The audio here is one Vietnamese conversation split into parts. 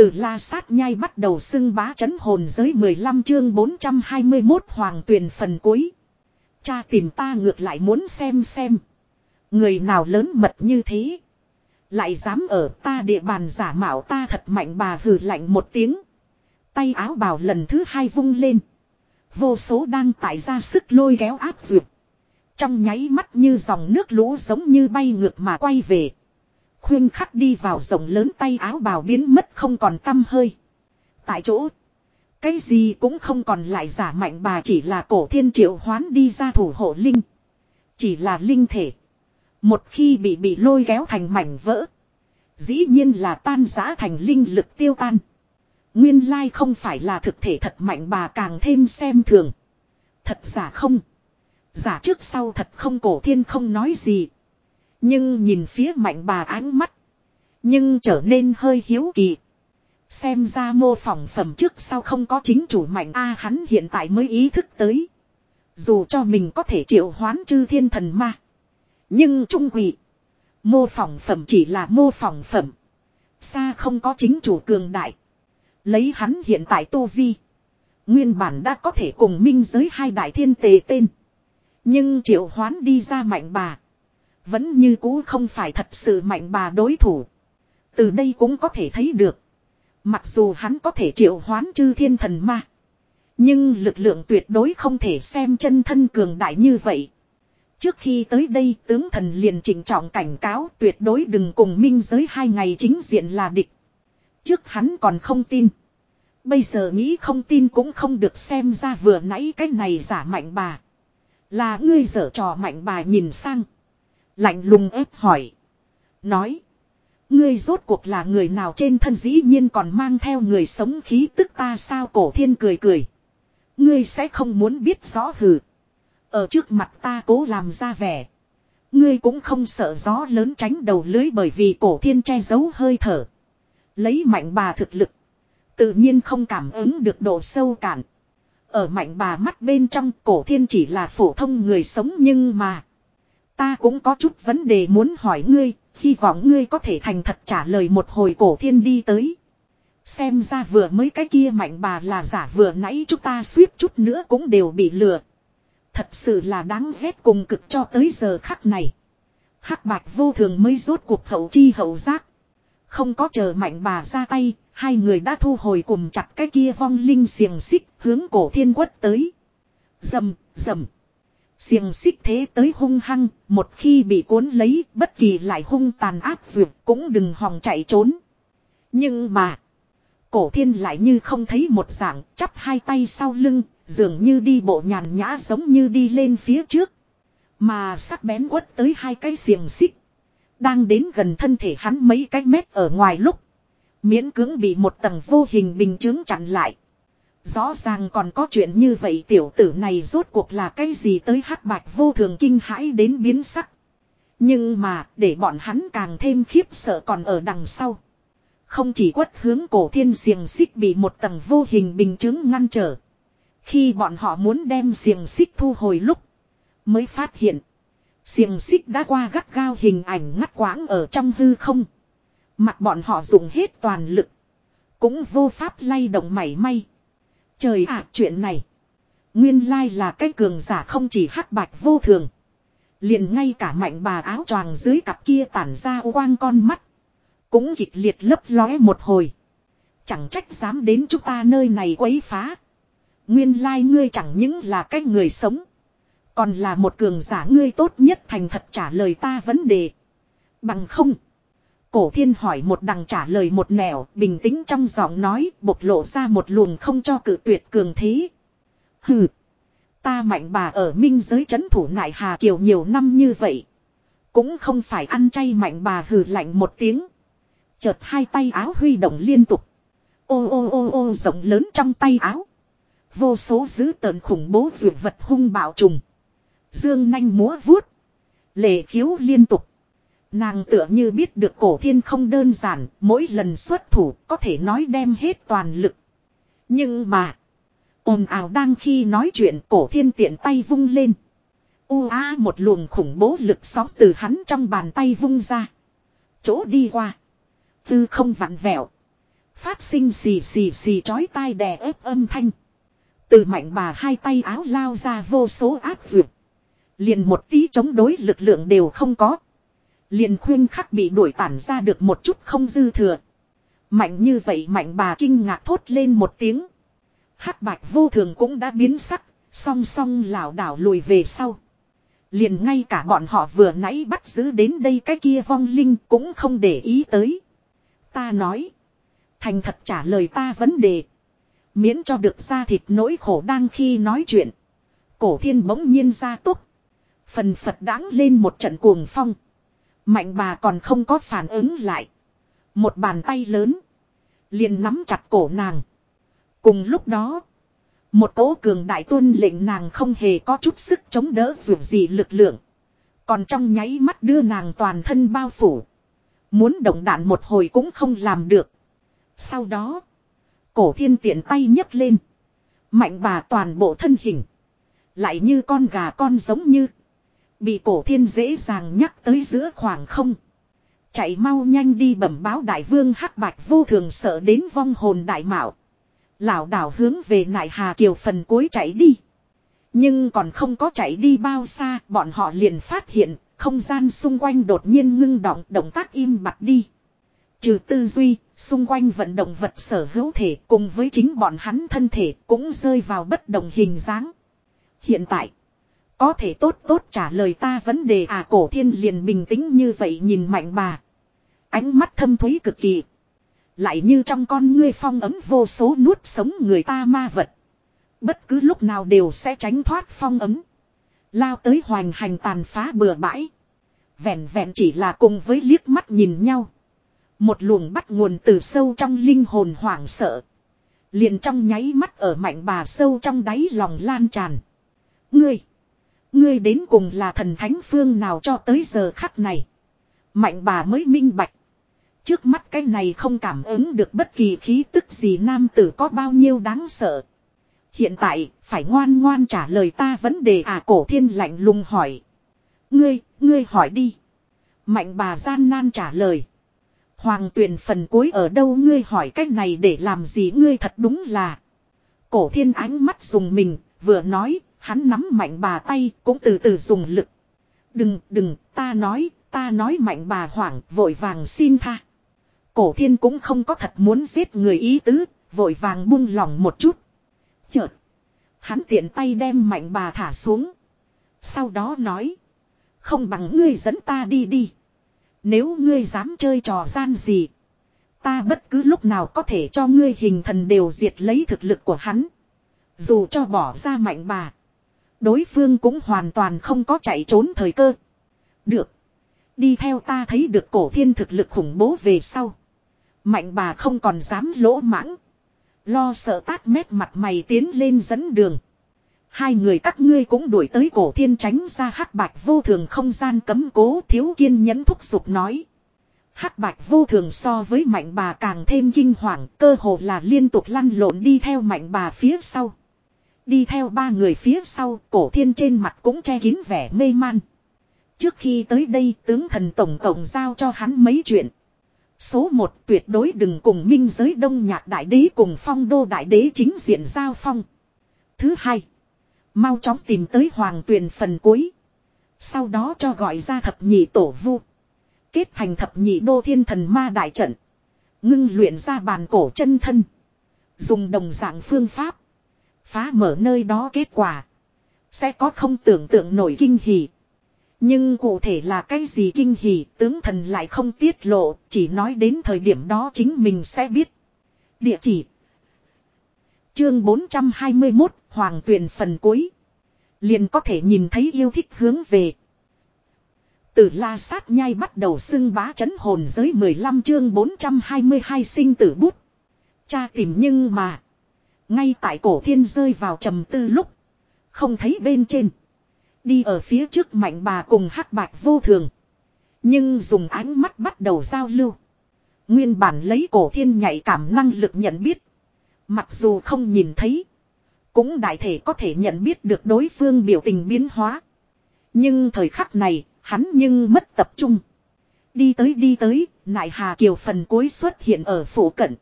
Từ la sát nhai bắt đầu xưng bá chấn hồn giới 15 chương 421 hoàng tuyển phần cuối. Cha tìm ta ngược lại muốn xem xem. Người nào lớn mật như thế. Lại dám ở ta địa bàn giả mạo ta thật mạnh bà hừ lạnh một tiếng. Tay áo bào lần thứ hai vung lên. Vô số đang tại ra sức lôi kéo áp duyệt. Trong nháy mắt như dòng nước lũ giống như bay ngược mà quay về. Khuyên khắc đi vào rộng lớn tay áo bào biến mất không còn tâm hơi. Tại chỗ. Cái gì cũng không còn lại giả mạnh bà chỉ là cổ thiên triệu hoán đi ra thủ hộ linh. Chỉ là linh thể. Một khi bị bị lôi kéo thành mảnh vỡ. Dĩ nhiên là tan giã thành linh lực tiêu tan. Nguyên lai không phải là thực thể thật mạnh bà càng thêm xem thường. Thật giả không. Giả trước sau thật không cổ thiên không nói gì. Nhưng nhìn phía mạnh bà ánh mắt. Nhưng trở nên hơi hiếu kỳ. Xem ra mô phỏng phẩm trước sau không có chính chủ mạnh A hắn hiện tại mới ý thức tới. Dù cho mình có thể triệu hoán chư thiên thần ma. Nhưng trung quỷ. Mô phỏng phẩm chỉ là mô phỏng phẩm. Xa không có chính chủ cường đại. Lấy hắn hiện tại tô vi. Nguyên bản đã có thể cùng minh giới hai đại thiên tề tên. Nhưng triệu hoán đi ra mạnh bà. Vẫn như cũ không phải thật sự mạnh bà đối thủ. Từ đây cũng có thể thấy được. Mặc dù hắn có thể triệu hoán chư thiên thần ma. Nhưng lực lượng tuyệt đối không thể xem chân thân cường đại như vậy. Trước khi tới đây, tướng thần liền chỉnh trọng cảnh cáo tuyệt đối đừng cùng minh giới hai ngày chính diện là địch. Trước hắn còn không tin. Bây giờ nghĩ không tin cũng không được xem ra vừa nãy cái này giả mạnh bà. Là ngươi dở trò mạnh bà nhìn sang. Lạnh lùng ép hỏi. Nói. Ngươi rốt cuộc là người nào trên thân dĩ nhiên còn mang theo người sống khí tức ta sao cổ thiên cười cười. Ngươi sẽ không muốn biết rõ hừ. Ở trước mặt ta cố làm ra vẻ. Ngươi cũng không sợ gió lớn tránh đầu lưới bởi vì cổ thiên che giấu hơi thở. Lấy mạnh bà thực lực. Tự nhiên không cảm ứng được độ sâu cạn. Ở mạnh bà mắt bên trong, cổ thiên chỉ là phổ thông người sống nhưng mà. Ta cũng có chút vấn đề muốn hỏi ngươi, hy vọng ngươi có thể thành thật trả lời một hồi cổ thiên đi tới. Xem ra vừa mới cái kia mạnh bà là giả vừa nãy chúng ta suýt chút nữa cũng đều bị lừa. Thật sự là đáng ghét cùng cực cho tới giờ khắc này. hắc bạch vô thường mới rốt cuộc hậu chi hậu giác. Không có chờ mạnh bà ra tay, hai người đã thu hồi cùng chặt cái kia vong linh xiềng xích hướng cổ thiên quất tới. Dầm, dầm. Xiềng xích thế tới hung hăng, một khi bị cuốn lấy, bất kỳ lại hung tàn áp dược cũng đừng hòng chạy trốn. Nhưng mà, cổ thiên lại như không thấy một dạng, chắp hai tay sau lưng, dường như đi bộ nhàn nhã giống như đi lên phía trước. Mà sắc bén quất tới hai cái xiềng xích. Đang đến gần thân thể hắn mấy cái mét ở ngoài lúc. Miễn cưỡng bị một tầng vô hình bình chứng chặn lại. Rõ ràng còn có chuyện như vậy tiểu tử này rốt cuộc là cái gì tới hắc bạch vô thường kinh hãi đến biến sắc. Nhưng mà, để bọn hắn càng thêm khiếp sợ còn ở đằng sau. Không chỉ quất hướng cổ thiên xiềng xích bị một tầng vô hình bình chứng ngăn trở. Khi bọn họ muốn đem xiềng xích thu hồi lúc. Mới phát hiện. Xiềng xích đã qua gắt gao hình ảnh ngắt quãng ở trong hư không. Mặt bọn họ dùng hết toàn lực. Cũng vô pháp lay động mảy may. Trời ạ, chuyện này. Nguyên lai là cái cường giả không chỉ hắc bạch vô thường. Liền ngay cả mạnh bà áo choàng dưới cặp kia tản ra quang con mắt. Cũng kịch liệt lấp lóe một hồi. Chẳng trách dám đến chúng ta nơi này quấy phá. Nguyên lai ngươi chẳng những là cái người sống. Còn là một cường giả ngươi tốt nhất thành thật trả lời ta vấn đề. Bằng không. Cổ thiên hỏi một đằng trả lời một nẻo, bình tĩnh trong giọng nói, bộc lộ ra một luồng không cho cử tuyệt cường thế. Hừ. Ta mạnh bà ở minh giới chấn thủ nại Hà Kiều nhiều năm như vậy. Cũng không phải ăn chay mạnh bà hừ lạnh một tiếng. Chợt hai tay áo huy động liên tục. Ô ô ô ô rộng lớn trong tay áo. Vô số dữ tợn khủng bố dược vật hung bạo trùng. Dương nanh múa vuốt. Lệ khiếu liên tục. Nàng tựa như biết được cổ thiên không đơn giản, mỗi lần xuất thủ có thể nói đem hết toàn lực. Nhưng mà, ồn ào đang khi nói chuyện cổ thiên tiện tay vung lên. U a một luồng khủng bố lực sóng từ hắn trong bàn tay vung ra. Chỗ đi qua. Tư không vặn vẹo. Phát sinh xì xì xì chói tai đè ép âm thanh. Từ mạnh bà hai tay áo lao ra vô số áp dược. Liền một tí chống đối lực lượng đều không có. Liền khuyên khắc bị đuổi tản ra được một chút không dư thừa. Mạnh như vậy mạnh bà kinh ngạc thốt lên một tiếng. hắc bạch vô thường cũng đã biến sắc, song song lảo đảo lùi về sau. Liền ngay cả bọn họ vừa nãy bắt giữ đến đây cái kia vong linh cũng không để ý tới. Ta nói. Thành thật trả lời ta vấn đề. Miễn cho được ra thịt nỗi khổ đang khi nói chuyện. Cổ thiên bỗng nhiên ra túc. Phần Phật đáng lên một trận cuồng phong. Mạnh bà còn không có phản ứng lại. Một bàn tay lớn. Liền nắm chặt cổ nàng. Cùng lúc đó. Một cỗ cường đại tuân lệnh nàng không hề có chút sức chống đỡ dù gì lực lượng. Còn trong nháy mắt đưa nàng toàn thân bao phủ. Muốn động đạn một hồi cũng không làm được. Sau đó. Cổ thiên tiện tay nhấc lên. Mạnh bà toàn bộ thân hình. Lại như con gà con giống như. Bị cổ thiên dễ dàng nhắc tới giữa khoảng không. Chạy mau nhanh đi bẩm báo đại vương hắc bạch vô thường sợ đến vong hồn đại mạo. Lão đảo hướng về nại hà kiều phần cuối chạy đi. Nhưng còn không có chạy đi bao xa bọn họ liền phát hiện không gian xung quanh đột nhiên ngưng động động tác im bặt đi. Trừ tư duy, xung quanh vận động vật sở hữu thể cùng với chính bọn hắn thân thể cũng rơi vào bất đồng hình dáng. Hiện tại, có thể tốt tốt trả lời ta vấn đề à cổ thiên liền bình tĩnh như vậy nhìn mạnh bà. Ánh mắt thâm thúy cực kỳ. Lại như trong con ngươi phong ấm vô số nuốt sống người ta ma vật. Bất cứ lúc nào đều sẽ tránh thoát phong ấm. Lao tới hoành hành tàn phá bừa bãi. Vẹn vẹn chỉ là cùng với liếc mắt nhìn nhau. Một luồng bắt nguồn từ sâu trong linh hồn hoảng sợ. Liền trong nháy mắt ở mạnh bà sâu trong đáy lòng lan tràn. Ngươi. Ngươi đến cùng là thần thánh phương nào cho tới giờ khắc này. Mạnh bà mới minh bạch. Trước mắt cái này không cảm ứng được bất kỳ khí tức gì nam tử có bao nhiêu đáng sợ. Hiện tại, phải ngoan ngoan trả lời ta vấn đề à cổ thiên lạnh lùng hỏi. Ngươi, ngươi hỏi đi. Mạnh bà gian nan trả lời. Hoàng tuyển phần cuối ở đâu ngươi hỏi cách này để làm gì ngươi thật đúng là. Cổ thiên ánh mắt dùng mình, vừa nói, hắn nắm mạnh bà tay, cũng từ từ dùng lực. Đừng, đừng, ta nói, ta nói mạnh bà hoảng, vội vàng xin tha. Cổ thiên cũng không có thật muốn giết người ý tứ, vội vàng buông lỏng một chút. Chợt, hắn tiện tay đem mạnh bà thả xuống. Sau đó nói, không bằng ngươi dẫn ta đi đi. Nếu ngươi dám chơi trò gian gì, ta bất cứ lúc nào có thể cho ngươi hình thần đều diệt lấy thực lực của hắn. Dù cho bỏ ra mạnh bà, đối phương cũng hoàn toàn không có chạy trốn thời cơ. Được. Đi theo ta thấy được cổ thiên thực lực khủng bố về sau. Mạnh bà không còn dám lỗ mãng. Lo sợ tát mét mặt mày tiến lên dẫn đường. Hai người các ngươi cũng đuổi tới cổ thiên tránh ra hắc bạch vô thường không gian cấm cố thiếu kiên nhẫn thúc giục nói. Hắc bạch vô thường so với mạnh bà càng thêm kinh hoàng, cơ hồ là liên tục lăn lộn đi theo mạnh bà phía sau. Đi theo ba người phía sau, cổ thiên trên mặt cũng che kín vẻ mê man. Trước khi tới đây, tướng thần tổng tổng giao cho hắn mấy chuyện. Số một, tuyệt đối đừng cùng minh giới đông nhạc đại đế cùng phong đô đại đế chính diện giao phong. Thứ hai. Mau chóng tìm tới hoàng tuyền phần cuối. Sau đó cho gọi ra thập nhị tổ vu. Kết thành thập nhị đô thiên thần ma đại trận. Ngưng luyện ra bàn cổ chân thân. Dùng đồng dạng phương pháp. Phá mở nơi đó kết quả. Sẽ có không tưởng tượng nổi kinh hỉ. Nhưng cụ thể là cái gì kinh hỉ tướng thần lại không tiết lộ, chỉ nói đến thời điểm đó chính mình sẽ biết. Địa chỉ Chương 421 Hoàng tuyển phần cuối Liền có thể nhìn thấy yêu thích hướng về. Từ la sát nhai bắt đầu xưng bá chấn hồn giới 15 chương 422 sinh tử bút. Cha tìm nhưng mà. Ngay tại cổ thiên rơi vào trầm tư lúc. Không thấy bên trên. Đi ở phía trước mạnh bà cùng hắc bạch vô thường. Nhưng dùng ánh mắt bắt đầu giao lưu. Nguyên bản lấy cổ thiên nhạy cảm năng lực nhận biết. Mặc dù không nhìn thấy. Cũng đại thể có thể nhận biết được đối phương biểu tình biến hóa. Nhưng thời khắc này, hắn nhưng mất tập trung. Đi tới đi tới, nại hà kiều phần cuối xuất hiện ở phủ cận.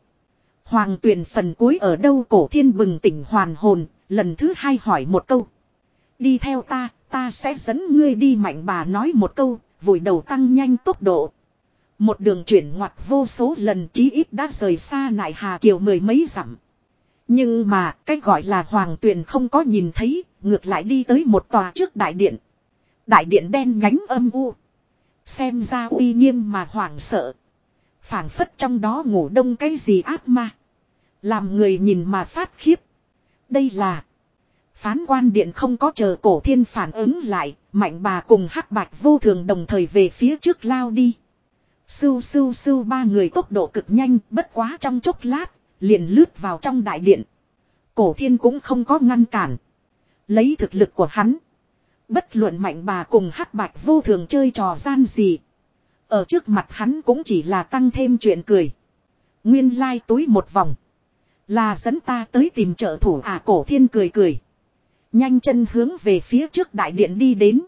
Hoàng tuyển phần cuối ở đâu cổ thiên bừng tỉnh hoàn hồn, lần thứ hai hỏi một câu. Đi theo ta, ta sẽ dẫn ngươi đi mạnh bà nói một câu, vùi đầu tăng nhanh tốc độ. Một đường chuyển ngoặt vô số lần chí ít đã rời xa nại hà kiều mười mấy dặm. Nhưng mà cái gọi là hoàng tuyền không có nhìn thấy, ngược lại đi tới một tòa trước đại điện. Đại điện đen nhánh âm u. Xem ra uy nghiêm mà hoảng sợ. phảng phất trong đó ngủ đông cái gì ác ma. Làm người nhìn mà phát khiếp. Đây là. Phán quan điện không có chờ cổ thiên phản ứng lại. Mạnh bà cùng hắc bạch vô thường đồng thời về phía trước lao đi. Sưu sưu sưu, ba người tốc độ cực nhanh, bất quá trong chốc lát. Liền lướt vào trong đại điện. Cổ thiên cũng không có ngăn cản. Lấy thực lực của hắn. Bất luận mạnh bà cùng hắc bạch vô thường chơi trò gian gì. Ở trước mặt hắn cũng chỉ là tăng thêm chuyện cười. Nguyên lai like túi một vòng. Là dẫn ta tới tìm trợ thủ à cổ thiên cười cười. Nhanh chân hướng về phía trước đại điện đi đến.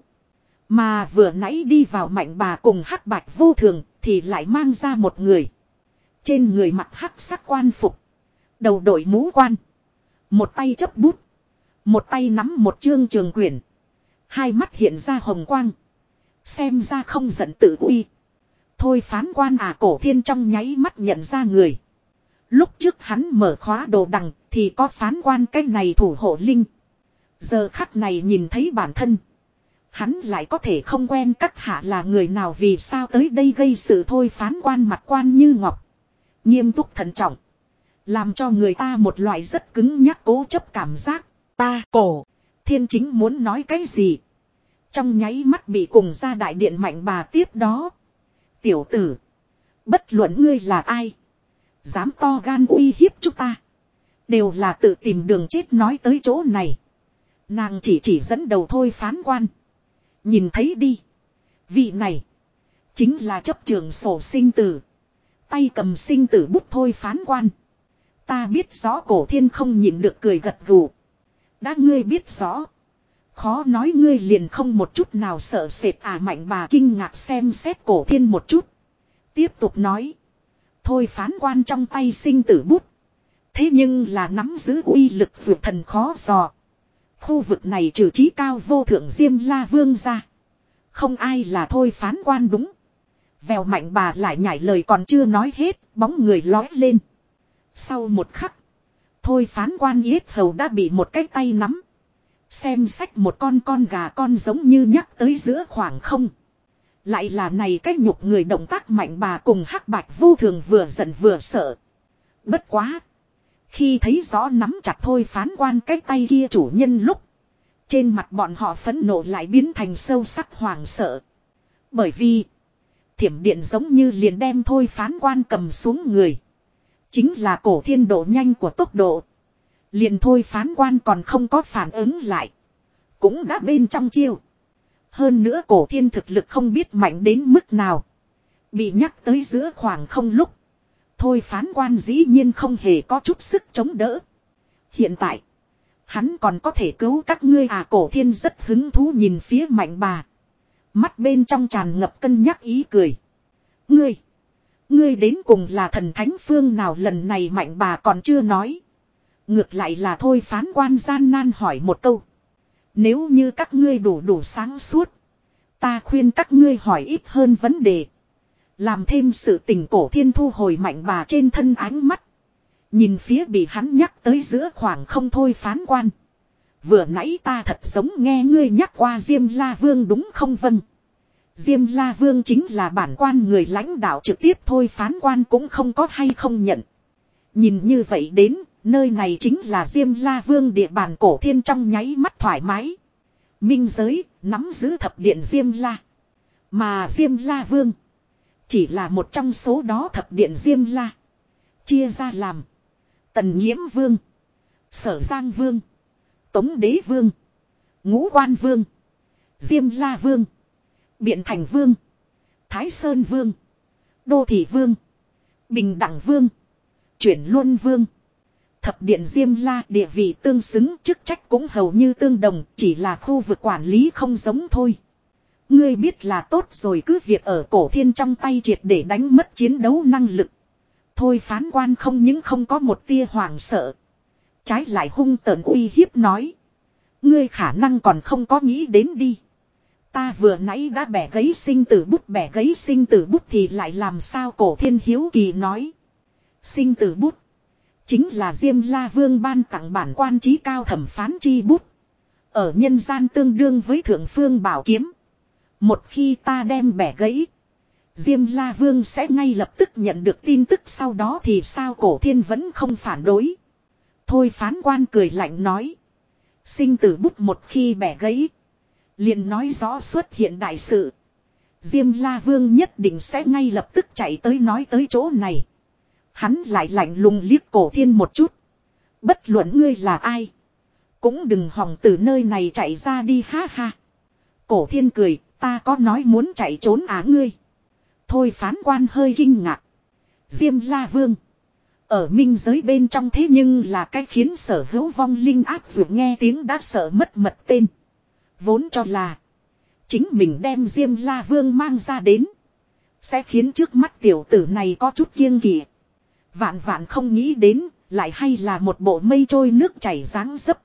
Mà vừa nãy đi vào mạnh bà cùng hắc bạch vô thường thì lại mang ra một người. Trên người mặt hắc sắc quan phục. Đầu đội mũ quan. Một tay chấp bút. Một tay nắm một chương trường quyển. Hai mắt hiện ra hồng quang. Xem ra không giận tự uy. Thôi phán quan à cổ thiên trong nháy mắt nhận ra người. Lúc trước hắn mở khóa đồ đằng thì có phán quan cái này thủ hộ linh. Giờ khắc này nhìn thấy bản thân. Hắn lại có thể không quen các hạ là người nào vì sao tới đây gây sự thôi phán quan mặt quan như ngọc. Nghiêm túc thận trọng. Làm cho người ta một loại rất cứng nhắc cố chấp cảm giác. Ta cổ. Thiên chính muốn nói cái gì. Trong nháy mắt bị cùng ra đại điện mạnh bà tiếp đó. Tiểu tử. Bất luận ngươi là ai. Dám to gan uy hiếp chúng ta. Đều là tự tìm đường chết nói tới chỗ này. Nàng chỉ chỉ dẫn đầu thôi phán quan. Nhìn thấy đi. Vị này. Chính là chấp trường sổ sinh tử. Tay cầm sinh tử bút thôi phán quan. Ta biết rõ cổ thiên không nhịn được cười gật gù. Đã ngươi biết rõ. Khó nói ngươi liền không một chút nào sợ sệt à mạnh bà kinh ngạc xem xét cổ thiên một chút. Tiếp tục nói. Thôi phán quan trong tay sinh tử bút. Thế nhưng là nắm giữ uy lực vượt thần khó dò. Khu vực này trừ trí cao vô thượng Diêm La Vương ra. Không ai là thôi phán quan đúng. Vèo mạnh bà lại nhảy lời còn chưa nói hết, bóng người lói lên. Sau một khắc, thôi phán quan yết hầu đã bị một cái tay nắm. Xem sách một con con gà con giống như nhắc tới giữa khoảng không. Lại là này cách nhục người động tác mạnh bà cùng hắc bạch vô thường vừa giận vừa sợ. Bất quá. Khi thấy rõ nắm chặt thôi phán quan cái tay kia chủ nhân lúc. Trên mặt bọn họ phẫn nộ lại biến thành sâu sắc hoàng sợ. Bởi vì. Thiểm điện giống như liền đem thôi phán quan cầm xuống người. Chính là cổ thiên độ nhanh của tốc độ. Liền thôi phán quan còn không có phản ứng lại. Cũng đã bên trong chiêu. Hơn nữa cổ thiên thực lực không biết mạnh đến mức nào. Bị nhắc tới giữa khoảng không lúc. Thôi phán quan dĩ nhiên không hề có chút sức chống đỡ. Hiện tại. Hắn còn có thể cứu các ngươi à cổ thiên rất hứng thú nhìn phía mạnh bà. Mắt bên trong tràn ngập cân nhắc ý cười. Ngươi. Ngươi đến cùng là thần thánh phương nào lần này mạnh bà còn chưa nói. Ngược lại là thôi phán quan gian nan hỏi một câu. Nếu như các ngươi đủ đủ sáng suốt. Ta khuyên các ngươi hỏi ít hơn vấn đề. Làm thêm sự tình cổ thiên thu hồi mạnh bà trên thân ánh mắt. Nhìn phía bị hắn nhắc tới giữa khoảng không thôi phán quan. Vừa nãy ta thật giống nghe ngươi nhắc qua Diêm La Vương đúng không vâng. Diêm La Vương chính là bản quan người lãnh đạo trực tiếp thôi phán quan cũng không có hay không nhận. Nhìn như vậy đến, nơi này chính là Diêm La Vương địa bàn cổ thiên trong nháy mắt thoải mái. Minh giới, nắm giữ thập điện Diêm La. Mà Diêm La Vương, chỉ là một trong số đó thập điện Diêm La. Chia ra làm, Tần Nhiễm Vương, Sở Giang Vương, Tống Đế Vương, Ngũ Quan Vương, Diêm La Vương. Biện Thành Vương. Thái Sơn Vương. Đô Thị Vương. Bình Đẳng Vương. Chuyển Luân Vương. Thập điện Diêm La, địa vị tương xứng, chức trách cũng hầu như tương đồng, chỉ là khu vực quản lý không giống thôi. Ngươi biết là tốt rồi, cứ việc ở cổ thiên trong tay triệt để đánh mất chiến đấu năng lực. Thôi phán quan không những không có một tia hoàng sợ. Trái lại hung tợn uy hiếp nói. Ngươi khả năng còn không có nghĩ đến đi. Ta vừa nãy đã bẻ gấy sinh tử bút, bẻ gấy sinh tử bút thì lại làm sao cổ thiên hiếu kỳ nói. Sinh tử bút. Chính là Diêm La Vương ban tặng bản quan trí cao thẩm phán chi bút. Ở nhân gian tương đương với thượng phương bảo kiếm. Một khi ta đem bẻ gãy. Diêm La Vương sẽ ngay lập tức nhận được tin tức sau đó thì sao cổ thiên vẫn không phản đối. Thôi phán quan cười lạnh nói. Sinh tử bút một khi bẻ gãy. liền nói rõ xuất hiện đại sự. Diêm La Vương nhất định sẽ ngay lập tức chạy tới nói tới chỗ này. Hắn lại lạnh lùng liếc cổ thiên một chút. Bất luận ngươi là ai. Cũng đừng hòng từ nơi này chạy ra đi ha ha. Cổ thiên cười, ta có nói muốn chạy trốn á ngươi. Thôi phán quan hơi kinh ngạc. Diêm la vương. Ở minh giới bên trong thế nhưng là cái khiến sở hữu vong linh áp dù nghe tiếng đã sợ mất mật tên. Vốn cho là. Chính mình đem Diêm la vương mang ra đến. Sẽ khiến trước mắt tiểu tử này có chút kiêng kỵ. Vạn vạn không nghĩ đến, lại hay là một bộ mây trôi nước chảy dáng dấp.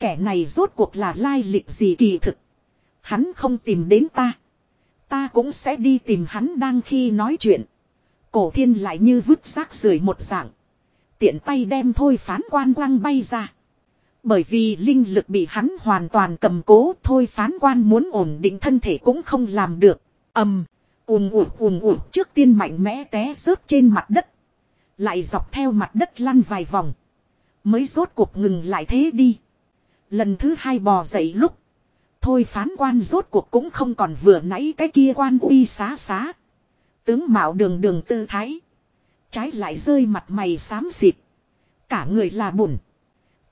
Kẻ này rốt cuộc là lai lịch gì kỳ thực. Hắn không tìm đến ta. Ta cũng sẽ đi tìm hắn đang khi nói chuyện. Cổ thiên lại như vứt rác rưởi một dạng. Tiện tay đem thôi phán quan quăng bay ra. Bởi vì linh lực bị hắn hoàn toàn cầm cố thôi phán quan muốn ổn định thân thể cũng không làm được. ầm ùm ùm ùm ùm trước tiên mạnh mẽ té rớt trên mặt đất. Lại dọc theo mặt đất lăn vài vòng. Mới rốt cuộc ngừng lại thế đi. Lần thứ hai bò dậy lúc. Thôi phán quan rốt cuộc cũng không còn vừa nãy cái kia quan uy xá xá. Tướng mạo đường đường tư thái. Trái lại rơi mặt mày xám xịt. Cả người là bùn.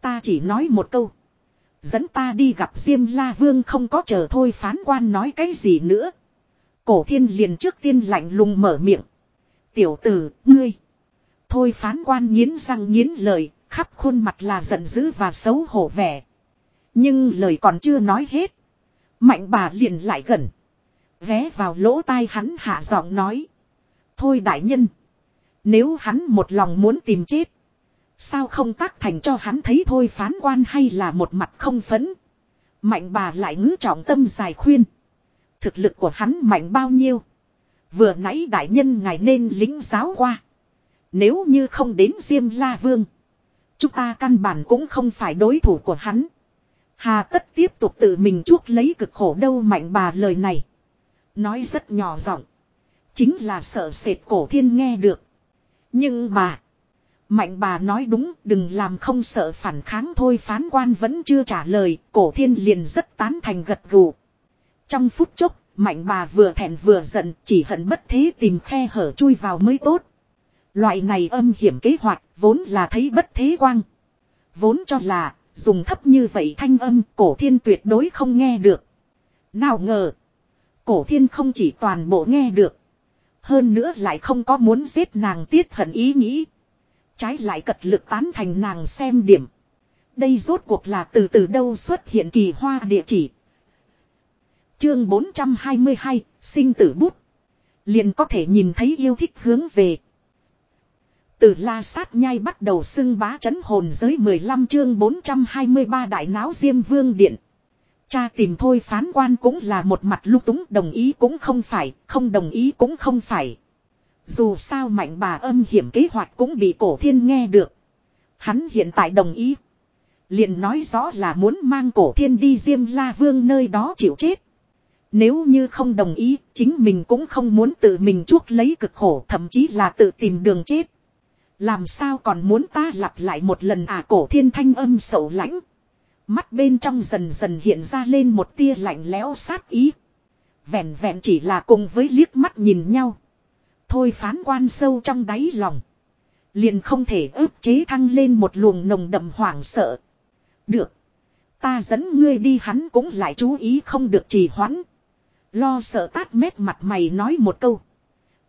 Ta chỉ nói một câu. Dẫn ta đi gặp Diêm La Vương không có chờ thôi phán quan nói cái gì nữa. Cổ thiên liền trước tiên lạnh lùng mở miệng. Tiểu tử, ngươi. Thôi phán quan nghiến răng nghiến lời, khắp khuôn mặt là giận dữ và xấu hổ vẻ. Nhưng lời còn chưa nói hết. Mạnh bà liền lại gần. ghé vào lỗ tai hắn hạ giọng nói. Thôi đại nhân. Nếu hắn một lòng muốn tìm chết. Sao không tác thành cho hắn thấy thôi phán quan hay là một mặt không phấn. Mạnh bà lại ngữ trọng tâm dài khuyên. Thực lực của hắn mạnh bao nhiêu. Vừa nãy đại nhân ngài nên lính giáo qua. Nếu như không đến Diêm La Vương. Chúng ta căn bản cũng không phải đối thủ của hắn. Hà tất tiếp tục tự mình chuốc lấy cực khổ đâu mạnh bà lời này. Nói rất nhỏ giọng. Chính là sợ sệt cổ thiên nghe được. Nhưng mà. Mạnh bà nói đúng, đừng làm không sợ phản kháng thôi phán quan vẫn chưa trả lời. Cổ thiên liền rất tán thành gật gù. Trong phút chốc. Mạnh bà vừa thẹn vừa giận, chỉ hận bất thế tìm khe hở chui vào mới tốt. Loại này âm hiểm kế hoạch vốn là thấy bất thế quang. Vốn cho là dùng thấp như vậy thanh âm cổ thiên tuyệt đối không nghe được. Nào ngờ. Cổ thiên không chỉ toàn bộ nghe được. Hơn nữa lại không có muốn giết nàng tiết hận ý nghĩ. Trái lại cật lực tán thành nàng xem điểm. Đây rốt cuộc là từ từ đâu xuất hiện kỳ hoa địa chỉ. Chương 422, sinh tử bút. Liền có thể nhìn thấy yêu thích hướng về. Từ la sát nhai bắt đầu xưng bá chấn hồn giới 15 chương 423 đại náo diêm vương điện. Cha tìm thôi phán quan cũng là một mặt lúc túng đồng ý cũng không phải, không đồng ý cũng không phải. Dù sao mạnh bà âm hiểm kế hoạch cũng bị cổ thiên nghe được. Hắn hiện tại đồng ý. liền nói rõ là muốn mang cổ thiên đi diêm la vương nơi đó chịu chết. Nếu như không đồng ý, chính mình cũng không muốn tự mình chuốc lấy cực khổ thậm chí là tự tìm đường chết. Làm sao còn muốn ta lặp lại một lần à cổ thiên thanh âm sầu lãnh. Mắt bên trong dần dần hiện ra lên một tia lạnh lẽo sát ý. Vẹn vẹn chỉ là cùng với liếc mắt nhìn nhau. Thôi phán quan sâu trong đáy lòng. Liền không thể ức chế thăng lên một luồng nồng đậm hoảng sợ. Được. Ta dẫn ngươi đi hắn cũng lại chú ý không được trì hoãn. Lo sợ tát mét mặt mày nói một câu.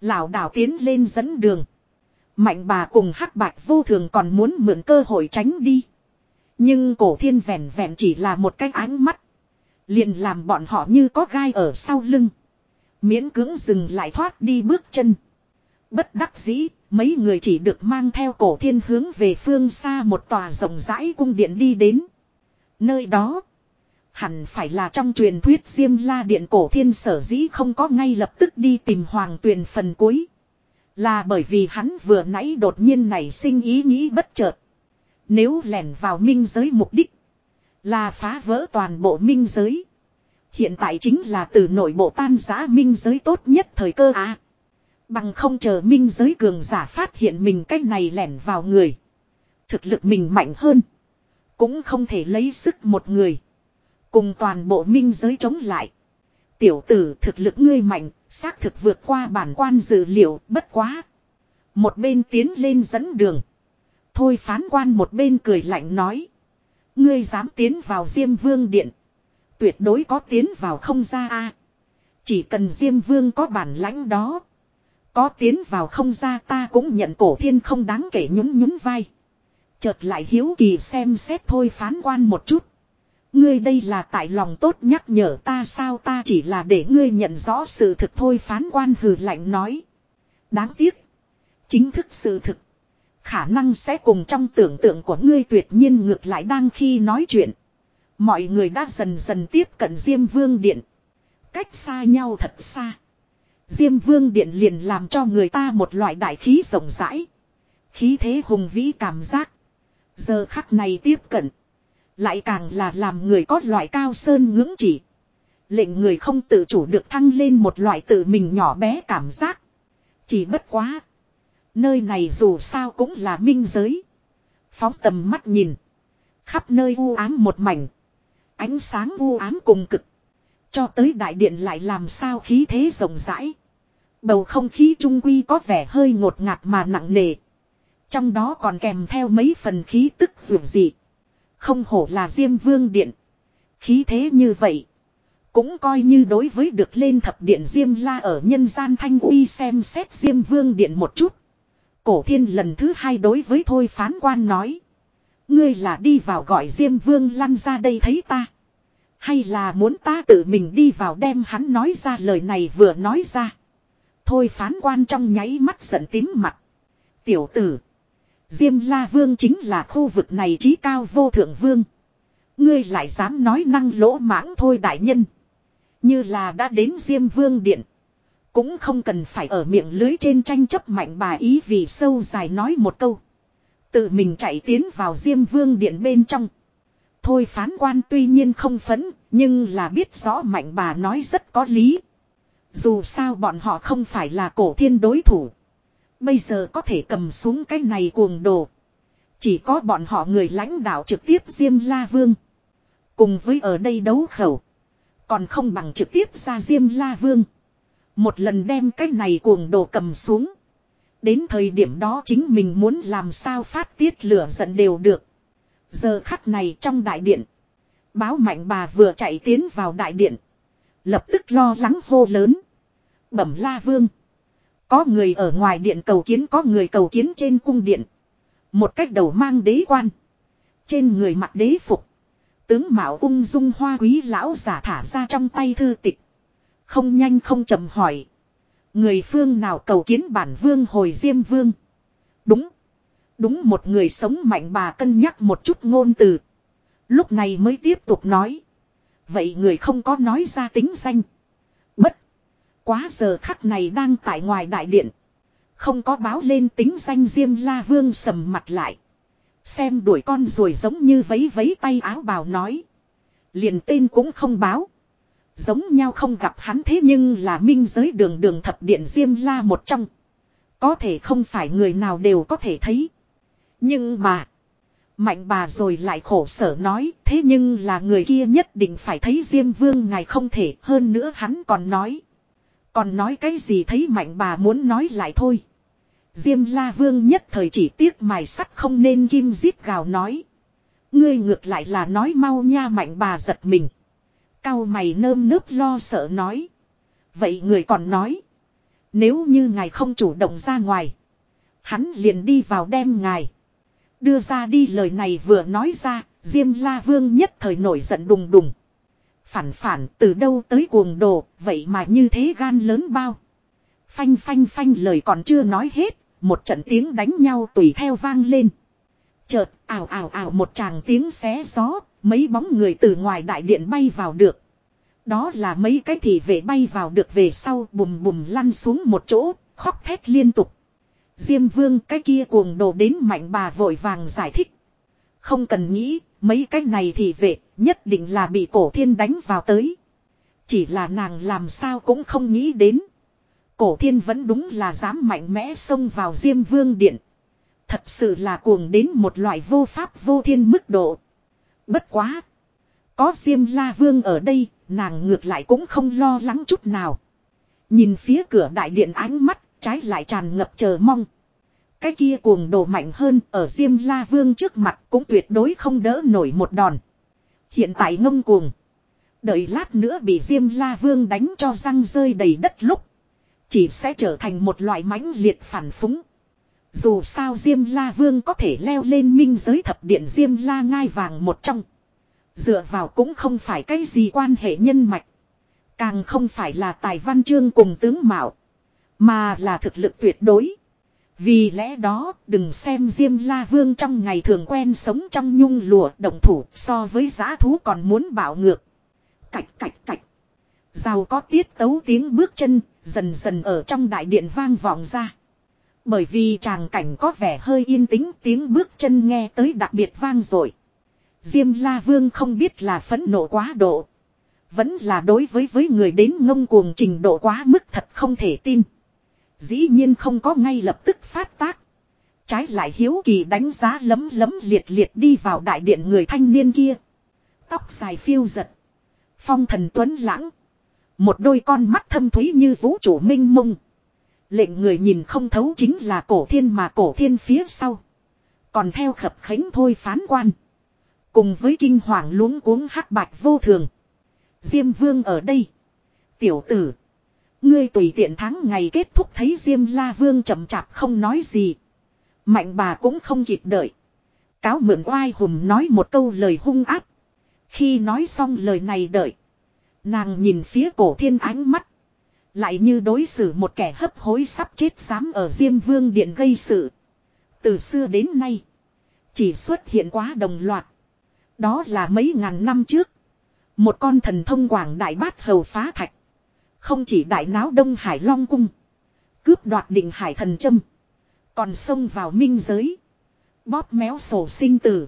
Lão đảo tiến lên dẫn đường. Mạnh bà cùng hắc bạch vô thường còn muốn mượn cơ hội tránh đi. Nhưng cổ thiên vẹn vẹn chỉ là một cái ánh mắt. Liền làm bọn họ như có gai ở sau lưng. Miễn cưỡng dừng lại thoát đi bước chân. Bất đắc dĩ, mấy người chỉ được mang theo cổ thiên hướng về phương xa một tòa rộng rãi cung điện đi đến. Nơi đó, hẳn phải là trong truyền thuyết Diêm La Điện cổ thiên sở dĩ không có ngay lập tức đi tìm hoàng tuyền phần cuối. Là bởi vì hắn vừa nãy đột nhiên nảy sinh ý nghĩ bất chợt. Nếu lẻn vào minh giới mục đích là phá vỡ toàn bộ minh giới. Hiện tại chính là từ nội bộ tan giã minh giới tốt nhất thời cơ à. Bằng không chờ minh giới cường giả phát hiện mình cách này lẻn vào người. Thực lực mình mạnh hơn. Cũng không thể lấy sức một người. Cùng toàn bộ minh giới chống lại. Tiểu tử thực lực ngươi mạnh, xác thực vượt qua bản quan dự liệu, bất quá. Một bên tiến lên dẫn đường. Thôi phán quan một bên cười lạnh nói. Ngươi dám tiến vào Diêm Vương Điện. Tuyệt đối có tiến vào không ra a. Chỉ cần Diêm Vương có bản lãnh đó. Có tiến vào không ra ta cũng nhận cổ thiên không đáng kể nhún nhún vai. Chợt lại hiếu kỳ xem xét thôi phán quan một chút. Ngươi đây là tại lòng tốt nhắc nhở ta sao ta chỉ là để ngươi nhận rõ sự thực thôi phán quan hừ lạnh nói. Đáng tiếc. Chính thức sự thực. Khả năng sẽ cùng trong tưởng tượng của ngươi tuyệt nhiên ngược lại đang khi nói chuyện. Mọi người đã dần dần tiếp cận Diêm Vương Điện. Cách xa nhau thật xa. Diêm Vương Điện liền làm cho người ta một loại đại khí rộng rãi. Khí thế hùng vĩ cảm giác. Giờ khắc này tiếp cận. Lại càng là làm người có loại cao sơn ngưỡng chỉ. Lệnh người không tự chủ được thăng lên một loại tự mình nhỏ bé cảm giác. Chỉ bất quá. Nơi này dù sao cũng là minh giới. Phóng tầm mắt nhìn. Khắp nơi u ám một mảnh. Ánh sáng u ám cùng cực. Cho tới đại điện lại làm sao khí thế rộng rãi. Bầu không khí trung quy có vẻ hơi ngột ngạt mà nặng nề. Trong đó còn kèm theo mấy phần khí tức dù dị. Không hổ là Diêm Vương Điện. Khí thế như vậy. Cũng coi như đối với được lên thập điện Diêm La ở nhân gian thanh uy xem xét Diêm Vương Điện một chút. Cổ thiên lần thứ hai đối với thôi phán quan nói. Ngươi là đi vào gọi Diêm Vương lăn ra đây thấy ta. Hay là muốn ta tự mình đi vào đem hắn nói ra lời này vừa nói ra. Thôi phán quan trong nháy mắt giận tím mặt. Tiểu tử. Diêm La Vương chính là khu vực này trí cao vô thượng vương. Ngươi lại dám nói năng lỗ mãng thôi đại nhân. Như là đã đến Diêm Vương Điện. Cũng không cần phải ở miệng lưới trên tranh chấp mạnh bà ý vì sâu dài nói một câu. Tự mình chạy tiến vào Diêm Vương Điện bên trong. Thôi phán quan tuy nhiên không phấn, nhưng là biết rõ mạnh bà nói rất có lý. Dù sao bọn họ không phải là cổ thiên đối thủ. Bây giờ có thể cầm xuống cái này cuồng đồ. Chỉ có bọn họ người lãnh đạo trực tiếp Diêm La Vương. Cùng với ở đây đấu khẩu. Còn không bằng trực tiếp ra Diêm La Vương. Một lần đem cái này cuồng đồ cầm xuống. Đến thời điểm đó chính mình muốn làm sao phát tiết lửa giận đều được. Giờ khắc này trong đại điện. Báo mạnh bà vừa chạy tiến vào đại điện. Lập tức lo lắng hô lớn. Bẩm la vương. Có người ở ngoài điện cầu kiến, có người cầu kiến trên cung điện. Một cách đầu mang đế quan. Trên người mặc đế phục. Tướng Mạo ung dung hoa quý lão giả thả ra trong tay thư tịch. Không nhanh không chậm hỏi. Người phương nào cầu kiến bản vương hồi diêm vương. Đúng. Đúng một người sống mạnh bà cân nhắc một chút ngôn từ. Lúc này mới tiếp tục nói. Vậy người không có nói ra tính danh. Quá giờ khắc này đang tại ngoài đại điện. Không có báo lên tính danh Diêm La Vương sầm mặt lại. Xem đuổi con rồi giống như vấy vấy tay áo bào nói. Liền tên cũng không báo. Giống nhau không gặp hắn thế nhưng là minh giới đường đường thập điện Diêm La một trong. Có thể không phải người nào đều có thể thấy. Nhưng mà. Mạnh bà rồi lại khổ sở nói, thế nhưng là người kia nhất định phải thấy Diêm Vương ngài không thể, hơn nữa hắn còn nói. Còn nói cái gì thấy mạnh bà muốn nói lại thôi. Diêm La Vương nhất thời chỉ tiếc mài sắt không nên kim giết gào nói. Ngươi ngược lại là nói mau nha mạnh bà giật mình. Cao mày nơm nớp lo sợ nói. Vậy người còn nói. Nếu như ngài không chủ động ra ngoài. Hắn liền đi vào đem ngài. Đưa ra đi lời này vừa nói ra. Diêm La Vương nhất thời nổi giận đùng đùng. Phản phản từ đâu tới cuồng đồ. Vậy mà như thế gan lớn bao. Phanh phanh phanh lời còn chưa nói hết, một trận tiếng đánh nhau tùy theo vang lên. Chợt, ảo ảo ảo một tràng tiếng xé gió, mấy bóng người từ ngoài đại điện bay vào được. Đó là mấy cái thị vệ bay vào được về sau bùm bùm lăn xuống một chỗ, khóc thét liên tục. Diêm vương cái kia cuồng đồ đến mạnh bà vội vàng giải thích. Không cần nghĩ, mấy cái này thì vệ, nhất định là bị cổ thiên đánh vào tới. Chỉ là nàng làm sao cũng không nghĩ đến. Cổ thiên vẫn đúng là dám mạnh mẽ xông vào Diêm Vương Điện. Thật sự là cuồng đến một loại vô pháp vô thiên mức độ. Bất quá. Có Diêm La Vương ở đây, nàng ngược lại cũng không lo lắng chút nào. Nhìn phía cửa đại điện ánh mắt, trái lại tràn ngập chờ mong. Cái kia cuồng đồ mạnh hơn ở Diêm La Vương trước mặt cũng tuyệt đối không đỡ nổi một đòn. Hiện tại ngông cuồng. Đợi lát nữa bị Diêm La Vương đánh cho răng rơi đầy đất lúc. Chỉ sẽ trở thành một loại mãnh liệt phản phúng. Dù sao Diêm La Vương có thể leo lên minh giới thập điện Diêm La ngai vàng một trong. Dựa vào cũng không phải cái gì quan hệ nhân mạch. Càng không phải là tài văn chương cùng tướng mạo. Mà là thực lực tuyệt đối. Vì lẽ đó, đừng xem Diêm La Vương trong ngày thường quen sống trong nhung lụa động thủ so với giá thú còn muốn bảo ngược. Cạch cạch cạch. Giàu có tiết tấu tiếng bước chân, dần dần ở trong đại điện vang vọng ra. Bởi vì tràng cảnh có vẻ hơi yên tĩnh tiếng bước chân nghe tới đặc biệt vang rồi. Diêm La Vương không biết là phẫn nộ quá độ. Vẫn là đối với với người đến ngông cuồng trình độ quá mức thật không thể tin. Dĩ nhiên không có ngay lập tức phát tác. Trái lại hiếu kỳ đánh giá lấm lấm liệt liệt đi vào đại điện người thanh niên kia. Tóc dài phiêu giật. Phong thần tuấn lãng. Một đôi con mắt thâm thúy như vũ trụ minh mông. Lệnh người nhìn không thấu chính là cổ thiên mà cổ thiên phía sau. Còn theo khập khánh thôi phán quan. Cùng với kinh hoàng luống cuống hắc bạch vô thường. Diêm vương ở đây. Tiểu tử. Ngươi tùy tiện tháng ngày kết thúc thấy Diêm La Vương chậm chạp không nói gì. Mạnh bà cũng không kịp đợi. Cáo mượn oai hùng nói một câu lời hung áp. Khi nói xong lời này đợi. Nàng nhìn phía cổ thiên ánh mắt. Lại như đối xử một kẻ hấp hối sắp chết dám ở Diêm Vương Điện gây sự. Từ xưa đến nay. Chỉ xuất hiện quá đồng loạt. Đó là mấy ngàn năm trước. Một con thần thông quảng đại bát hầu phá thạch. Không chỉ đại náo Đông Hải Long Cung. Cướp đoạt định Hải Thần Trâm. Còn xông vào minh giới. Bóp méo sổ sinh tử.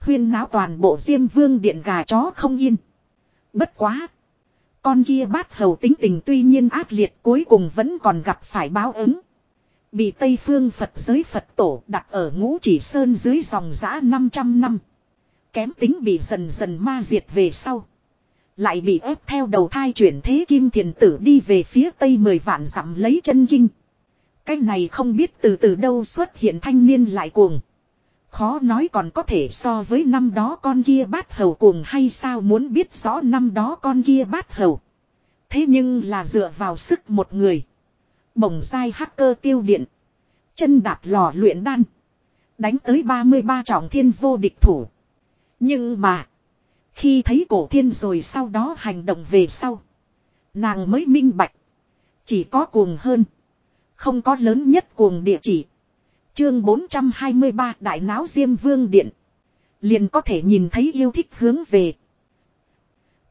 Huyên náo toàn bộ Diêm Vương Điện gà chó không yên. Bất quá. Con kia bát hầu tính tình tuy nhiên ác liệt cuối cùng vẫn còn gặp phải báo ứng. Bị Tây Phương Phật giới Phật tổ đặt ở ngũ chỉ sơn dưới dòng giã 500 năm. Kém tính bị dần dần ma diệt về sau. Lại bị ép theo đầu thai chuyển thế kim thiền tử đi về phía tây mười vạn dặm lấy chân kinh. Cái này không biết từ từ đâu xuất hiện thanh niên lại cuồng. Khó nói còn có thể so với năm đó con kia bát hầu cuồng hay sao muốn biết rõ năm đó con kia bát hầu. Thế nhưng là dựa vào sức một người. Bồng dai hacker tiêu điện. Chân đạp lò luyện đan. Đánh tới 33 trọng thiên vô địch thủ. Nhưng mà. Khi thấy cổ thiên rồi sau đó hành động về sau. Nàng mới minh bạch. Chỉ có cuồng hơn. Không có lớn nhất cuồng địa chỉ. Chương 423 Đại Náo Diêm Vương Điện. Liền có thể nhìn thấy yêu thích hướng về.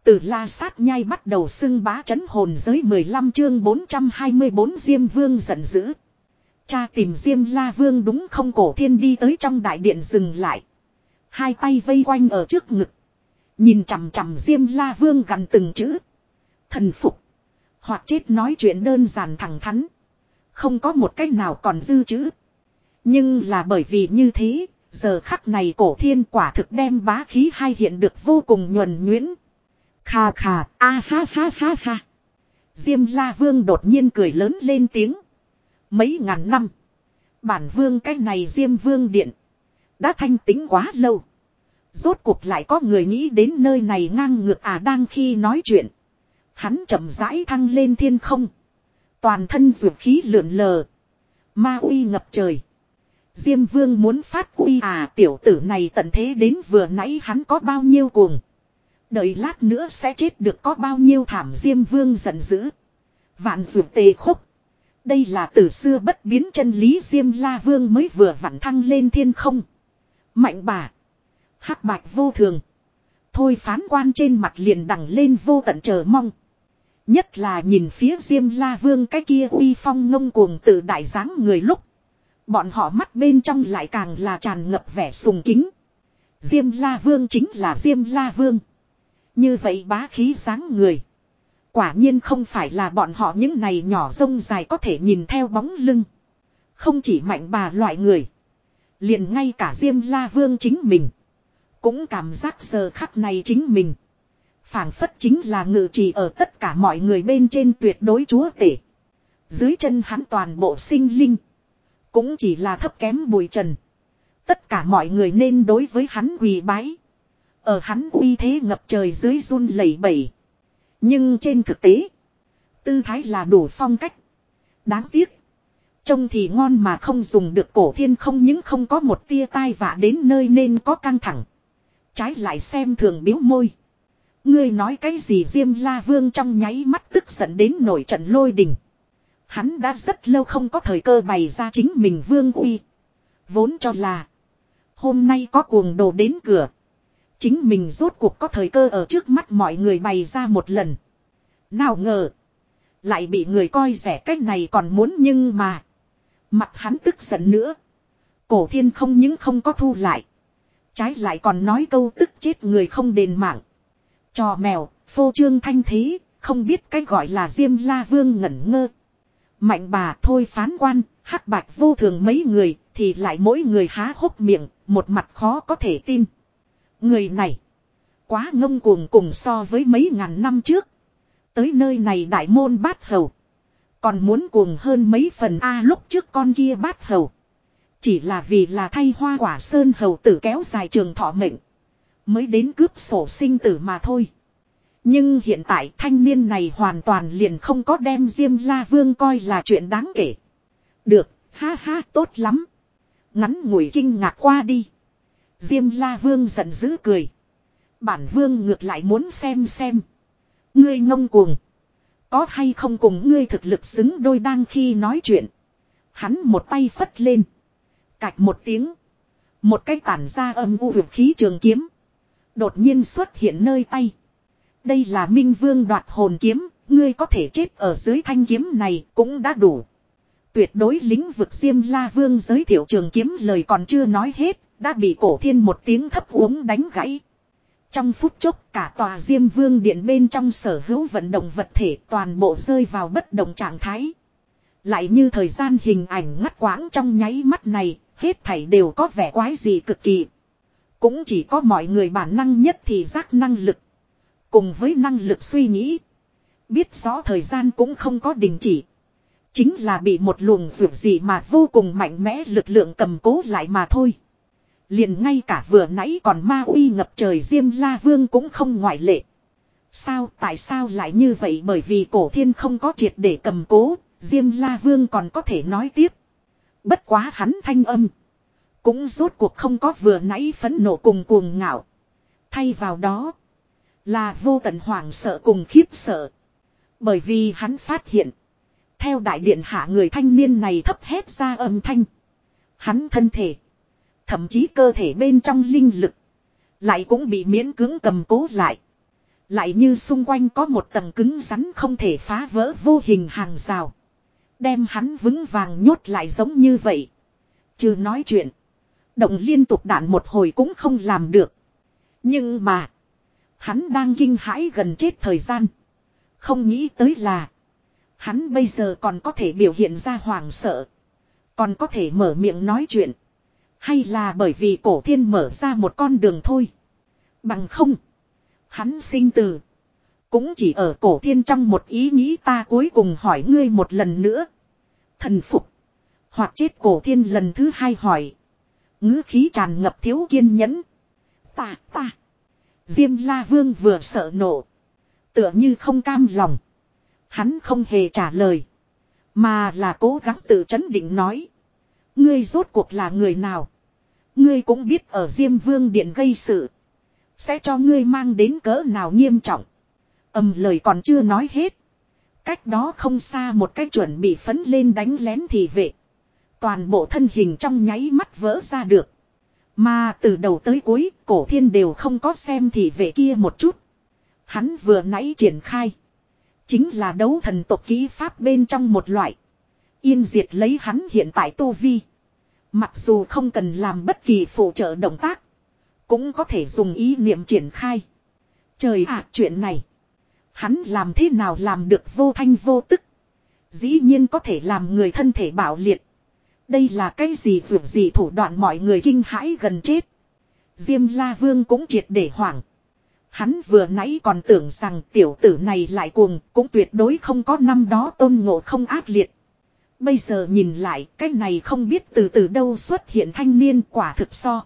Từ la sát nhai bắt đầu xưng bá chấn hồn giới 15 chương 424 Diêm Vương giận dữ. Cha tìm Diêm La Vương đúng không cổ thiên đi tới trong đại điện dừng lại. Hai tay vây quanh ở trước ngực. Nhìn chằm chằm Diêm La Vương gần từng chữ. Thần phục. Hoặc chết nói chuyện đơn giản thẳng thắn. Không có một cách nào còn dư chữ. Nhưng là bởi vì như thế, giờ khắc này cổ thiên quả thực đem bá khí hai hiện được vô cùng nhuần nhuyễn. Khà khà, a ha ha ha ha. Diêm La Vương đột nhiên cười lớn lên tiếng. Mấy ngàn năm. Bản vương cái này Diêm Vương Điện. Đã thanh tính quá lâu. Rốt cuộc lại có người nghĩ đến nơi này ngang ngược à đang khi nói chuyện. Hắn chậm rãi thăng lên thiên không. Toàn thân ruột khí lượn lờ. Ma uy ngập trời. Diêm vương muốn phát uy à tiểu tử này tận thế đến vừa nãy hắn có bao nhiêu cuồng. Đợi lát nữa sẽ chết được có bao nhiêu thảm Diêm vương giận dữ. Vạn ruột tề khúc. Đây là từ xưa bất biến chân lý Diêm La Vương mới vừa vặn thăng lên thiên không. Mạnh bà hắc bạch vô thường. Thôi phán quan trên mặt liền đằng lên vô tận chờ mong. Nhất là nhìn phía Diêm La Vương cái kia uy phong ngông cuồng tự đại dáng người lúc. Bọn họ mắt bên trong lại càng là tràn ngập vẻ sùng kính. Diêm La Vương chính là Diêm La Vương. Như vậy bá khí dáng người. Quả nhiên không phải là bọn họ những này nhỏ rông dài có thể nhìn theo bóng lưng. Không chỉ mạnh bà loại người. Liền ngay cả Diêm La Vương chính mình. Cũng cảm giác giờ khắc này chính mình. phảng phất chính là ngự trì ở tất cả mọi người bên trên tuyệt đối chúa tể. Dưới chân hắn toàn bộ sinh linh. Cũng chỉ là thấp kém bụi trần. Tất cả mọi người nên đối với hắn quỳ bái. Ở hắn uy thế ngập trời dưới run lẩy bẩy. Nhưng trên thực tế. Tư thái là đủ phong cách. Đáng tiếc. Trông thì ngon mà không dùng được cổ thiên không những không có một tia tai vạ đến nơi nên có căng thẳng. Trái lại xem thường biếu môi. Ngươi nói cái gì Diêm La Vương trong nháy mắt tức giận đến nổi trận lôi đình. Hắn đã rất lâu không có thời cơ bày ra chính mình vương uy. Vốn cho là. Hôm nay có cuồng đồ đến cửa. Chính mình rốt cuộc có thời cơ ở trước mắt mọi người bày ra một lần. Nào ngờ. Lại bị người coi rẻ cách này còn muốn nhưng mà. Mặt hắn tức giận nữa. Cổ thiên không những không có thu lại. Trái lại còn nói câu tức chết người không đền mạng. Trò mèo, phô trương thanh thế, không biết cái gọi là Diêm La Vương ngẩn ngơ. Mạnh bà thôi phán quan, hắc bạch vô thường mấy người, thì lại mỗi người há hốc miệng, một mặt khó có thể tin. Người này, quá ngông cuồng cùng so với mấy ngàn năm trước. Tới nơi này đại môn bát hầu. Còn muốn cuồng hơn mấy phần A lúc trước con kia bát hầu. Chỉ là vì là thay hoa quả sơn hầu tử kéo dài trường thọ mệnh. Mới đến cướp sổ sinh tử mà thôi. Nhưng hiện tại thanh niên này hoàn toàn liền không có đem Diêm La Vương coi là chuyện đáng kể. Được, ha ha tốt lắm. Ngắn ngủi kinh ngạc qua đi. Diêm La Vương giận dữ cười. Bản Vương ngược lại muốn xem xem. Ngươi ngông cuồng. Có hay không cùng ngươi thực lực xứng đôi đang khi nói chuyện. Hắn một tay phất lên. Cạch một tiếng. Một cái tản ra âm u vực khí trường kiếm. Đột nhiên xuất hiện nơi tay. Đây là Minh Vương đoạt hồn kiếm. Ngươi có thể chết ở dưới thanh kiếm này cũng đã đủ. Tuyệt đối lĩnh vực Diêm La Vương giới thiệu trường kiếm lời còn chưa nói hết. Đã bị cổ thiên một tiếng thấp uống đánh gãy. Trong phút chốc cả tòa Diêm Vương điện bên trong sở hữu vận động vật thể toàn bộ rơi vào bất động trạng thái. Lại như thời gian hình ảnh ngắt quãng trong nháy mắt này, hết thảy đều có vẻ quái gì cực kỳ. Cũng chỉ có mọi người bản năng nhất thì giác năng lực. Cùng với năng lực suy nghĩ. Biết rõ thời gian cũng không có đình chỉ. Chính là bị một luồng vượt gì mà vô cùng mạnh mẽ lực lượng cầm cố lại mà thôi. Liền ngay cả vừa nãy còn ma uy ngập trời Diêm La Vương cũng không ngoại lệ. Sao tại sao lại như vậy bởi vì cổ thiên không có triệt để cầm cố, Diêm La Vương còn có thể nói tiếp. Bất quá hắn thanh âm. Cũng rốt cuộc không có vừa nãy phấn nộ cùng cuồng ngạo. Thay vào đó. Là vô tận hoảng sợ cùng khiếp sợ. Bởi vì hắn phát hiện. Theo đại điện hạ người thanh niên này thấp hét ra âm thanh. Hắn thân thể. Thậm chí cơ thể bên trong linh lực. Lại cũng bị miễn cưỡng cầm cố lại. Lại như xung quanh có một tầng cứng rắn không thể phá vỡ vô hình hàng rào. Đem hắn vững vàng nhốt lại giống như vậy. Chứ nói chuyện. Động liên tục đạn một hồi cũng không làm được. Nhưng mà. Hắn đang kinh hãi gần chết thời gian. Không nghĩ tới là. Hắn bây giờ còn có thể biểu hiện ra hoảng sợ. Còn có thể mở miệng nói chuyện. Hay là bởi vì cổ thiên mở ra một con đường thôi. Bằng không. Hắn sinh từ. Cũng chỉ ở cổ thiên trong một ý nghĩ ta cuối cùng hỏi ngươi một lần nữa. Thần phục. Hoặc chết cổ thiên lần thứ hai hỏi. ngữ khí tràn ngập thiếu kiên nhẫn. Ta, ta. Diêm la vương vừa sợ nổ, Tựa như không cam lòng. Hắn không hề trả lời. Mà là cố gắng tự chấn định nói. Ngươi rốt cuộc là người nào? Ngươi cũng biết ở Diêm Vương Điện gây sự. Sẽ cho ngươi mang đến cỡ nào nghiêm trọng. Âm lời còn chưa nói hết. Cách đó không xa một cái chuẩn bị phấn lên đánh lén thì vệ. Toàn bộ thân hình trong nháy mắt vỡ ra được. Mà từ đầu tới cuối, cổ thiên đều không có xem thì vệ kia một chút. Hắn vừa nãy triển khai. Chính là đấu thần tộc ký pháp bên trong một loại. Yên diệt lấy hắn hiện tại tu vi. Mặc dù không cần làm bất kỳ phụ trợ động tác. Cũng có thể dùng ý niệm triển khai. Trời ạ chuyện này. Hắn làm thế nào làm được vô thanh vô tức. Dĩ nhiên có thể làm người thân thể bảo liệt. Đây là cái gì vượt gì thủ đoạn mọi người kinh hãi gần chết. Diêm La Vương cũng triệt để hoảng. Hắn vừa nãy còn tưởng rằng tiểu tử này lại cuồng, cũng tuyệt đối không có năm đó tôn ngộ không ác liệt. Bây giờ nhìn lại, cái này không biết từ từ đâu xuất hiện thanh niên quả thực so.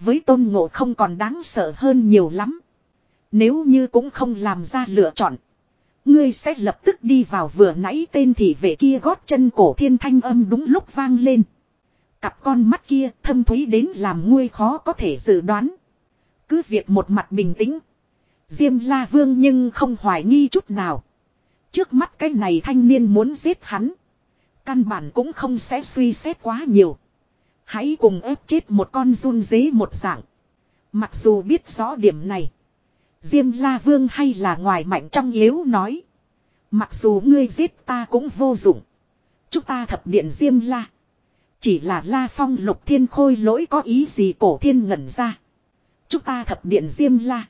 Với tôn ngộ không còn đáng sợ hơn nhiều lắm. Nếu như cũng không làm ra lựa chọn. Ngươi sẽ lập tức đi vào vừa nãy tên thị vệ kia gót chân cổ thiên thanh âm đúng lúc vang lên. Cặp con mắt kia thâm thúy đến làm ngươi khó có thể dự đoán. Cứ việc một mặt bình tĩnh. Diêm la vương nhưng không hoài nghi chút nào. Trước mắt cái này thanh niên muốn giết hắn. Căn bản cũng không sẽ suy xét quá nhiều. Hãy cùng ép chết một con run dế một dạng. Mặc dù biết rõ điểm này. Diêm la vương hay là ngoài mạnh trong yếu nói. Mặc dù ngươi giết ta cũng vô dụng. Chúng ta thập điện diêm la. Chỉ là la phong lục thiên khôi lỗi có ý gì cổ thiên ngẩn ra. Chúng ta thập điện diêm la.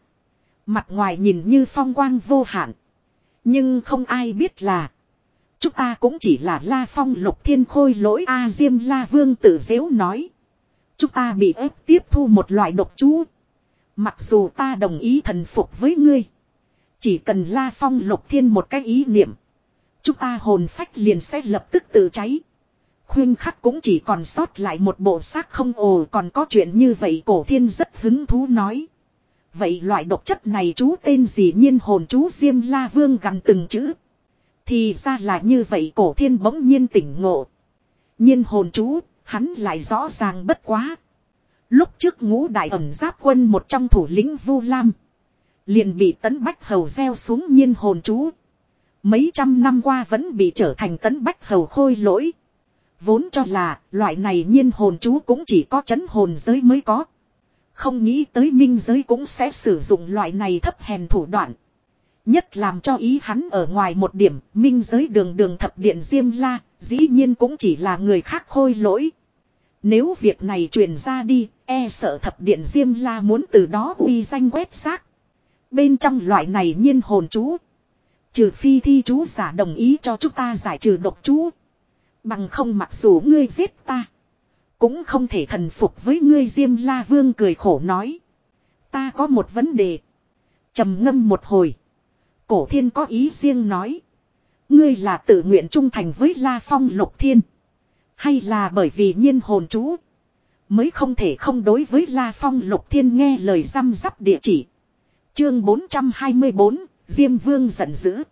Mặt ngoài nhìn như phong quang vô hạn. Nhưng không ai biết là. Chúng ta cũng chỉ là la phong lục thiên khôi lỗi A Diêm La Vương tự dễu nói. Chúng ta bị ép tiếp thu một loại độc chú. Mặc dù ta đồng ý thần phục với ngươi. Chỉ cần la phong lục thiên một cái ý niệm. Chúng ta hồn phách liền sẽ lập tức tự cháy. Khuyên khắc cũng chỉ còn sót lại một bộ xác không ồ còn có chuyện như vậy cổ thiên rất hứng thú nói. Vậy loại độc chất này chú tên gì nhiên hồn chú Diêm La Vương gần từng chữ. Thì ra là như vậy cổ thiên bỗng nhiên tỉnh ngộ. Nhiên hồn chú, hắn lại rõ ràng bất quá. Lúc trước ngũ đại ẩn giáp quân một trong thủ lĩnh Vu Lam. Liền bị tấn bách hầu gieo xuống nhiên hồn chú. Mấy trăm năm qua vẫn bị trở thành tấn bách hầu khôi lỗi. Vốn cho là loại này nhiên hồn chú cũng chỉ có chấn hồn giới mới có. Không nghĩ tới minh giới cũng sẽ sử dụng loại này thấp hèn thủ đoạn. Nhất làm cho ý hắn ở ngoài một điểm, minh giới đường đường thập điện Diêm La, dĩ nhiên cũng chỉ là người khác khôi lỗi. Nếu việc này truyền ra đi, e sợ thập điện Diêm La muốn từ đó uy danh quét xác. Bên trong loại này nhiên hồn chú. Trừ phi thi chú giả đồng ý cho chúng ta giải trừ độc chú. Bằng không mặc dù ngươi giết ta. Cũng không thể thần phục với ngươi Diêm La Vương cười khổ nói. Ta có một vấn đề. trầm ngâm một hồi. Cổ thiên có ý riêng nói. Ngươi là tự nguyện trung thành với La Phong Lục Thiên. Hay là bởi vì nhiên hồn chú. Mới không thể không đối với La Phong Lục Thiên nghe lời răm rắp địa chỉ. Chương 424, Diêm Vương giận dữ.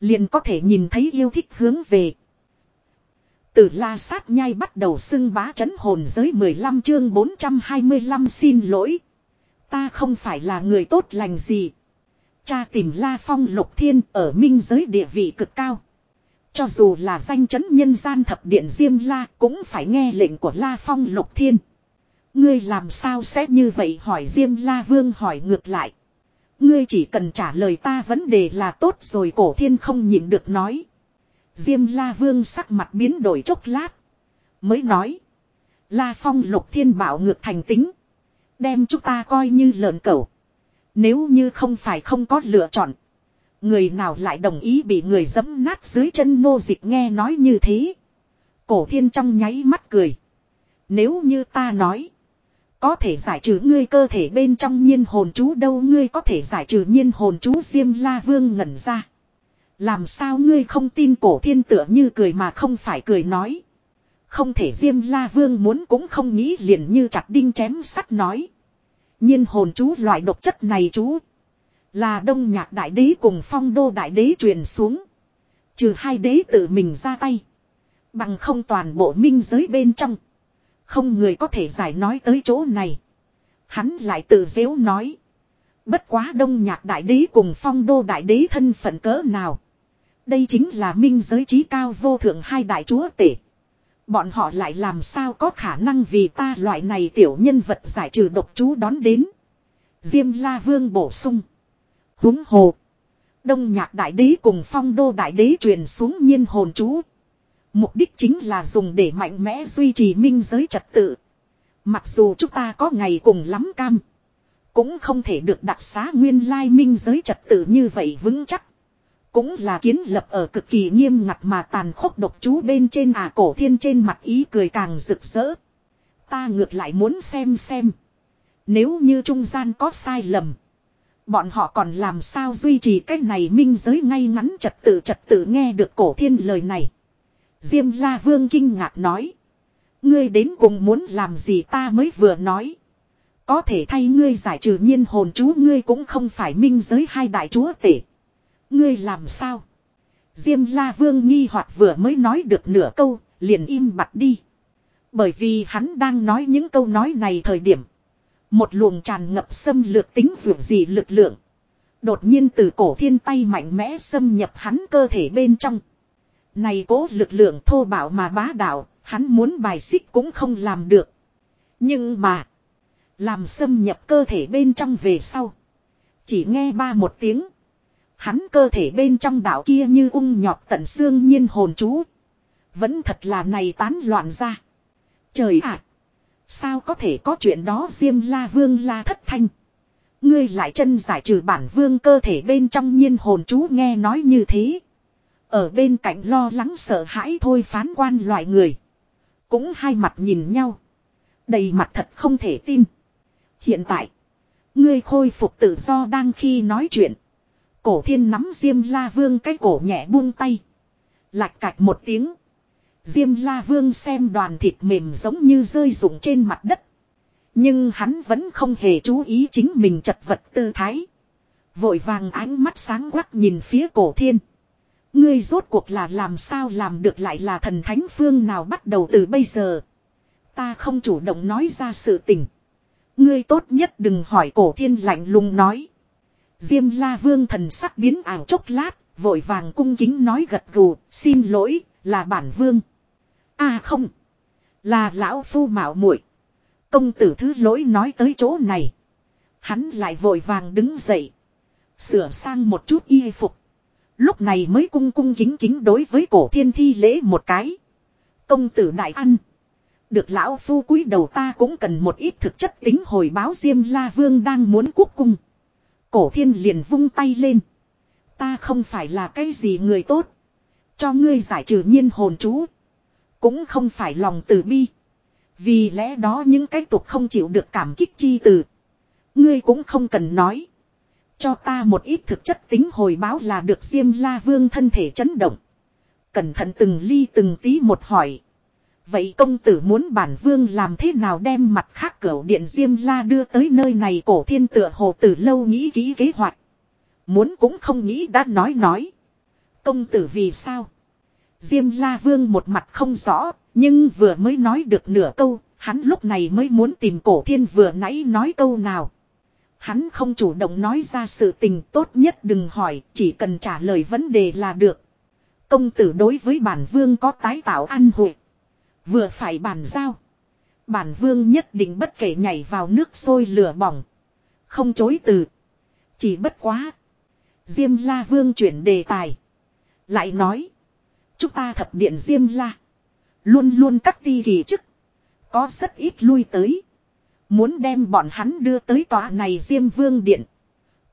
Liền có thể nhìn thấy yêu thích hướng về. Từ la sát nhai bắt đầu xưng bá chấn hồn giới 15 chương 425 xin lỗi. Ta không phải là người tốt lành gì. Cha tìm La Phong Lục Thiên ở minh giới địa vị cực cao. Cho dù là danh chấn nhân gian thập điện Diêm La cũng phải nghe lệnh của La Phong Lục Thiên. Ngươi làm sao sẽ như vậy hỏi Diêm La Vương hỏi ngược lại. Ngươi chỉ cần trả lời ta vấn đề là tốt rồi cổ thiên không nhịn được nói. Diêm La Vương sắc mặt biến đổi chốc lát. Mới nói. La Phong lục thiên bảo ngược thành tính. Đem chúng ta coi như lợn cẩu. Nếu như không phải không có lựa chọn. Người nào lại đồng ý bị người dẫm nát dưới chân nô dịch nghe nói như thế. Cổ thiên trong nháy mắt cười. Nếu như ta nói. Có thể giải trừ ngươi cơ thể bên trong nhiên hồn chú đâu, ngươi có thể giải trừ nhiên hồn chú Diêm La Vương ngẩn ra. Làm sao ngươi không tin cổ thiên tựa như cười mà không phải cười nói. Không thể, Diêm La Vương muốn cũng không nghĩ liền như chặt đinh chém sắt nói. Nhiên hồn chú loại độc chất này chú. Là đông nhạc đại đế cùng phong đô đại đế truyền xuống. Trừ hai đế tự mình ra tay. Bằng không toàn bộ minh giới bên trong. Không người có thể giải nói tới chỗ này. Hắn lại tự dễu nói. Bất quá đông nhạc đại đế cùng phong đô đại đế thân phận cỡ nào. Đây chính là minh giới trí cao vô thượng hai đại chúa tể. Bọn họ lại làm sao có khả năng vì ta loại này tiểu nhân vật giải trừ độc chú đón đến. Diêm La Vương bổ sung huống hồ. Đông nhạc đại đế cùng phong đô đại đế truyền xuống nhiên hồn chú. Mục đích chính là dùng để mạnh mẽ duy trì minh giới trật tự. Mặc dù chúng ta có ngày cùng lắm cam. Cũng không thể được đặc xá nguyên lai minh giới trật tự như vậy vững chắc. Cũng là kiến lập ở cực kỳ nghiêm ngặt mà tàn khốc độc chú bên trên à cổ thiên trên mặt ý cười càng rực rỡ. Ta ngược lại muốn xem xem. Nếu như trung gian có sai lầm. Bọn họ còn làm sao duy trì cái này minh giới ngay ngắn trật tự trật tự nghe được cổ thiên lời này. Diêm la vương kinh ngạc nói. Ngươi đến cùng muốn làm gì ta mới vừa nói. Có thể thay ngươi giải trừ nhiên hồn chú ngươi cũng không phải minh giới hai đại chúa tể. Ngươi làm sao? Diêm la vương nghi hoặc vừa mới nói được nửa câu, liền im bặt đi. Bởi vì hắn đang nói những câu nói này thời điểm. Một luồng tràn ngập xâm lược tính vượt gì lực lượng. Đột nhiên từ cổ thiên tay mạnh mẽ xâm nhập hắn cơ thể bên trong. Này cố lực lượng thô bạo mà bá đạo, hắn muốn bài xích cũng không làm được. Nhưng mà, làm xâm nhập cơ thể bên trong về sau. Chỉ nghe ba một tiếng. Hắn cơ thể bên trong đạo kia như ung nhọt tận xương nhiên hồn chú. Vẫn thật là này tán loạn ra. Trời ạ! Sao có thể có chuyện đó Diêm La Vương La thất thanh. Ngươi lại chân giải trừ bản vương cơ thể bên trong nhiên hồn chú nghe nói như thế. Ở bên cạnh lo lắng sợ hãi thôi phán quan loại người. Cũng hai mặt nhìn nhau. Đầy mặt thật không thể tin. Hiện tại. Ngươi khôi phục tự do đang khi nói chuyện. Cổ thiên nắm Diêm La Vương cái cổ nhẹ buông tay. Lạch cạch một tiếng. Diêm La Vương xem đoàn thịt mềm giống như rơi rụng trên mặt đất. Nhưng hắn vẫn không hề chú ý chính mình chật vật tư thái. Vội vàng ánh mắt sáng quắc nhìn phía cổ thiên. Ngươi rốt cuộc là làm sao làm được lại là thần thánh phương nào bắt đầu từ bây giờ. Ta không chủ động nói ra sự tình. Ngươi tốt nhất đừng hỏi cổ thiên lạnh lùng nói. Diêm la vương thần sắc biến ảo chốc lát, vội vàng cung kính nói gật gù, xin lỗi, là bản vương. À không, là lão phu mạo muội. Công tử thứ lỗi nói tới chỗ này. Hắn lại vội vàng đứng dậy. Sửa sang một chút y phục. Lúc này mới cung cung kính kính đối với cổ thiên thi lễ một cái. Công tử đại ăn. Được lão phu cúi đầu ta cũng cần một ít thực chất tính hồi báo Diêm La Vương đang muốn quốc cung. Cổ thiên liền vung tay lên. Ta không phải là cái gì người tốt. Cho ngươi giải trừ nhiên hồn chú. Cũng không phải lòng từ bi. Vì lẽ đó những cái tục không chịu được cảm kích chi từ. Ngươi cũng không cần nói. Cho ta một ít thực chất tính hồi báo là được Diêm La Vương thân thể chấn động. Cẩn thận từng ly từng tí một hỏi. Vậy công tử muốn bản vương làm thế nào đem mặt khác cửa điện Diêm La đưa tới nơi này cổ thiên tựa hồ từ lâu nghĩ kỹ kế hoạch. Muốn cũng không nghĩ đã nói nói. Công tử vì sao? Diêm La Vương một mặt không rõ, nhưng vừa mới nói được nửa câu, hắn lúc này mới muốn tìm cổ thiên vừa nãy nói câu nào. Hắn không chủ động nói ra sự tình tốt nhất đừng hỏi, chỉ cần trả lời vấn đề là được. Công tử đối với bản vương có tái tạo ăn hội. Vừa phải bàn giao. Bản vương nhất định bất kể nhảy vào nước sôi lửa bỏng. Không chối từ. Chỉ bất quá. Diêm la vương chuyển đề tài. Lại nói. Chúng ta thập điện Diêm la. Luôn luôn các ti kỳ chức. Có rất ít lui tới. Muốn đem bọn hắn đưa tới tòa này Diêm Vương Điện.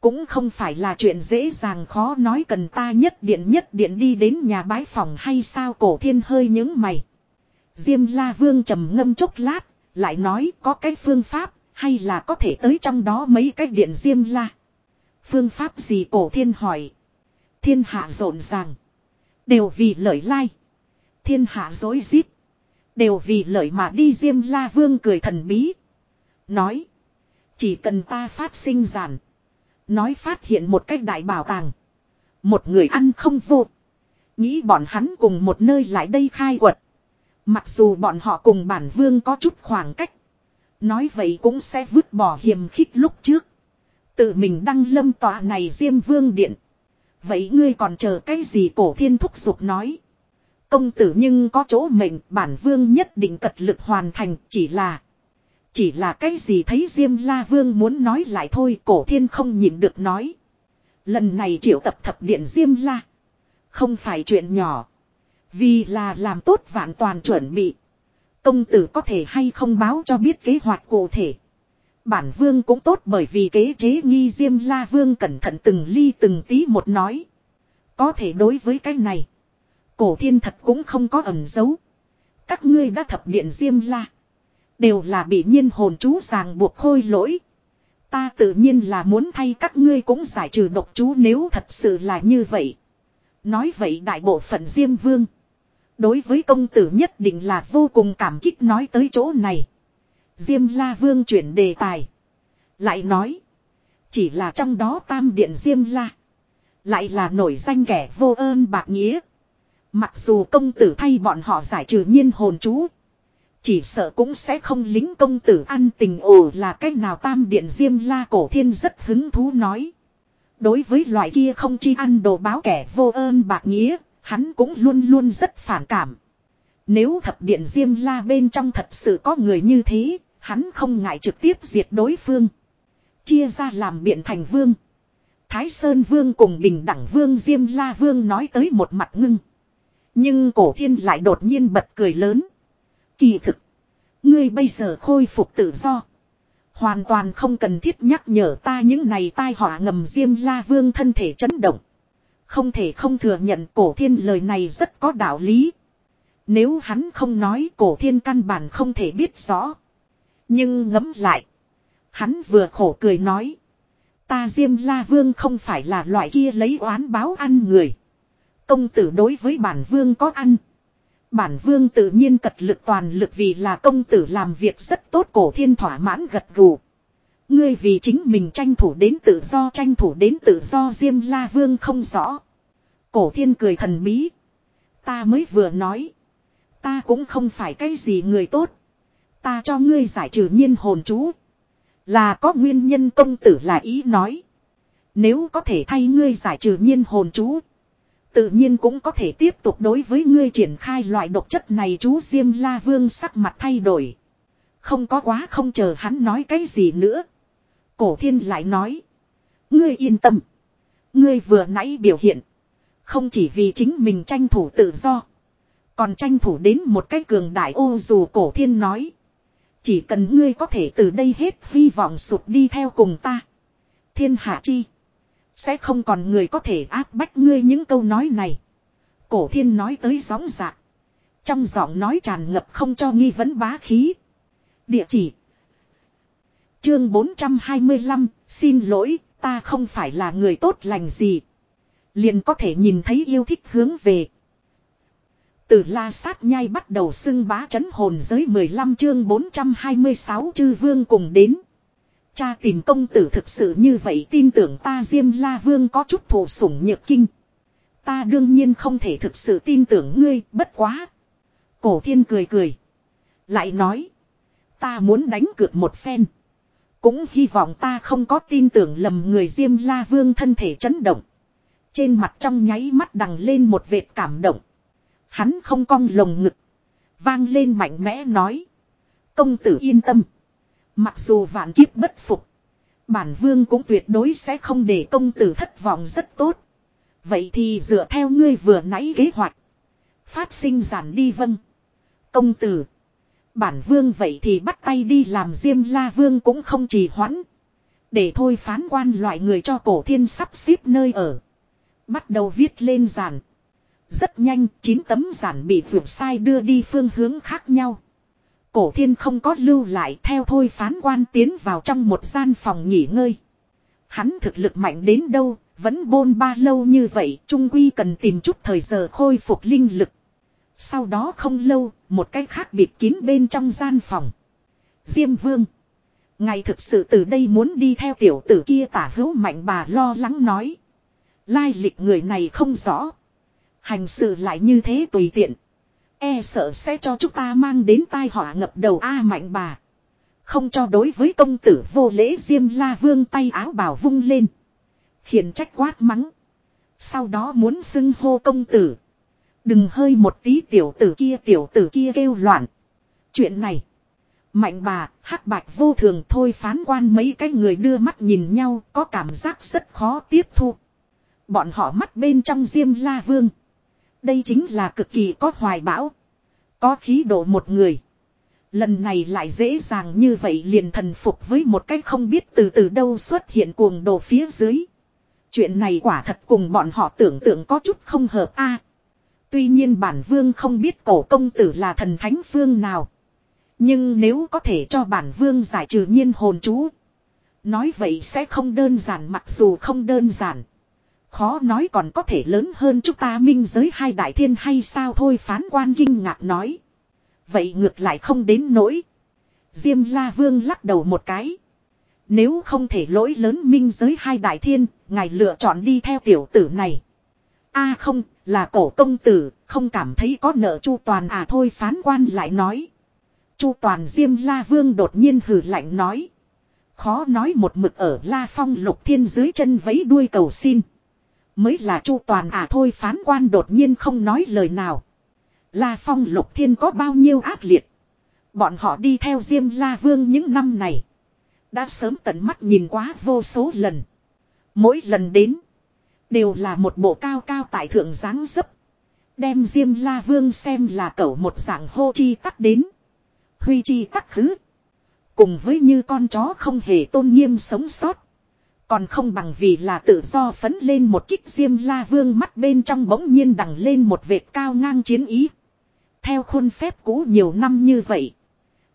Cũng không phải là chuyện dễ dàng khó nói cần ta nhất điện nhất điện đi đến nhà bái phòng hay sao cổ thiên hơi những mày. Diêm La Vương trầm ngâm chốc lát, lại nói có cái phương pháp, hay là có thể tới trong đó mấy cái điện Diêm La. Phương pháp gì cổ thiên hỏi. Thiên hạ rộn ràng. Đều vì lợi lai. Thiên hạ dối rít Đều vì lợi mà đi Diêm La Vương cười thần bí. Nói. Chỉ cần ta phát sinh giản. Nói phát hiện một cách đại bảo tàng. Một người ăn không vô. Nghĩ bọn hắn cùng một nơi lại đây khai quật. Mặc dù bọn họ cùng bản vương có chút khoảng cách. Nói vậy cũng sẽ vứt bỏ hiềm khích lúc trước. Tự mình đăng lâm tòa này diêm vương điện. Vậy ngươi còn chờ cái gì cổ thiên thúc giục nói. Công tử nhưng có chỗ mệnh, bản vương nhất định cật lực hoàn thành, chỉ là. Chỉ là cái gì thấy Diêm La Vương muốn nói lại thôi, cổ thiên không nhịn được nói. Lần này triệu tập thập điện Diêm La. Không phải chuyện nhỏ. Vì là làm tốt vạn toàn chuẩn bị. Công tử có thể hay không báo cho biết kế hoạch cụ thể. Bản vương cũng tốt bởi vì kế chế nghi diêm la vương cẩn thận từng ly từng tí một nói. Có thể đối với cái này. Cổ thiên thật cũng không có ẩn giấu. Các ngươi đã thập điện diêm la. Đều là bị nhiên hồn chú ràng buộc khôi lỗi. Ta tự nhiên là muốn thay các ngươi cũng giải trừ độc chú nếu thật sự là như vậy. Nói vậy đại bộ phận Diêm Vương. Đối với công tử nhất định là vô cùng cảm kích nói tới chỗ này. Diêm La Vương chuyển đề tài. Lại nói. Chỉ là trong đó tam điện Diêm La. Lại là nổi danh kẻ vô ơn bạc nghĩa. Mặc dù công tử thay bọn họ giải trừ nhiên hồn chú. Chỉ sợ cũng sẽ không lính công tử ăn tình ồ là cách nào tam điện Diêm La cổ thiên rất hứng thú nói. Đối với loại kia không chi ăn đồ báo kẻ vô ơn bạc nghĩa, hắn cũng luôn luôn rất phản cảm. Nếu thập điện Diêm La bên trong thật sự có người như thế, hắn không ngại trực tiếp diệt đối phương. Chia ra làm biện thành vương. Thái Sơn Vương cùng Bình Đẳng Vương, Diêm La Vương nói tới một mặt ngưng. Nhưng cổ thiên lại đột nhiên bật cười lớn. Kỳ thực. Ngươi bây giờ khôi phục tự do. Hoàn toàn không cần thiết nhắc nhở ta những này tai họa ngầm, Diêm La Vương thân thể chấn động. Không thể không thừa nhận cổ thiên lời này rất có đạo lý. Nếu hắn không nói, cổ thiên căn bản không thể biết rõ. Nhưng ngẫm lại. Hắn vừa khổ cười nói. Ta Diêm La Vương không phải là loại kia lấy oán báo ăn người. Công tử đối với bản vương có ăn. Bản vương tự nhiên cật lực toàn lực vì là công tử làm việc rất tốt cổ thiên thỏa mãn gật gù. Ngươi vì chính mình tranh thủ đến tự do, tranh thủ đến tự do Diêm La Vương không rõ. Cổ thiên cười thần bí. Ta mới vừa nói. Ta cũng không phải cái gì người tốt. Ta cho ngươi giải trừ nhiên hồn chú. Là có nguyên nhân công tử là ý nói. Nếu có thể thay ngươi giải trừ nhiên hồn chú. Tự nhiên cũng có thể tiếp tục đối với ngươi triển khai loại độc chất này chú Diêm La Vương sắc mặt thay đổi. Không có quá không chờ hắn nói cái gì nữa. Cổ thiên lại nói. Ngươi yên tâm. Ngươi vừa nãy biểu hiện. Không chỉ vì chính mình tranh thủ tự do. Còn tranh thủ đến một cái cường đại ô dù cổ thiên nói. Chỉ cần ngươi có thể từ đây hết hy vọng sụp đi theo cùng ta. Thiên hạ chi. Sẽ không còn người có thể áp bách ngươi những câu nói này. Cổ thiên nói tới gióng dạ. Trong giọng nói tràn ngập không cho nghi vấn bá khí. Địa chỉ. Chương 425, xin lỗi, ta không phải là người tốt lành gì. Liền có thể nhìn thấy yêu thích hướng về. Từ la sát nhai bắt đầu xưng bá chấn hồn giới 15 chương 426 chư vương cùng đến. Cha tìm công tử thực sự như vậy tin tưởng ta Diêm La Vương có chút thổ sủng nhược kinh. Ta đương nhiên không thể thực sự tin tưởng ngươi, bất quá. Cổ thiên cười cười. Lại nói. Ta muốn đánh cược một phen. Cũng hy vọng ta không có tin tưởng lầm người Diêm La Vương thân thể chấn động. Trên mặt trong nháy mắt đằng lên một vệt cảm động. Hắn không cong lồng ngực. Vang lên mạnh mẽ nói. Công tử yên tâm. Mặc dù vạn kiếp bất phục. Bản vương cũng tuyệt đối sẽ không để công tử thất vọng rất tốt. Vậy thì dựa theo ngươi vừa nãy kế hoạch. Phát sinh giản đi vâng. Công tử. Bản vương vậy thì bắt tay đi làm diêm la vương cũng không trì hoãn. Để thôi phán quan loại người cho cổ thiên sắp xếp nơi ở. Bắt đầu viết lên giản. Rất nhanh, 9 tấm giản bị vượt sai đưa đi phương hướng khác nhau. Cổ thiên không có lưu lại theo thôi phán quan tiến vào trong một gian phòng nghỉ ngơi. Hắn thực lực mạnh đến đâu, vẫn bôn ba lâu như vậy, trung quy cần tìm chút thời giờ khôi phục linh lực. Sau đó không lâu, một cái khác bịt kín bên trong gian phòng. Diêm vương. Ngài thực sự từ đây muốn đi theo tiểu tử kia tả hữu mạnh bà lo lắng nói. Lai lịch người này không rõ. Hành sự lại như thế tùy tiện. E sợ sẽ cho chúng ta mang đến tai họa ngập đầu A mạnh bà. Không cho đối với công tử vô lễ diêm la vương tay áo bảo vung lên. Khiển trách quát mắng. Sau đó muốn xưng hô công tử. Đừng hơi một tí tiểu tử kia tiểu tử kia kêu loạn. Chuyện này. Mạnh bà, hắc bạch vô thường thôi phán quan mấy cái người đưa mắt nhìn nhau có cảm giác rất khó tiếp thu. Bọn họ mắt bên trong diêm la vương. Đây chính là cực kỳ có hoài bão. Có khí độ một người. Lần này lại dễ dàng như vậy liền thần phục với một cách không biết từ từ đâu xuất hiện cuồng đồ phía dưới. Chuyện này quả thật cùng bọn họ tưởng tượng có chút không hợp a. tuy nhiên bản vương không biết cổ công tử là thần thánh phương nào. Nhưng nếu có thể cho bản vương giải trừ nhiên hồn chú. Nói vậy sẽ không đơn giản mặc dù không đơn giản. Khó nói còn có thể lớn hơn chúng ta minh giới hai đại thiên hay sao thôi phán quan kinh ngạc nói. Vậy ngược lại không đến nỗi. Diêm la vương lắc đầu một cái. Nếu không thể lỗi lớn minh giới hai đại thiên, ngài lựa chọn đi theo tiểu tử này. a không, là cổ công tử, không cảm thấy có nợ chu toàn à thôi phán quan lại nói. chu toàn diêm la vương đột nhiên hừ lạnh nói. Khó nói một mực ở la phong lục thiên dưới chân vấy đuôi cầu xin. Mới là chu toàn à thôi phán quan đột nhiên không nói lời nào. La phong lục thiên có bao nhiêu ác liệt. Bọn họ đi theo diêm la vương những năm này. Đã sớm tận mắt nhìn quá vô số lần. Mỗi lần đến. Đều là một bộ cao cao tại thượng dáng dấp. Đem diêm la vương xem là cẩu một dạng hô chi tắc đến. Huy chi tắc khứ. Cùng với như con chó không hề tôn nghiêm sống sót. Còn không bằng vì là tự do phấn lên một kích diêm la vương mắt bên trong bỗng nhiên đằng lên một vệt cao ngang chiến ý. Theo khuôn phép cũ nhiều năm như vậy.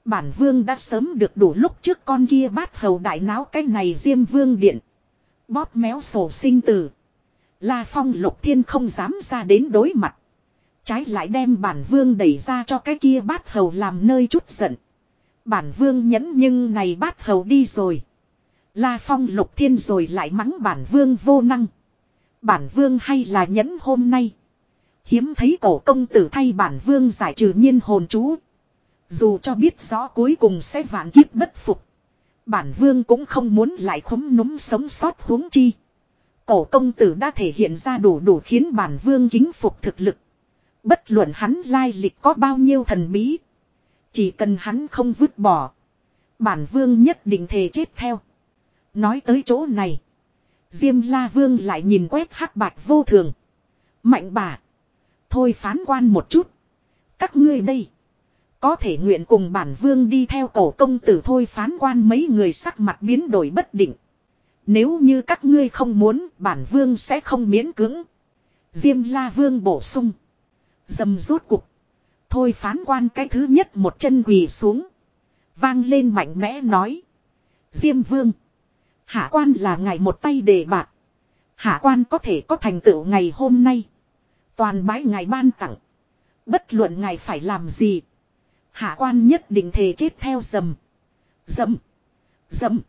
Bản vương đã sớm được đủ lúc trước con kia bát hầu đại náo cái này diêm vương điện. Bóp méo sổ sinh tử. La phong lục thiên không dám ra đến đối mặt. Trái lại đem bản vương đẩy ra cho cái kia bát hầu làm nơi chút giận. Bản vương nhẫn nhưng này bát hầu đi rồi. La phong lục thiên rồi lại mắng bản vương vô năng. Bản vương hay là nhẫn hôm nay. Hiếm thấy cổ công tử thay bản vương giải trừ nhiên hồn chú. Dù cho biết rõ cuối cùng sẽ vạn kiếp bất phục. Bản vương cũng không muốn lại khúm núm sống sót huống chi. Cổ công tử đã thể hiện ra đủ đủ khiến bản vương kính phục thực lực. Bất luận hắn lai lịch có bao nhiêu thần bí. Chỉ cần hắn không vứt bỏ. Bản vương nhất định thề chết theo. Nói tới chỗ này. Diêm la vương lại nhìn quét hắc bạch vô thường. Mạnh bà. Thôi phán quan một chút. Các ngươi đây. Có thể nguyện cùng bản vương đi theo cổ công tử thôi phán quan mấy người sắc mặt biến đổi bất định. Nếu như các ngươi không muốn, bản vương sẽ không miễn cưỡng. Diêm la vương bổ sung. Dầm rốt cục. Thôi phán quan cái thứ nhất một chân quỳ xuống. Vang lên mạnh mẽ nói. Diêm vương. Hạ quan là ngày một tay đề bạc. Hạ quan có thể có thành tựu ngày hôm nay. Toàn bái ngài ban tặng. Bất luận ngài phải làm gì. Hạ quan nhất định thề chết theo dầm. Dầm. Dầm.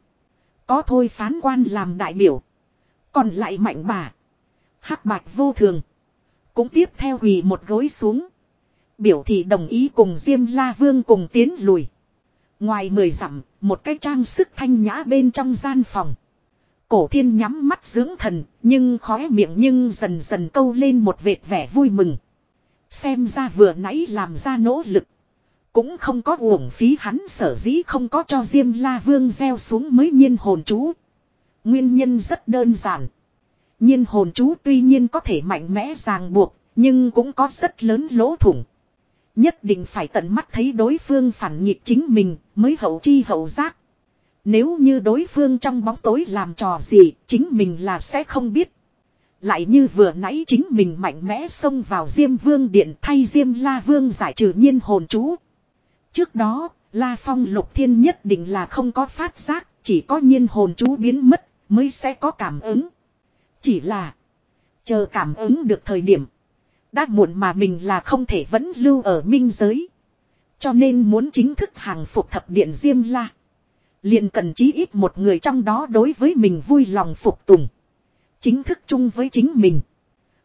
Có thôi phán quan làm đại biểu. Còn lại mạnh bà. hắc bạch vô thường. Cũng tiếp theo hủy một gối xuống. Biểu thị đồng ý cùng Diêm La Vương cùng tiến lùi. Ngoài mười dặm, một cái trang sức thanh nhã bên trong gian phòng. Cổ thiên nhắm mắt dưỡng thần, nhưng khóe miệng nhưng dần dần câu lên một vệt vẻ vui mừng. Xem ra vừa nãy làm ra nỗ lực. Cũng không có uổng phí hắn sở dĩ không có cho Diêm La Vương gieo xuống mới nhiên hồn chú. Nguyên nhân rất đơn giản. Nhiên hồn chú tuy nhiên có thể mạnh mẽ ràng buộc, nhưng cũng có rất lớn lỗ thủng. Nhất định phải tận mắt thấy đối phương phản nghịch chính mình mới hậu chi hậu giác. Nếu như đối phương trong bóng tối làm trò gì, chính mình là sẽ không biết. Lại như vừa nãy chính mình mạnh mẽ xông vào Diêm Vương Điện thay Diêm La Vương giải trừ nhiên hồn chú. Trước đó, La Phong Lục Thiên nhất định là không có phát giác, chỉ có nhiên hồn chú biến mất, mới sẽ có cảm ứng. Chỉ là, chờ cảm ứng được thời điểm. Đã muộn mà mình là không thể vẫn lưu ở minh giới. Cho nên muốn chính thức hàng phục thập điện Diêm La. liền cần chí ít một người trong đó đối với mình vui lòng phục tùng. Chính thức chung với chính mình.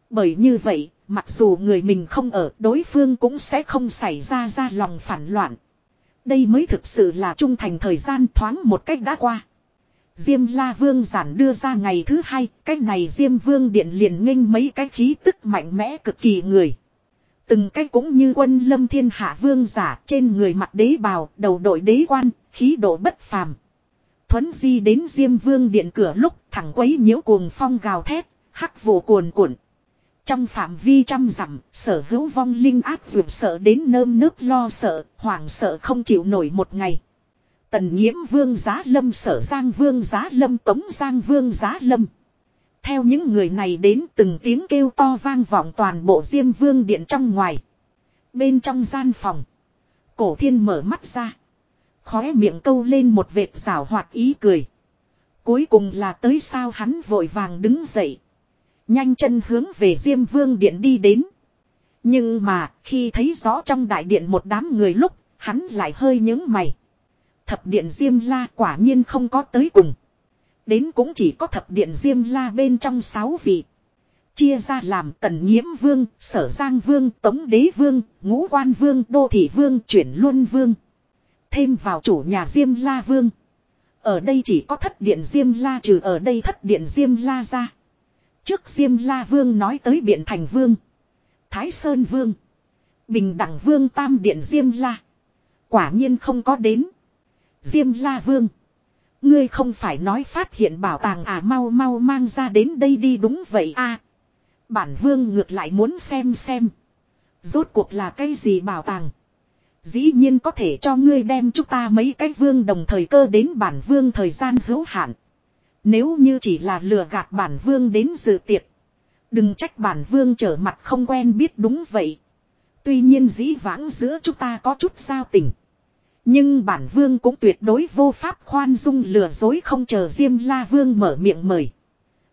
Bởi như vậy, mặc dù người mình không ở đối phương cũng sẽ không xảy ra ra lòng phản loạn. Đây mới thực sự là trung thành thời gian thoáng một cách đã qua. Diêm La Vương giản đưa ra ngày thứ hai, cái này Diêm Vương điện liền nghênh mấy cái khí tức mạnh mẽ cực kỳ người. Từng cái cũng như quân lâm thiên hạ vương giả trên người mặt đế bào, đầu đội đế quan, khí độ bất phàm. Thuấn di đến Diêm Vương điện cửa lúc thẳng quấy nhiễu cuồng phong gào thét, hắc vụ cuồn cuộn. Trong phạm vi trăm dặm, sở hữu vong linh áp vượt sợ đến nơm nước lo sợ, hoảng sợ không chịu nổi một ngày. Tần nhiễm vương giá lâm, sở giang vương giá lâm, tống giang vương giá lâm. Theo những người này đến, từng tiếng kêu to vang vọng toàn bộ diêm vương điện trong ngoài. Bên trong gian phòng. Cổ thiên mở mắt ra. Khóe miệng câu lên một vệt rảo hoạt ý cười. Cuối cùng là tới sao hắn vội vàng đứng dậy. Nhanh chân hướng về Diêm Vương Điện đi đến. Nhưng mà, khi thấy rõ trong đại điện một đám người lúc, hắn lại hơi nhướng mày. Thập điện Diêm La quả nhiên không có tới cùng. Đến cũng chỉ có thập điện Diêm La bên trong sáu vị. Chia ra làm tần nhiễm vương, sở giang vương, tống đế vương, ngũ quan vương, đô thị vương, chuyển luân vương. Thêm vào chủ nhà Diêm La vương. Ở đây chỉ có thất điện Diêm La trừ ở đây thất điện Diêm La ra. Trước Diêm La Vương nói tới Biện Thành Vương. Thái Sơn Vương. Bình Đẳng Vương Tam Điện Diêm La. Quả nhiên không có đến. Diêm La Vương. Ngươi không phải nói phát hiện bảo tàng à mau mau mang ra đến đây đi đúng vậy à. Bản Vương ngược lại muốn xem xem. Rốt cuộc là cái gì bảo tàng. Dĩ nhiên có thể cho ngươi đem chúng ta mấy cái vương đồng thời cơ đến bản vương thời gian hữu hạn. Nếu như chỉ là lừa gạt bản vương đến dự tiệc. Đừng trách bản vương trở mặt không quen biết đúng vậy. Tuy nhiên dĩ vãng giữa chúng ta có chút giao tình. Nhưng bản vương cũng tuyệt đối vô pháp khoan dung lừa dối không chờ Diêm La Vương mở miệng mời.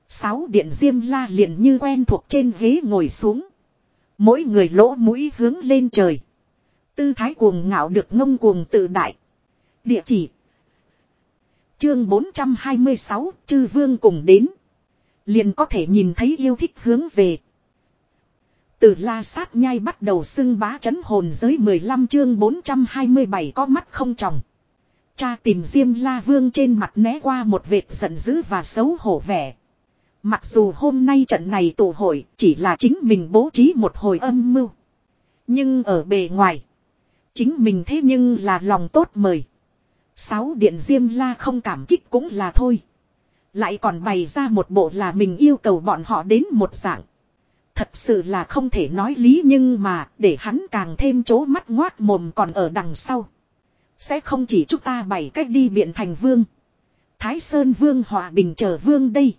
Sáu điện Diêm La liền như quen thuộc trên ghế ngồi xuống. Mỗi người lỗ mũi hướng lên trời. Tư thái cuồng ngạo được ngông cuồng tự đại. Địa chỉ Chương 426, chư vương cùng đến. Liền có thể nhìn thấy yêu thích hướng về. Từ la sát nhai bắt đầu xưng bá chấn hồn giới 15 chương 427 có mắt không tròng. Cha tìm Diêm La Vương trên mặt né qua một vệt giận dữ và xấu hổ vẻ. Mặc dù hôm nay trận này tụ hội chỉ là chính mình bố trí một hồi âm mưu. Nhưng ở bề ngoài. Chính mình thế nhưng là lòng tốt mời. Sáu điện diêm la không cảm kích cũng là thôi. Lại còn bày ra một bộ là mình yêu cầu bọn họ đến một dạng. Thật sự là không thể nói lý nhưng mà, để hắn càng thêm chố mắt ngoác mồm còn ở đằng sau. Sẽ không chỉ chúng ta bày cách đi biện thành vương. Thái Sơn vương, hòa bình chờ vương đây.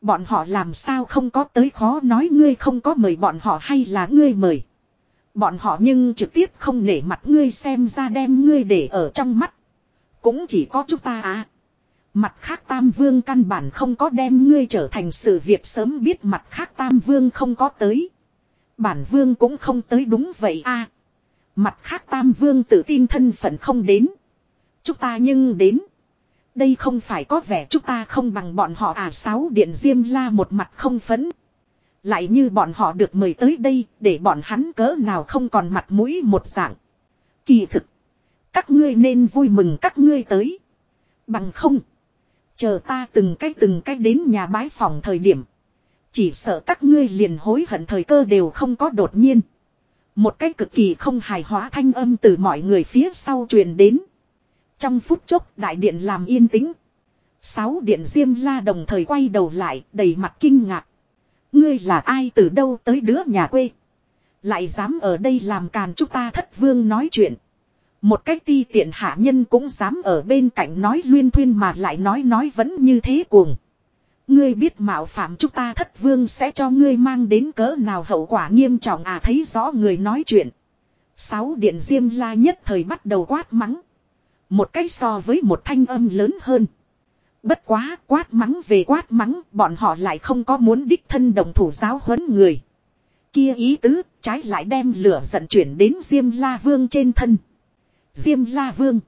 Bọn họ làm sao không có tới khó nói ngươi không có mời bọn họ hay là ngươi mời. Bọn họ nhưng trực tiếp không nể mặt ngươi xem ra đem ngươi để ở trong mắt. Cũng chỉ có chúng ta à. Mặt khác Tam Vương căn bản không có đem ngươi trở thành sự việc sớm biết mặt khác Tam Vương không có tới. Bản Vương cũng không tới đúng vậy a. À. Mặt khác Tam Vương tự tin thân phận không đến. Chúng ta nhưng đến. Đây không phải có vẻ chúng ta không bằng bọn họ à sáu điện diêm la một mặt không phấn. Lại như bọn họ được mời tới đây, để bọn hắn cỡ nào không còn mặt mũi một dạng. Kỳ thực. Các ngươi nên vui mừng các ngươi tới. Bằng không. Chờ ta từng cách từng cách đến nhà bái phòng thời điểm. Chỉ sợ các ngươi liền hối hận thời cơ đều không có đột nhiên. Một cách cực kỳ không hài hóa thanh âm từ mọi người phía sau truyền đến. Trong phút chốc, đại điện làm yên tĩnh. Sáu điện diêm la đồng thời quay đầu lại, đầy mặt kinh ngạc. Ngươi là ai, từ đâu tới đứa nhà quê. Lại dám ở đây làm càn chúng ta thất vương nói chuyện. Một cách ti tiện hạ nhân cũng dám ở bên cạnh nói luyên thuyên mà lại nói nói vẫn như thế cuồng. Ngươi biết mạo phạm chúng ta thất vương sẽ cho ngươi mang đến cỡ nào hậu quả nghiêm trọng à thấy rõ người nói chuyện. Sáu điện diêm la nhất thời bắt đầu quát mắng. Một cách so với một thanh âm lớn hơn. Bất quá quát mắng về quát mắng, bọn họ lại không có muốn đích thân đồng thủ giáo huấn người. Kia ý tứ, trái lại đem lửa giận chuyển đến diêm la vương trên thân. Diêm la vương.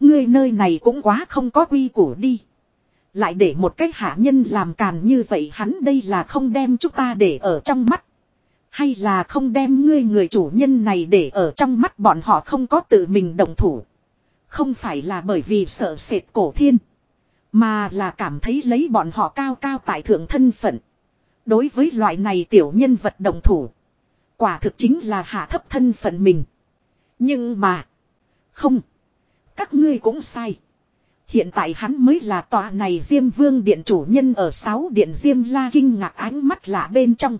Ngươi nơi này cũng quá không có quy củ đi. Lại để một cái hạ nhân làm càn như vậy hắn đây là không đem chúng ta để ở trong mắt. Hay là không đem ngươi người chủ nhân này để ở trong mắt bọn họ không có tự mình đồng thủ. Không phải là bởi vì sợ sệt cổ thiên. Mà là cảm thấy lấy bọn họ cao cao tại thượng thân phận. Đối với loại này tiểu nhân vật đồng thủ. Quả thực chính là hạ thấp thân phận mình. Nhưng mà. Không. Các ngươi cũng sai. Hiện tại hắn mới là tòa này Diêm Vương Điện chủ nhân ở sáu điện Diêm La kinh ngạc ánh mắt lạ bên trong.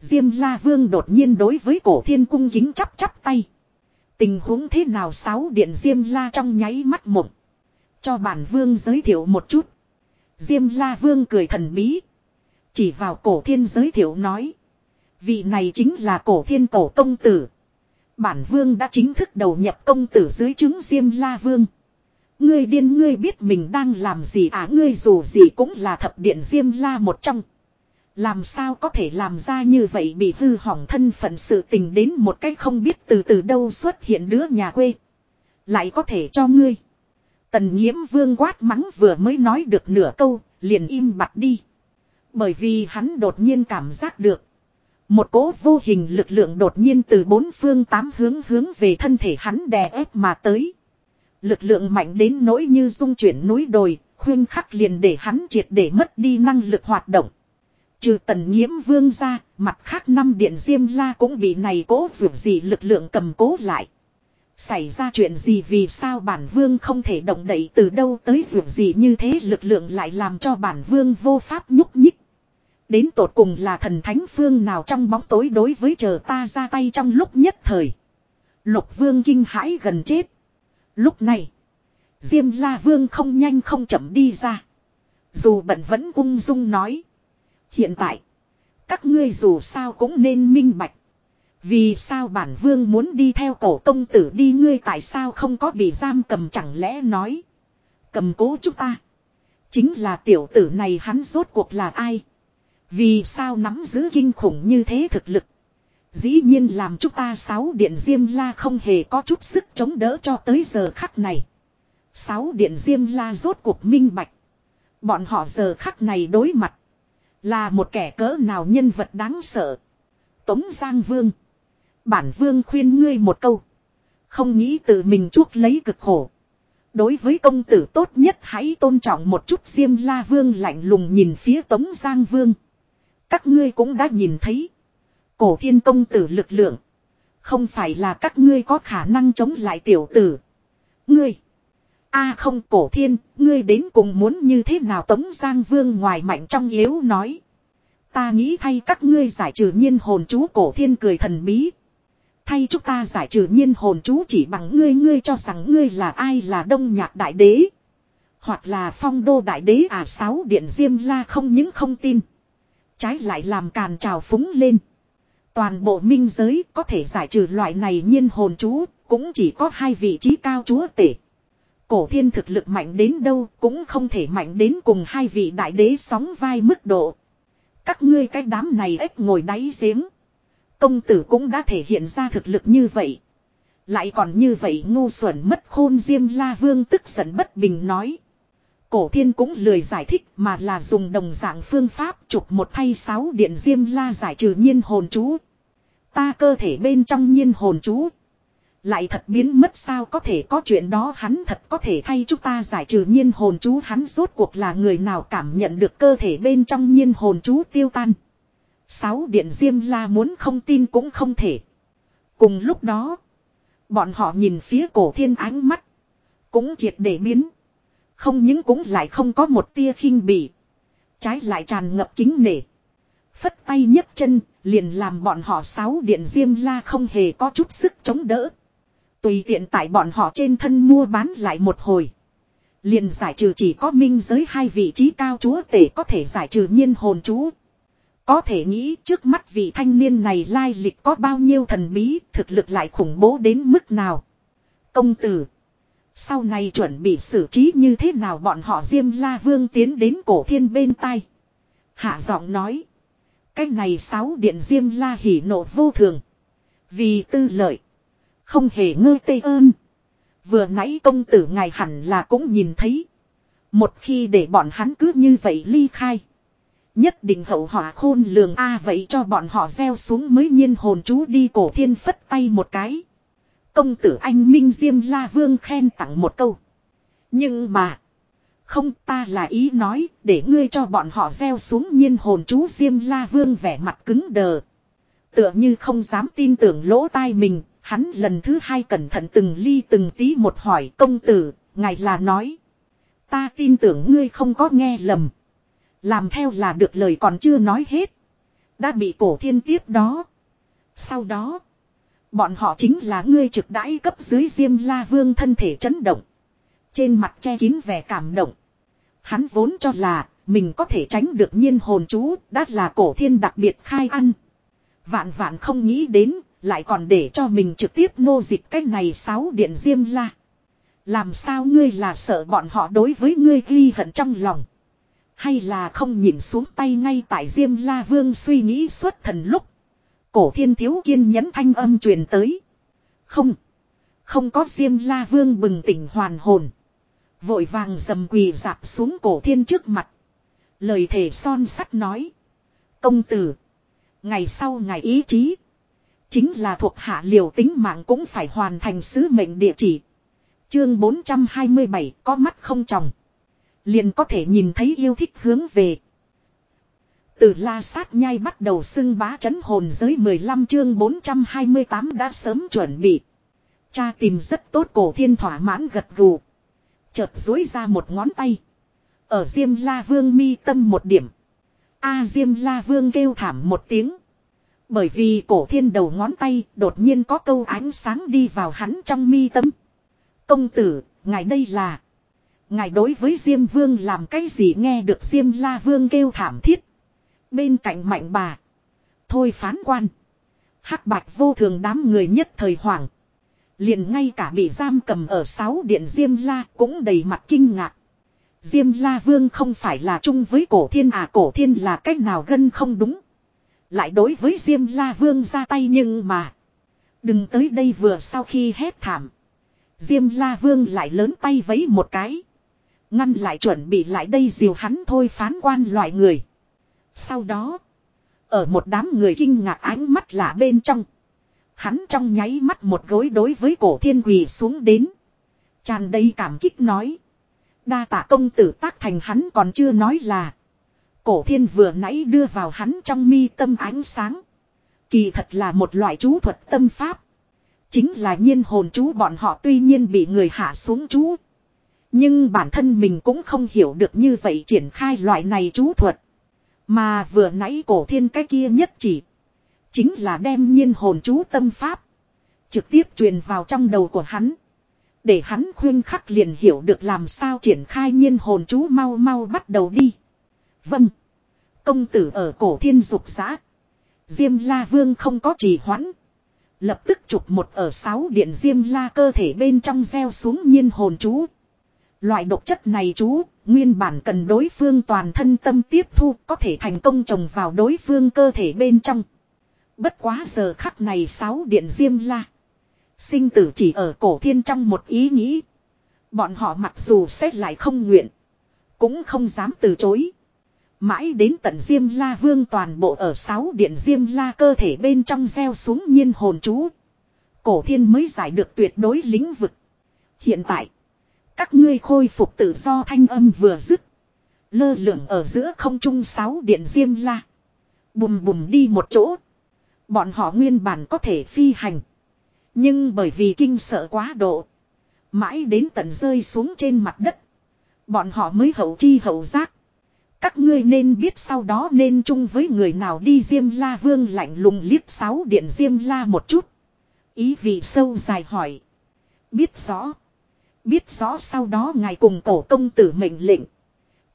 Diêm La Vương đột nhiên đối với cổ thiên cung kính chắp chắp tay. Tình huống thế nào sáu điện Diêm La trong nháy mắt mộng. Cho bản Vương giới thiệu một chút. Diêm La Vương cười thần bí. Chỉ vào cổ thiên giới thiệu nói. Vị này chính là cổ thiên cổ công tử. Bản Vương đã chính thức đầu nhập công tử dưới chứng Diêm La Vương. Ngươi điên ngươi biết mình đang làm gì à ngươi dù gì cũng là thập điện Diêm La một trong. Làm sao có thể làm ra như vậy bị hư hỏng thân phận sự tình đến một cách không biết từ từ đâu xuất hiện đứa nhà quê. Lại có thể cho ngươi. Tần nhiễm vương quát mắng vừa mới nói được nửa câu, liền im bặt đi. Bởi vì hắn đột nhiên cảm giác được. Một cỗ vô hình lực lượng đột nhiên từ bốn phương tám hướng hướng về thân thể hắn đè ép mà tới. Lực lượng mạnh đến nỗi như dung chuyển núi đồi, khuyên khắc liền để hắn triệt để mất đi năng lực hoạt động. Trừ tần nhiễm vương ra, mặt khác năm điện diêm la cũng bị này cố vượt gì lực lượng cầm cố lại. Xảy ra chuyện gì vì sao bản vương không thể động đậy từ đâu tới vượt gì như thế lực lượng lại làm cho bản vương vô pháp nhúc nhích. Đến tột cùng là thần thánh phương nào trong bóng tối đối với chờ ta ra tay trong lúc nhất thời. Lục vương kinh hãi gần chết. Lúc này, Diêm La Vương không nhanh không chậm đi ra. Dù bận vẫn ung dung nói. Hiện tại, các ngươi dù sao cũng nên minh bạch. Vì sao bản vương muốn đi theo cổ công tử đi ngươi tại sao không có bị giam cầm chẳng lẽ nói. Cầm cố chúng ta. Chính là tiểu tử này hắn rốt cuộc là ai. Vì sao nắm giữ kinh khủng như thế thực lực. Dĩ nhiên làm chúng ta sáu điện diêm la không hề có chút sức chống đỡ cho tới giờ khắc này. Sáu điện diêm la rốt cuộc minh bạch. Bọn họ giờ khắc này đối mặt. Là một kẻ cỡ nào nhân vật đáng sợ. Tống Giang Vương. Bản Vương khuyên ngươi một câu. Không nghĩ tự mình chuốc lấy cực khổ. Đối với công tử tốt nhất hãy tôn trọng một chút Diêm La Vương lạnh lùng nhìn phía Tống Giang Vương. Các ngươi cũng đã nhìn thấy. Cổ thiên công tử lực lượng. Không phải là các ngươi có khả năng chống lại tiểu tử. Ngươi. a không cổ thiên, ngươi đến cùng muốn như thế nào Tống Giang Vương ngoài mạnh trong yếu nói. Ta nghĩ thay các ngươi giải trừ nhiên hồn chú cổ thiên cười thần bí. Thay chúng ta giải trừ nhiên hồn chú chỉ bằng ngươi ngươi cho rằng ngươi là ai là đông nhạc đại đế. Hoặc là phong đô đại đế à sáu điện diêm la không những không tin. Trái lại làm càn trào phúng lên. Toàn bộ minh giới có thể giải trừ loại này nhiên hồn chú, cũng chỉ có hai vị trí cao chúa tể. Cổ thiên thực lực mạnh đến đâu cũng không thể mạnh đến cùng hai vị đại đế sóng vai mức độ. Các ngươi cái đám này ếch ngồi đáy giếng. Công tử cũng đã thể hiện ra thực lực như vậy. Lại còn như vậy ngu xuẩn mất khôn diêm la vương tức giận bất bình nói. Cổ thiên cũng lười giải thích mà là dùng đồng dạng phương pháp chụp một thay sáu điện diêm la giải trừ nhiên hồn chú. Ta cơ thể bên trong nhiên hồn chú. Lại thật biến mất sao có thể có chuyện đó hắn thật có thể thay chúng ta giải trừ nhiên hồn chú hắn rốt cuộc là người nào cảm nhận được cơ thể bên trong nhiên hồn chú tiêu tan. Sáu điện diêm la muốn không tin cũng không thể. Cùng lúc đó, bọn họ nhìn phía cổ thiên ánh mắt. Cũng triệt để biến. Không những cũng lại không có một tia khinh bỉ. Trái lại tràn ngập kính nể. Phất tay nhấc chân, liền làm bọn họ sáu điện diêm la không hề có chút sức chống đỡ. Tùy tiện tại bọn họ trên thân mua bán lại một hồi. Liền giải trừ chỉ có minh giới hai vị trí cao chúa tể có thể giải trừ nhiên hồn chú. Có thể nghĩ trước mắt vị thanh niên này lai lịch có bao nhiêu thần bí, thực lực lại khủng bố đến mức nào. Công tử. Sau này chuẩn bị xử trí như thế nào bọn họ Diêm La Vương tiến đến cổ thiên bên tai. Hạ giọng nói. Cái này sáu điện Diêm La hỉ nộ vô thường. Vì tư lợi. Không hề ngơ tê ơn. Vừa nãy công tử ngài hẳn là cũng nhìn thấy. Một khi để bọn hắn cứ như vậy ly khai. Nhất định hậu hỏa khôn lường A à, vậy cho bọn họ gieo xuống mới nhiên hồn chú đi cổ thiên phất tay một cái. Công tử anh Minh Diêm La Vương khen tặng một câu. Nhưng mà. Không ta là ý nói để ngươi cho bọn họ gieo xuống nhiên hồn chú Diêm La Vương vẻ mặt cứng đờ. Tựa như không dám tin tưởng lỗ tai mình, hắn lần thứ hai cẩn thận từng ly từng tí một hỏi công tử, ngài là nói. Ta tin tưởng ngươi không có nghe lầm. Làm theo là được lời còn chưa nói hết. Đã bị cổ thiên tiếp đó. Sau đó. Bọn họ chính là ngươi trực đãi cấp dưới Diêm La Vương thân thể chấn động. Trên mặt che kín vẻ cảm động. Hắn vốn cho là mình có thể tránh được nhiên hồn chú, đã là cổ thiên đặc biệt khai ăn. Vạn vạn không nghĩ đến, lại còn để cho mình trực tiếp nô dịch cái này sáu điện Diêm La. Làm sao ngươi là sợ bọn họ đối với ngươi ghi hận trong lòng. Hay là không nhìn xuống tay ngay tại Diêm La Vương suy nghĩ suốt thần lúc. Cổ thiên thiếu kiên nhẫn thanh âm truyền tới. Không. Không có Diêm La Vương bừng tỉnh hoàn hồn. Vội vàng dầm quỳ dạp xuống cổ thiên trước mặt. Lời thể son sắt nói. Công tử. Ngày sau ngày ý chí. Chính là thuộc hạ liều tính mạng cũng phải hoàn thành sứ mệnh địa chỉ. Chương 427 có mắt không tròng. Liền có thể nhìn thấy yêu thích hướng về. Từ la sát nhai bắt đầu xưng bá chấn hồn giới 15 chương 428 đã sớm chuẩn bị. Cha tìm rất tốt cổ thiên thỏa mãn gật gù. Chợt dối ra một ngón tay. Ở Diêm La Vương mi tâm một điểm. A Diêm La Vương kêu thảm một tiếng. Bởi vì cổ thiên đầu ngón tay đột nhiên có câu ánh sáng đi vào hắn trong mi tâm. Công tử, ngài đây là. Ngài đối với Diêm Vương làm cái gì nghe được Diêm La Vương kêu thảm thiết. Bên cạnh mạnh bà. Thôi phán quan. hắc bạch vô thường đám người nhất thời hoảng. Liền ngay cả bị giam cầm ở sáu điện Diêm La cũng đầy mặt kinh ngạc. Diêm La Vương không phải là chung với cổ thiên à cổ thiên là cách nào gân không đúng. Lại đối với Diêm La Vương ra tay nhưng mà. Đừng tới đây vừa sau khi hét thảm. Diêm La Vương lại lớn tay vấy một cái. Ngăn lại chuẩn bị lại đây diều hắn thôi phán quan loại người. Sau đó. Ở một đám người kinh ngạc ánh mắt lạ bên trong. Hắn trong nháy mắt một gối đối với cổ thiên quỳ xuống đến. Tràn đầy cảm kích nói. Đa tạ công tử tác thành hắn còn chưa nói là. Cổ thiên vừa nãy đưa vào hắn trong mi tâm ánh sáng. Kỳ thật là một loại chú thuật tâm pháp. Chính là nhiên hồn chú bọn họ tuy nhiên bị người hạ xuống chú. Nhưng bản thân mình cũng không hiểu được như vậy triển khai loại này chú thuật. Mà vừa nãy cổ thiên cái kia nhất chỉ. Chính là đem nhiên hồn chú tâm pháp. Trực tiếp truyền vào trong đầu của hắn. Để hắn khuyên khắc liền hiểu được làm sao triển khai nhiên hồn chú mau mau bắt đầu đi. Vâng. Công tử ở cổ thiên dục giã. Diêm la vương không có trì hoãn. Lập tức chụp một ở sáu điện diêm la cơ thể bên trong gieo xuống nhiên hồn chú. Loại độc chất này chú, nguyên bản cần đối phương toàn thân tâm tiếp thu có thể thành công trồng vào đối phương cơ thể bên trong. Bất quá giờ khắc này sáu điện diêm la. Sinh tử chỉ ở cổ thiên trong một ý nghĩ. Bọn họ mặc dù xét lại không nguyện. Cũng không dám từ chối. Mãi đến tận Diêm La Vương toàn bộ ở sáu điện Diêm La cơ thể bên trong gieo xuống nhiên hồn chú. Cổ thiên mới giải được tuyệt đối lĩnh vực. Hiện tại, các ngươi khôi phục tự do thanh âm vừa dứt. Lơ lửng ở giữa không trung sáu điện Diêm La. Bùm bùm đi một chỗ. Bọn họ nguyên bản có thể phi hành. Nhưng bởi vì kinh sợ quá độ. Mãi đến tận rơi xuống trên mặt đất. Bọn họ mới hậu chi hậu giác. Các ngươi nên biết sau đó nên chung với người nào đi Diêm La Vương lạnh lùng liếc sáu điện Diêm La một chút. Ý vị sâu dài hỏi. Biết rõ. Biết rõ sau đó ngài cùng cổ công tử mệnh lệnh.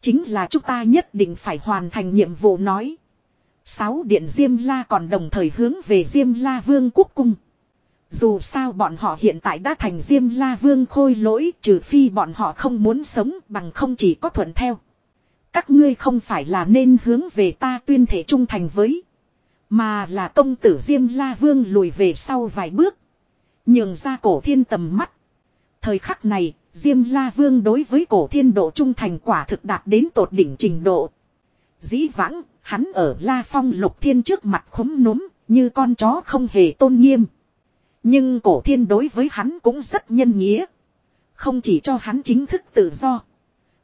Chính là chúng ta nhất định phải hoàn thành nhiệm vụ nói. Sáu điện Diêm La còn đồng thời hướng về Diêm La Vương quốc cung. Dù sao bọn họ hiện tại đã thành Diêm La Vương khôi lỗi, trừ phi bọn họ không muốn sống, bằng không chỉ có thuận theo. Các ngươi không phải là nên hướng về ta tuyên thể trung thành với. Mà là công tử Diêm La Vương lùi về sau vài bước. Nhường ra cổ thiên tầm mắt. Thời khắc này, Diêm La Vương đối với cổ thiên độ trung thành quả thực đạt đến tột đỉnh trình độ. Dĩ vãng, hắn ở La Phong lục thiên trước mặt khúm núm, như con chó không hề tôn nghiêm. Nhưng cổ thiên đối với hắn cũng rất nhân nghĩa. Không chỉ cho hắn chính thức tự do.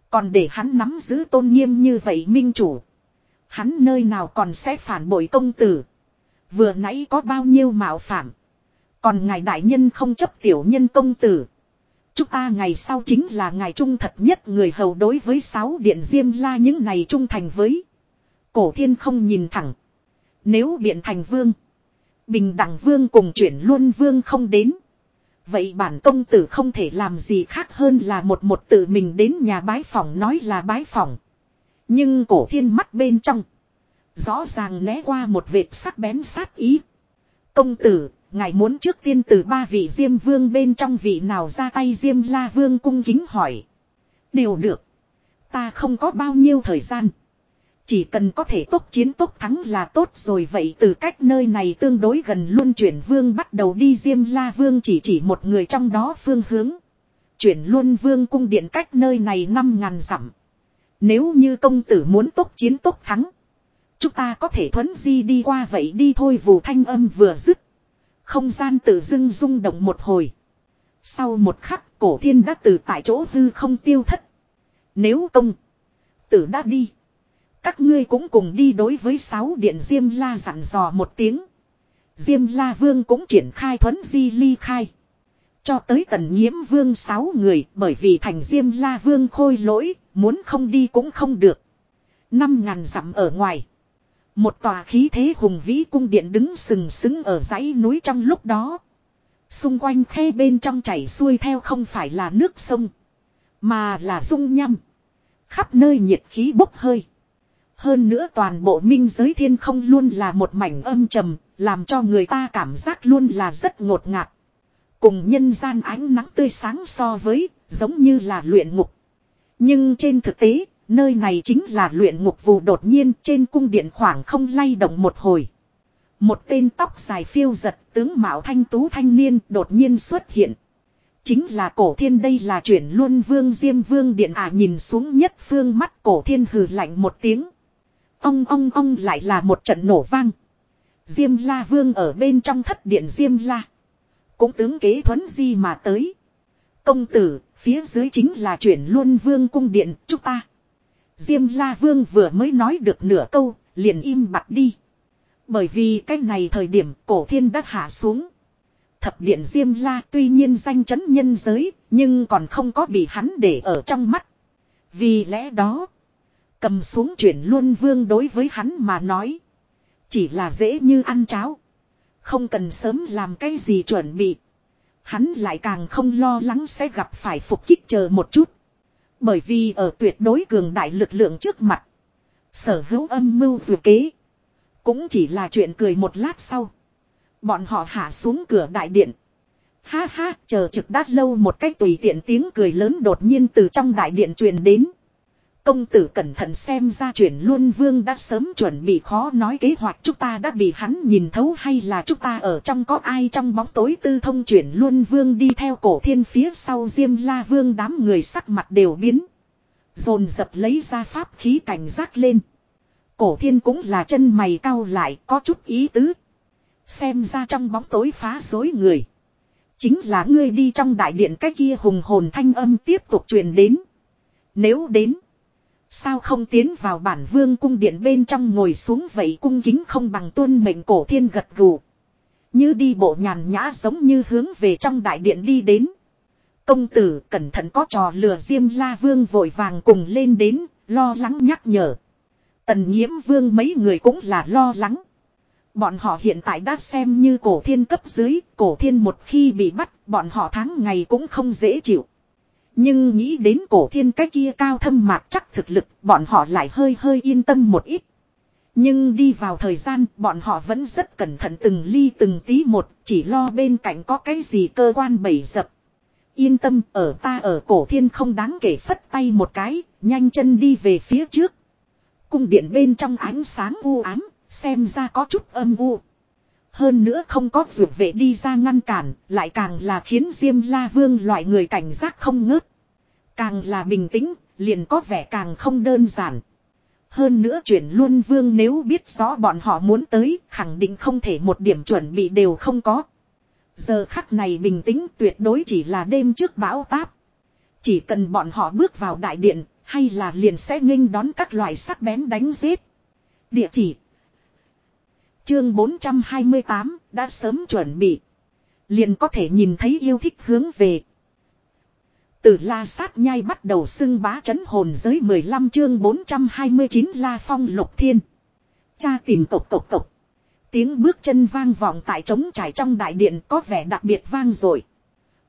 Còn để hắn nắm giữ tôn nghiêm như vậy minh chủ. Hắn nơi nào còn sẽ phản bội công tử. Vừa nãy có bao nhiêu mạo phạm. Còn ngài đại nhân không chấp tiểu nhân công tử. Chúng ta ngày sau chính là ngày trung thật nhất người hầu đối với sáu điện diêm la những này trung thành với. Cổ thiên không nhìn thẳng. Nếu biện thành vương. Bình đẳng vương cùng chuyển luôn vương không đến. Vậy bản công tử không thể làm gì khác hơn là một một tự mình đến nhà bái phòng nói là bái phòng. Nhưng cổ thiên mắt bên trong. Rõ ràng né qua một vệt sắc bén sát ý. Công tử, ngài muốn trước tiên từ ba vị diêm vương bên trong vị nào ra tay diêm la vương cung kính hỏi. Đều được. Ta không có bao nhiêu thời gian. Chỉ cần có thể tốt chiến tốt thắng là tốt rồi vậy từ cách nơi này tương đối gần luôn chuyển vương bắt đầu đi Diêm La Vương chỉ chỉ một người trong đó phương hướng. Chuyển luôn vương cung điện cách nơi này năm ngàn dặm. Nếu như công tử muốn tốt chiến tốt thắng. Chúng ta có thể thuấn di đi qua vậy đi thôi vù thanh âm vừa dứt. Không gian tự dưng rung động một hồi. Sau một khắc cổ thiên đã từ tại chỗ hư không tiêu thất. Nếu công tử đã đi. Các ngươi cũng cùng đi đối với sáu điện Diêm La dặn dò một tiếng. Diêm La Vương cũng triển khai thuấn di ly khai. Cho tới tần nhiễm vương sáu người bởi vì thành Diêm La Vương khôi lỗi, muốn không đi cũng không được. Năm ngàn dặm ở ngoài. Một tòa khí thế hùng vĩ cung điện đứng sừng sững ở dãy núi trong lúc đó. Xung quanh khe bên trong chảy xuôi theo không phải là nước sông. Mà là dung nhăm. Khắp nơi nhiệt khí bốc hơi. Hơn nữa toàn bộ minh giới thiên không luôn là một mảnh âm trầm, làm cho người ta cảm giác luôn là rất ngột ngạt. Cùng nhân gian ánh nắng tươi sáng so với, giống như là luyện ngục. Nhưng trên thực tế, nơi này chính là luyện ngục vụ đột nhiên trên cung điện khoảng không lay động một hồi. Một tên tóc dài phiêu giật tướng mạo thanh tú thanh niên đột nhiên xuất hiện. Chính là cổ thiên đây là chuyển luôn vương diêm vương điện à nhìn xuống nhất phương mắt cổ thiên hừ lạnh một tiếng. ông ông ông lại là một trận nổ vang. Diêm la vương ở bên trong thất điện Diêm la. Cũng tướng kế thuấn di mà tới. Công tử, phía dưới chính là chuyển luôn vương cung điện chúng ta. Diêm la vương vừa mới nói được nửa câu, liền im bặt đi. Bởi vì cái này thời điểm cổ thiên đã hạ xuống. Thập điện Diêm La tuy nhiên danh chấn nhân giới, nhưng còn không có bị hắn để ở trong mắt. Vì lẽ đó, Cầm xuống chuyển luôn vương đối với hắn mà nói. Chỉ là dễ như ăn cháo. Không cần sớm làm cái gì chuẩn bị. Hắn lại càng không lo lắng sẽ gặp phải phục kích chờ một chút. Bởi vì ở tuyệt đối cường đại lực lượng trước mặt. Sở hữu âm mưu dù kế. Cũng chỉ là chuyện cười một lát sau. Bọn họ hạ xuống cửa đại điện. Ha ha, chờ trực đát lâu một cách tùy tiện tiếng cười lớn đột nhiên từ trong đại điện truyền đến. Công tử cẩn thận xem ra chuyển luôn vương đã sớm chuẩn bị khó nói kế hoạch chúng ta đã bị hắn nhìn thấu hay là chúng ta ở trong có ai trong bóng tối tư thông chuyển luôn vương đi theo cổ thiên phía sau diêm la vương đám người sắc mặt đều biến. Dồn dập lấy ra pháp khí cảnh giác lên. Cổ thiên cũng là chân mày cau lại, có chút ý tứ. Xem ra trong bóng tối phá dối người. Chính là ngươi đi trong đại điện cái kia hùng hồn thanh âm tiếp tục truyền đến. Nếu đến. Sao không tiến vào bản vương cung điện bên trong ngồi xuống vậy cung kính không bằng tuân mệnh cổ thiên gật gù. Như đi bộ nhàn nhã giống như hướng về trong đại điện đi đến. Công tử cẩn thận có trò lừa diêm la vương vội vàng cùng lên đến, lo lắng nhắc nhở. Tần nhiễm vương mấy người cũng là lo lắng. Bọn họ hiện tại đã xem như cổ thiên cấp dưới, cổ thiên một khi bị bắt, bọn họ tháng ngày cũng không dễ chịu. Nhưng nghĩ đến cổ thiên cái kia cao thâm mạc chắc thực lực, bọn họ lại hơi hơi yên tâm một ít. Nhưng đi vào thời gian, bọn họ vẫn rất cẩn thận từng ly từng tí một, chỉ lo bên cạnh có cái gì cơ quan bầy dập. Yên tâm, ở ta ở cổ thiên không đáng kể phất tay một cái, nhanh chân đi về phía trước. Cung điện bên trong ánh sáng u ám, xem ra có chút âm u. Hơn nữa không có dược vệ đi ra ngăn cản, lại càng là khiến Diêm La Vương loại người cảnh giác không ngớt. Càng là bình tĩnh, liền có vẻ càng không đơn giản. Hơn nữa chuyển luôn vương nếu biết rõ bọn họ muốn tới, khẳng định không thể một điểm chuẩn bị đều không có. Giờ khắc này bình tĩnh tuyệt đối chỉ là đêm trước bão táp. Chỉ cần bọn họ bước vào đại điện, Hay là liền sẽ nghênh đón các loại sắc bén đánh giết. Địa chỉ. Chương 428 đã sớm chuẩn bị. Liền có thể nhìn thấy yêu thích hướng về. Từ la sát nhai bắt đầu xưng bá chấn hồn giới 15 chương 429 la phong lục thiên. Cha tìm cộc cộc cộc. Tiếng bước chân vang vọng tại trống trải trong đại điện có vẻ đặc biệt vang rồi.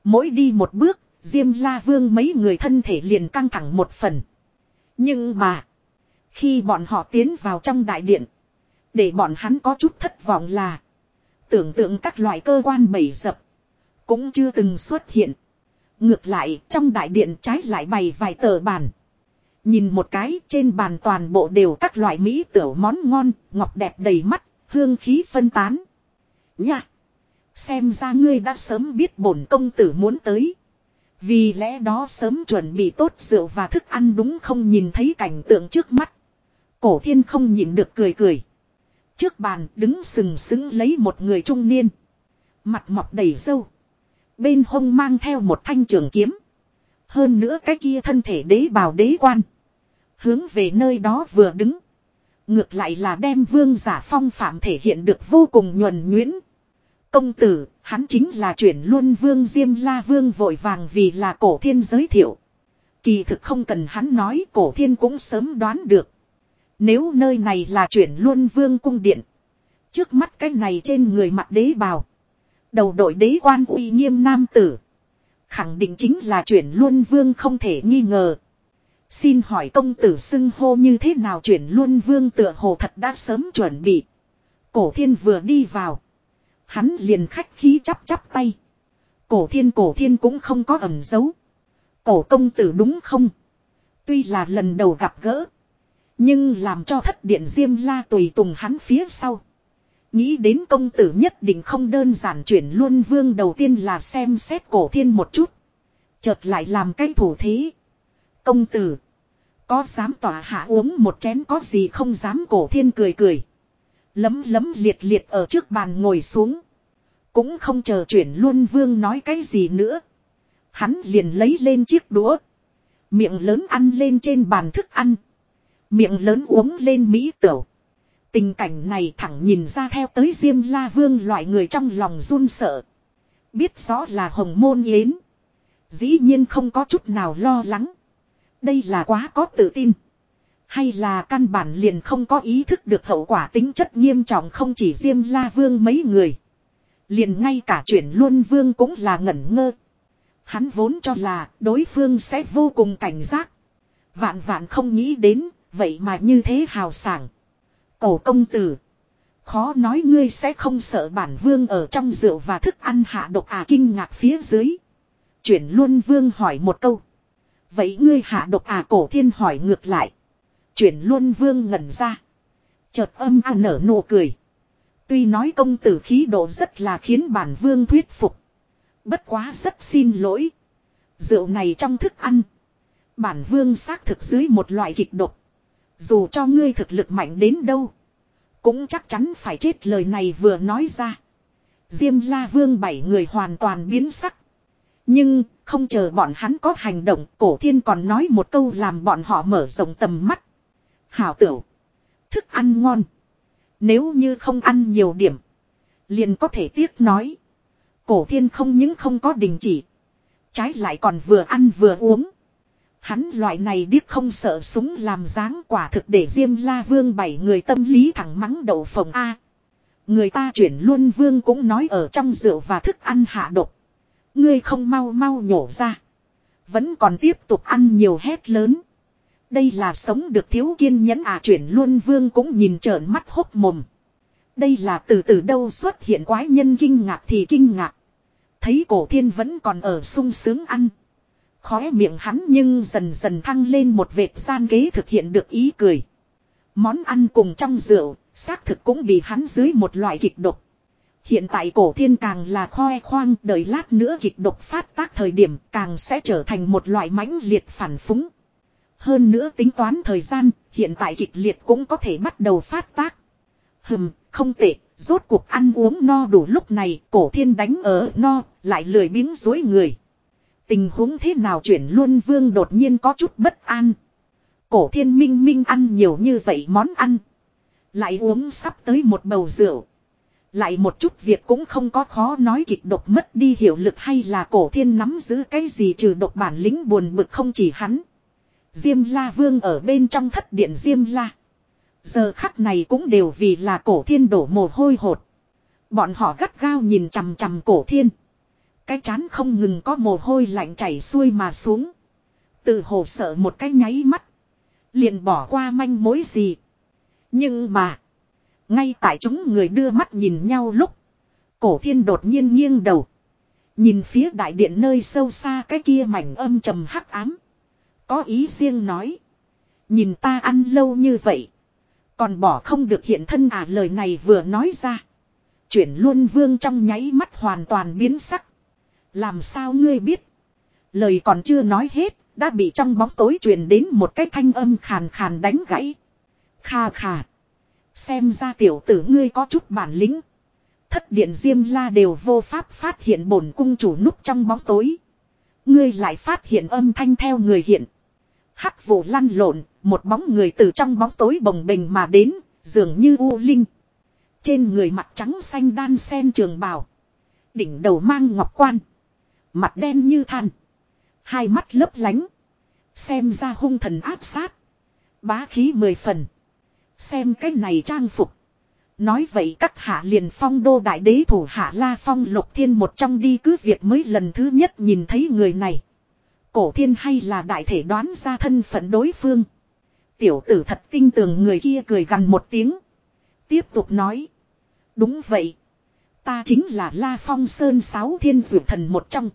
Mỗi đi một bước, Diêm La Vương mấy người thân thể liền căng thẳng một phần. Nhưng mà, khi bọn họ tiến vào trong đại điện, để bọn hắn có chút thất vọng là tưởng tượng các loại cơ quan bầy dập cũng chưa từng xuất hiện. Ngược lại, trong đại điện trái lại bày vài tờ bàn. Nhìn một cái trên bàn toàn bộ đều các loại mỹ tiểu món ngon, ngọc đẹp đầy mắt, hương khí phân tán. Nha! Xem ra ngươi đã sớm biết bổn công tử muốn tới. Vì lẽ đó sớm chuẩn bị tốt rượu và thức ăn đúng không nhìn thấy cảnh tượng trước mắt. Cổ thiên không nhịn được cười cười. Trước bàn đứng sừng sững lấy một người trung niên. Mặt mọc đầy râu. Bên hông mang theo một thanh trường kiếm. Hơn nữa cái kia thân thể đế bào đế quan. Hướng về nơi đó vừa đứng. Ngược lại là đem vương giả phong phạm thể hiện được vô cùng nhuần nhuyễn. Công tử, hắn chính là chuyển luôn vương Diêm La Vương vội vàng vì là cổ thiên giới thiệu. Kỳ thực không cần hắn nói cổ thiên cũng sớm đoán được. Nếu nơi này là chuyển luôn vương cung điện. Trước mắt cái này trên người mặt đế bào. Đầu đội đế quan uy nghiêm nam tử. Khẳng định chính là chuyển luôn vương không thể nghi ngờ. Xin hỏi công tử xưng hô như thế nào chuyển luôn vương tựa hồ thật đã sớm chuẩn bị. Cổ thiên vừa đi vào. Hắn liền khách khí chắp chắp tay. Cổ thiên cổ thiên cũng không có ẩn giấu. Cổ công tử đúng không? Tuy là lần đầu gặp gỡ. Nhưng làm cho thất điện diêm la tùy tùng hắn phía sau. Nghĩ đến công tử nhất định không đơn giản chuyển luôn vương đầu tiên là xem xét cổ thiên một chút. Chợt lại làm cái thủ thế. Công tử. Có dám tỏa hạ uống một chén có gì không dám cổ thiên cười cười. Lấm lấm liệt liệt ở trước bàn ngồi xuống. Cũng không chờ chuyển luôn vương nói cái gì nữa. Hắn liền lấy lên chiếc đũa. Miệng lớn ăn lên trên bàn thức ăn. Miệng lớn uống lên mỹ tửu. Tình cảnh này thẳng nhìn ra theo tới Diêm La Vương loại người trong lòng run sợ. Biết rõ là hồng môn yến. Dĩ nhiên không có chút nào lo lắng. Đây là quá có tự tin. Hay là căn bản liền không có ý thức được hậu quả tính chất nghiêm trọng không chỉ Diêm La Vương mấy người. Liền ngay cả chuyển luôn Vương cũng là ngẩn ngơ. Hắn vốn cho là đối phương sẽ vô cùng cảnh giác. Vạn vạn không nghĩ đến, vậy mà như thế hào sảng. Cổ công tử. Khó nói ngươi sẽ không sợ bản vương ở trong rượu và thức ăn hạ độc à kinh ngạc phía dưới. Chuyển luôn vương hỏi một câu. Vậy ngươi hạ độc à cổ thiên hỏi ngược lại. Chuyển luôn vương ngẩn ra. Chợt âm an nở nụ cười. Tuy nói công tử khí độ rất là khiến bản vương thuyết phục. Bất quá rất xin lỗi. Rượu này trong thức ăn. Bản vương xác thực dưới một loại kịch độc. Dù cho ngươi thực lực mạnh đến đâu. Cũng chắc chắn phải chết lời này vừa nói ra. Diêm la vương bảy người hoàn toàn biến sắc. Nhưng không chờ bọn hắn có hành động, cổ thiên còn nói một câu làm bọn họ mở rộng tầm mắt. Hảo tửu. Thức ăn ngon. Nếu như không ăn nhiều điểm. Liền có thể tiếc nói. Cổ thiên không những không có đình chỉ. Trái lại còn vừa ăn vừa uống. Hắn loại này điếc không sợ súng làm dáng quả thực để Diêm La Vương bảy người tâm lý thẳng mắng đậu phòng A. Người ta chuyển luôn Vương cũng nói ở trong rượu và thức ăn hạ độc. Ngươi không mau mau nhổ ra. Vẫn còn tiếp tục ăn nhiều hét lớn. Đây là sống được thiếu kiên nhẫn à chuyển luôn Vương cũng nhìn trợn mắt hốc mồm. Đây là từ từ đâu xuất hiện quái nhân kinh ngạc thì kinh ngạc. Thấy cổ thiên vẫn còn ở sung sướng ăn. Khóe miệng hắn nhưng dần dần thăng lên một vệt gian kế thực hiện được ý cười. Món ăn cùng trong rượu, xác thực cũng bị hắn dưới một loại kịch độc. Hiện tại cổ thiên càng là khoe khoang đợi lát nữa kịch độc phát tác thời điểm càng sẽ trở thành một loại mãnh liệt phản phúng. Hơn nữa tính toán thời gian, hiện tại kịch liệt cũng có thể bắt đầu phát tác. Hừm, không tệ, rốt cuộc ăn uống no đủ lúc này, cổ thiên đánh ở no, lại lười biếng dối người. Tình huống thế nào chuyển luôn vương đột nhiên có chút bất an. Cổ thiên minh minh ăn nhiều như vậy món ăn. Lại uống sắp tới một bầu rượu. Lại một chút việc cũng không có khó nói kịch độc mất đi hiệu lực hay là cổ thiên nắm giữ cái gì trừ độc bản lĩnh buồn bực không chỉ hắn. Diêm la vương ở bên trong thất điện Diêm la. Giờ khắc này cũng đều vì là cổ thiên đổ mồ hôi hột. Bọn họ gắt gao nhìn chằm chằm cổ thiên. Cái chán không ngừng có mồ hôi lạnh chảy xuôi mà xuống. Tự hồ sợ một cái nháy mắt. Liền bỏ qua manh mối gì. Nhưng mà. Ngay tại chúng người đưa mắt nhìn nhau lúc. Cổ thiên đột nhiên nghiêng đầu. Nhìn phía đại điện nơi sâu xa cái kia mảnh âm trầm hắc ám. Có ý riêng nói. Nhìn ta ăn lâu như vậy. Còn bỏ không được hiện thân à lời này vừa nói ra. Chuyển luôn vương trong nháy mắt hoàn toàn biến sắc. Làm sao ngươi biết? Lời còn chưa nói hết, đã bị trong bóng tối truyền đến một cái thanh âm khàn khàn đánh gãy. Kha kha. Xem ra tiểu tử ngươi có chút bản lĩnh. Thất điện diêm la đều vô pháp phát hiện bổn cung chủ núp trong bóng tối. Ngươi lại phát hiện âm thanh theo người hiện. Hắc vụ lăn lộn, một bóng người từ trong bóng tối bồng bềnh mà đến, dường như u linh. Trên người mặt trắng xanh đan sen trường bào. Đỉnh đầu mang ngọc quan. Mặt đen như than. Hai mắt lấp lánh. Xem ra hung thần áp sát. Bá khí mười phần. Xem cái này trang phục. Nói vậy các hạ liền phong đô đại đế thủ hạ la phong lục thiên một trong đi cứ việc mới lần thứ nhất nhìn thấy người này. Cổ thiên hay là đại thể đoán ra thân phận đối phương. Tiểu tử thật tinh tường người kia cười gần một tiếng. Tiếp tục nói. Đúng vậy. Ta chính là La Phong Sơn Sáu Thiên Dược Thần một trong.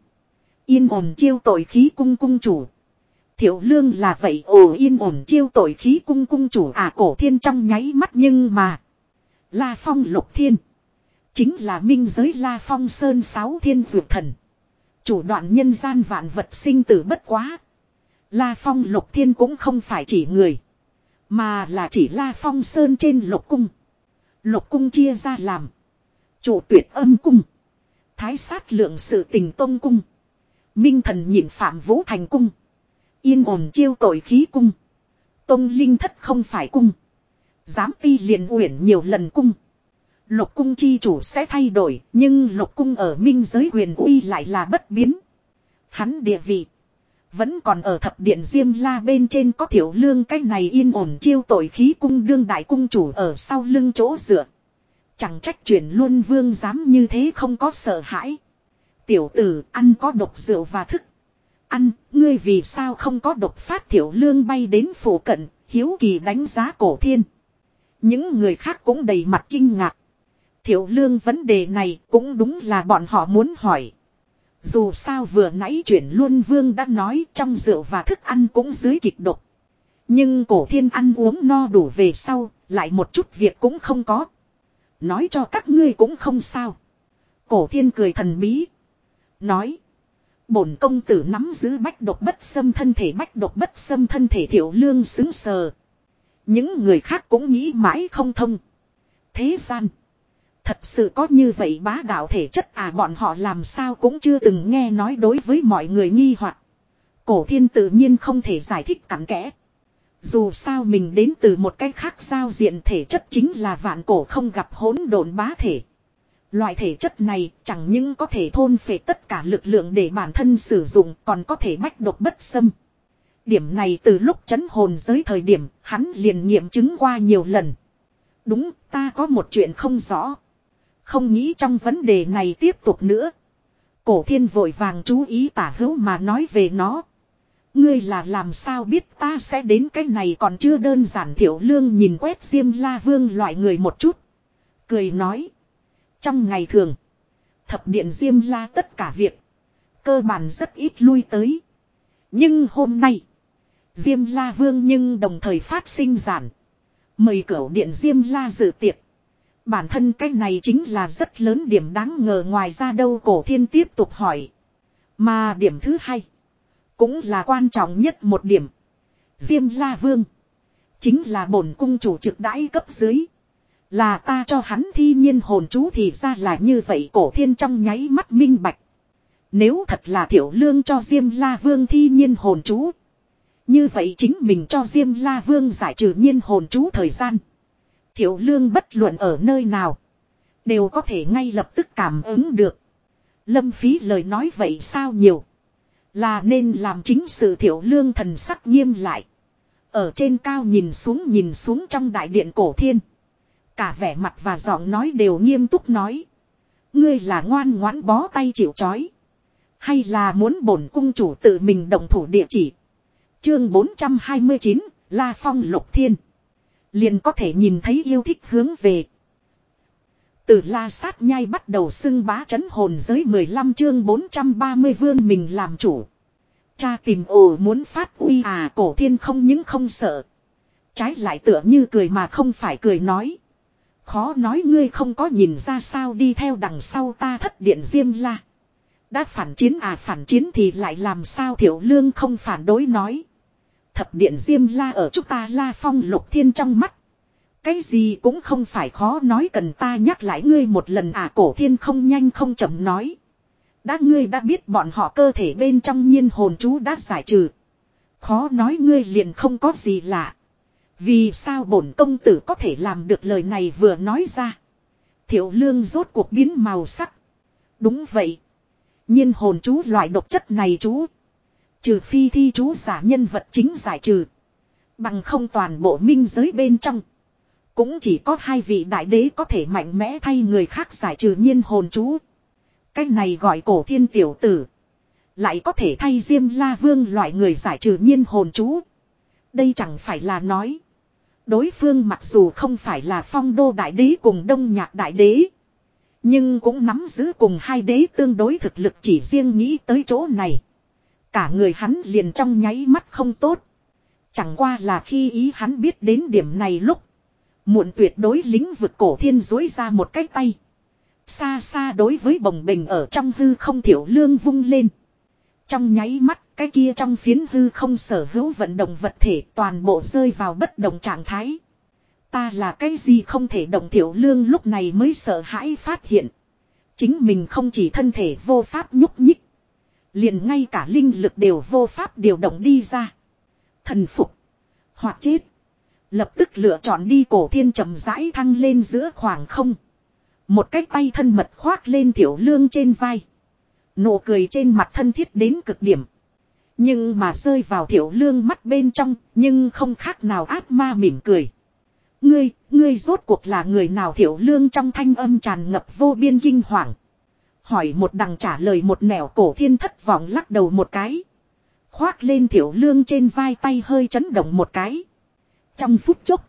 Yên ổn chiêu tội khí cung cung chủ. Thiệu lương là vậy, ồ, yên ổn chiêu tội khí cung cung chủ à cổ thiên trong nháy mắt nhưng mà. La Phong lục thiên. Chính là minh giới La Phong Sơn Sáu Thiên Dược Thần. Chủ đoạn nhân gian vạn vật sinh tử bất quá. La Phong lục thiên cũng không phải chỉ người. Mà là chỉ La Phong Sơn trên lục cung. Lục cung chia ra làm. Chủ tuyệt âm cung. Thái sát lượng sự tình tông cung. Minh thần nhịn phạm vũ thành cung. Yên ổn chiêu tội khí cung. Tông linh thất không phải cung. Giám ti liền uyển nhiều lần cung. Lục cung chi chủ sẽ thay đổi, nhưng lục cung ở minh giới quyền uy lại là bất biến. Hắn địa vị. Vẫn còn ở thập điện Diêm La bên trên có thiểu lương cái này yên ổn chiêu tội khí cung đương đại cung chủ ở sau lưng chỗ dựa. Chẳng trách chuyển luôn vương dám như thế không có sợ hãi. Tiểu tử ăn có độc rượu và thức. Ăn, ngươi vì sao không có độc phát thiểu lương bay đến phủ cận, hiếu kỳ đánh giá cổ thiên. Những người khác cũng đầy mặt kinh ngạc. Thiểu lương vấn đề này cũng đúng là bọn họ muốn hỏi. Dù sao vừa nãy chuyển luôn vương đã nói trong rượu và thức ăn cũng dưới kịch độc. Nhưng cổ thiên ăn uống no đủ về sau, lại một chút việc cũng không có. Nói cho các ngươi cũng không sao. Cổ thiên cười thần bí. Nói. Bổn công tử nắm giữ bách độc bất xâm thân thể, bách độc bất xâm thân thể thiểu lương xứng sờ. Những người khác cũng nghĩ mãi không thông. Thế gian. Thật sự có như vậy bá đạo thể chất à bọn họ làm sao cũng chưa từng nghe nói đối với mọi người nghi hoặc Cổ thiên tự nhiên không thể giải thích cặn kẽ. Dù sao mình đến từ một cách khác giao diện thể chất chính là vạn cổ không gặp hỗn độn bá thể. Loại thể chất này chẳng những có thể thôn phệ tất cả lực lượng để bản thân sử dụng, còn có thể bách độc bất xâm. Điểm này từ lúc chấn hồn giới thời điểm, hắn liền nghiệm chứng qua nhiều lần. Đúng, ta có một chuyện không rõ. Không nghĩ trong vấn đề này tiếp tục nữa. Cổ thiên vội vàng chú ý tả hữu mà nói về nó. Ngươi là làm sao biết ta sẽ đến cái này còn chưa đơn giản thiểu lương nhìn quét diêm la vương loại người một chút. Cười nói. Trong ngày thường. Thập điện diêm la tất cả việc. Cơ bản rất ít lui tới. Nhưng hôm nay. Diêm la vương nhưng đồng thời phát sinh giản. Mời cửu điện diêm la dự tiệc. Bản thân cái này chính là rất lớn điểm đáng ngờ ngoài ra đâu cổ thiên tiếp tục hỏi. Mà điểm thứ hai. Cũng là quan trọng nhất một điểm. Diêm La Vương. Chính là bổn cung chủ trực đãi cấp dưới. Là ta cho hắn thi nhiên hồn chú thì ra là như vậy cổ thiên trong nháy mắt minh bạch. Nếu thật là thiểu lương cho Diêm La Vương thi nhiên hồn chú. Như vậy chính mình cho Diêm La Vương giải trừ nhiên hồn chú thời gian. Thiểu lương bất luận ở nơi nào. Đều có thể ngay lập tức cảm ứng được. Lâm phí lời nói vậy sao nhiều. Là nên làm chính sự thiểu lương thần sắc nghiêm lại. Ở trên cao nhìn xuống nhìn xuống trong đại điện cổ thiên. Cả vẻ mặt và giọng nói đều nghiêm túc nói. Ngươi là ngoan ngoãn bó tay chịu chói. Hay là muốn bổn cung chủ tự mình đồng thủ địa chỉ. Chương 429, La Phong Lục Thiên. Liền có thể nhìn thấy yêu thích hướng về. Từ la sát nhai bắt đầu xưng bá chấn hồn giới 15 chương 430 vương mình làm chủ. Cha tìm ồ muốn phát uy à cổ thiên không những không sợ. Trái lại tựa như cười mà không phải cười nói. Khó nói ngươi không có nhìn ra sao đi theo đằng sau ta thất điện diêm la. Đã phản chiến à phản chiến thì lại làm sao thiểu lương không phản đối nói. Thập điện diêm la ở chúng ta la phong lục thiên trong mắt. Cái gì cũng không phải khó nói cần ta nhắc lại ngươi một lần à cổ thiên không nhanh không chậm nói. Đã ngươi đã biết bọn họ cơ thể bên trong nhiên hồn chú đã giải trừ. Khó nói ngươi liền không có gì lạ. Vì sao bổn công tử có thể làm được lời này vừa nói ra. Thiệu lương rốt cuộc biến màu sắc. Đúng vậy. Nhiên hồn chú loại độc chất này chú. Trừ phi thi chú giả nhân vật chính giải trừ. Bằng không toàn bộ minh giới bên trong. Cũng chỉ có hai vị đại đế có thể mạnh mẽ thay người khác giải trừ nhiên hồn chú. cách này gọi cổ thiên tiểu tử. Lại có thể thay Diêm La Vương loại người giải trừ nhiên hồn chú. Đây chẳng phải là nói. Đối phương mặc dù không phải là phong đô đại đế cùng đông nhạc đại đế. Nhưng cũng nắm giữ cùng hai đế tương đối thực lực chỉ riêng nghĩ tới chỗ này. Cả người hắn liền trong nháy mắt không tốt. Chẳng qua là khi ý hắn biết đến điểm này lúc. Muộn tuyệt đối lính vực cổ thiên dối ra một cái tay. Xa xa đối với bồng bình ở trong hư không thiểu lương vung lên. Trong nháy mắt cái kia trong phiến hư không sở hữu vận động vật thể toàn bộ rơi vào bất động trạng thái. Ta là cái gì không thể động thiểu lương lúc này mới sợ hãi phát hiện. Chính mình không chỉ thân thể vô pháp nhúc nhích. Liền ngay cả linh lực đều vô pháp điều động đi ra. Thần phục. Hoặc chết. Lập tức lựa chọn đi cổ thiên chậm rãi thăng lên giữa khoảng không. Một cái tay thân mật khoác lên tiểu lương trên vai. Nụ cười trên mặt thân thiết đến cực điểm. Nhưng mà rơi vào thiểu lương mắt bên trong, nhưng không khác nào ác ma mỉm cười. Ngươi, ngươi rốt cuộc là người nào thiểu lương trong thanh âm tràn ngập vô biên kinh hoàng. Hỏi một đằng trả lời một nẻo cổ thiên thất vọng lắc đầu một cái. Khoác lên thiểu lương trên vai tay hơi chấn động một cái. Trong phút chốc.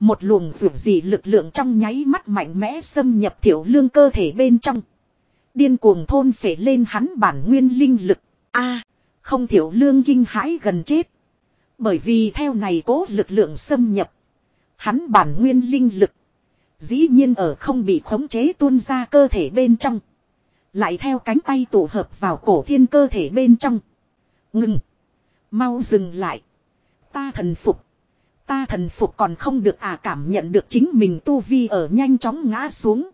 Một luồng rượu dị lực lượng trong nháy mắt mạnh mẽ xâm nhập thiểu lương cơ thể bên trong. Điên cuồng thôn phể lên hắn bản nguyên linh lực. a không thiểu lương kinh hãi gần chết. Bởi vì theo này cố lực lượng xâm nhập. Hắn bản nguyên linh lực. Dĩ nhiên ở không bị khống chế tuôn ra cơ thể bên trong. Lại theo cánh tay tụ hợp vào cổ thiên cơ thể bên trong. Ngừng. Mau dừng lại. Ta thần phục. Ta thần phục còn không được à cảm nhận được chính mình tu vi ở nhanh chóng ngã xuống.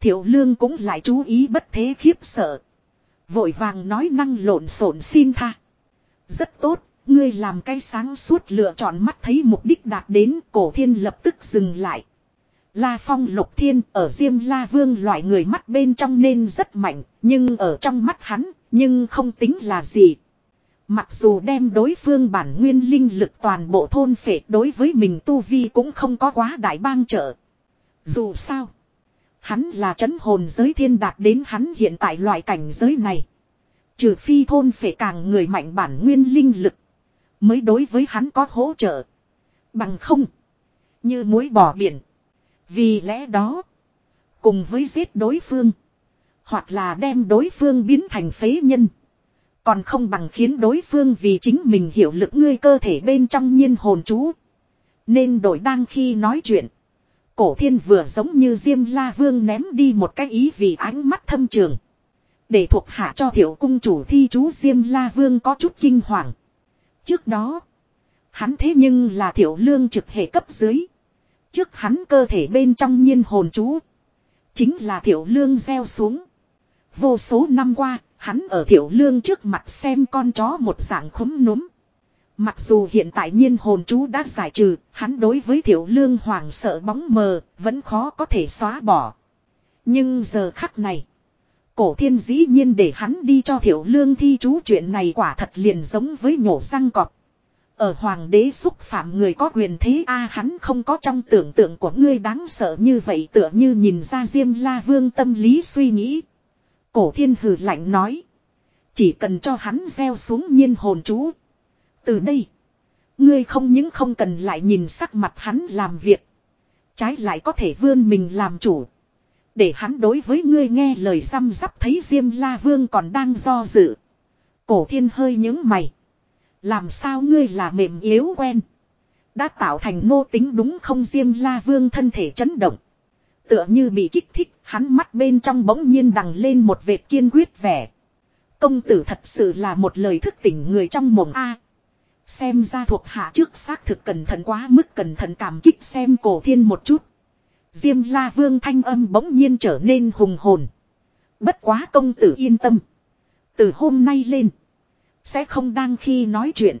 Thiểu lương cũng lại chú ý bất thế khiếp sợ. Vội vàng nói năng lộn xộn xin tha. Rất tốt, ngươi làm cái sáng suốt lựa chọn mắt thấy mục đích đạt đến cổ thiên lập tức dừng lại. La Phong Lục Thiên ở Diêm La Vương loại người mắt bên trong nên rất mạnh, nhưng ở trong mắt hắn, nhưng không tính là gì. Mặc dù đem đối phương bản nguyên linh lực toàn bộ thôn phệ đối với mình tu vi cũng không có quá đại bang trợ. Dù sao, hắn là chấn hồn giới thiên đạt đến hắn hiện tại loại cảnh giới này. Trừ phi thôn phải càng người mạnh bản nguyên linh lực, mới đối với hắn có hỗ trợ. Bằng không, như muối bỏ biển. Vì lẽ đó, cùng với giết đối phương, hoặc là đem đối phương biến thành phế nhân. Còn không bằng khiến đối phương vì chính mình hiểu lực ngươi cơ thể bên trong nhiên hồn chú. Nên đổi đang khi nói chuyện. Cổ thiên vừa giống như Diêm La Vương ném đi một cái ý vì ánh mắt thâm trường. Để thuộc hạ cho thiểu cung chủ thi chú Diêm La Vương có chút kinh hoàng. Trước đó, hắn thế nhưng là thiểu lương trực hệ cấp dưới. Trước hắn cơ thể bên trong nhiên hồn chú. Chính là thiểu lương gieo xuống. Vô số năm qua, hắn ở thiểu lương trước mặt xem con chó một dạng khúm núm. Mặc dù hiện tại nhiên hồn chú đã giải trừ, hắn đối với thiểu lương hoàng sợ bóng mờ, vẫn khó có thể xóa bỏ. Nhưng giờ khắc này, cổ thiên dĩ nhiên để hắn đi cho thiểu lương thi chú chuyện này quả thật liền giống với nhổ răng cọp. Ở hoàng đế xúc phạm người có quyền thế a hắn không có trong tưởng tượng của ngươi đáng sợ như vậy tựa như nhìn ra diêm la vương tâm lý suy nghĩ. Cổ thiên hừ lạnh nói. Chỉ cần cho hắn gieo xuống nhiên hồn chú. Từ đây. Ngươi không những không cần lại nhìn sắc mặt hắn làm việc. Trái lại có thể vươn mình làm chủ. Để hắn đối với ngươi nghe lời xăm dắp thấy Diêm La Vương còn đang do dự. Cổ thiên hơi những mày. Làm sao ngươi là mềm yếu quen. Đã tạo thành ngô tính đúng không Diêm La Vương thân thể chấn động. Tựa như bị kích thích, hắn mắt bên trong bỗng nhiên đằng lên một vệt kiên quyết vẻ. Công tử thật sự là một lời thức tỉnh người trong mộng A. Xem ra thuộc hạ trước xác thực cẩn thận quá mức cẩn thận cảm kích xem cổ thiên một chút. Diêm la vương thanh âm bỗng nhiên trở nên hùng hồn. Bất quá công tử yên tâm. Từ hôm nay lên. Sẽ không đang khi nói chuyện.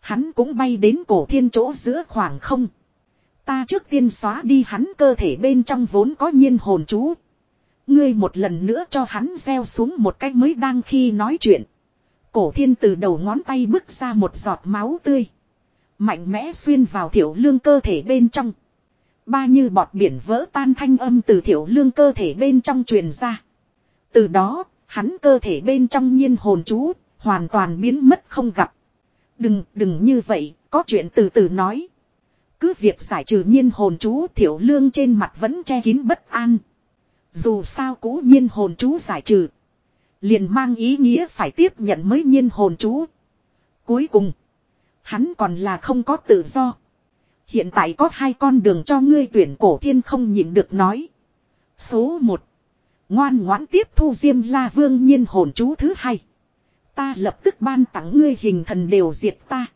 Hắn cũng bay đến cổ thiên chỗ giữa khoảng không. Ta trước tiên xóa đi hắn cơ thể bên trong vốn có nhiên hồn chú. Ngươi một lần nữa cho hắn gieo xuống một cách mới đang khi nói chuyện. Cổ thiên từ đầu ngón tay bước ra một giọt máu tươi. Mạnh mẽ xuyên vào thiểu lương cơ thể bên trong. Ba như bọt biển vỡ tan thanh âm từ thiểu lương cơ thể bên trong truyền ra. Từ đó, hắn cơ thể bên trong nhiên hồn chú, hoàn toàn biến mất không gặp. Đừng, đừng như vậy, có chuyện từ từ nói. Cứ việc giải trừ nhiên hồn chú thiểu lương trên mặt vẫn che kín bất an. Dù sao cũ nhiên hồn chú giải trừ. Liền mang ý nghĩa phải tiếp nhận mới nhiên hồn chú. Cuối cùng. Hắn còn là không có tự do. Hiện tại có hai con đường cho ngươi tuyển cổ thiên không nhịn được nói. Số 1. Ngoan ngoãn tiếp thu diêm la vương nhiên hồn chú thứ hai. Ta lập tức ban tặng ngươi hình thần đều diệt ta.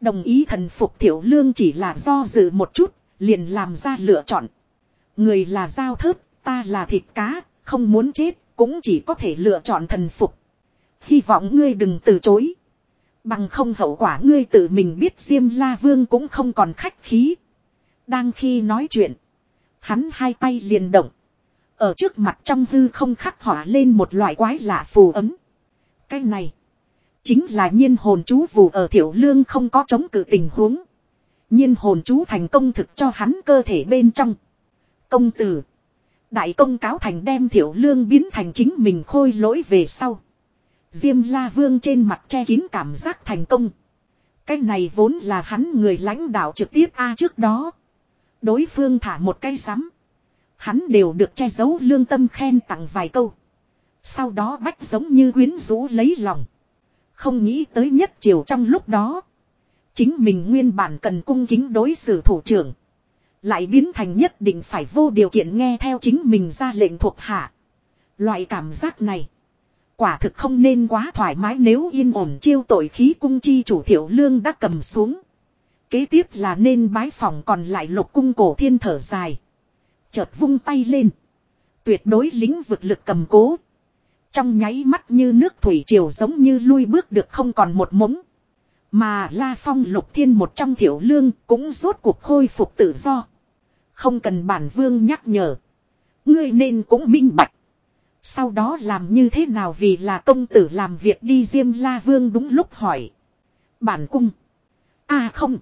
Đồng ý thần phục thiểu lương chỉ là do dự một chút, liền làm ra lựa chọn. Người là dao thớt, ta là thịt cá, không muốn chết, cũng chỉ có thể lựa chọn thần phục. Hy vọng ngươi đừng từ chối. Bằng không hậu quả ngươi tự mình biết Diêm La Vương cũng không còn khách khí. Đang khi nói chuyện. Hắn hai tay liền động. Ở trước mặt trong hư không khắc họa lên một loại quái lạ phù ấm. Cái này. Chính là nhiên hồn chú vù ở thiểu lương không có chống cự tình huống. Nhiên hồn chú thành công thực cho hắn cơ thể bên trong. Công tử. Đại công cáo thành đem thiểu lương biến thành chính mình khôi lỗi về sau. Diêm la vương trên mặt che kín cảm giác thành công. Cái này vốn là hắn người lãnh đạo trực tiếp A trước đó. Đối phương thả một cây sắm. Hắn đều được che giấu lương tâm khen tặng vài câu. Sau đó bách giống như quyến rũ lấy lòng. Không nghĩ tới nhất chiều trong lúc đó. Chính mình nguyên bản cần cung kính đối xử thủ trưởng. Lại biến thành nhất định phải vô điều kiện nghe theo chính mình ra lệnh thuộc hạ. Loại cảm giác này. Quả thực không nên quá thoải mái nếu yên ổn chiêu tội khí cung chi chủ thiểu lương đã cầm xuống. Kế tiếp là nên bái phòng còn lại lục cung cổ thiên thở dài. Chợt vung tay lên. Tuyệt đối lĩnh vực lực cầm cố. Trong nháy mắt như nước thủy triều giống như lui bước được không còn một mống. Mà La Phong lục thiên một trong thiểu lương cũng rốt cuộc khôi phục tự do. Không cần bản vương nhắc nhở. Ngươi nên cũng minh bạch. Sau đó làm như thế nào vì là công tử làm việc đi Diêm La Vương đúng lúc hỏi. Bản cung. À không.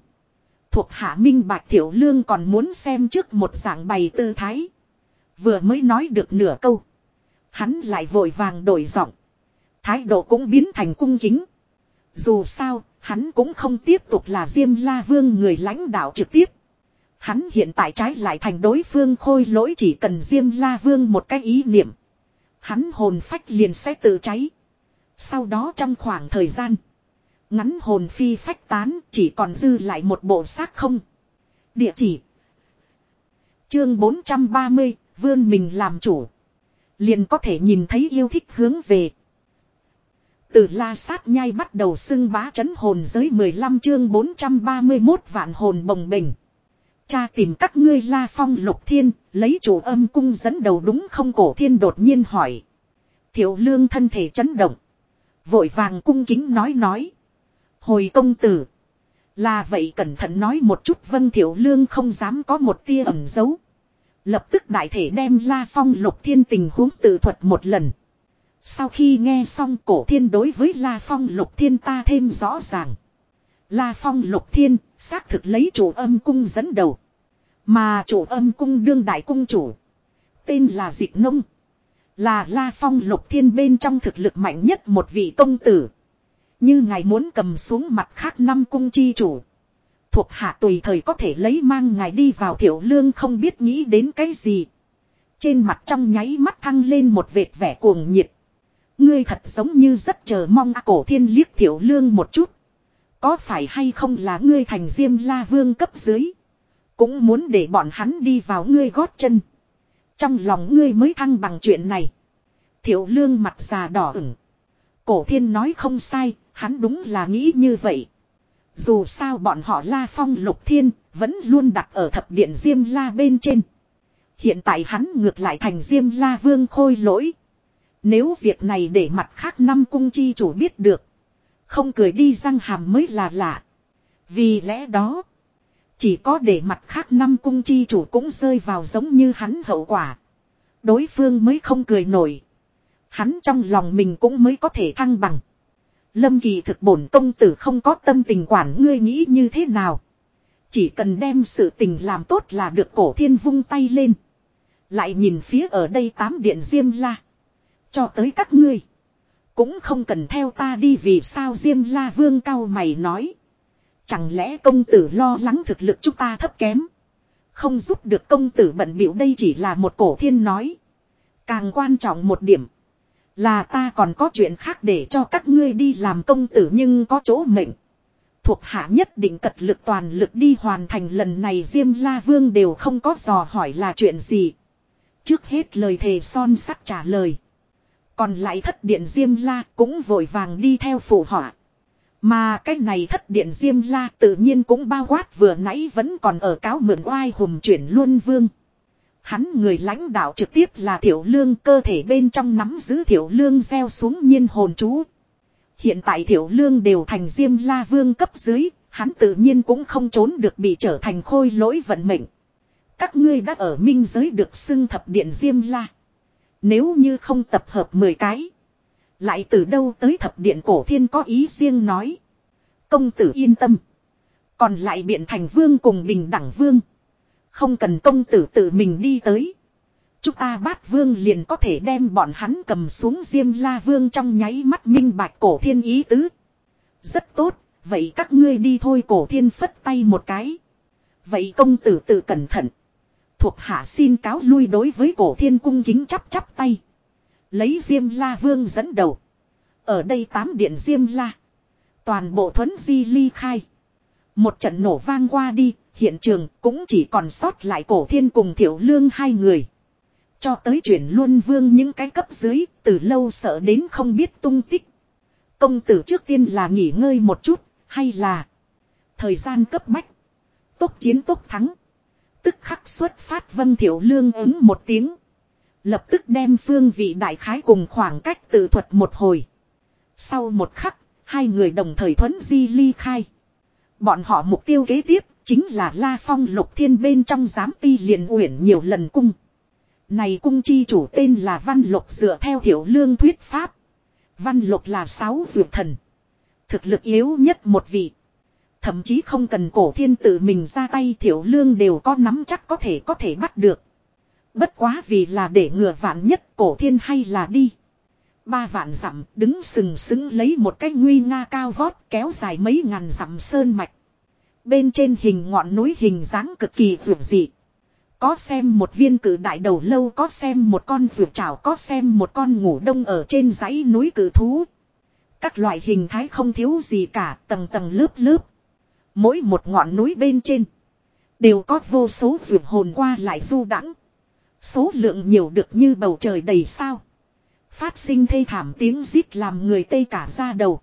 Thuộc hạ minh bạch thiểu lương còn muốn xem trước một dạng bày tư thái. Vừa mới nói được nửa câu. Hắn lại vội vàng đổi giọng. Thái độ cũng biến thành cung kính. Dù sao, hắn cũng không tiếp tục là Diêm La Vương người lãnh đạo trực tiếp. Hắn hiện tại trái lại thành đối phương khôi lỗi chỉ cần Diêm La Vương một cái ý niệm. Hắn hồn phách liền sẽ tự cháy. Sau đó trong khoảng thời gian. Ngắn hồn phi phách tán chỉ còn dư lại một bộ xác không. Địa chỉ. Chương 430, vươn mình làm chủ. Liền có thể nhìn thấy yêu thích hướng về. Từ la sát nhai bắt đầu xưng bá chấn hồn giới 15 chương 431 vạn hồn bồng bình. Cha tìm các ngươi la phong lục thiên, lấy chủ âm cung dẫn đầu đúng không cổ thiên đột nhiên hỏi. Thiệu lương thân thể chấn động. Vội vàng cung kính nói nói. Hồi công tử. Là vậy cẩn thận nói một chút Vân Thiệu Lương không dám có một tia ẩn giấu. Lập tức đại thể đem La Phong lục thiên tình huống tự thuật một lần. Sau khi nghe xong cổ thiên đối với La Phong lục thiên ta thêm rõ ràng. La Phong lục thiên xác thực lấy chủ âm cung dẫn đầu. Mà chủ âm cung đương đại cung chủ. Tên là Dịch Nông. Là La Phong lục thiên bên trong thực lực mạnh nhất một vị công tử. Như ngài muốn cầm xuống mặt khác năm cung chi chủ. Thuộc hạ tùy thời có thể lấy mang ngài đi vào thiểu lương không biết nghĩ đến cái gì. Trên mặt trong nháy mắt thăng lên một vệt vẻ cuồng nhiệt. Ngươi thật giống như rất chờ mong cổ thiên liếc thiểu lương một chút. Có phải hay không là ngươi thành diêm la vương cấp dưới. Cũng muốn để bọn hắn đi vào ngươi gót chân. Trong lòng ngươi mới thăng bằng chuyện này. thiệu lương mặt già đỏ ửng. Cổ thiên nói không sai, hắn đúng là nghĩ như vậy. Dù sao bọn họ la phong lục thiên, vẫn luôn đặt ở thập điện diêm la bên trên. Hiện tại hắn ngược lại thành diêm la vương khôi lỗi. Nếu việc này để mặt khác năm cung chi chủ biết được. Không cười đi răng hàm mới là lạ. Vì lẽ đó. Chỉ có để mặt khác năm cung chi chủ cũng rơi vào giống như hắn hậu quả. Đối phương mới không cười nổi. Hắn trong lòng mình cũng mới có thể thăng bằng. Lâm kỳ thực bổn công tử không có tâm tình quản ngươi nghĩ như thế nào. Chỉ cần đem sự tình làm tốt là được cổ thiên vung tay lên. Lại nhìn phía ở đây tám điện diêm la. Cho tới các ngươi. Cũng không cần theo ta đi vì sao diêm la vương cao mày nói. Chẳng lẽ công tử lo lắng thực lực chúng ta thấp kém. Không giúp được công tử bận biểu đây chỉ là một cổ thiên nói. Càng quan trọng một điểm. Là ta còn có chuyện khác để cho các ngươi đi làm công tử nhưng có chỗ mệnh. Thuộc hạ nhất định cật lực toàn lực đi hoàn thành lần này Diêm La Vương đều không có dò hỏi là chuyện gì. Trước hết lời thề son sắt trả lời. Còn lại thất điện Diêm La cũng vội vàng đi theo phụ họa. Mà cái này thất điện Diêm La tự nhiên cũng bao quát vừa nãy vẫn còn ở cáo mượn oai hùng chuyển luân vương. Hắn người lãnh đạo trực tiếp là thiểu lương cơ thể bên trong nắm giữ thiểu lương gieo xuống nhiên hồn chú. Hiện tại thiểu lương đều thành diêm la vương cấp dưới, hắn tự nhiên cũng không trốn được bị trở thành khôi lỗi vận mệnh. Các ngươi đã ở minh giới được xưng thập điện diêm la. Nếu như không tập hợp 10 cái. Lại từ đâu tới thập điện cổ thiên có ý riêng nói. Công tử yên tâm. Còn lại biện thành vương cùng bình đẳng vương. Không cần công tử tự mình đi tới. Chúng ta bát vương liền có thể đem bọn hắn cầm xuống diêm la vương trong nháy mắt minh bạch cổ thiên ý tứ. Rất tốt, vậy các ngươi đi thôi cổ thiên phất tay một cái. Vậy công tử tự cẩn thận. Thuộc hạ xin cáo lui đối với cổ thiên cung kính chắp chắp tay. Lấy diêm la vương dẫn đầu. Ở đây tám điện diêm la. Toàn bộ thuấn di ly khai. Một trận nổ vang qua đi, Hiện trường cũng chỉ còn sót lại cổ thiên cùng thiểu lương hai người. Cho tới chuyển luôn vương những cái cấp dưới, từ lâu sợ đến không biết tung tích. Công tử trước tiên là nghỉ ngơi một chút, hay là thời gian cấp bách. Tốc chiến tốc thắng. Tức khắc xuất phát vân thiểu lương ứng một tiếng. Lập tức đem phương vị đại khái cùng khoảng cách tự thuật một hồi. Sau một khắc, hai người đồng thời thuấn di ly khai. Bọn họ mục tiêu kế tiếp Chính là La Phong lục thiên bên trong giám ti liền uyển nhiều lần cung. Này cung chi chủ tên là Văn Lục dựa theo hiểu lương thuyết pháp. Văn Lục là sáu vượt thần. Thực lực yếu nhất một vị. Thậm chí không cần cổ thiên tự mình ra tay thiểu lương đều có nắm chắc có thể có thể bắt được. Bất quá vì là để ngừa vạn nhất cổ thiên hay là đi. Ba vạn dặm đứng sừng sững lấy một cái nguy nga cao vót kéo dài mấy ngàn dặm sơn mạch. Bên trên hình ngọn núi hình dáng cực kỳ vượt dị. Có xem một viên cử đại đầu lâu, có xem một con vượt trảo có xem một con ngủ đông ở trên dãy núi cử thú. Các loại hình thái không thiếu gì cả, tầng tầng lớp lớp. Mỗi một ngọn núi bên trên. Đều có vô số vượt hồn qua lại du đãng Số lượng nhiều được như bầu trời đầy sao. Phát sinh thê thảm tiếng rít làm người tây cả ra đầu.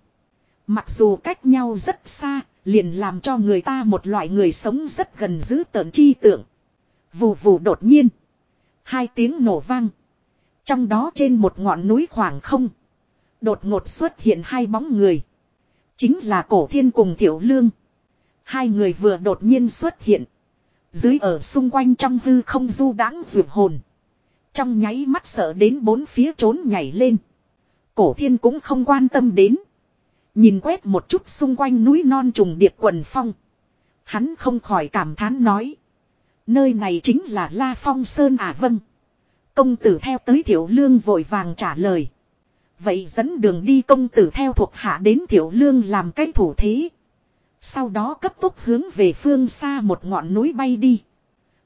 Mặc dù cách nhau rất xa, Liền làm cho người ta một loại người sống rất gần giữ tợn chi tượng. Vù vù đột nhiên. Hai tiếng nổ vang. Trong đó trên một ngọn núi khoảng không. Đột ngột xuất hiện hai bóng người. Chính là cổ thiên cùng thiểu lương. Hai người vừa đột nhiên xuất hiện. Dưới ở xung quanh trong hư không du đãng vượt hồn. Trong nháy mắt sợ đến bốn phía trốn nhảy lên. Cổ thiên cũng không quan tâm đến. Nhìn quét một chút xung quanh núi non trùng điệp quần phong. Hắn không khỏi cảm thán nói. Nơi này chính là La Phong Sơn à vâng. Công tử theo tới Thiểu Lương vội vàng trả lời. Vậy dẫn đường đi công tử theo thuộc hạ đến Thiểu Lương làm cái thủ thế. Sau đó cấp tốc hướng về phương xa một ngọn núi bay đi.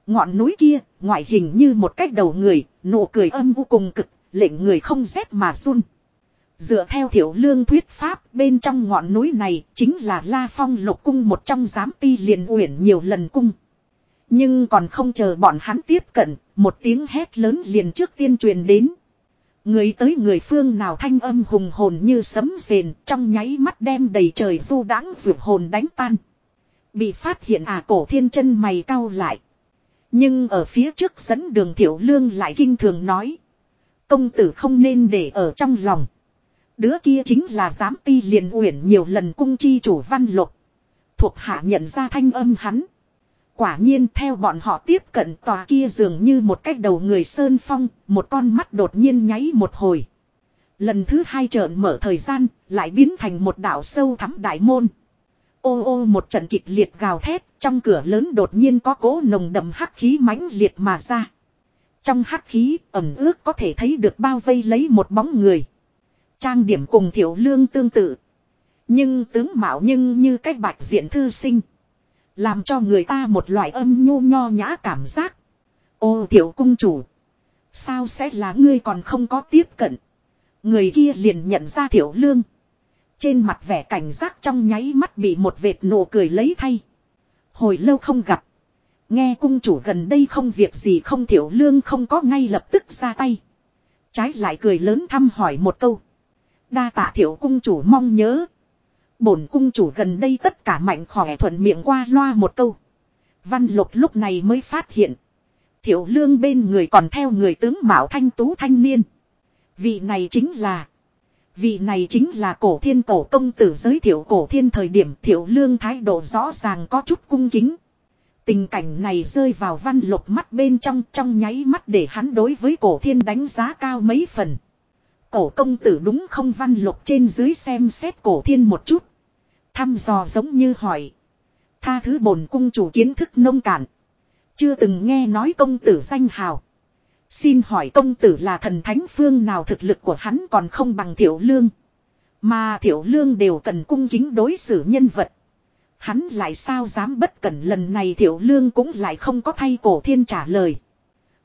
Ngọn núi kia, ngoại hình như một cách đầu người, nụ cười âm u cùng cực, lệnh người không rét mà run. Dựa theo thiểu lương thuyết pháp, bên trong ngọn núi này chính là La Phong lục cung một trong giám ti liền uyển nhiều lần cung. Nhưng còn không chờ bọn hắn tiếp cận, một tiếng hét lớn liền trước tiên truyền đến. Người tới người phương nào thanh âm hùng hồn như sấm rền, trong nháy mắt đem đầy trời du đáng rượu hồn đánh tan. Bị phát hiện à cổ thiên chân mày cau lại. Nhưng ở phía trước dẫn đường thiểu lương lại kinh thường nói. Công tử không nên để ở trong lòng. Đứa kia chính là giám ti liền uyển nhiều lần cung chi chủ văn lục. Thuộc hạ nhận ra thanh âm hắn. Quả nhiên theo bọn họ tiếp cận tòa kia dường như một cách đầu người sơn phong, một con mắt đột nhiên nháy một hồi. Lần thứ hai trợn mở thời gian, lại biến thành một đảo sâu thắm đại môn. Ô ô một trận kịch liệt gào thét, trong cửa lớn đột nhiên có cố nồng đậm hắc khí mãnh liệt mà ra. Trong hắc khí, ẩm ướt có thể thấy được bao vây lấy một bóng người. Trang điểm cùng thiểu lương tương tự. Nhưng tướng mạo nhưng như cách bạch diện thư sinh. Làm cho người ta một loại âm nhu nho nhã cảm giác. Ô tiểu cung chủ. Sao sẽ là ngươi còn không có tiếp cận. Người kia liền nhận ra thiểu lương. Trên mặt vẻ cảnh giác trong nháy mắt bị một vệt nụ cười lấy thay. Hồi lâu không gặp. Nghe cung chủ gần đây không việc gì không thiểu lương không có ngay lập tức ra tay. Trái lại cười lớn thăm hỏi một câu. Đa tạ thiểu cung chủ mong nhớ. Bổn cung chủ gần đây tất cả mạnh khỏe thuận miệng qua loa một câu. Văn lục lúc này mới phát hiện. Thiểu lương bên người còn theo người tướng Mạo Thanh Tú Thanh Niên. Vị này chính là. Vị này chính là cổ thiên cổ công tử giới thiệu cổ thiên thời điểm thiểu lương thái độ rõ ràng có chút cung kính. Tình cảnh này rơi vào văn lục mắt bên trong trong nháy mắt để hắn đối với cổ thiên đánh giá cao mấy phần. Cổ công tử đúng không văn lục trên dưới xem xét cổ thiên một chút. Thăm dò giống như hỏi. Tha thứ bổn cung chủ kiến thức nông cạn. Chưa từng nghe nói công tử danh hào. Xin hỏi công tử là thần thánh phương nào thực lực của hắn còn không bằng thiểu lương. Mà thiểu lương đều cần cung kính đối xử nhân vật. Hắn lại sao dám bất cẩn lần này thiểu lương cũng lại không có thay cổ thiên trả lời.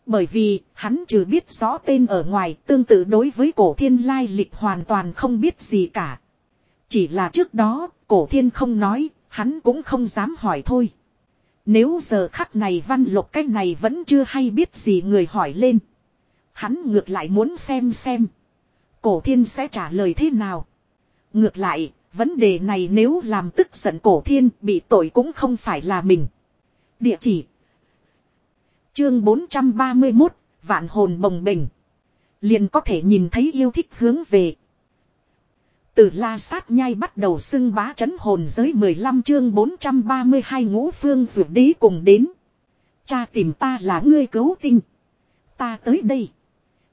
Bởi vì hắn trừ biết rõ tên ở ngoài tương tự đối với cổ thiên lai lịch hoàn toàn không biết gì cả. Chỉ là trước đó cổ thiên không nói, hắn cũng không dám hỏi thôi. Nếu giờ khắc này văn lục cái này vẫn chưa hay biết gì người hỏi lên. Hắn ngược lại muốn xem xem. Cổ thiên sẽ trả lời thế nào. Ngược lại, vấn đề này nếu làm tức giận cổ thiên bị tội cũng không phải là mình. Địa chỉ. Chương 431, vạn hồn bồng bình. Liền có thể nhìn thấy yêu thích hướng về. Từ la sát nhai bắt đầu xưng bá chấn hồn giới 15 chương 432 ngũ phương dược đế cùng đến. Cha tìm ta là ngươi cứu tinh. Ta tới đây.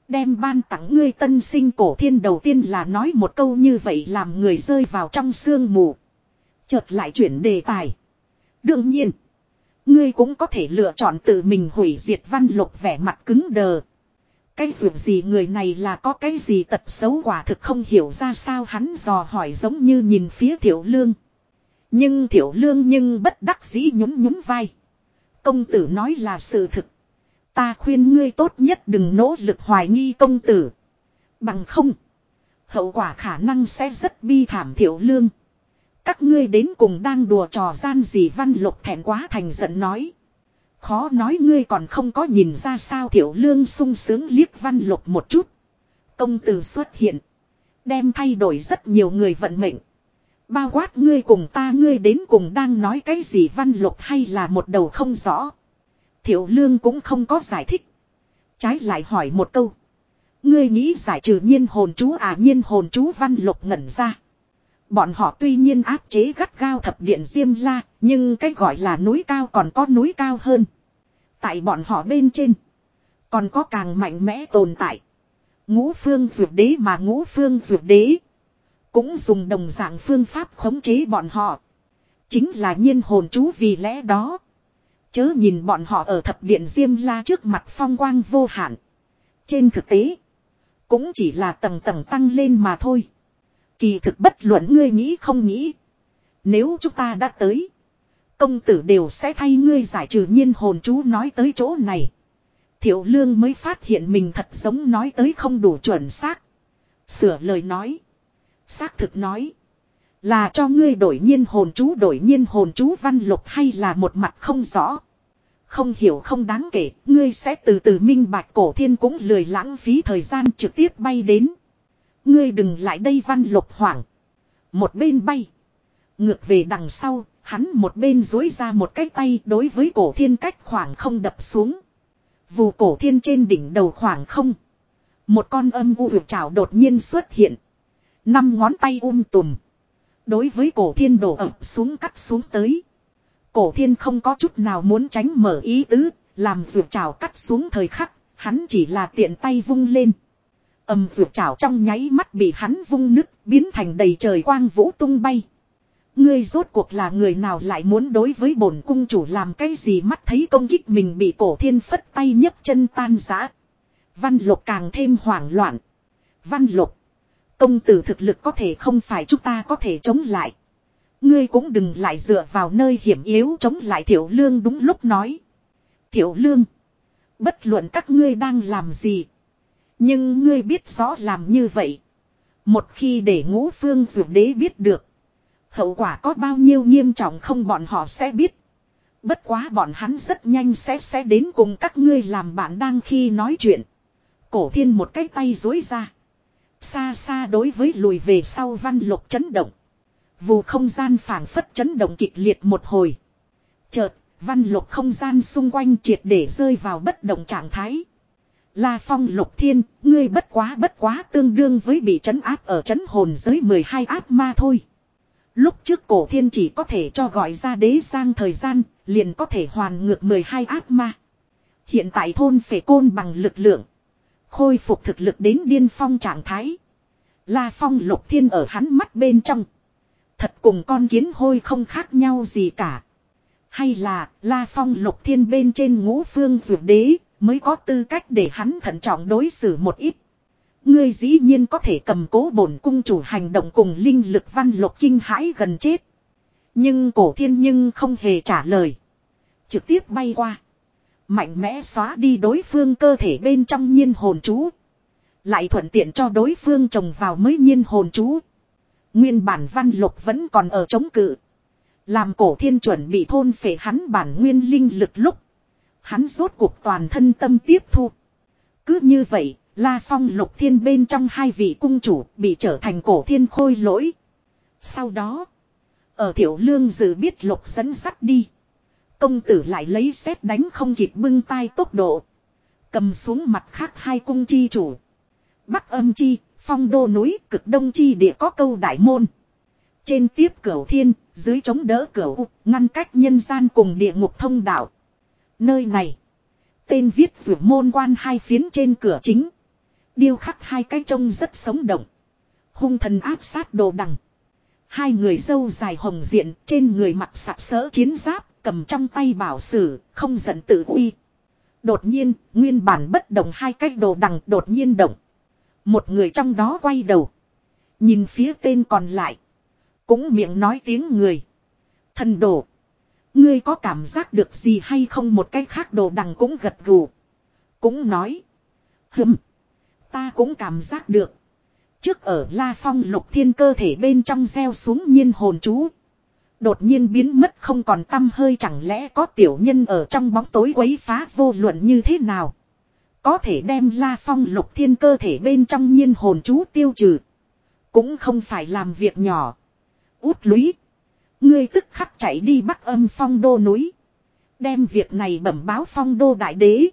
Đem ban tặng ngươi tân sinh cổ thiên đầu tiên là nói một câu như vậy làm người rơi vào trong sương mù. Chợt lại chuyển đề tài. Đương nhiên. Ngươi cũng có thể lựa chọn tự mình hủy diệt văn lục vẻ mặt cứng đờ. Cái việc gì người này là có cái gì tật xấu quả thực không hiểu ra sao hắn dò hỏi giống như nhìn phía thiểu lương. Nhưng thiểu lương nhưng bất đắc dĩ nhún nhún vai. Công tử nói là sự thực. Ta khuyên ngươi tốt nhất đừng nỗ lực hoài nghi công tử. Bằng không. Hậu quả khả năng sẽ rất bi thảm thiểu lương. Các ngươi đến cùng đang đùa trò gian gì văn lục thẹn quá thành giận nói. Khó nói ngươi còn không có nhìn ra sao thiểu lương sung sướng liếc văn lục một chút. Công tử xuất hiện. Đem thay đổi rất nhiều người vận mệnh. Bao quát ngươi cùng ta, ngươi đến cùng đang nói cái gì văn lục hay là một đầu không rõ. Thiểu lương cũng không có giải thích. Trái lại hỏi một câu. Ngươi nghĩ giải trừ nhiên hồn chú à nhiên hồn chú văn lục ngẩn ra. Bọn họ tuy nhiên áp chế gắt gao thập điện Diêm La, nhưng cái gọi là núi cao còn có núi cao hơn. Tại bọn họ bên trên, còn có càng mạnh mẽ tồn tại. Ngũ phương dược đế mà ngũ phương dược đế. Cũng dùng đồng dạng phương pháp khống chế bọn họ. Chính là nhiên hồn chú vì lẽ đó. Chớ nhìn bọn họ ở thập điện Diêm La trước mặt phong quang vô hạn. Trên thực tế, cũng chỉ là tầng tầng tăng lên mà thôi. Kỳ thực bất luận ngươi nghĩ không nghĩ. Nếu chúng ta đã tới. Công tử đều sẽ thay ngươi giải trừ nhiên hồn chú nói tới chỗ này. Thiệu lương mới phát hiện mình thật giống nói tới không đủ chuẩn xác. Sửa lời nói. Xác thực nói. Là cho ngươi đổi nhiên hồn chú đổi nhiên hồn chú văn lục hay là một mặt không rõ. Không hiểu không đáng kể, ngươi sẽ từ từ minh bạch cổ thiên cũng lười lãng phí thời gian trực tiếp bay đến. Ngươi đừng lại đây văn lục hoảng. Một bên bay. Ngược về đằng sau, hắn một bên dối ra một cái tay đối với cổ thiên cách khoảng không đập xuống. Vù cổ thiên trên đỉnh đầu khoảng không. Một con âm u vượt trào đột nhiên xuất hiện. Năm ngón tay um tùm. Đối với cổ thiên đổ ập xuống cắt xuống tới. Cổ thiên không có chút nào muốn tránh mở ý tứ, làm vượt trào cắt xuống thời khắc, hắn chỉ là tiện tay vung lên. Âm vượt trào trong nháy mắt bị hắn vung nứt, biến thành đầy trời quang vũ tung bay. Ngươi rốt cuộc là người nào lại muốn đối với bổn cung chủ làm cái gì mắt thấy công kích mình bị cổ thiên phất tay nhấc chân tan giã. Văn lục càng thêm hoảng loạn. Văn lục. Công tử thực lực có thể không phải chúng ta có thể chống lại. Ngươi cũng đừng lại dựa vào nơi hiểm yếu chống lại thiểu lương đúng lúc nói. Thiểu lương. Bất luận các ngươi đang làm gì. Nhưng ngươi biết rõ làm như vậy. Một khi để ngũ phương dược đế biết được. Hậu quả có bao nhiêu nghiêm trọng không bọn họ sẽ biết. Bất quá bọn hắn rất nhanh sẽ sẽ đến cùng các ngươi làm bạn đang khi nói chuyện. Cổ thiên một cái tay dối ra. Xa xa đối với lùi về sau văn lục chấn động. Vù không gian phảng phất chấn động kịch liệt một hồi. Chợt, văn lục không gian xung quanh triệt để rơi vào bất động trạng thái. La phong lục thiên, ngươi bất quá bất quá tương đương với bị chấn áp ở chấn hồn giới 12 áp ma thôi. Lúc trước cổ thiên chỉ có thể cho gọi ra đế sang thời gian, liền có thể hoàn ngược 12 áp ma. Hiện tại thôn phệ côn bằng lực lượng. Khôi phục thực lực đến điên phong trạng thái. La phong lục thiên ở hắn mắt bên trong. Thật cùng con kiến hôi không khác nhau gì cả. Hay là La phong lục thiên bên trên ngũ phương dược đế mới có tư cách để hắn thận trọng đối xử một ít. Ngươi dĩ nhiên có thể cầm cố bổn cung chủ hành động cùng linh lực văn lục kinh hãi gần chết. Nhưng cổ thiên nhưng không hề trả lời. Trực tiếp bay qua. Mạnh mẽ xóa đi đối phương cơ thể bên trong nhiên hồn chú. Lại thuận tiện cho đối phương trồng vào mới nhiên hồn chú. Nguyên bản văn lục vẫn còn ở chống cự. Làm cổ thiên chuẩn bị thôn phệ hắn bản nguyên linh lực lúc. Hắn rốt cuộc toàn thân tâm tiếp thu. Cứ như vậy, La Phong lục thiên bên trong hai vị cung chủ bị trở thành cổ thiên khôi lỗi. Sau đó, ở thiểu lương dự biết lục dẫn sắt đi. Công tử lại lấy xét đánh không kịp bưng tay tốc độ. Cầm xuống mặt khác hai cung chi chủ. Bắc âm chi, phong đô núi, cực đông chi địa có câu đại môn. Trên tiếp cửu thiên, dưới chống đỡ cửu ngăn cách nhân gian cùng địa ngục thông đạo. Nơi này, tên viết rủ môn quan hai phiến trên cửa chính. Điêu khắc hai cái trông rất sống động. Hung thần áp sát đồ đằng. Hai người dâu dài hồng diện trên người mặt sạc sỡ chiến giáp cầm trong tay bảo sử không giận tự uy. Đột nhiên nguyên bản bất động hai cái đồ đằng đột nhiên động. Một người trong đó quay đầu. Nhìn phía tên còn lại. Cũng miệng nói tiếng người. Thần đồ. Ngươi có cảm giác được gì hay không một cái khác đồ đằng cũng gật gù. Cũng nói. Hừm. Ta cũng cảm giác được. Trước ở La Phong lục thiên cơ thể bên trong gieo xuống nhiên hồn chú. Đột nhiên biến mất không còn tâm hơi, chẳng lẽ có tiểu nhân ở trong bóng tối quấy phá vô luận như thế nào. Có thể đem La Phong lục thiên cơ thể bên trong nhiên hồn chú tiêu trừ. Cũng không phải làm việc nhỏ. Út lũy. Ngươi tức khắc chạy đi bắt âm phong đô núi. Đem việc này bẩm báo phong đô đại đế.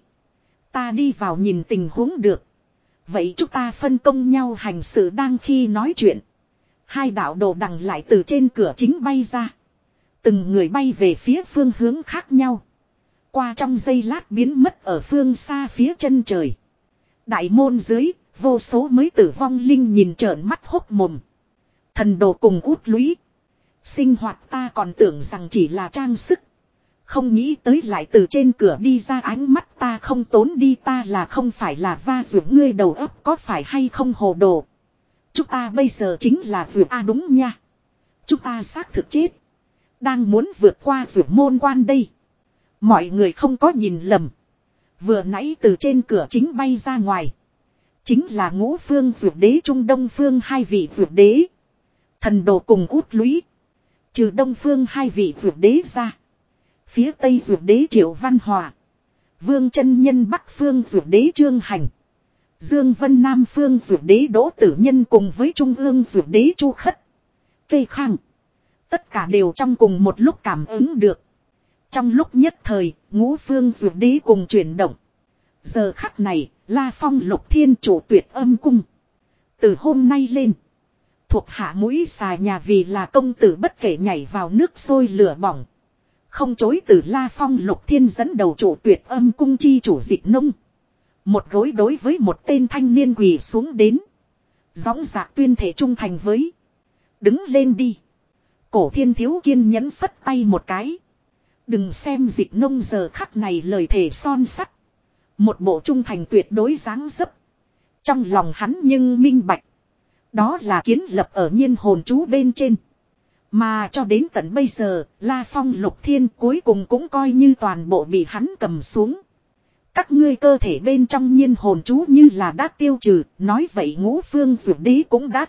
Ta đi vào nhìn tình huống được. Vậy chúng ta phân công nhau hành sự đang khi nói chuyện. Hai đạo đồ đằng lại từ trên cửa chính bay ra. Từng người bay về phía phương hướng khác nhau. Qua trong giây lát biến mất ở phương xa phía chân trời. Đại môn dưới, vô số mới tử vong linh nhìn trợn mắt hốc mồm. Thần đồ cùng út lũy. Sinh hoạt ta còn tưởng rằng chỉ là trang sức. Không nghĩ tới lại từ trên cửa đi ra ánh mắt ta không tốn đi ta là không phải là va rượu ngươi đầu óc có phải hay không hồ đồ. Chúng ta bây giờ chính là rượu A đúng nha. Chúng ta xác thực chết. Đang muốn vượt qua rượu môn quan đây. Mọi người không có nhìn lầm. Vừa nãy từ trên cửa chính bay ra ngoài. Chính là ngũ phương rượu đế trung đông phương hai vị rượu đế. Thần đồ cùng út lũy. Trừ đông phương hai vị rượu đế ra. Phía tây rượu đế triệu văn hòa. Vương chân nhân bắc phương rượu đế trương hành. Dương Vân Nam Phương Dược Đế Đỗ Tử Nhân cùng với Trung ương Dược Đế Chu Khất. Cây khang. Tất cả đều trong cùng một lúc cảm ứng được. Trong lúc nhất thời, ngũ phương Dược Đế cùng chuyển động. Giờ khắc này, La Phong lục thiên chủ tuyệt âm cung. Từ hôm nay lên. Thuộc hạ mũi xài nhà vì là công tử bất kể nhảy vào nước sôi lửa bỏng. Không chối từ La Phong lục thiên dẫn đầu chủ tuyệt âm cung chi chủ dịch nông. Một gối đối với một tên thanh niên quỳ xuống đến. Gióng dạc tuyên thể trung thành với. Đứng lên đi. Cổ thiên thiếu kiên nhẫn phất tay một cái. Đừng xem dịch nông giờ khắc này lời thể son sắt. Một bộ trung thành tuyệt đối dáng dấp. Trong lòng hắn nhưng minh bạch. Đó là kiến lập ở nhiên hồn chú bên trên. Mà cho đến tận bây giờ, La Phong Lục Thiên cuối cùng cũng coi như toàn bộ bị hắn cầm xuống. Các ngươi cơ thể bên trong nhiên hồn chú như là đã tiêu trừ, nói vậy ngũ phương rượu đế cũng đã.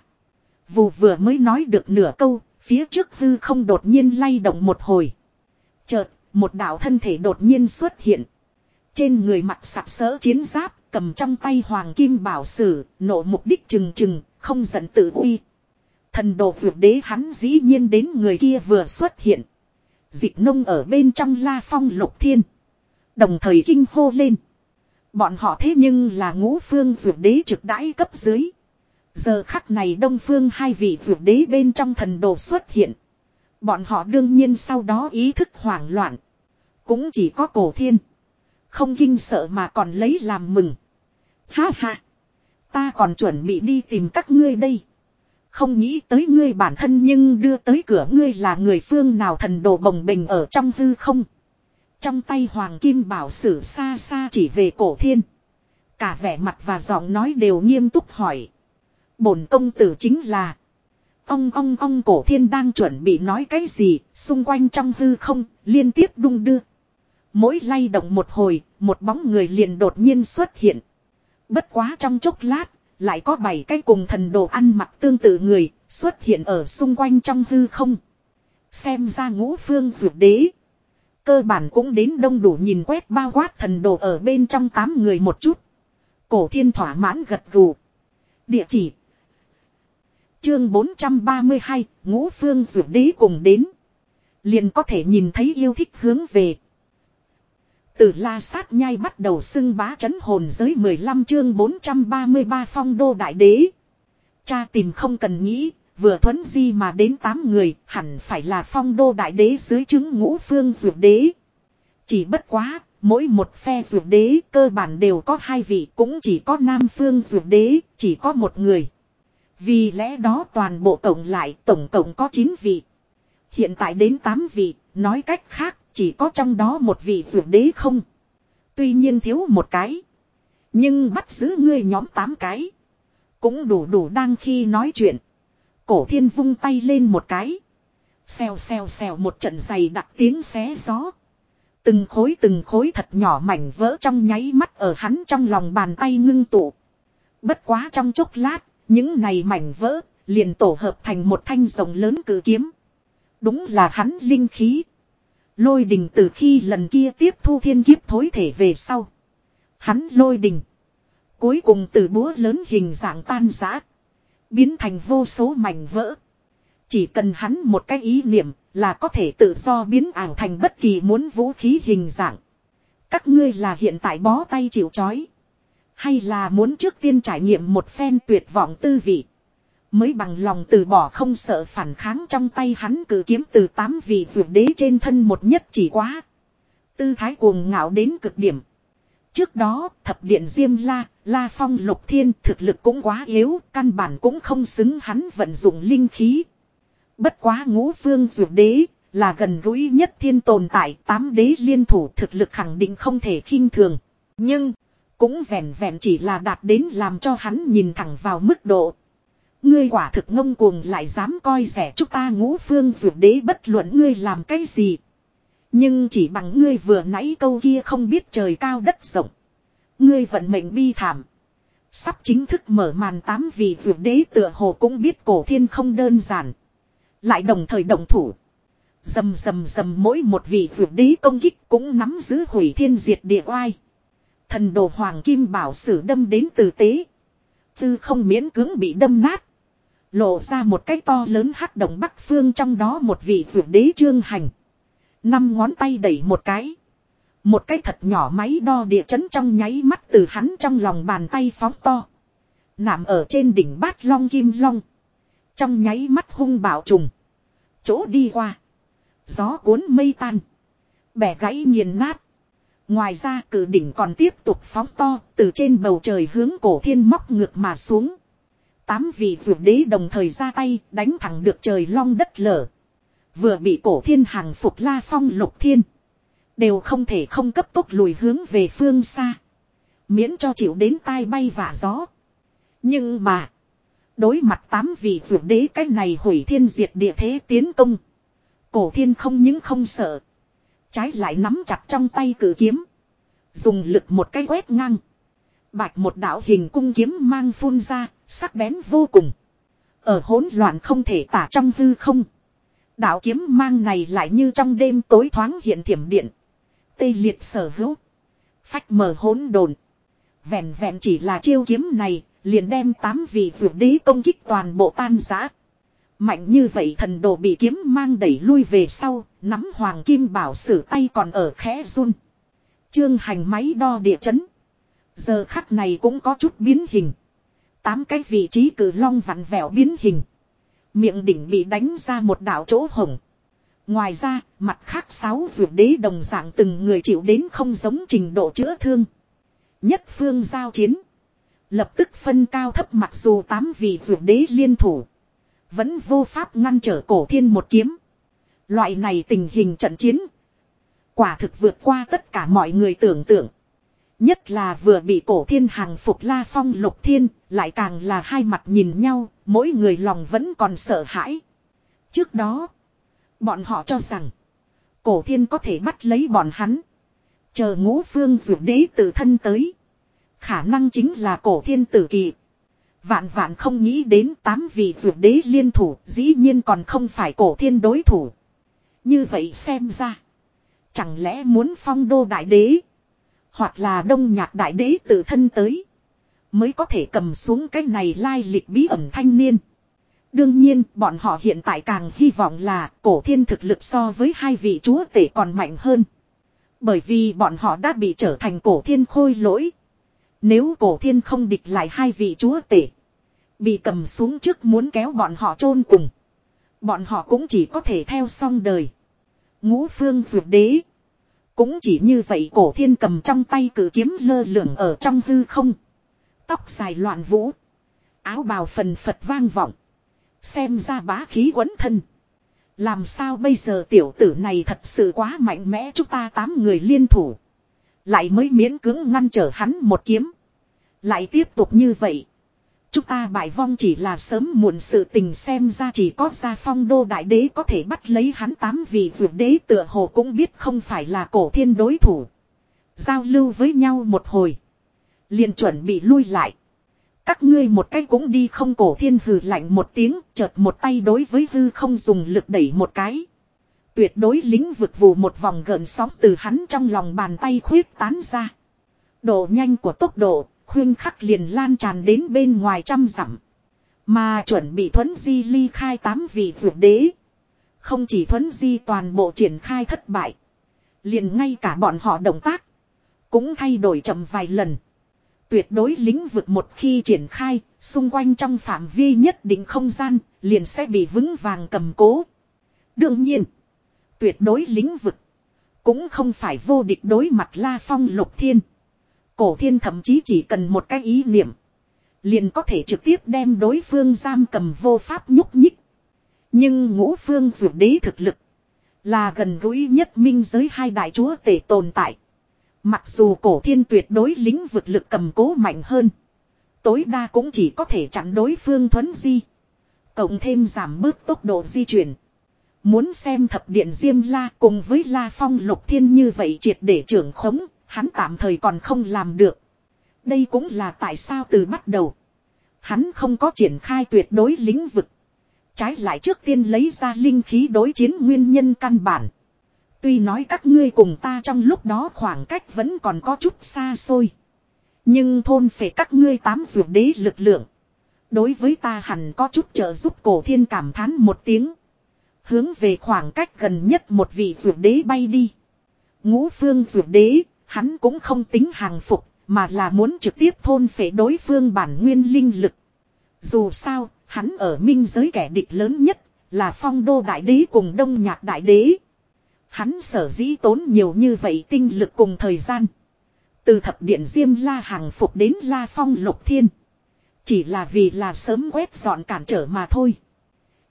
Vù vừa mới nói được nửa câu, phía trước hư không đột nhiên lay động một hồi. Chợt, một đạo thân thể đột nhiên xuất hiện. Trên người mặt sặc sỡ chiến giáp, cầm trong tay hoàng kim bảo sử, nộ mục đích chừng chừng, không giận tự uy. Thần đồ vượt đế hắn dĩ nhiên đến người kia vừa xuất hiện. Dịch nông ở bên trong la phong lục thiên. Đồng thời kinh hô lên. Bọn họ thế nhưng là ngũ phương vượt đế trực đãi cấp dưới. Giờ khắc này đông phương hai vị vượt đế bên trong thần đồ xuất hiện. Bọn họ đương nhiên sau đó ý thức hoảng loạn. Cũng chỉ có cổ thiên. Không kinh sợ mà còn lấy làm mừng. Ha ha. Ta còn chuẩn bị đi tìm các ngươi đây. Không nghĩ tới ngươi bản thân nhưng đưa tới cửa ngươi là người phương nào thần đồ bồng bình ở trong hư không. Trong tay hoàng kim bảo sử xa xa chỉ về cổ thiên. Cả vẻ mặt và giọng nói đều nghiêm túc hỏi. Bổn công tử chính là. Ông ông ông cổ thiên đang chuẩn bị nói cái gì, xung quanh trong hư không, liên tiếp đung đưa. Mỗi lay động một hồi, một bóng người liền đột nhiên xuất hiện. Bất quá trong chốc lát, lại có bảy cái cùng thần đồ ăn mặc tương tự người, xuất hiện ở xung quanh trong hư không. Xem ra ngũ phương dược đế. Cơ bản cũng đến đông đủ nhìn quét bao quát thần đồ ở bên trong tám người một chút. Cổ thiên thỏa mãn gật gù. Địa chỉ. Chương 432, ngũ phương dược đế cùng đến. Liền có thể nhìn thấy yêu thích hướng về. Từ la sát nhai bắt đầu xưng bá chấn hồn giới 15 chương 433 phong đô đại đế. Cha tìm không cần nghĩ, vừa thuấn di mà đến 8 người, hẳn phải là phong đô đại đế dưới chứng ngũ phương dược đế. Chỉ bất quá, mỗi một phe dược đế cơ bản đều có hai vị, cũng chỉ có nam phương dược đế, chỉ có một người. Vì lẽ đó toàn bộ tổng lại tổng cộng có 9 vị. Hiện tại đến 8 vị, nói cách khác, chỉ có trong đó một vị dược đế không. Tuy nhiên thiếu một cái. Nhưng bắt giữ ngươi nhóm 8 cái. Cũng đủ đủ đang khi nói chuyện. Cổ thiên vung tay lên một cái. Xèo xèo xèo một trận giày đặc tiếng xé gió. Từng khối từng khối thật nhỏ mảnh vỡ trong nháy mắt ở hắn trong lòng bàn tay ngưng tụ. Bất quá trong chốc lát, những này mảnh vỡ, liền tổ hợp thành một thanh rồng lớn cử kiếm. Đúng là hắn linh khí. Lôi đình từ khi lần kia tiếp thu thiên kiếp thối thể về sau. Hắn lôi đình. Cuối cùng từ búa lớn hình dạng tan rã Biến thành vô số mảnh vỡ. Chỉ cần hắn một cái ý niệm là có thể tự do biến ảo thành bất kỳ muốn vũ khí hình dạng. Các ngươi là hiện tại bó tay chịu chói. Hay là muốn trước tiên trải nghiệm một phen tuyệt vọng tư vị. Mới bằng lòng từ bỏ không sợ phản kháng trong tay hắn cử kiếm từ tám vị vượt đế trên thân một nhất chỉ quá. Tư thái cuồng ngạo đến cực điểm. Trước đó, thập điện Diêm La, La Phong Lục Thiên thực lực cũng quá yếu, căn bản cũng không xứng hắn vận dụng linh khí. Bất quá ngũ phương dược đế, là gần gũi nhất thiên tồn tại, tám đế liên thủ thực lực khẳng định không thể khinh thường. Nhưng, cũng vẹn vẹn chỉ là đạt đến làm cho hắn nhìn thẳng vào mức độ. Ngươi quả thực ngông cuồng lại dám coi rẻ chúng ta ngũ phương dược đế bất luận ngươi làm cái gì. Nhưng chỉ bằng ngươi vừa nãy câu kia không biết trời cao đất rộng. Ngươi vận mệnh bi thảm. Sắp chính thức mở màn tám vì vượt đế tựa hồ cũng biết cổ thiên không đơn giản. Lại đồng thời đồng thủ. Dầm dầm dầm mỗi một vị vượt đế công kích cũng nắm giữ hủy thiên diệt địa oai. Thần đồ hoàng kim bảo sử đâm đến từ tế. Tư không miễn cưỡng bị đâm nát. Lộ ra một cái to lớn hắc động bắc phương trong đó một vị vượt đế trương hành. Năm ngón tay đẩy một cái. Một cái thật nhỏ máy đo địa chấn trong nháy mắt từ hắn trong lòng bàn tay phóng to. Nằm ở trên đỉnh bát long kim long. Trong nháy mắt hung bạo trùng. Chỗ đi qua. Gió cuốn mây tan. Bẻ gãy nghiền nát. Ngoài ra cử đỉnh còn tiếp tục phóng to từ trên bầu trời hướng cổ thiên móc ngược mà xuống. Tám vị vượt đế đồng thời ra tay đánh thẳng được trời long đất lở. Vừa bị cổ thiên hàng phục la phong lục thiên. Đều không thể không cấp tốc lùi hướng về phương xa. Miễn cho chịu đến tai bay vả gió. Nhưng mà. Đối mặt tám vị vượt đế cái này hủy thiên diệt địa thế tiến công. Cổ thiên không những không sợ. Trái lại nắm chặt trong tay cử kiếm. Dùng lực một cái quét ngang. Bạch một đạo hình cung kiếm mang phun ra, sắc bén vô cùng. Ở hỗn loạn không thể tả trong hư không. Đạo kiếm mang này lại như trong đêm tối thoáng hiện thiểm điện. Tê liệt sở hữu. Phách mở hỗn đồn. Vẹn vẹn chỉ là chiêu kiếm này, liền đem tám vị vượt đế công kích toàn bộ tan giã. Mạnh như vậy thần đồ bị kiếm mang đẩy lui về sau, nắm hoàng kim bảo sử tay còn ở khẽ run. Trương hành máy đo địa chấn. Giờ khắc này cũng có chút biến hình. Tám cái vị trí cử long vặn vẹo biến hình. Miệng đỉnh bị đánh ra một đảo chỗ hồng. Ngoài ra, mặt khác sáu vượt đế đồng dạng từng người chịu đến không giống trình độ chữa thương. Nhất phương giao chiến. Lập tức phân cao thấp mặc dù tám vị vượt đế liên thủ. Vẫn vô pháp ngăn trở cổ thiên một kiếm. Loại này tình hình trận chiến. Quả thực vượt qua tất cả mọi người tưởng tượng. Nhất là vừa bị cổ thiên hàng phục la phong lục thiên, lại càng là hai mặt nhìn nhau, mỗi người lòng vẫn còn sợ hãi. Trước đó, bọn họ cho rằng, cổ thiên có thể bắt lấy bọn hắn. Chờ ngũ phương rượu đế tự thân tới. Khả năng chính là cổ thiên tử kỳ. Vạn vạn không nghĩ đến tám vị rượu đế liên thủ dĩ nhiên còn không phải cổ thiên đối thủ. Như vậy xem ra. Chẳng lẽ muốn phong đô đại đế. Hoặc là đông nhạc đại đế tự thân tới. Mới có thể cầm xuống cái này lai lịch bí ẩn thanh niên. Đương nhiên, bọn họ hiện tại càng hy vọng là cổ thiên thực lực so với hai vị chúa tể còn mạnh hơn. Bởi vì bọn họ đã bị trở thành cổ thiên khôi lỗi. Nếu cổ thiên không địch lại hai vị chúa tể. Bị cầm xuống trước muốn kéo bọn họ chôn cùng. Bọn họ cũng chỉ có thể theo song đời. Ngũ phương ruột đế. Cũng chỉ như vậy cổ thiên cầm trong tay cử kiếm lơ lửng ở trong hư không. Tóc dài loạn vũ. Áo bào phần phật vang vọng. Xem ra bá khí quấn thân. Làm sao bây giờ tiểu tử này thật sự quá mạnh mẽ chúng ta tám người liên thủ. Lại mới miễn cưỡng ngăn trở hắn một kiếm. Lại tiếp tục như vậy. Chúng ta bại vong chỉ là sớm muộn sự tình xem ra chỉ có gia phong đô đại đế có thể bắt lấy hắn tám vị vượt đế tựa hồ cũng biết không phải là cổ thiên đối thủ. Giao lưu với nhau một hồi. liền chuẩn bị lui lại. Các ngươi một cái cũng đi không cổ thiên hừ lạnh một tiếng, chợt một tay đối với hư không dùng lực đẩy một cái. Tuyệt đối lính vực vù một vòng gợn sóng từ hắn trong lòng bàn tay khuyết tán ra. Độ nhanh của tốc độ khuyên khắc liền lan tràn đến bên ngoài trăm dặm. Mà chuẩn bị thuấn di ly khai tám vị vượt đế. Không chỉ thuấn di toàn bộ triển khai thất bại. Liền ngay cả bọn họ động tác. Cũng thay đổi chậm vài lần. Tuyệt đối lĩnh vực một khi triển khai, xung quanh trong phạm vi nhất định không gian, liền sẽ bị vững vàng cầm cố. Đương nhiên, tuyệt đối lĩnh vực, cũng không phải vô địch đối mặt La Phong lục thiên. Cổ thiên thậm chí chỉ cần một cái ý niệm. Liền có thể trực tiếp đem đối phương giam cầm vô pháp nhúc nhích. Nhưng ngũ phương dụ đế thực lực. Là gần gũi nhất minh giới hai đại chúa tể tồn tại. Mặc dù cổ thiên tuyệt đối lĩnh vực lực cầm cố mạnh hơn. Tối đa cũng chỉ có thể chặn đối phương thuấn di. Cộng thêm giảm bớt tốc độ di chuyển. Muốn xem thập điện Diêm La cùng với La Phong lục thiên như vậy triệt để trưởng khống, hắn tạm thời còn không làm được. Đây cũng là tại sao từ bắt đầu. Hắn không có triển khai tuyệt đối lĩnh vực. Trái lại trước tiên lấy ra linh khí đối chiến nguyên nhân căn bản. Tuy nói các ngươi cùng ta trong lúc đó khoảng cách vẫn còn có chút xa xôi. Nhưng thôn phệ các ngươi tám ruột đế lực lượng. Đối với ta hẳn có chút trợ giúp cổ thiên cảm thán một tiếng. Hướng về khoảng cách gần nhất một vị ruột đế bay đi. Ngũ phương ruột đế, hắn cũng không tính hàng phục, mà là muốn trực tiếp thôn phệ đối phương bản nguyên linh lực. Dù sao, hắn ở minh giới kẻ địch lớn nhất, là phong đô đại đế cùng đông nhạc đại đế. Hắn sở dĩ tốn nhiều như vậy tinh lực cùng thời gian. Từ thập điện Diêm La hàng phục đến La Phong Lục Thiên. Chỉ là vì là sớm quét dọn cản trở mà thôi.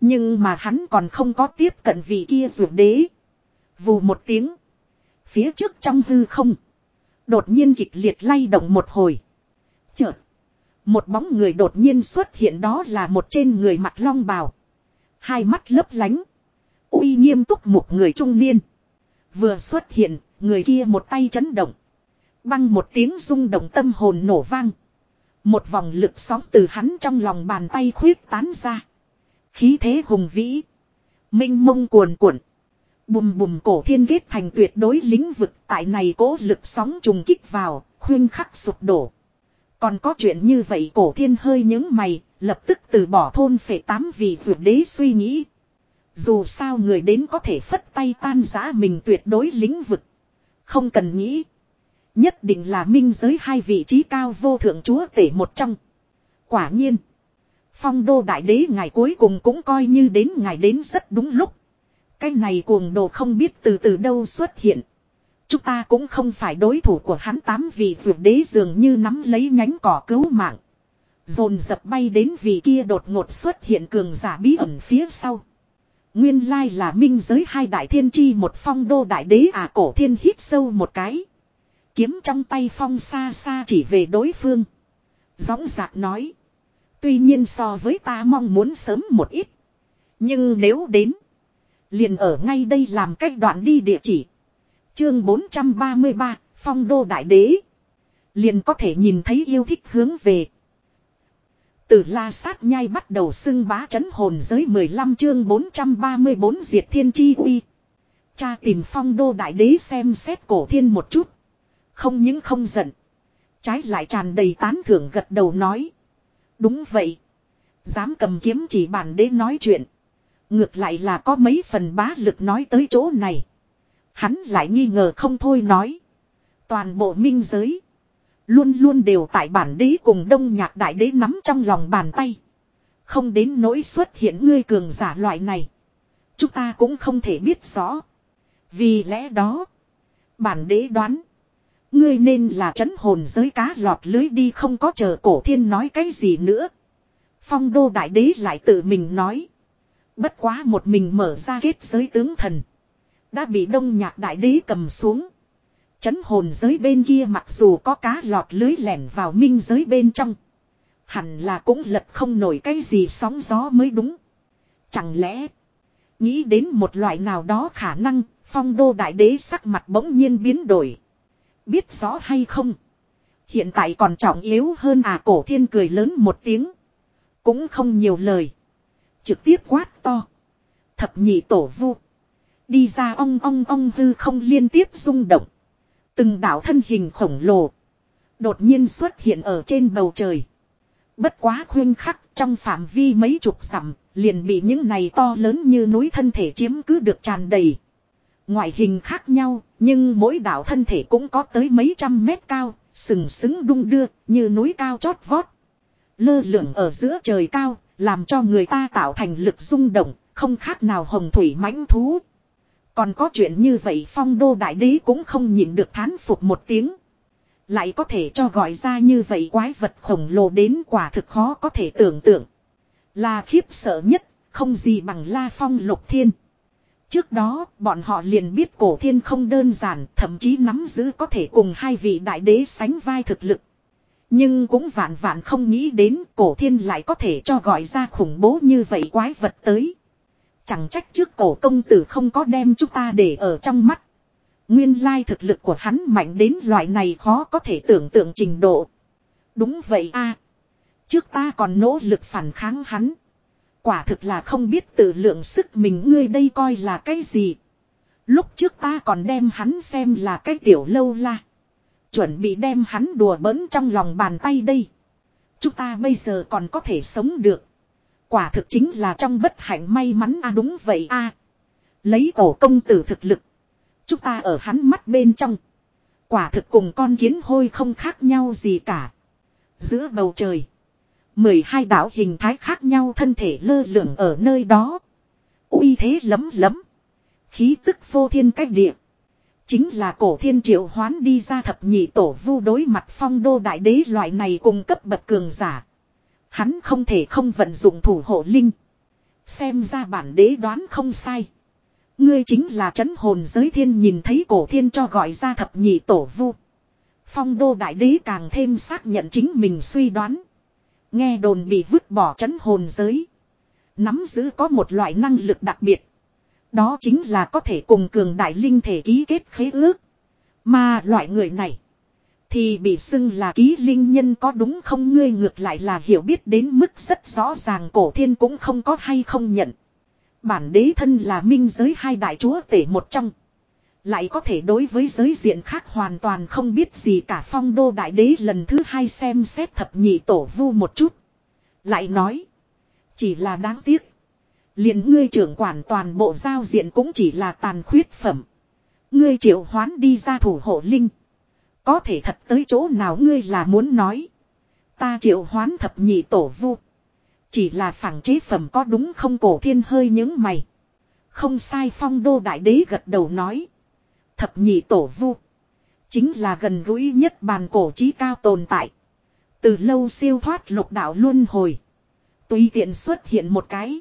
Nhưng mà hắn còn không có tiếp cận vị kia ruột đế. Vù một tiếng. Phía trước trong hư không. Đột nhiên kịch liệt lay động một hồi. Chợt. Một bóng người đột nhiên xuất hiện đó là một trên người mặt long bào. Hai mắt lấp lánh. uy nghiêm túc một người trung niên. Vừa xuất hiện, người kia một tay chấn động. Băng một tiếng rung động tâm hồn nổ vang. Một vòng lực sóng từ hắn trong lòng bàn tay khuyết tán ra. Khí thế hùng vĩ. Minh mông cuồn cuộn. Bùm bùm cổ thiên kết thành tuyệt đối lĩnh vực tại này cố lực sóng trùng kích vào, khuyên khắc sụp đổ. Còn có chuyện như vậy cổ thiên hơi những mày, lập tức từ bỏ thôn phệ tám vì vượt đế suy nghĩ. Dù sao người đến có thể phất tay tan giã mình tuyệt đối lĩnh vực. Không cần nghĩ. Nhất định là minh giới hai vị trí cao vô thượng chúa tể một trong. Quả nhiên. Phong đô đại đế ngày cuối cùng cũng coi như đến ngày đến rất đúng lúc. Cái này cuồng đồ không biết từ từ đâu xuất hiện. Chúng ta cũng không phải đối thủ của hắn tám vị vượt đế dường như nắm lấy nhánh cỏ cứu mạng. Dồn dập bay đến vị kia đột ngột xuất hiện cường giả bí ẩn phía sau. Nguyên lai là minh giới hai đại thiên chi một phong đô đại đế à cổ thiên hít sâu một cái. Kiếm trong tay phong xa xa chỉ về đối phương. Gióng giạc nói. Tuy nhiên so với ta mong muốn sớm một ít. Nhưng nếu đến. Liền ở ngay đây làm cách đoạn đi địa chỉ. Chương 433, Phong Đô Đại Đế. Liền có thể nhìn thấy yêu thích hướng về. Từ la sát nhai bắt đầu xưng bá chấn hồn giới 15 chương 434 diệt thiên chi uy. Cha tìm phong đô đại đế xem xét cổ thiên một chút. Không những không giận. Trái lại tràn đầy tán thưởng gật đầu nói. Đúng vậy. Dám cầm kiếm chỉ bản đế nói chuyện. Ngược lại là có mấy phần bá lực nói tới chỗ này. Hắn lại nghi ngờ không thôi nói. Toàn bộ minh giới. Luôn luôn đều tại bản đế cùng đông nhạc đại đế nắm trong lòng bàn tay. Không đến nỗi xuất hiện ngươi cường giả loại này. Chúng ta cũng không thể biết rõ. Vì lẽ đó. Bản đế đoán. Ngươi nên là chấn hồn giới cá lọt lưới đi không có chờ cổ thiên nói cái gì nữa. Phong đô đại đế lại tự mình nói. Bất quá một mình mở ra kết giới tướng thần. Đã bị đông nhạc đại đế cầm xuống. Chấn hồn giới bên kia mặc dù có cá lọt lưới lẻn vào minh giới bên trong. Hẳn là cũng lật không nổi cái gì sóng gió mới đúng. Chẳng lẽ. Nghĩ đến một loại nào đó khả năng. Phong đô đại đế sắc mặt bỗng nhiên biến đổi. Biết rõ hay không. Hiện tại còn trọng yếu hơn à cổ thiên cười lớn một tiếng. Cũng không nhiều lời. Trực tiếp quát to. Thập nhị tổ vu. Đi ra ong ong ong hư không liên tiếp rung động. Từng đảo thân hình khổng lồ. Đột nhiên xuất hiện ở trên bầu trời. Bất quá khuyên khắc trong phạm vi mấy chục sẵm liền bị những này to lớn như núi thân thể chiếm cứ được tràn đầy. Ngoại hình khác nhau, nhưng mỗi đảo thân thể cũng có tới mấy trăm mét cao, sừng sững đung đưa, như núi cao chót vót. Lơ lửng ở giữa trời cao, làm cho người ta tạo thành lực rung động, không khác nào hồng thủy mãnh thú. Còn có chuyện như vậy phong đô đại đế cũng không nhịn được thán phục một tiếng. Lại có thể cho gọi ra như vậy quái vật khổng lồ đến quả thực khó có thể tưởng tượng. Là khiếp sợ nhất, không gì bằng la phong lục thiên. Trước đó, bọn họ liền biết cổ thiên không đơn giản, thậm chí nắm giữ có thể cùng hai vị đại đế sánh vai thực lực. Nhưng cũng vạn vạn không nghĩ đến cổ thiên lại có thể cho gọi ra khủng bố như vậy quái vật tới. Chẳng trách trước cổ công tử không có đem chúng ta để ở trong mắt. Nguyên lai thực lực của hắn mạnh đến loại này khó có thể tưởng tượng trình độ. Đúng vậy a Trước ta còn nỗ lực phản kháng hắn. Quả thực là không biết tự lượng sức mình ngươi đây coi là cái gì. Lúc trước ta còn đem hắn xem là cái tiểu lâu la. Chuẩn bị đem hắn đùa bỡn trong lòng bàn tay đây. Chúng ta bây giờ còn có thể sống được. Quả thực chính là trong bất hạnh may mắn a đúng vậy a Lấy cổ công tử thực lực. Chúng ta ở hắn mắt bên trong. Quả thực cùng con kiến hôi không khác nhau gì cả. Giữa bầu trời. mười hai đảo hình thái khác nhau thân thể lơ lửng ở nơi đó. uy thế lấm lấm. Khí tức vô thiên cách địa. Chính là cổ thiên triệu hoán đi ra thập nhị tổ vu đối mặt phong đô đại đế loại này cùng cấp bậc cường giả. Hắn không thể không vận dụng thủ hộ linh. Xem ra bản đế đoán không sai. Ngươi chính là trấn hồn giới thiên nhìn thấy cổ thiên cho gọi ra thập nhị tổ vu. Phong đô đại đế càng thêm xác nhận chính mình suy đoán. Nghe đồn bị vứt bỏ trấn hồn giới. Nắm giữ có một loại năng lực đặc biệt. Đó chính là có thể cùng cường đại linh thể ký kết khế ước. Mà loại người này. Thì bị xưng là ký linh nhân có đúng không ngươi ngược lại là hiểu biết đến mức rất rõ ràng, cổ thiên cũng không có hay không nhận. Bản đế thân là minh giới hai đại chúa tể một trong. Lại có thể đối với giới diện khác hoàn toàn không biết gì cả phong đô đại đế lần thứ hai xem xét thập nhị tổ vu một chút. Lại nói. Chỉ là đáng tiếc liền ngươi trưởng quản toàn bộ giao diện cũng chỉ là tàn khuyết phẩm. Ngươi triệu hoán đi ra thủ hộ linh. Có thể thật tới chỗ nào ngươi là muốn nói. Ta triệu hoán thập nhị tổ vu. Chỉ là phẳng chế phẩm có đúng không cổ thiên hơi những mày. Không sai phong đô đại đế gật đầu nói. Thập nhị tổ vu. Chính là gần gũi nhất bàn cổ trí cao tồn tại. Từ lâu siêu thoát lục đạo luân hồi. Tùy tiện xuất hiện một cái.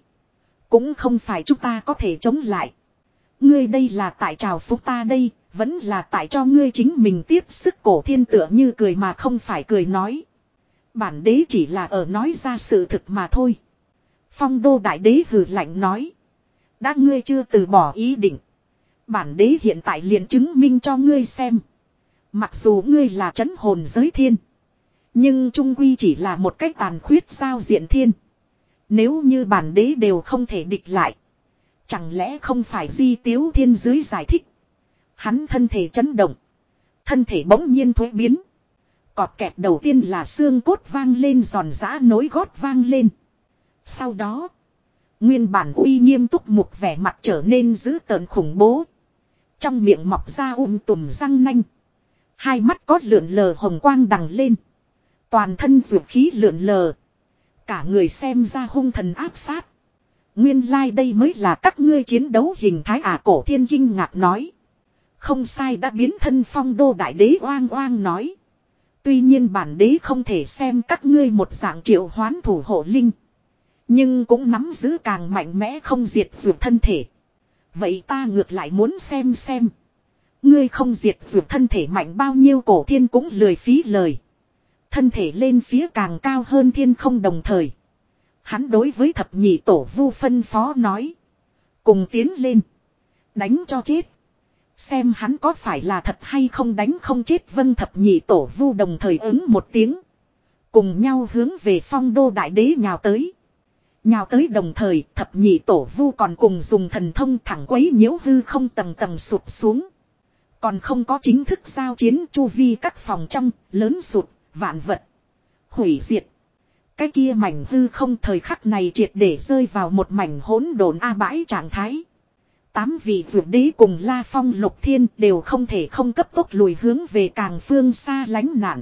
Cũng không phải chúng ta có thể chống lại. Ngươi đây là tại trào phúc ta đây, vẫn là tại cho ngươi chính mình tiếp sức cổ thiên tựa như cười mà không phải cười nói. Bản đế chỉ là ở nói ra sự thực mà thôi. Phong đô đại đế hừ lạnh nói. Đã ngươi chưa từ bỏ ý định. Bản đế hiện tại liền chứng minh cho ngươi xem. Mặc dù ngươi là chấn hồn giới thiên. Nhưng trung quy chỉ là một cách tàn khuyết giao diện thiên. Nếu như bản đế đều không thể địch lại. Chẳng lẽ không phải di tiếu thiên dưới giải thích. Hắn thân thể chấn động. Thân thể bỗng nhiên thuế biến. Cọt kẹt đầu tiên là xương cốt vang lên, giòn giã nối gót vang lên. Sau đó. Nguyên bản uy nghiêm túc mục vẻ mặt trở nên dữ tợn khủng bố. Trong miệng mọc ra um tùm răng nanh. Hai mắt có lượn lờ hồng quang đằng lên. Toàn thân ruột khí lượn lờ. Cả người xem ra hung thần áp sát. Nguyên lai like đây mới là các ngươi chiến đấu hình thái à cổ thiên kinh ngạc nói. Không sai, đã biến thân phong đô đại đế oang oang nói. Tuy nhiên bản đế không thể xem các ngươi một dạng triệu hoán thủ hộ linh. Nhưng cũng nắm giữ càng mạnh mẽ không diệt vượt thân thể. Vậy ta ngược lại muốn xem xem. Ngươi không diệt vượt thân thể mạnh bao nhiêu, cổ thiên cũng lười phí lời. Thân thể lên phía càng cao hơn thiên không đồng thời. Hắn đối với thập nhị tổ vu phân phó nói. Cùng tiến lên. Đánh cho chết. Xem hắn có phải là thật hay không đánh không chết vân thập nhị tổ vu đồng thời ứng một tiếng. Cùng nhau hướng về phong đô đại đế nhào tới. Nhào tới đồng thời thập nhị tổ vu còn cùng dùng thần thông thẳng quấy nhiễu hư không tầng tầng sụp xuống. Còn không có chính thức giao chiến chu vi các phòng trong, lớn sụt, vạn vật. Hủy diệt. Cái kia mảnh hư không thời khắc này triệt để rơi vào một mảnh hỗn độn a bãi trạng thái. Tám vị vượt đế cùng La Phong Lục Thiên đều không thể không cấp tốc lùi hướng về càng phương xa lánh nạn.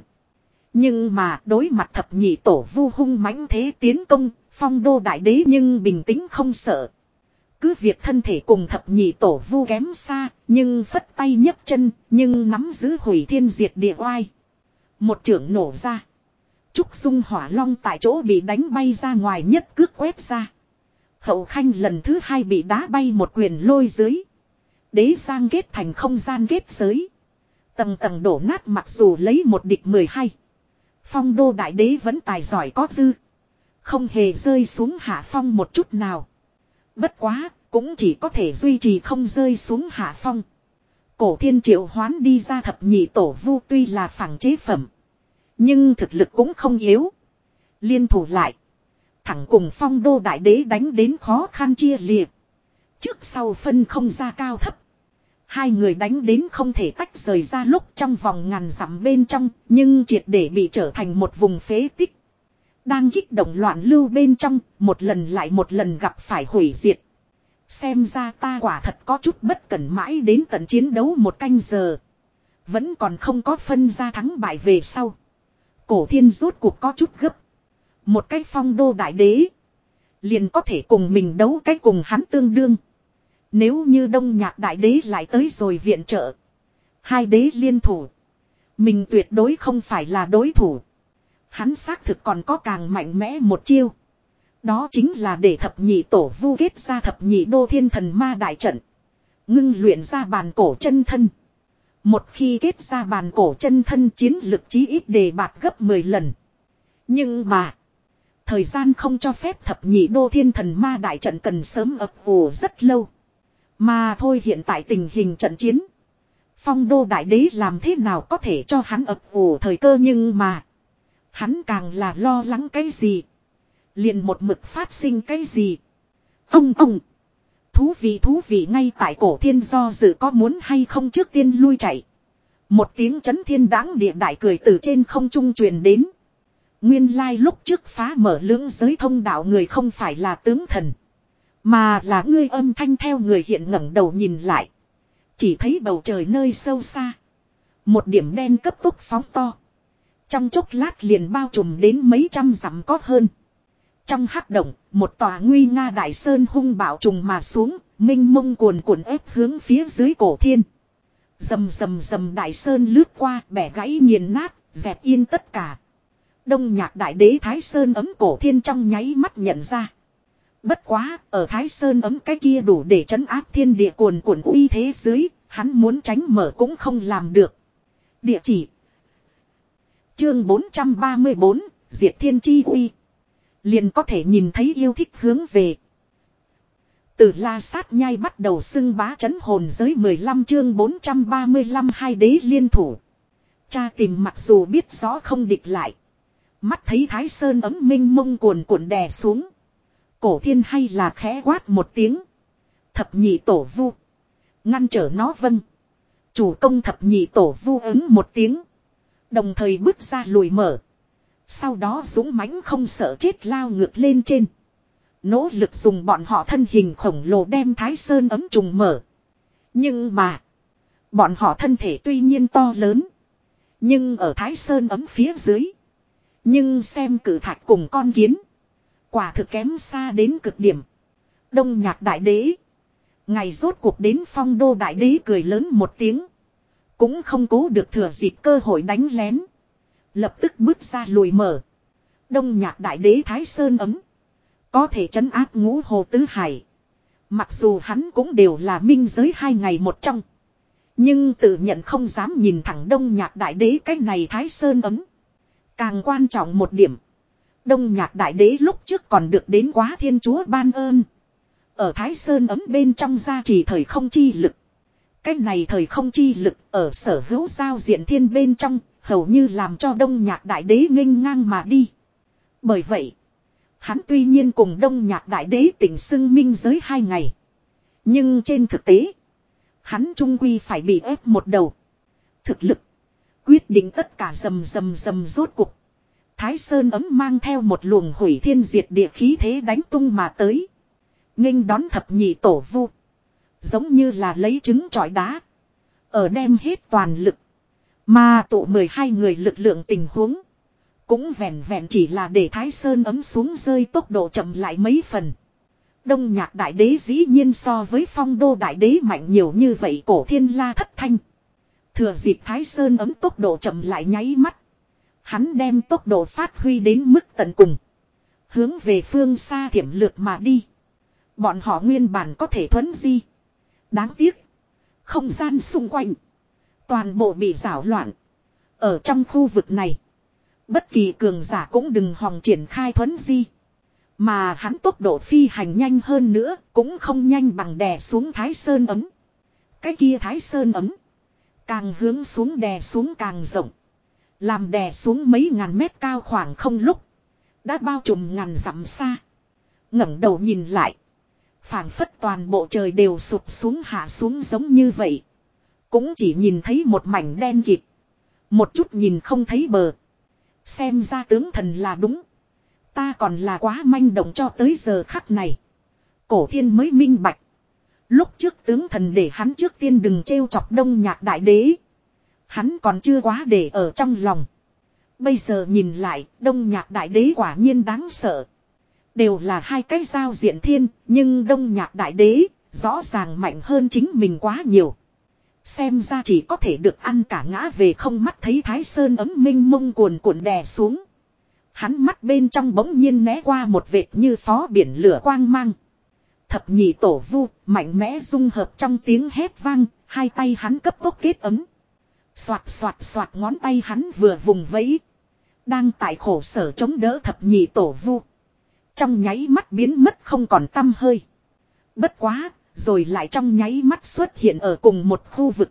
Nhưng mà đối mặt thập nhị tổ vu hung mãnh thế tiến công, phong đô đại đế nhưng bình tĩnh không sợ. Cứ việc thân thể cùng thập nhị tổ vu kém xa, nhưng phất tay nhấc chân, nhưng nắm giữ hủy thiên diệt địa oai. Một trưởng nổ ra. Trúc dung hỏa long tại chỗ bị đánh bay ra ngoài nhất cước quét ra. Hậu khanh lần thứ hai bị đá bay một quyền lôi dưới. Đế giang kết thành không gian kết giới. Tầng tầng đổ nát mặc dù lấy một địch mười hai. Phong đô đại đế vẫn tài giỏi có dư. Không hề rơi xuống hạ phong một chút nào. Bất quá, cũng chỉ có thể duy trì không rơi xuống hạ phong. Cổ thiên triệu hoán đi ra thập nhị tổ vu tuy là phẳng chế phẩm. Nhưng thực lực cũng không yếu. Liên thủ lại. Thẳng cùng phong đô đại đế đánh đến khó khăn chia liệt. Trước sau phân không ra cao thấp. Hai người đánh đến không thể tách rời ra lúc trong vòng ngàn dặm bên trong, nhưng triệt để bị trở thành một vùng phế tích. Đang kích động loạn lưu bên trong, một lần lại một lần gặp phải hủy diệt. Xem ra ta quả thật có chút bất cẩn mãi đến tận chiến đấu một canh giờ. Vẫn còn không có phân ra thắng bại về sau. Cổ thiên rốt cuộc có chút gấp. Một cái phong đô đại đế. Liền có thể cùng mình đấu cái cùng hắn tương đương. Nếu như đông nhạc đại đế lại tới rồi viện trợ. Hai đế liên thủ. Mình tuyệt đối không phải là đối thủ. Hắn xác thực còn có càng mạnh mẽ một chiêu. Đó chính là để thập nhị tổ vu kết ra thập nhị đô thiên thần ma đại trận. Ngưng luyện ra bàn cổ chân thân. Một khi kết ra bàn cổ chân thân chiến lực chí ít đề bạt gấp 10 lần. Nhưng mà. Thời gian không cho phép thập nhị đô thiên thần ma đại trận cần sớm ập ủ rất lâu. Mà thôi hiện tại tình hình trận chiến. Phong đô đại đế làm thế nào có thể cho hắn ập ủ thời cơ nhưng mà. Hắn càng là lo lắng cái gì. Liền một mực phát sinh cái gì. Ông ông. Thú vị thú vị, ngay tại cổ thiên do dự có muốn hay không trước tiên lui chạy. Một tiếng chấn thiên đáng địa đại cười từ trên không trung truyền đến. Nguyên lai lúc trước phá mở lưỡng giới thông đạo người không phải là tướng thần. Mà là ngươi âm thanh theo người hiện ngẩng đầu nhìn lại. Chỉ thấy bầu trời nơi sâu xa. Một điểm đen cấp tốc phóng to. Trong chốc lát liền bao trùm đến mấy trăm dặm có hơn. Trong hắc động, một tòa nguy nga đại sơn hung bạo trùng mà xuống, minh mông cuồn cuộn ép hướng phía dưới cổ thiên. Dầm dầm dầm đại sơn lướt qua, bẻ gãy nghiền nát, dẹp yên tất cả. Đông nhạc đại đế Thái Sơn ấm cổ thiên trong nháy mắt nhận ra. Bất quá, ở Thái Sơn ấm cái kia đủ để trấn áp thiên địa cuồn cuộn uy thế dưới, hắn muốn tránh mở cũng không làm được. Địa chỉ Chương 434, Diệt Thiên Chi Uy Liền có thể nhìn thấy yêu thích hướng về. Từ la sát nhai bắt đầu xưng bá chấn hồn giới 15 chương 435 hai đế liên thủ. Cha tìm mặc dù biết rõ không địch lại. Mắt thấy thái sơn ấm minh mông cuồn cuộn đè xuống. Cổ thiên hay là khẽ quát một tiếng. Thập nhị tổ vu. Ngăn trở nó vâng. Chủ công thập nhị tổ vu ứng một tiếng. Đồng thời bước ra lùi mở. Sau đó dũng mãnh không sợ chết lao ngược lên trên. Nỗ lực dùng bọn họ thân hình khổng lồ đem thái sơn ấm trùng mở. Nhưng mà. Bọn họ thân thể tuy nhiên to lớn. Nhưng ở thái sơn ấm phía dưới. Nhưng xem cử thạch cùng con kiến. Quả thực kém xa đến cực điểm. Đông nhạc đại đế. Ngày rốt cuộc đến phong đô đại đế cười lớn một tiếng. Cũng không cố được thừa dịp cơ hội đánh lén. Lập tức bước ra lùi mở. Đông nhạc đại đế Thái Sơn ấm. Có thể trấn áp ngũ hồ tứ hải. Mặc dù hắn cũng đều là minh giới hai ngày một trong. Nhưng tự nhận không dám nhìn thẳng đông nhạc đại đế cái này Thái Sơn ấm. Càng quan trọng một điểm. Đông nhạc đại đế lúc trước còn được đến quá thiên chúa ban ơn. Ở Thái Sơn ấm bên trong gia trì thời không chi lực. Cái này thời không chi lực ở sở hữu giao diện thiên bên trong hầu như làm cho đông nhạc đại đế nghênh ngang mà đi. Bởi vậy, hắn tuy nhiên cùng đông nhạc đại đế tỉnh xưng minh giới hai ngày. Nhưng trên thực tế, hắn trung quy phải bị ép một đầu. Thực lực, quyết định tất cả rầm rầm rầm rốt cục. Thái Sơn ấm mang theo một luồng hủy thiên diệt địa khí thế đánh tung mà tới. nghênh đón thập nhị tổ vu. Giống như là lấy trứng trọi đá. Ở đem hết toàn lực. Mà tụ 12 người lực lượng tình huống. Cũng vẹn vẹn chỉ là để Thái Sơn ấm xuống rơi tốc độ chậm lại mấy phần. Đông nhạc đại đế dĩ nhiên so với phong đô đại đế mạnh nhiều như vậy cổ thiên la thất thanh. Thừa dịp Thái Sơn ấm tốc độ chậm lại nháy mắt. Hắn đem tốc độ phát huy đến mức tận cùng. Hướng về phương xa thiểm lược mà đi. Bọn họ nguyên bản có thể thuấn di. Đáng tiếc. Không gian xung quanh. Toàn bộ bị rảo loạn. Ở trong khu vực này. Bất kỳ cường giả cũng đừng hòng triển khai thuấn di. Mà hắn tốc độ phi hành nhanh hơn nữa, cũng không nhanh bằng đè xuống thái sơn ấm. Cái kia thái sơn ấm. Càng hướng xuống đè xuống càng rộng. Làm đè xuống mấy ngàn mét cao khoảng không lúc. Đã bao trùm ngàn dặm xa. ngẩng đầu nhìn lại. phảng phất toàn bộ trời đều sụp xuống hạ xuống giống như vậy. Cũng chỉ nhìn thấy một mảnh đen kịt. Một chút nhìn không thấy bờ. Xem ra tướng thần là đúng. Ta còn là quá manh động cho tới giờ khắc này. Cổ thiên mới minh bạch. Lúc trước tướng thần để hắn trước tiên đừng trêu chọc đông nhạc đại đế. Hắn còn chưa quá để ở trong lòng. Bây giờ nhìn lại, đông nhạc đại đế quả nhiên đáng sợ. Đều là hai cái giao diện thiên, nhưng đông nhạc đại đế, rõ ràng mạnh hơn chính mình quá nhiều. Xem ra chỉ có thể được ăn cả ngã về không mắt thấy thái sơn ấm minh mông cuồn cuộn đè xuống. Hắn mắt bên trong bỗng nhiên né qua một vệt như phó biển lửa quang mang. Thập nhị tổ vu, mạnh mẽ dung hợp trong tiếng hét vang, hai tay hắn cấp tốc kết ấm. Xoạt xoạt xoạt ngón tay hắn vừa vùng vẫy. Đang tại khổ sở chống đỡ thập nhị tổ vu. Trong nháy mắt biến mất không còn tâm hơi. Bất quá, rồi lại trong nháy mắt xuất hiện ở cùng một khu vực.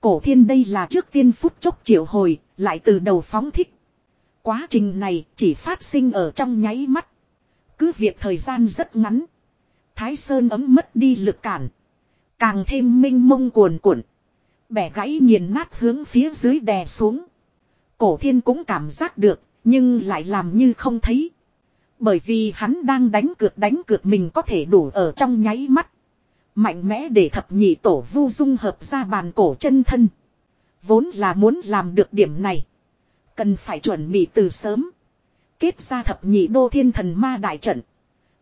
Cổ thiên đây là trước tiên phút chốc triệu hồi, lại từ đầu phóng thích. Quá trình này chỉ phát sinh ở trong nháy mắt. Cứ việc thời gian rất ngắn. Thái Sơn ấm mất đi lực cản. Càng thêm minh mông cuồn cuộn. Bẻ gãy nghiền nát hướng phía dưới đè xuống. Cổ thiên cũng cảm giác được, nhưng lại làm như không thấy. Bởi vì hắn đang đánh cược đánh cược mình có thể đủ ở trong nháy mắt. Mạnh mẽ để thập nhị tổ vu dung hợp ra bàn cổ chân thân. Vốn là muốn làm được điểm này. Cần phải chuẩn bị từ sớm. Kết ra thập nhị đô thiên thần ma đại trận.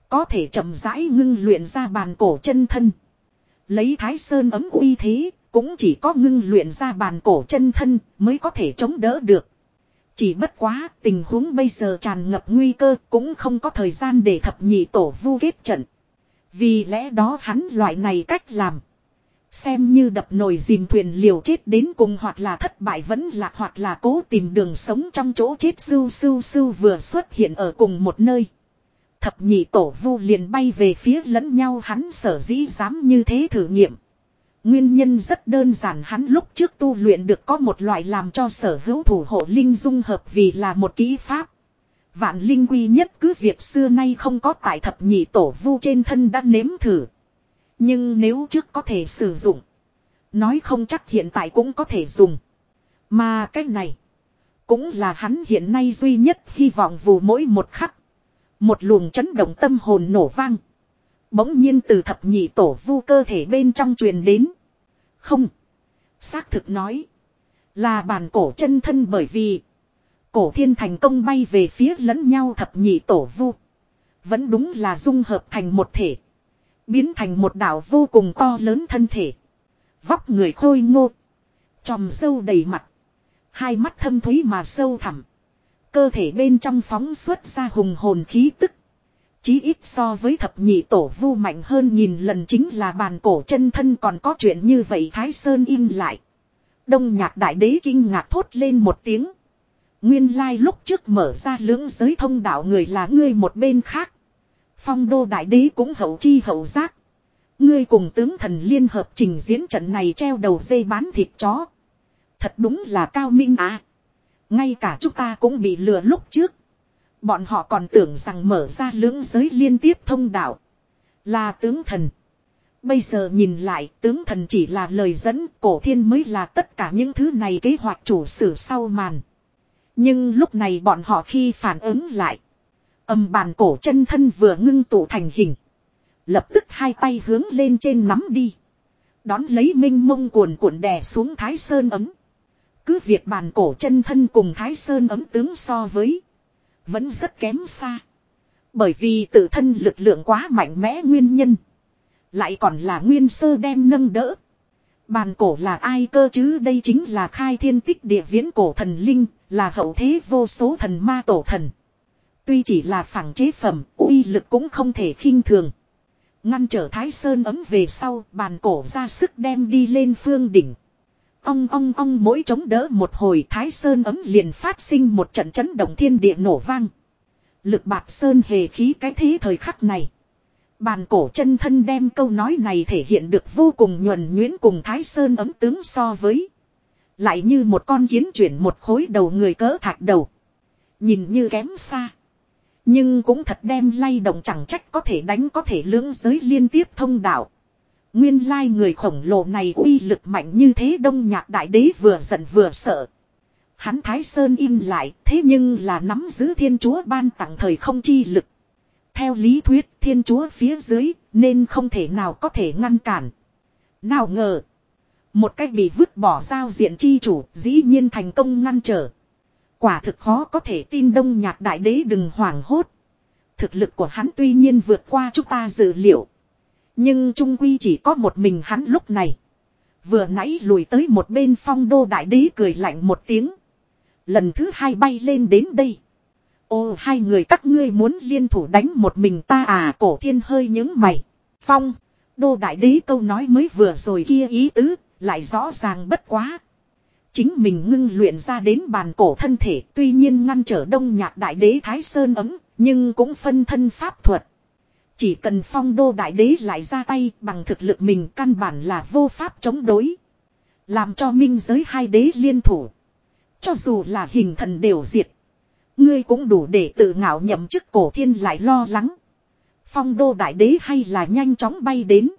Có thể chậm rãi ngưng luyện ra bàn cổ chân thân. Lấy thái sơn ấm uy thế, cũng chỉ có ngưng luyện ra bàn cổ chân thân mới có thể chống đỡ được. Chỉ bất quá tình huống bây giờ tràn ngập nguy cơ cũng không có thời gian để thập nhị tổ vu kết trận. Vì lẽ đó hắn loại này cách làm. Xem như đập nồi dìm thuyền liều chết đến cùng hoặc là thất bại vẫn là hoặc là cố tìm đường sống trong chỗ chết sưu sưu sưu vừa xuất hiện ở cùng một nơi. Thập nhị tổ vu liền bay về phía lẫn nhau hắn sở dĩ dám như thế thử nghiệm. Nguyên nhân rất đơn giản hắn lúc trước tu luyện được có một loại làm cho sở hữu thủ hộ linh dung hợp vì là một kỹ pháp. Vạn linh quy nhất cứ việc xưa nay không có tại thập nhị tổ vu trên thân đã nếm thử. Nhưng nếu trước có thể sử dụng. Nói không chắc hiện tại cũng có thể dùng. Mà cái này. Cũng là hắn hiện nay duy nhất hy vọng vù mỗi một khắc. Một luồng chấn động tâm hồn nổ vang. Bỗng nhiên từ thập nhị tổ vu cơ thể bên trong truyền đến. Không. Xác thực nói. Là bàn cổ chân thân bởi vì. Cổ thiên thành công bay về phía lẫn nhau thập nhị tổ vu. Vẫn đúng là dung hợp thành một thể. Biến thành một đảo vô cùng to lớn thân thể. Vóc người khôi ngô. Chòm sâu đầy mặt. Hai mắt thâm thúy mà sâu thẳm. Cơ thể bên trong phóng xuất ra hùng hồn khí tức. Chí ít so với thập nhị tổ vu mạnh hơn nhìn lần chính là bàn cổ chân thân còn có chuyện như vậy Thái Sơn im lại. Đông nhạc đại đế kinh ngạc thốt lên một tiếng. Nguyên lai lúc trước mở ra lưỡng giới thông đạo người là ngươi một bên khác. Phong đô đại đế cũng hậu chi hậu giác. Ngươi cùng tướng thần liên hợp trình diễn trận này treo đầu dây bán thịt chó. Thật đúng là cao minh à. Ngay cả chúng ta cũng bị lừa lúc trước. Bọn họ còn tưởng rằng mở ra lưỡng giới liên tiếp thông đạo. Là tướng thần. Bây giờ nhìn lại, tướng thần chỉ là lời dẫn, cổ thiên mới là tất cả những thứ này kế hoạch chủ sử sau màn. Nhưng lúc này bọn họ khi phản ứng lại. Âm bàn cổ chân thân vừa ngưng tụ thành hình. Lập tức hai tay hướng lên trên nắm đi. Đón lấy minh mông cuồn cuộn đè xuống Thái Sơn ấm. Cứ việc bàn cổ chân thân cùng Thái Sơn ấm tướng so với. Vẫn rất kém xa. Bởi vì tự thân lực lượng quá mạnh mẽ nguyên nhân. Lại còn là nguyên sơ đem nâng đỡ. Bàn cổ là ai cơ chứ đây chính là khai thiên tích địa viễn cổ thần linh, là hậu thế vô số thần ma tổ thần. Tuy chỉ là phẳng chế phẩm, uy lực cũng không thể khinh thường. Ngăn trở Thái Sơn ấm về sau, bàn cổ ra sức đem đi lên phương đỉnh. ông ong ong mỗi chống đỡ một hồi Thái Sơn ấm liền phát sinh một trận chấn động thiên địa nổ vang. Lực bạc Sơn hề khí cái thế thời khắc này. Bàn cổ chân thân đem câu nói này thể hiện được vô cùng nhuần nhuyễn cùng Thái Sơn ấm tướng so với. Lại như một con kiến chuyển một khối đầu người cỡ thạch đầu. Nhìn như kém xa. Nhưng cũng thật đem lay động chẳng trách có thể đánh có thể lưỡng giới liên tiếp thông đạo. Nguyên lai người khổng lồ này uy lực mạnh như thế đông nhạc đại đế vừa giận vừa sợ. Hắn Thái Sơn im lại, thế nhưng là nắm giữ thiên chúa ban tặng thời không chi lực. Theo lý thuyết thiên chúa phía dưới nên không thể nào có thể ngăn cản. Nào ngờ. Một cách bị vứt bỏ giao diện chi chủ dĩ nhiên thành công ngăn trở. Quả thực khó có thể tin đông nhạc đại đế đừng hoảng hốt. Thực lực của hắn tuy nhiên vượt qua chúng ta dự liệu. Nhưng trung quy chỉ có một mình hắn lúc này. Vừa nãy lùi tới một bên phong đô đại đế cười lạnh một tiếng. Lần thứ hai bay lên đến đây. Ô hai người các ngươi muốn liên thủ đánh một mình ta à cổ thiên hơi những mày. Phong, đô đại đế câu nói mới vừa rồi kia ý tứ, lại rõ ràng bất quá. Chính mình ngưng luyện ra đến bàn cổ thân thể tuy nhiên ngăn trở đông nhạc đại đế Thái Sơn ấm, nhưng cũng phân thân pháp thuật. Chỉ cần phong đô đại đế lại ra tay bằng thực lực mình căn bản là vô pháp chống đối. Làm cho minh giới hai đế liên thủ. Cho dù là hình thần đều diệt. Ngươi cũng đủ để tự ngạo nhậm chức cổ thiên lại lo lắng. Phong đô đại đế hay là nhanh chóng bay đến.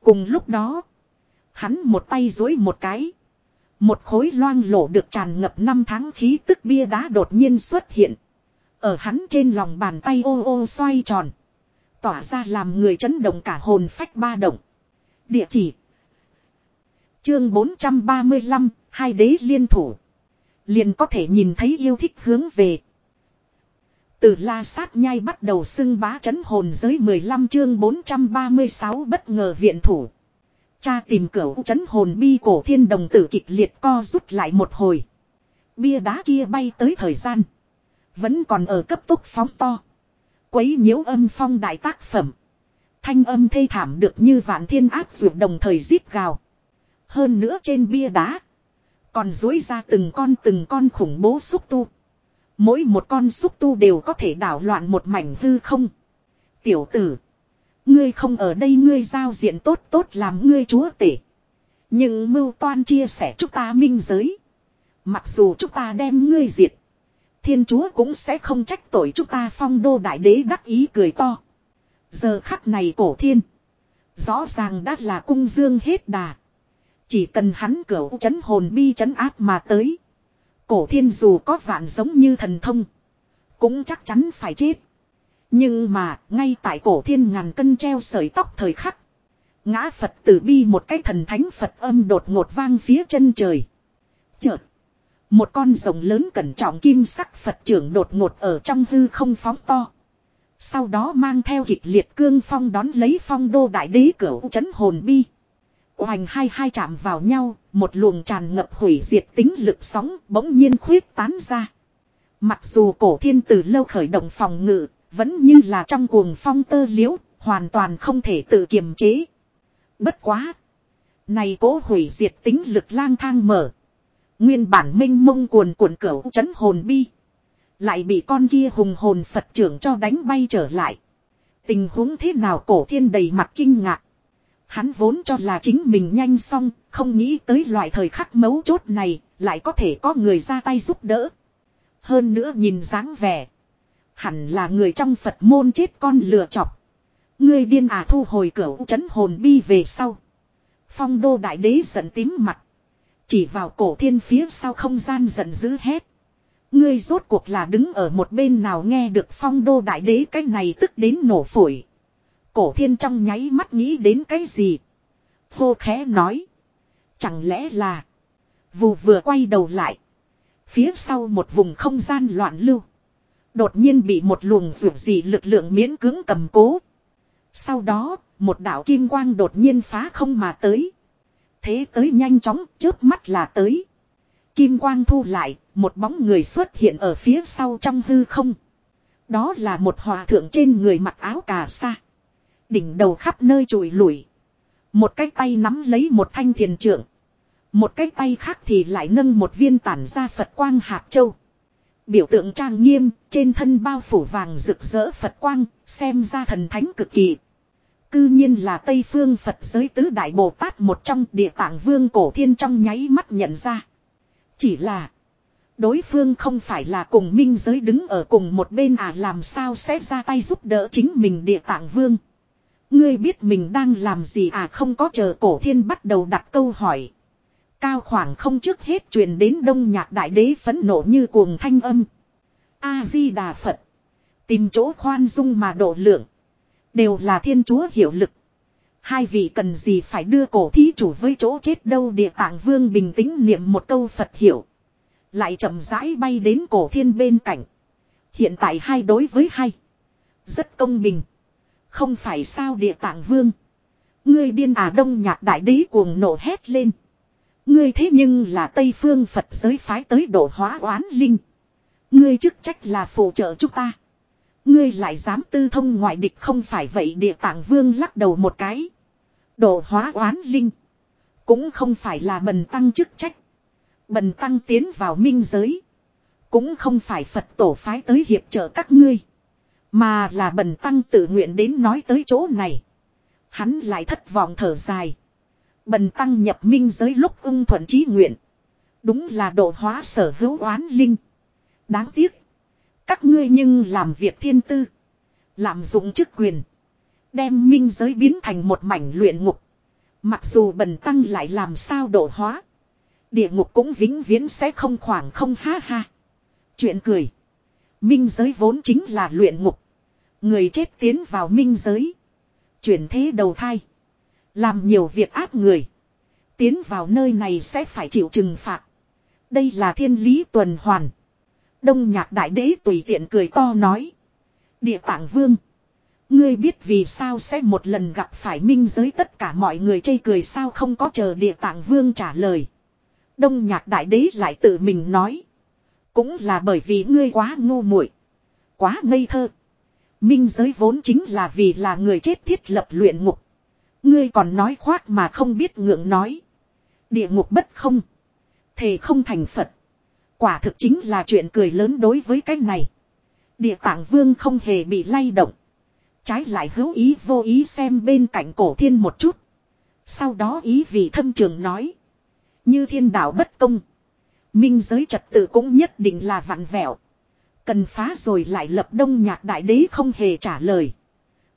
Cùng lúc đó. Hắn một tay dối một cái. Một khối loang lổ được tràn ngập năm tháng khí tức bia đá đột nhiên xuất hiện. Ở hắn trên lòng bàn tay ô ô xoay tròn. Tỏa ra làm người chấn động cả hồn phách ba động. Địa chỉ. Chương 435, hai đế liên thủ. Liền có thể nhìn thấy yêu thích hướng về. Từ la sát nhai bắt đầu xưng bá chấn hồn giới 15 chương 436 bất ngờ viện thủ. Cha tìm cửa chấn hồn bi cổ thiên đồng tử kịch liệt co rút lại một hồi. Bia đá kia bay tới thời gian. Vẫn còn ở cấp tốc phóng to. Quấy nhiễu âm phong đại tác phẩm. Thanh âm thê thảm được như vạn thiên áp dược đồng thời giết gào. Hơn nữa trên bia đá. Còn dối ra từng con từng con khủng bố xúc tu. Mỗi một con xúc tu đều có thể đảo loạn một mảnh hư không. Tiểu tử. Ngươi không ở đây, ngươi giao diện tốt tốt làm ngươi chúa tể. Nhưng mưu toan chia sẻ chúng ta minh giới. Mặc dù chúng ta đem ngươi diệt. Thiên chúa cũng sẽ không trách tội chúng ta phong đô đại đế đắc ý cười to. Giờ khắc này cổ thiên. Rõ ràng đã là cung dương hết đà. Chỉ cần hắn cửu chấn hồn bi chấn áp mà tới. Cổ thiên dù có vạn giống như thần thông. Cũng chắc chắn phải chết. Nhưng mà, ngay tại cổ thiên ngàn cân treo sợi tóc thời khắc. Ngã Phật tử bi một cái thần thánh Phật âm đột ngột vang phía chân trời. Chợt. Một con rồng lớn cẩn trọng kim sắc Phật trưởng đột ngột ở trong hư không phóng to. Sau đó mang theo kịch liệt cương phong đón lấy phong đô đại đế cửa chấn hồn bi. Hoành hai hai chạm vào nhau, một luồng tràn ngập hủy diệt tính lực sóng bỗng nhiên khuyết tán ra. Mặc dù cổ thiên từ lâu khởi động phòng ngự, vẫn như là trong cuồng phong tơ liễu, hoàn toàn không thể tự kiềm chế. Bất quá. Này cố hủy diệt tính lực lang thang mở. Nguyên bản minh mông cuồn cuộn cửu chấn hồn bi. Lại bị con kia hùng hồn Phật trưởng cho đánh bay trở lại. Tình huống thế nào cổ thiên đầy mặt kinh ngạc. Hắn vốn cho là chính mình nhanh xong, không nghĩ tới loại thời khắc mấu chốt này, lại có thể có người ra tay giúp đỡ. Hơn nữa nhìn dáng vẻ. Hẳn là người trong Phật môn chết con lừa chọc. Người điên à thu hồi cửa chấn hồn bi về sau. Phong đô đại đế giận tím mặt. Chỉ vào cổ thiên phía sau không gian giận dữ hét. Ngươi rốt cuộc là đứng ở một bên nào nghe được phong đô đại đế cái này tức đến nổ phổi. Cổ thiên trong nháy mắt nghĩ đến cái gì. hô khẽ nói. Chẳng lẽ là. Vù vừa quay đầu lại. Phía sau một vùng không gian loạn lưu. Đột nhiên bị một luồng rượu gì lực lượng miễn cứng cầm cố. Sau đó, một đạo kim quang đột nhiên phá không mà tới. Thế tới nhanh chóng, chớp mắt là tới. Kim quang thu lại, một bóng người xuất hiện ở phía sau trong hư không. Đó là một hòa thượng trên người mặc áo cà sa. Đỉnh đầu khắp nơi trùi lủi. Một cái tay nắm lấy một thanh thiền trượng. Một cái tay khác thì lại nâng một viên tản ra Phật quang hạt châu. Biểu tượng trang nghiêm, trên thân bao phủ vàng rực rỡ Phật quang, xem ra thần thánh cực kỳ. Cư nhiên là Tây Phương Phật giới tứ Đại Bồ Tát một trong địa tạng vương cổ thiên trong nháy mắt nhận ra. Chỉ là đối phương không phải là cùng minh giới đứng ở cùng một bên à làm sao sẽ ra tay giúp đỡ chính mình địa tạng vương. Ngươi biết mình đang làm gì à không có chờ cổ thiên bắt đầu đặt câu hỏi. Cao khoảng không trước hết truyền đến đông nhạc đại đế phấn nộ như cuồng thanh âm. A-di-đà Phật. Tìm chỗ khoan dung mà độ lượng. Đều là thiên chúa hiệu lực. Hai vị cần gì phải đưa cổ thí chủ với chỗ chết đâu địa tạng vương bình tĩnh niệm một câu Phật hiểu. Lại chậm rãi bay đến cổ thiên bên cạnh. Hiện tại hai đối với hai. Rất công bình. Không phải sao địa tạng vương. Ngươi điên à đông nhạc đại đế cuồng nổ hét lên. Ngươi thế nhưng là Tây Phương Phật giới phái tới độ hóa oán linh. Ngươi chức trách là phụ trợ chúng ta. Ngươi lại dám tư thông ngoại địch không phải vậy địa tạng vương lắc đầu một cái. Độ hóa oán linh. Cũng không phải là bần tăng chức trách. Bần tăng tiến vào minh giới. Cũng không phải Phật tổ phái tới hiệp trợ các ngươi. Mà là bần tăng tự nguyện đến nói tới chỗ này. Hắn lại thất vọng thở dài. Bần tăng nhập minh giới lúc ung thuận trí nguyện. Đúng là độ hóa sở hữu oán linh. Đáng tiếc. Các ngươi nhưng làm việc thiên tư. Làm dụng chức quyền. Đem minh giới biến thành một mảnh luyện ngục. Mặc dù bần tăng lại làm sao độ hóa. Địa ngục cũng vĩnh viễn sẽ không khoảng không ha ha. Chuyện cười. Minh giới vốn chính là luyện ngục. Người chết tiến vào minh giới. Chuyển thế đầu thai. Làm nhiều việc ác người. Tiến vào nơi này sẽ phải chịu trừng phạt. Đây là thiên lý tuần hoàn. Đông nhạc đại đế tùy tiện cười to nói. Địa tạng vương. Ngươi biết vì sao sẽ một lần gặp phải minh giới tất cả mọi người chây cười sao không có chờ địa tạng vương trả lời. Đông nhạc đại đế lại tự mình nói. Cũng là bởi vì ngươi quá ngu muội, Quá ngây thơ. Minh giới vốn chính là vì là người chết thiết lập luyện ngục. Ngươi còn nói khoác mà không biết ngượng nói. Địa ngục bất không. Thề không thành Phật. Quả thực chính là chuyện cười lớn đối với cái này. Địa tạng vương không hề bị lay động. Trái lại hữu ý vô ý xem bên cạnh cổ thiên một chút. Sau đó ý vị thâm trường nói. Như thiên đạo bất công. Minh giới trật tự cũng nhất định là vặn vẹo. Cần phá rồi lại lập đông nhạc đại đế không hề trả lời.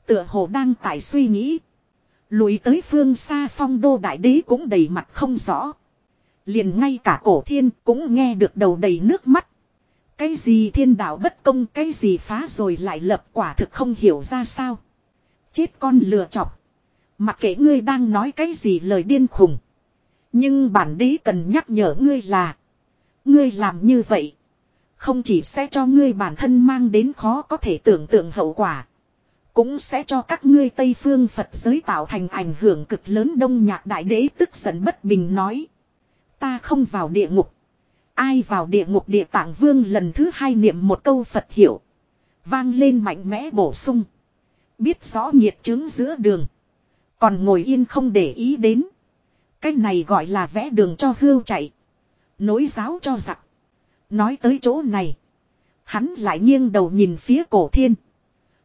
Tựa hồ đang tại suy nghĩ. Lùi tới phương xa phong đô đại đế cũng đầy mặt không rõ. Liền ngay cả cổ thiên cũng nghe được đầu đầy nước mắt. Cái gì thiên đạo bất công, cái gì phá rồi lại lập quả thực không hiểu ra sao. Chết con lừa chọc. Mặc kệ ngươi đang nói cái gì lời điên khùng. Nhưng bản đế cần nhắc nhở ngươi là. Ngươi làm như vậy. Không chỉ sẽ cho ngươi bản thân mang đến khó có thể tưởng tượng hậu quả. Cũng sẽ cho các ngươi Tây Phương Phật giới tạo thành ảnh hưởng cực lớn đông nhạc đại đế tức giận bất bình nói. Ta không vào địa ngục. Ai vào địa ngục địa tạng vương lần thứ hai niệm một câu Phật hiểu. Vang lên mạnh mẽ bổ sung. Biết rõ nhiệt chứng giữa đường. Còn ngồi yên không để ý đến. Cái này gọi là vẽ đường cho hưu chạy. Nối giáo cho giặc. Nói tới chỗ này. Hắn lại nghiêng đầu nhìn phía cổ thiên.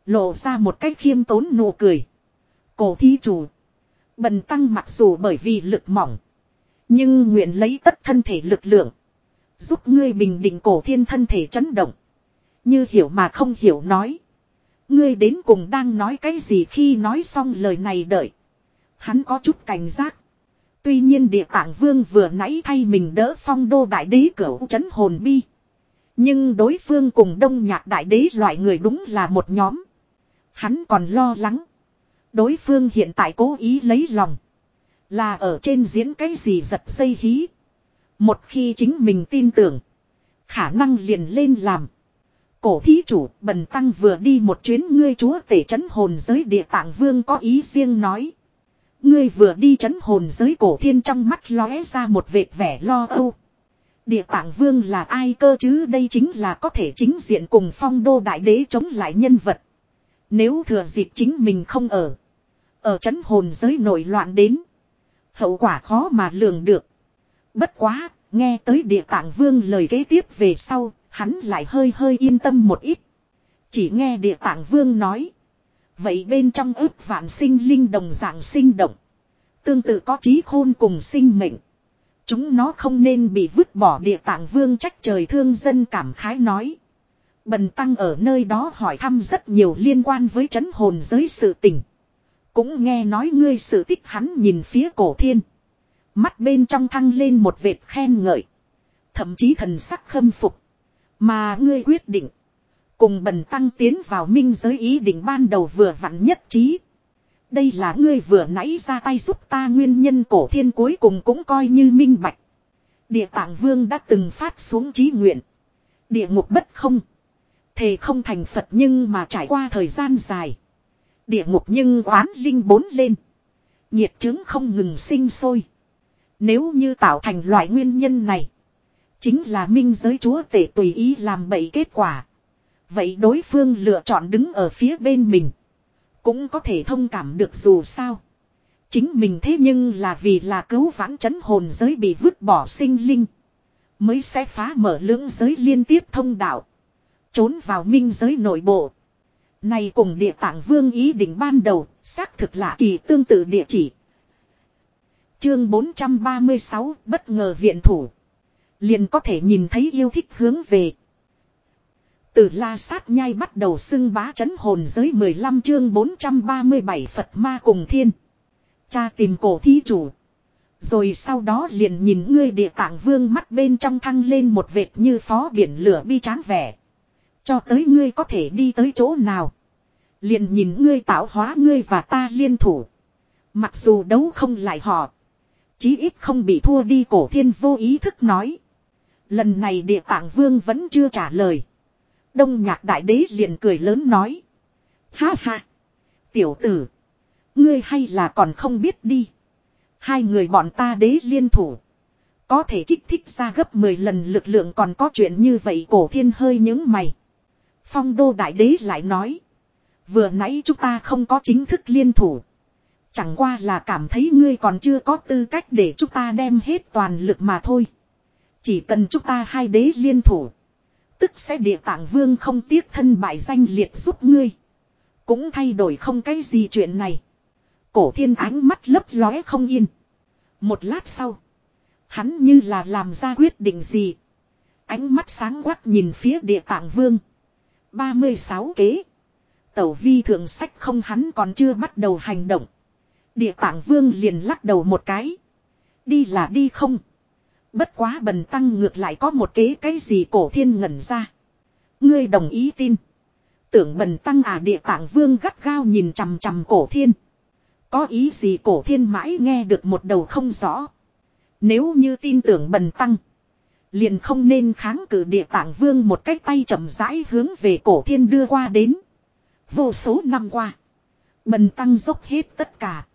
Lộ ra một cách khiêm tốn nụ cười. Cổ thi chủ. Bần tăng mặc dù bởi vì lực mỏng. Nhưng nguyện lấy tất thân thể lực lượng. Giúp ngươi bình định cổ thiên thân thể chấn động. Như hiểu mà không hiểu nói. Ngươi đến cùng đang nói cái gì khi nói xong lời này đợi. Hắn có chút cảnh giác. Tuy nhiên địa tạng vương vừa nãy thay mình đỡ phong đô đại đế cửu chấn hồn bi. Nhưng đối phương cùng đông nhạc đại đế loại người đúng là một nhóm. Hắn còn lo lắng. Đối phương hiện tại cố ý lấy lòng. Là ở trên diễn cái gì giật dây hí. Một khi chính mình tin tưởng. Khả năng liền lên làm. Cổ thí chủ, bần tăng vừa đi một chuyến, ngươi chúa tể chấn hồn giới địa tạng vương có ý riêng nói. Ngươi vừa đi chấn hồn giới cổ thiên trong mắt lóe ra một vệt vẻ lo âu. Địa tạng vương là ai cơ chứ đây chính là có thể chính diện cùng phong đô đại đế chống lại nhân vật. Nếu thừa dịp chính mình không ở. Ở chấn hồn giới nổi loạn đến. Hậu quả khó mà lường được. Bất quá, nghe tới địa tạng vương lời kế tiếp về sau, hắn lại hơi hơi yên tâm một ít. Chỉ nghe địa tạng vương nói. Vậy bên trong ước vạn sinh linh đồng dạng sinh động. Tương tự có trí khôn cùng sinh mệnh. Chúng nó không nên bị vứt bỏ địa tạng vương trách trời thương dân cảm khái nói. Bần tăng ở nơi đó hỏi thăm rất nhiều liên quan với chấn hồn giới sự tình. Cũng nghe nói ngươi sự tích hắn nhìn phía cổ thiên. Mắt bên trong thăng lên một vệt khen ngợi. Thậm chí thần sắc khâm phục. Mà ngươi quyết định. Cùng bần tăng tiến vào minh giới ý định ban đầu vừa vặn nhất trí. Đây là ngươi vừa nãy ra tay giúp ta nguyên nhân cổ thiên cuối cùng cũng coi như minh bạch. Địa tạng vương đã từng phát xuống trí nguyện. Địa ngục bất không. Thề không thành Phật nhưng mà trải qua thời gian dài. Địa ngục nhưng oán linh bốn lên. Nhiệt chứng không ngừng sinh sôi. Nếu như tạo thành loại nguyên nhân này. Chính là minh giới chúa tể tùy ý làm bậy kết quả. Vậy đối phương lựa chọn đứng ở phía bên mình. Cũng có thể thông cảm được dù sao. Chính mình thế nhưng là vì là cứu vãn chấn hồn giới bị vứt bỏ sinh linh. Mới sẽ phá mở lưỡng giới liên tiếp thông đạo. Trốn vào minh giới nội bộ. Này cùng địa tạng vương ý định ban đầu, xác thực lạ kỳ tương tự địa chỉ. Chương 436 bất ngờ viện thủ. Liền có thể nhìn thấy yêu thích hướng về. Từ la sát nhai bắt đầu xưng bá chấn hồn giới 15 chương 437 Phật ma cùng thiên. Cha tìm cổ thí chủ. Rồi sau đó liền nhìn ngươi địa tạng vương mắt bên trong thăng lên một vệt như phó biển lửa bi tráng vẻ. Cho tới ngươi có thể đi tới chỗ nào. Liền nhìn ngươi tạo hóa ngươi và ta liên thủ. Mặc dù đấu không lại họ. Chí ít không bị thua đi cổ thiên vô ý thức nói. Lần này địa tạng vương vẫn chưa trả lời. Đông nhạc đại đế liền cười lớn nói. Ha ha. Tiểu tử. Ngươi hay là còn không biết đi. Hai người bọn ta đế liên thủ. Có thể kích thích ra gấp 10 lần lực lượng còn có chuyện như vậy cổ thiên hơi những mày. Phong đô đại đế lại nói. Vừa nãy chúng ta không có chính thức liên thủ. Chẳng qua là cảm thấy ngươi còn chưa có tư cách để chúng ta đem hết toàn lực mà thôi. Chỉ cần chúng ta hai đế liên thủ. Tức sẽ địa tạng vương không tiếc thân bại danh liệt giúp ngươi. Cũng thay đổi không cái gì chuyện này. Cổ thiên ánh mắt lấp lóe không yên. Một lát sau. Hắn như là làm ra quyết định gì. Ánh mắt sáng quắc nhìn phía địa tạng vương. 36 kế. Tẩu vi thượng sách không hắn còn chưa bắt đầu hành động. Địa tạng vương liền lắc đầu một cái. Đi là đi không. Bất quá bần tăng ngược lại có một kế cái gì cổ thiên ngẩn ra. Ngươi đồng ý tin. Tưởng bần tăng à địa tạng vương gắt gao nhìn chằm chằm cổ thiên. Có ý gì cổ thiên mãi nghe được một đầu không rõ. Nếu như tin tưởng bần tăng. Liền không nên kháng cự địa tạng vương một cái tay chậm rãi hướng về cổ thiên đưa qua đến. Vô số năm qua. Bần tăng dốc hết tất cả.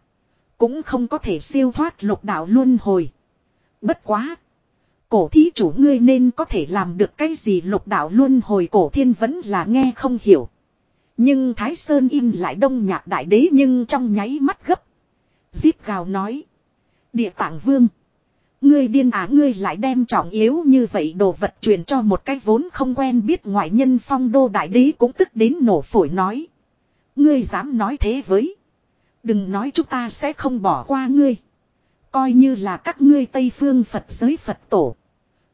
Cũng không có thể siêu thoát lục đạo luân hồi. Bất quá. Cổ thí chủ ngươi nên có thể làm được cái gì lục đạo luôn hồi cổ thiên vẫn là nghe không hiểu. Nhưng Thái Sơn im lại đông nhạc đại đế nhưng trong nháy mắt gấp. Giết gào nói. Địa tạng vương. Ngươi điên á ngươi lại đem trọng yếu như vậy đồ vật truyền cho một cái vốn không quen biết ngoại nhân phong đô đại đế cũng tức đến nổ phổi nói. Ngươi dám nói thế với. Đừng nói chúng ta sẽ không bỏ qua ngươi. Coi như là các ngươi Tây Phương Phật giới Phật tổ.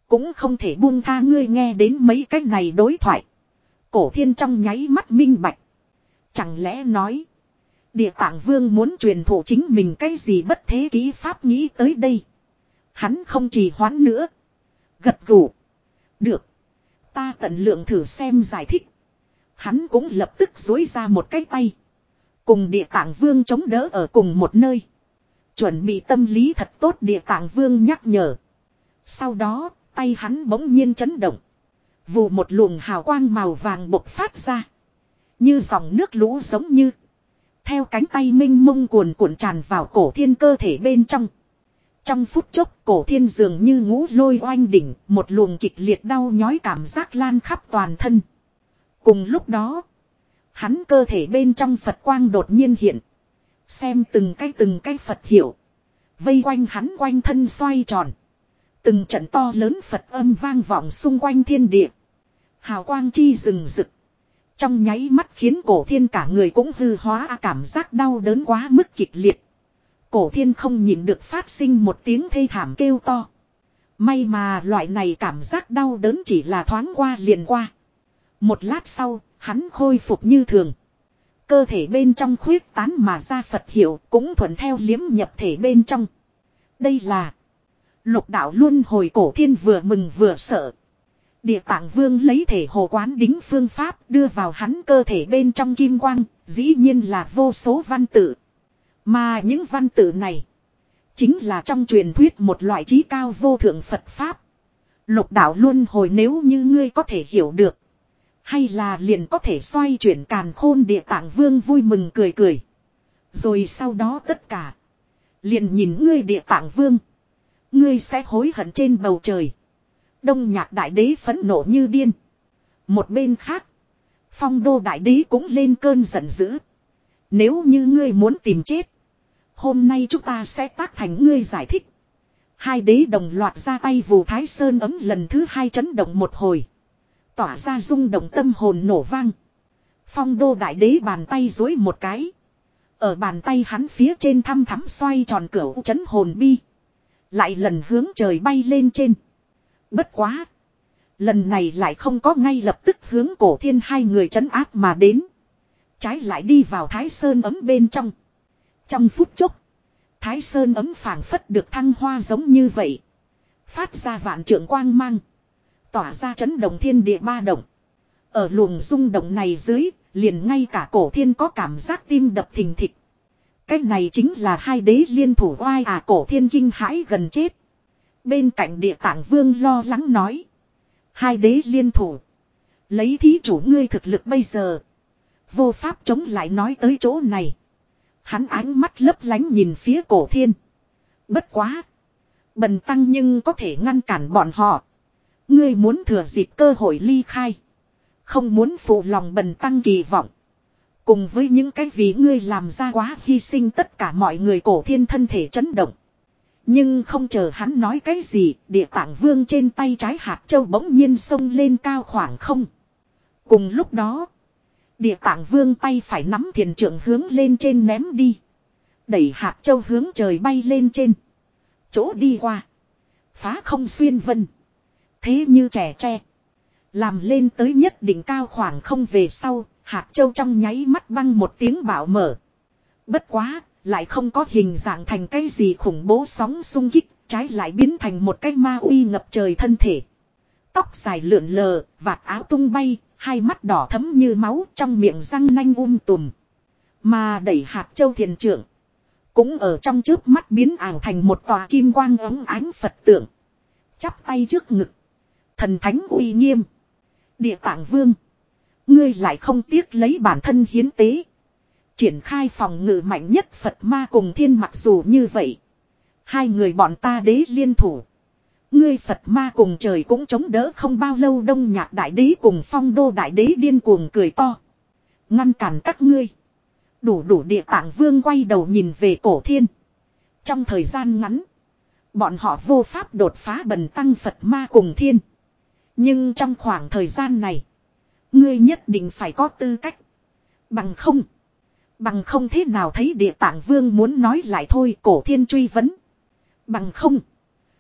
Cũng không thể buông tha ngươi nghe đến mấy cái này đối thoại. Cổ thiên trong nháy mắt minh bạch. Chẳng lẽ nói. Địa tạng vương muốn truyền thụ chính mình cái gì bất thế ký pháp nghĩ tới đây. Hắn không trì hoãn nữa. Gật gù. Được. Ta tận lượng thử xem giải thích. Hắn cũng lập tức dối ra một cái tay. Cùng địa tạng vương chống đỡ ở cùng một nơi. Chuẩn bị tâm lý thật tốt địa tạng vương nhắc nhở. Sau đó, tay hắn bỗng nhiên chấn động. Vù một luồng hào quang màu vàng bộc phát ra. Như dòng nước lũ giống như. Theo cánh tay minh mông cuồn cuộn tràn vào cổ thiên cơ thể bên trong. Trong phút chốc cổ thiên dường như ngũ lôi oanh đỉnh, một luồng kịch liệt đau nhói cảm giác lan khắp toàn thân. Cùng lúc đó, hắn cơ thể bên trong Phật quang đột nhiên hiện. Xem từng cái từng cái Phật hiểu Vây quanh hắn quanh thân xoay tròn. Từng trận to lớn Phật âm vang vọng xung quanh thiên địa. Hào quang chi rừng rực. Trong nháy mắt khiến cổ thiên cả người cũng hư hóa cảm giác đau đớn quá mức kịch liệt. Cổ thiên không nhìn được phát sinh một tiếng thê thảm kêu to. May mà loại này cảm giác đau đớn chỉ là thoáng qua liền qua. Một lát sau, hắn khôi phục như thường. Cơ thể bên trong khuyết tán mà ra Phật hiệu cũng thuận theo liếm nhập thể bên trong. Đây là lục đạo luôn hồi cổ thiên vừa mừng vừa sợ. Địa tạng vương lấy thể hồ quán đính phương pháp đưa vào hắn cơ thể bên trong kim quang, dĩ nhiên là vô số văn tự. Mà những văn tự này, chính là trong truyền thuyết một loại trí cao vô thượng Phật Pháp. Lục đạo luôn hồi nếu như ngươi có thể hiểu được. Hay là liền có thể xoay chuyển càn khôn địa tạng vương vui mừng cười cười. Rồi sau đó tất cả. Liền nhìn ngươi địa tạng vương. Ngươi sẽ hối hận trên bầu trời. Đông nhạc đại đế phẫn nộ như điên. Một bên khác. Phong đô đại đế cũng lên cơn giận dữ. Nếu như ngươi muốn tìm chết. Hôm nay chúng ta sẽ tác thành ngươi giải thích. Hai đế đồng loạt ra tay vù thái sơn ấm lần thứ hai chấn động một hồi. Tỏa ra rung động tâm hồn nổ vang. Phong đô đại đế bàn tay dối một cái. Ở bàn tay hắn phía trên thăm thắm xoay tròn cửa chấn hồn bi. Lại lần hướng trời bay lên trên. Bất quá. Lần này lại không có ngay lập tức hướng cổ thiên hai người chấn áp mà đến. Trái lại đi vào thái sơn ấm bên trong. Trong phút chốc. Thái sơn ấm phảng phất được thăng hoa giống như vậy. Phát ra vạn trượng quang mang. Tỏa ra chấn động thiên địa ba động. Ở luồng rung động này dưới, liền ngay cả cổ thiên có cảm giác tim đập thình thịch. Cách này chính là hai đế liên thủ oai à cổ thiên kinh hãi gần chết. Bên cạnh địa tạng vương lo lắng nói. Hai đế liên thủ. Lấy thí chủ ngươi thực lực bây giờ. Vô pháp chống lại nói tới chỗ này. Hắn ánh mắt lấp lánh nhìn phía cổ thiên. Bất quá. Bần tăng nhưng có thể ngăn cản bọn họ. Ngươi muốn thừa dịp cơ hội ly khai. Không muốn phụ lòng bần tăng kỳ vọng. Cùng với những cái vì ngươi làm ra quá hy sinh tất cả mọi người cổ thiên thân thể chấn động. Nhưng không chờ hắn nói cái gì, địa tạng vương trên tay trái hạt châu bỗng nhiên sông lên cao khoảng không. Cùng lúc đó, địa tạng vương tay phải nắm thiền trưởng hướng lên trên ném đi. Đẩy hạt châu hướng trời bay lên trên. Chỗ đi qua. Phá không xuyên vân. Thế như trẻ tre. Làm lên tới nhất đỉnh cao khoảng không về sau, hạt châu trong nháy mắt băng một tiếng bảo mở. Bất quá, lại không có hình dạng thành cái gì khủng bố sóng sung kích, trái lại biến thành một cái ma uy ngập trời thân thể. Tóc dài lượn lờ, vạt áo tung bay, hai mắt đỏ thấm như máu trong miệng răng nanh um tùm. Mà đẩy hạt châu thiền trưởng. Cũng ở trong trước mắt biến ảo thành một tòa kim quang ấm ánh Phật tượng. Chắp tay trước ngực. Thần thánh uy nghiêm. Địa tạng vương. Ngươi lại không tiếc lấy bản thân hiến tế. Triển khai phòng ngự mạnh nhất Phật ma cùng thiên mặc dù như vậy. Hai người bọn ta đế liên thủ. Ngươi Phật ma cùng trời cũng chống đỡ không bao lâu đông nhạc đại đế cùng phong đô đại đế điên cuồng cười to. Ngăn cản các ngươi. Đủ đủ địa tạng vương quay đầu nhìn về cổ thiên. Trong thời gian ngắn. Bọn họ vô pháp đột phá bần tăng Phật ma cùng thiên. Nhưng trong khoảng thời gian này. Ngươi nhất định phải có tư cách. Bằng không. Bằng không thế nào thấy địa tạng vương muốn nói lại thôi, cổ thiên truy vấn. Bằng không.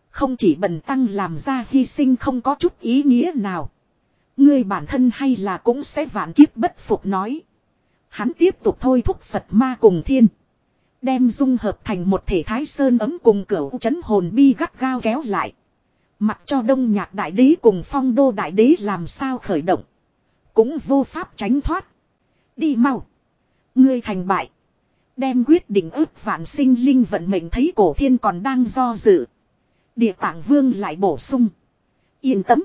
Không chỉ bần tăng làm ra hy sinh không có chút ý nghĩa nào. Ngươi bản thân hay là cũng sẽ vạn kiếp bất phục nói. Hắn tiếp tục thôi thúc Phật ma cùng thiên. Đem dung hợp thành một thể thái sơn ấm cùng cửa chấn hồn bi gắt gao kéo lại. Mặc cho đông nhạc đại đế cùng phong đô đại đế làm sao khởi động. Cũng vô pháp tránh thoát. Đi mau. Ngươi thành bại. Đem quyết định ước vạn sinh linh vận mệnh thấy cổ thiên còn đang do dự. Địa tạng vương lại bổ sung. Yên tâm.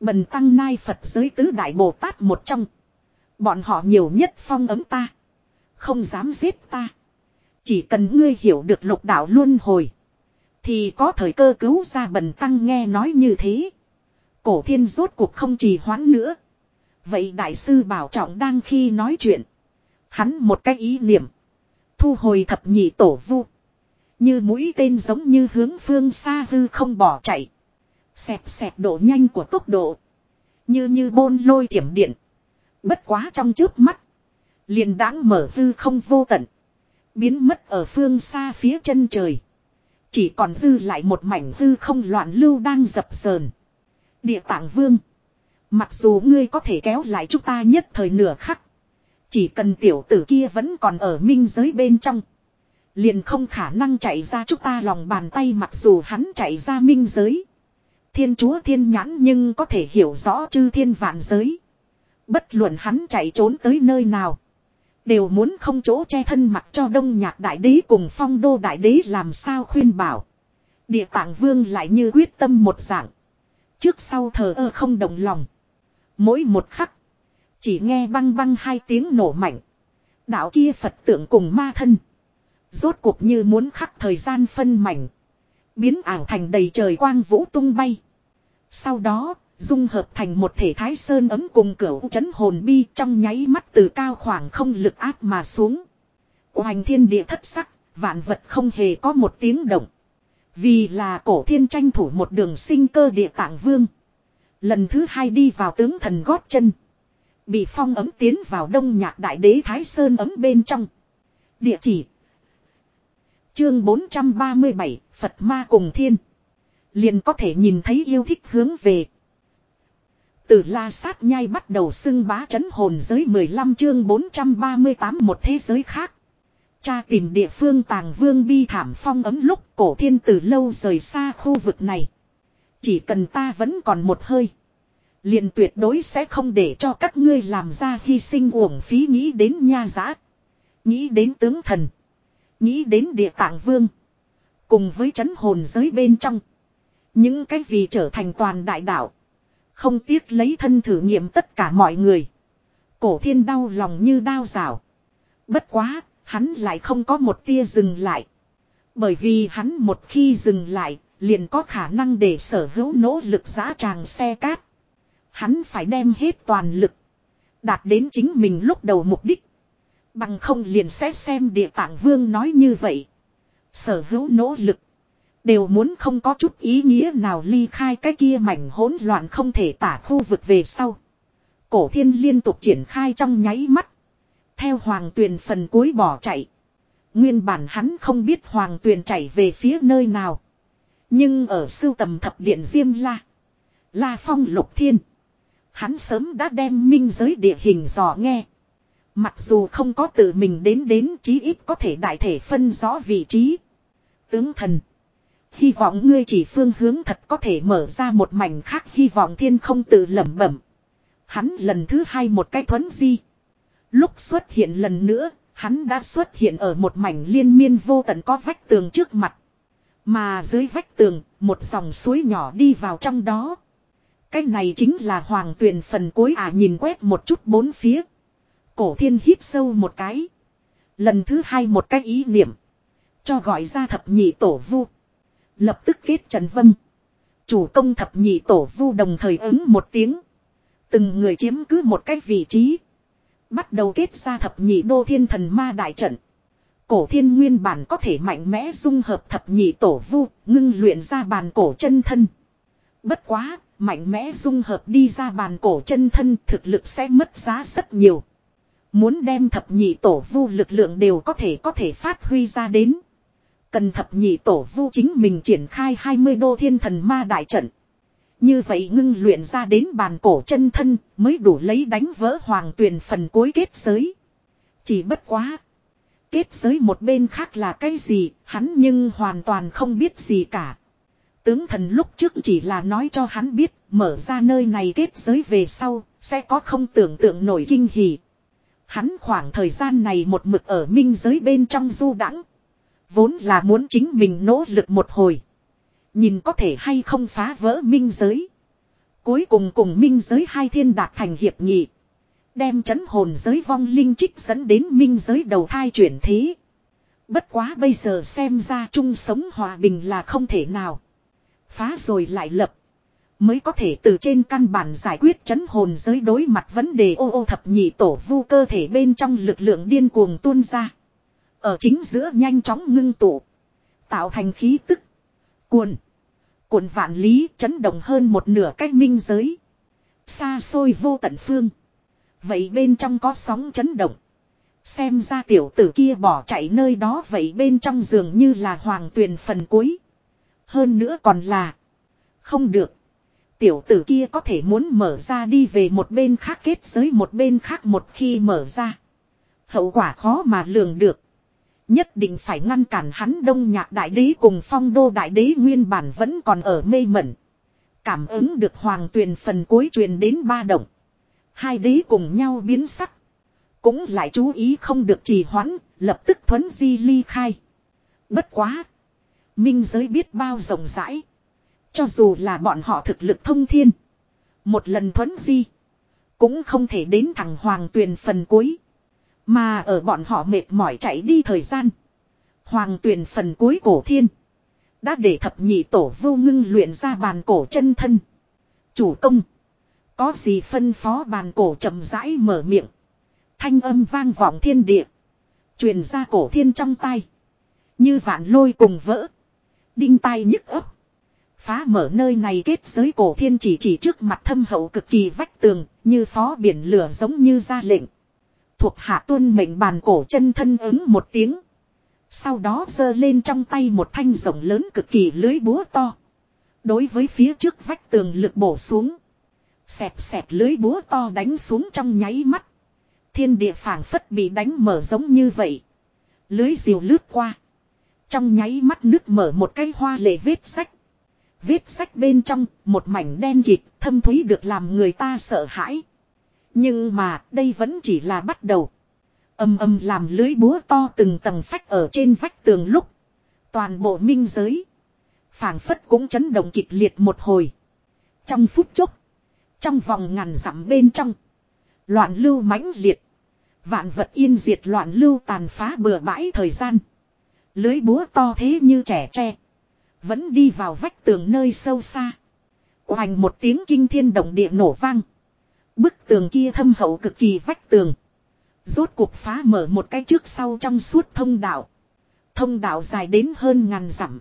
Bần tăng nai Phật giới tứ đại Bồ Tát một trong. Bọn họ nhiều nhất phong ấm ta. Không dám giết ta. Chỉ cần ngươi hiểu được lục đạo luân hồi. Thì có thời cơ cứu ra bần tăng nghe nói như thế. Cổ thiên rốt cuộc không trì hoãn nữa. Vậy đại sư bảo trọng đang khi nói chuyện. Hắn một cái ý niệm. Thu hồi thập nhị tổ vu. Như mũi tên giống như hướng phương xa hư không bỏ chạy. Xẹp xẹp độ nhanh của tốc độ. Như như bôn lôi thiểm điện. Bất quá trong trước mắt. Liền đáng mở hư không vô tận. Biến mất ở phương xa phía chân trời. Chỉ còn dư lại một mảnh hư không loạn lưu đang dập sờn. Địa tạng vương. Mặc dù ngươi có thể kéo lại chúng ta nhất thời nửa khắc. Chỉ cần tiểu tử kia vẫn còn ở minh giới bên trong. Liền không khả năng chạy ra chúng ta lòng bàn tay mặc dù hắn chạy ra minh giới. Thiên chúa thiên nhãn nhưng có thể hiểu rõ chư thiên vạn giới. Bất luận hắn chạy trốn tới nơi nào. Đều muốn không chỗ che thân mặt cho đông nhạc đại đế cùng phong đô đại đế làm sao khuyên bảo. Địa tạng vương lại như quyết tâm một dạng. Trước sau thờ ơ không đồng lòng. Mỗi một khắc. Chỉ nghe băng băng hai tiếng nổ mạnh. Đạo kia Phật tượng cùng ma thân. Rốt cuộc như muốn khắc thời gian phân mảnh. Biến ảo thành đầy trời quang vũ tung bay. Sau đó, dung hợp thành một thể thái sơn ấm cùng cửa chấn hồn bi trong nháy mắt từ cao khoảng không lực áp mà xuống. Hoành thiên địa thất sắc, vạn vật không hề có một tiếng động. Vì là cổ thiên tranh thủ một đường sinh cơ địa tạng vương. Lần thứ hai đi vào tướng thần gót chân. Bị phong ấm tiến vào đông nhạc đại đế Thái Sơn ấm bên trong. Địa chỉ. Chương 437, Phật ma cùng thiên. Liền có thể nhìn thấy yêu thích hướng về. Từ la sát nhai bắt đầu xưng bá chấn hồn giới 15 chương 438 một thế giới khác. Cha tìm địa phương tàng vương bi thảm phong ấm lúc cổ thiên từ lâu rời xa khu vực này. Chỉ cần ta vẫn còn một hơi. liền tuyệt đối sẽ không để cho các ngươi làm ra hy sinh uổng phí nghĩ đến nha giã. Nghĩ đến tướng thần. Nghĩ đến địa tạng vương. Cùng với chấn hồn giới bên trong. Những cái vì trở thành toàn đại đạo. Không tiếc lấy thân thử nghiệm tất cả mọi người. Cổ thiên đau lòng như đau rào. Bất quá, hắn lại không có một tia dừng lại. Bởi vì hắn một khi dừng lại, liền có khả năng để sở hữu nỗ lực giá tràng xe cát. Hắn phải đem hết toàn lực. Đạt đến chính mình lúc đầu mục đích. Bằng không liền sẽ xem địa tạng vương nói như vậy. Sở hữu nỗ lực. Đều muốn không có chút ý nghĩa nào ly khai cái kia mảnh hỗn loạn không thể tả khu vực về sau. Cổ thiên liên tục triển khai trong nháy mắt. Theo hoàng tuyền phần cuối bỏ chạy. Nguyên bản hắn không biết hoàng tuyền chạy về phía nơi nào. Nhưng ở sưu tầm thập điện Diêm La. La phong lục thiên. Hắn sớm đã đem minh giới địa hình dò nghe. Mặc dù không có tự mình đến đến chí ít có thể đại thể phân rõ vị trí. Tướng thần. Hy vọng ngươi chỉ phương hướng thật có thể mở ra một mảnh khác hy vọng thiên không tự lẩm bẩm. Hắn lần thứ hai một cái thuấn di. Lúc xuất hiện lần nữa, hắn đã xuất hiện ở một mảnh liên miên vô tận có vách tường trước mặt. Mà dưới vách tường, một dòng suối nhỏ đi vào trong đó. Cái này chính là hoàng tuyền phần cuối à nhìn quét một chút bốn phía. Cổ thiên hít sâu một cái. Lần thứ hai một cái ý niệm. Cho gọi ra thập nhị tổ vu. Lập tức kết Trần Vân. Chủ công thập nhị tổ vu đồng thời ứng một tiếng. Từng người chiếm cứ một cái vị trí. Bắt đầu kết ra thập nhị đô thiên thần ma đại trận. Cổ thiên nguyên bản có thể mạnh mẽ dung hợp thập nhị tổ vu, ngưng luyện ra bàn cổ chân thân. Bất quá, mạnh mẽ dung hợp đi ra bàn cổ chân thân thực lực sẽ mất giá rất nhiều. Muốn đem thập nhị tổ vu lực lượng đều có thể có thể phát huy ra đến. Cần thập nhị tổ vu chính mình triển khai 20 đô thiên thần ma đại trận. Như vậy ngưng luyện ra đến bàn cổ chân thân mới đủ lấy đánh vỡ hoàng tuyền phần cuối kết giới. Chỉ bất quá. Kết giới một bên khác là cái gì, hắn nhưng hoàn toàn không biết gì cả. Tướng thần lúc trước chỉ là nói cho hắn biết, mở ra nơi này kết giới về sau, sẽ có không tưởng tượng nổi kinh hỉ. Hắn khoảng thời gian này một mực ở minh giới bên trong du đãng Vốn là muốn chính mình nỗ lực một hồi. Nhìn có thể hay không phá vỡ minh giới. Cuối cùng cùng minh giới hai thiên đạt thành hiệp nghị. Đem chấn hồn giới vong linh trích dẫn đến minh giới đầu thai chuyển thế. Bất quá bây giờ xem ra chung sống hòa bình là không thể nào. Phá rồi lại lập. Mới có thể từ trên căn bản giải quyết chấn hồn giới đối mặt vấn đề ô ô thập nhị tổ vu cơ thể bên trong lực lượng điên cuồng tuôn ra. Ở chính giữa nhanh chóng ngưng tụ. Tạo thành khí tức. Cuồn. Cuộn vạn lý chấn động hơn một nửa cách minh giới. Xa xôi vô tận phương. Vậy bên trong có sóng chấn động. Xem ra tiểu tử kia bỏ chạy nơi đó, vậy bên trong giường như là hoàng tuyền phần cuối. Hơn nữa còn là. Không được. Tiểu tử kia có thể muốn mở ra đi về một bên khác, kết giới một bên khác một khi mở ra. Hậu quả khó mà lường được. Nhất định phải ngăn cản hắn đông nhạc đại đế cùng phong đô đại đế nguyên bản vẫn còn ở mê mẩn. Cảm ứng được hoàng tuyền phần cuối truyền đến ba động. Hai đế cùng nhau biến sắc. Cũng lại chú ý không được trì hoãn, lập tức thuấn di ly khai. Bất quá. Minh giới biết bao rộng rãi. Cho dù là bọn họ thực lực thông thiên. Một lần thuấn di. Cũng không thể đến thẳng hoàng tuyền phần cuối. Mà ở bọn họ mệt mỏi chạy đi thời gian. Hoàng tuyền phần cuối cổ thiên. Đã để thập nhị tổ vô ngưng luyện ra bàn cổ chân thân. Chủ công. Có gì phân phó bàn cổ chậm rãi mở miệng. Thanh âm vang vọng thiên địa. Truyền ra cổ thiên trong tay. Như vạn lôi cùng vỡ. Đinh tai nhức ấp. Phá mở nơi này kết giới cổ thiên chỉ chỉ trước mặt thâm hậu cực kỳ vách tường. Như phó biển lửa giống như ra lệnh. Thuộc hạ tuân mệnh bàn cổ chân thân ứng một tiếng. Sau đó giơ lên trong tay một thanh rộng lớn cực kỳ lưới búa to. Đối với phía trước vách tường lực bổ xuống. Xẹp xẹp lưới búa to đánh xuống trong nháy mắt. Thiên địa phảng phất bị đánh mở giống như vậy. Lưới diều lướt qua. Trong nháy mắt nước mở một cái hoa lệ vết sách. Vết sách bên trong, một mảnh đen kịt, thâm thúy được làm người ta sợ hãi. Nhưng mà, đây vẫn chỉ là bắt đầu. Âm âm làm lưới búa to từng tầng phách ở trên vách tường lúc. Toàn bộ minh giới. phảng phất cũng chấn động kịch liệt một hồi. Trong phút chốc. Trong vòng ngàn dặm bên trong. Loạn lưu mãnh liệt. Vạn vật yên diệt loạn lưu tàn phá bừa bãi thời gian. Lưới búa to thế như trẻ tre. Vẫn đi vào vách tường nơi sâu xa. Hoành một tiếng kinh thiên động địa nổ vang. Bức tường kia thâm hậu cực kỳ vách tường. Rốt cuộc phá mở một cái trước sau trong suốt thông đạo. Thông đạo dài đến hơn ngàn dặm.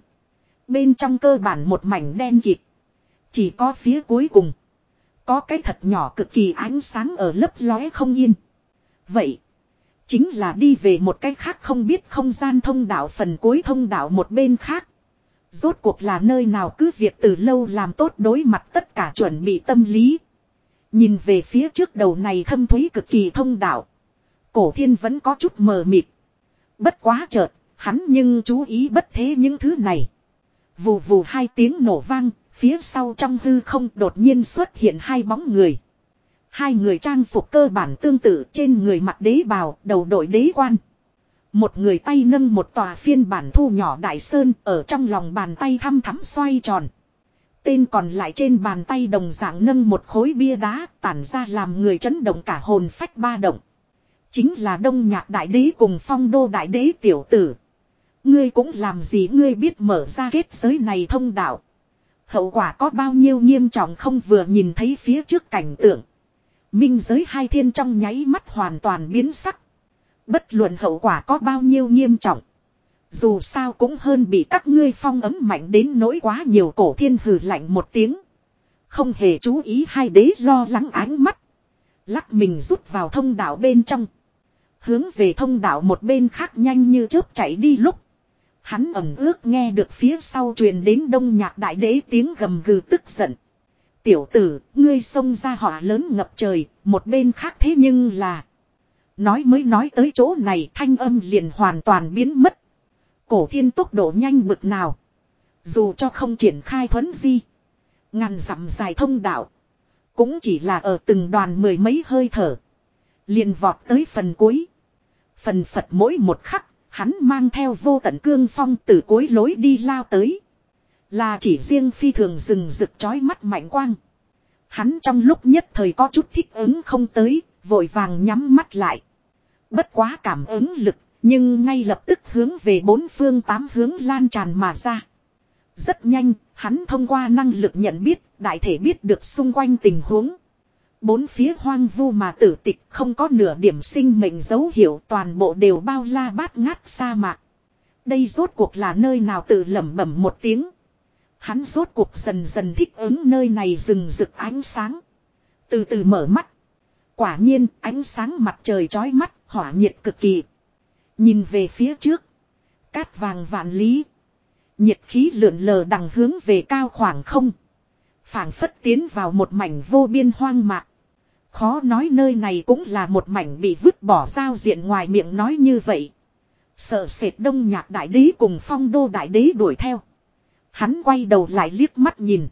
Bên trong cơ bản một mảnh đen kịt. Chỉ có phía cuối cùng. Có cái thật nhỏ cực kỳ ánh sáng ở lấp lóe không yên. Vậy. Chính là đi về một cái khác không biết không gian thông đạo phần cuối thông đạo một bên khác. Rốt cuộc là nơi nào cứ việc từ lâu làm tốt đối mặt tất cả chuẩn bị tâm lý. Nhìn về phía trước đầu này thâm thúy cực kỳ thông đạo. Cổ thiên vẫn có chút mờ mịt. Bất quá chợt, hắn nhưng chú ý bất thế những thứ này. Vù vù hai tiếng nổ vang, phía sau trong hư không đột nhiên xuất hiện hai bóng người. Hai người trang phục cơ bản tương tự trên người mặc đế bào, đầu đội đế quan. Một người tay nâng một tòa phiên bản thu nhỏ đại sơn ở trong lòng bàn tay thăm thắm xoay tròn. Tên còn lại trên bàn tay đồng dạng nâng một khối bia đá tản ra làm người chấn động cả hồn phách ba động. Chính là đông nhạc đại đế cùng phong đô đại đế tiểu tử. Ngươi cũng làm gì ngươi biết mở ra kết giới này thông đạo. Hậu quả có bao nhiêu nghiêm trọng không vừa nhìn thấy phía trước cảnh tượng. Minh giới hai thiên trong nháy mắt hoàn toàn biến sắc. Bất luận hậu quả có bao nhiêu nghiêm trọng. Dù sao cũng hơn bị các ngươi phong ấm mạnh đến nỗi quá nhiều cổ thiên hừ lạnh một tiếng. Không hề chú ý hai đế lo lắng ánh mắt. Lắc mình rút vào thông đạo bên trong. Hướng về thông đạo một bên khác nhanh như chớp chạy đi lúc. Hắn ẩm ước nghe được phía sau truyền đến đông nhạc đại đế tiếng gầm gừ tức giận. Tiểu tử, ngươi xông ra họa lớn ngập trời, một bên khác thế nhưng là... Nói mới nói tới chỗ này thanh âm liền hoàn toàn biến mất. Cổ thiên tốc độ nhanh bực nào. Dù cho không triển khai thuấn di. Ngàn dặm dài thông đạo. Cũng chỉ là ở từng đoàn mười mấy hơi thở. liền vọt tới phần cuối. Phần phật mỗi một khắc, hắn mang theo vô tận cương phong từ cuối lối đi lao tới. Là chỉ riêng phi thường rừng rực chói mắt mạnh quang. Hắn trong lúc nhất thời có chút thích ứng không tới, vội vàng nhắm mắt lại. Bất quá cảm ứng lực, nhưng ngay lập tức hướng về bốn phương tám hướng lan tràn mà ra. Rất nhanh, hắn thông qua năng lực nhận biết, đại thể biết được xung quanh tình huống. Bốn phía hoang vu mà tử tịch không có nửa điểm sinh mệnh dấu hiệu toàn bộ đều bao la bát ngát sa mạc. Đây rốt cuộc là nơi nào tự lẩm bẩm một tiếng. Hắn rốt cuộc dần dần thích ứng nơi này rừng rực ánh sáng. Từ từ mở mắt. Quả nhiên ánh sáng mặt trời chói mắt, hỏa nhiệt cực kỳ. Nhìn về phía trước. Cát vàng vạn lý. Nhiệt khí lượn lờ đằng hướng về cao khoảng không. phảng phất tiến vào một mảnh vô biên hoang mạc. Khó nói nơi này cũng là một mảnh bị vứt bỏ giao diện ngoài miệng nói như vậy. Sợ sệt đông nhạc đại đế cùng phong đô đại đế đuổi theo. Hắn quay đầu lại liếc mắt nhìn.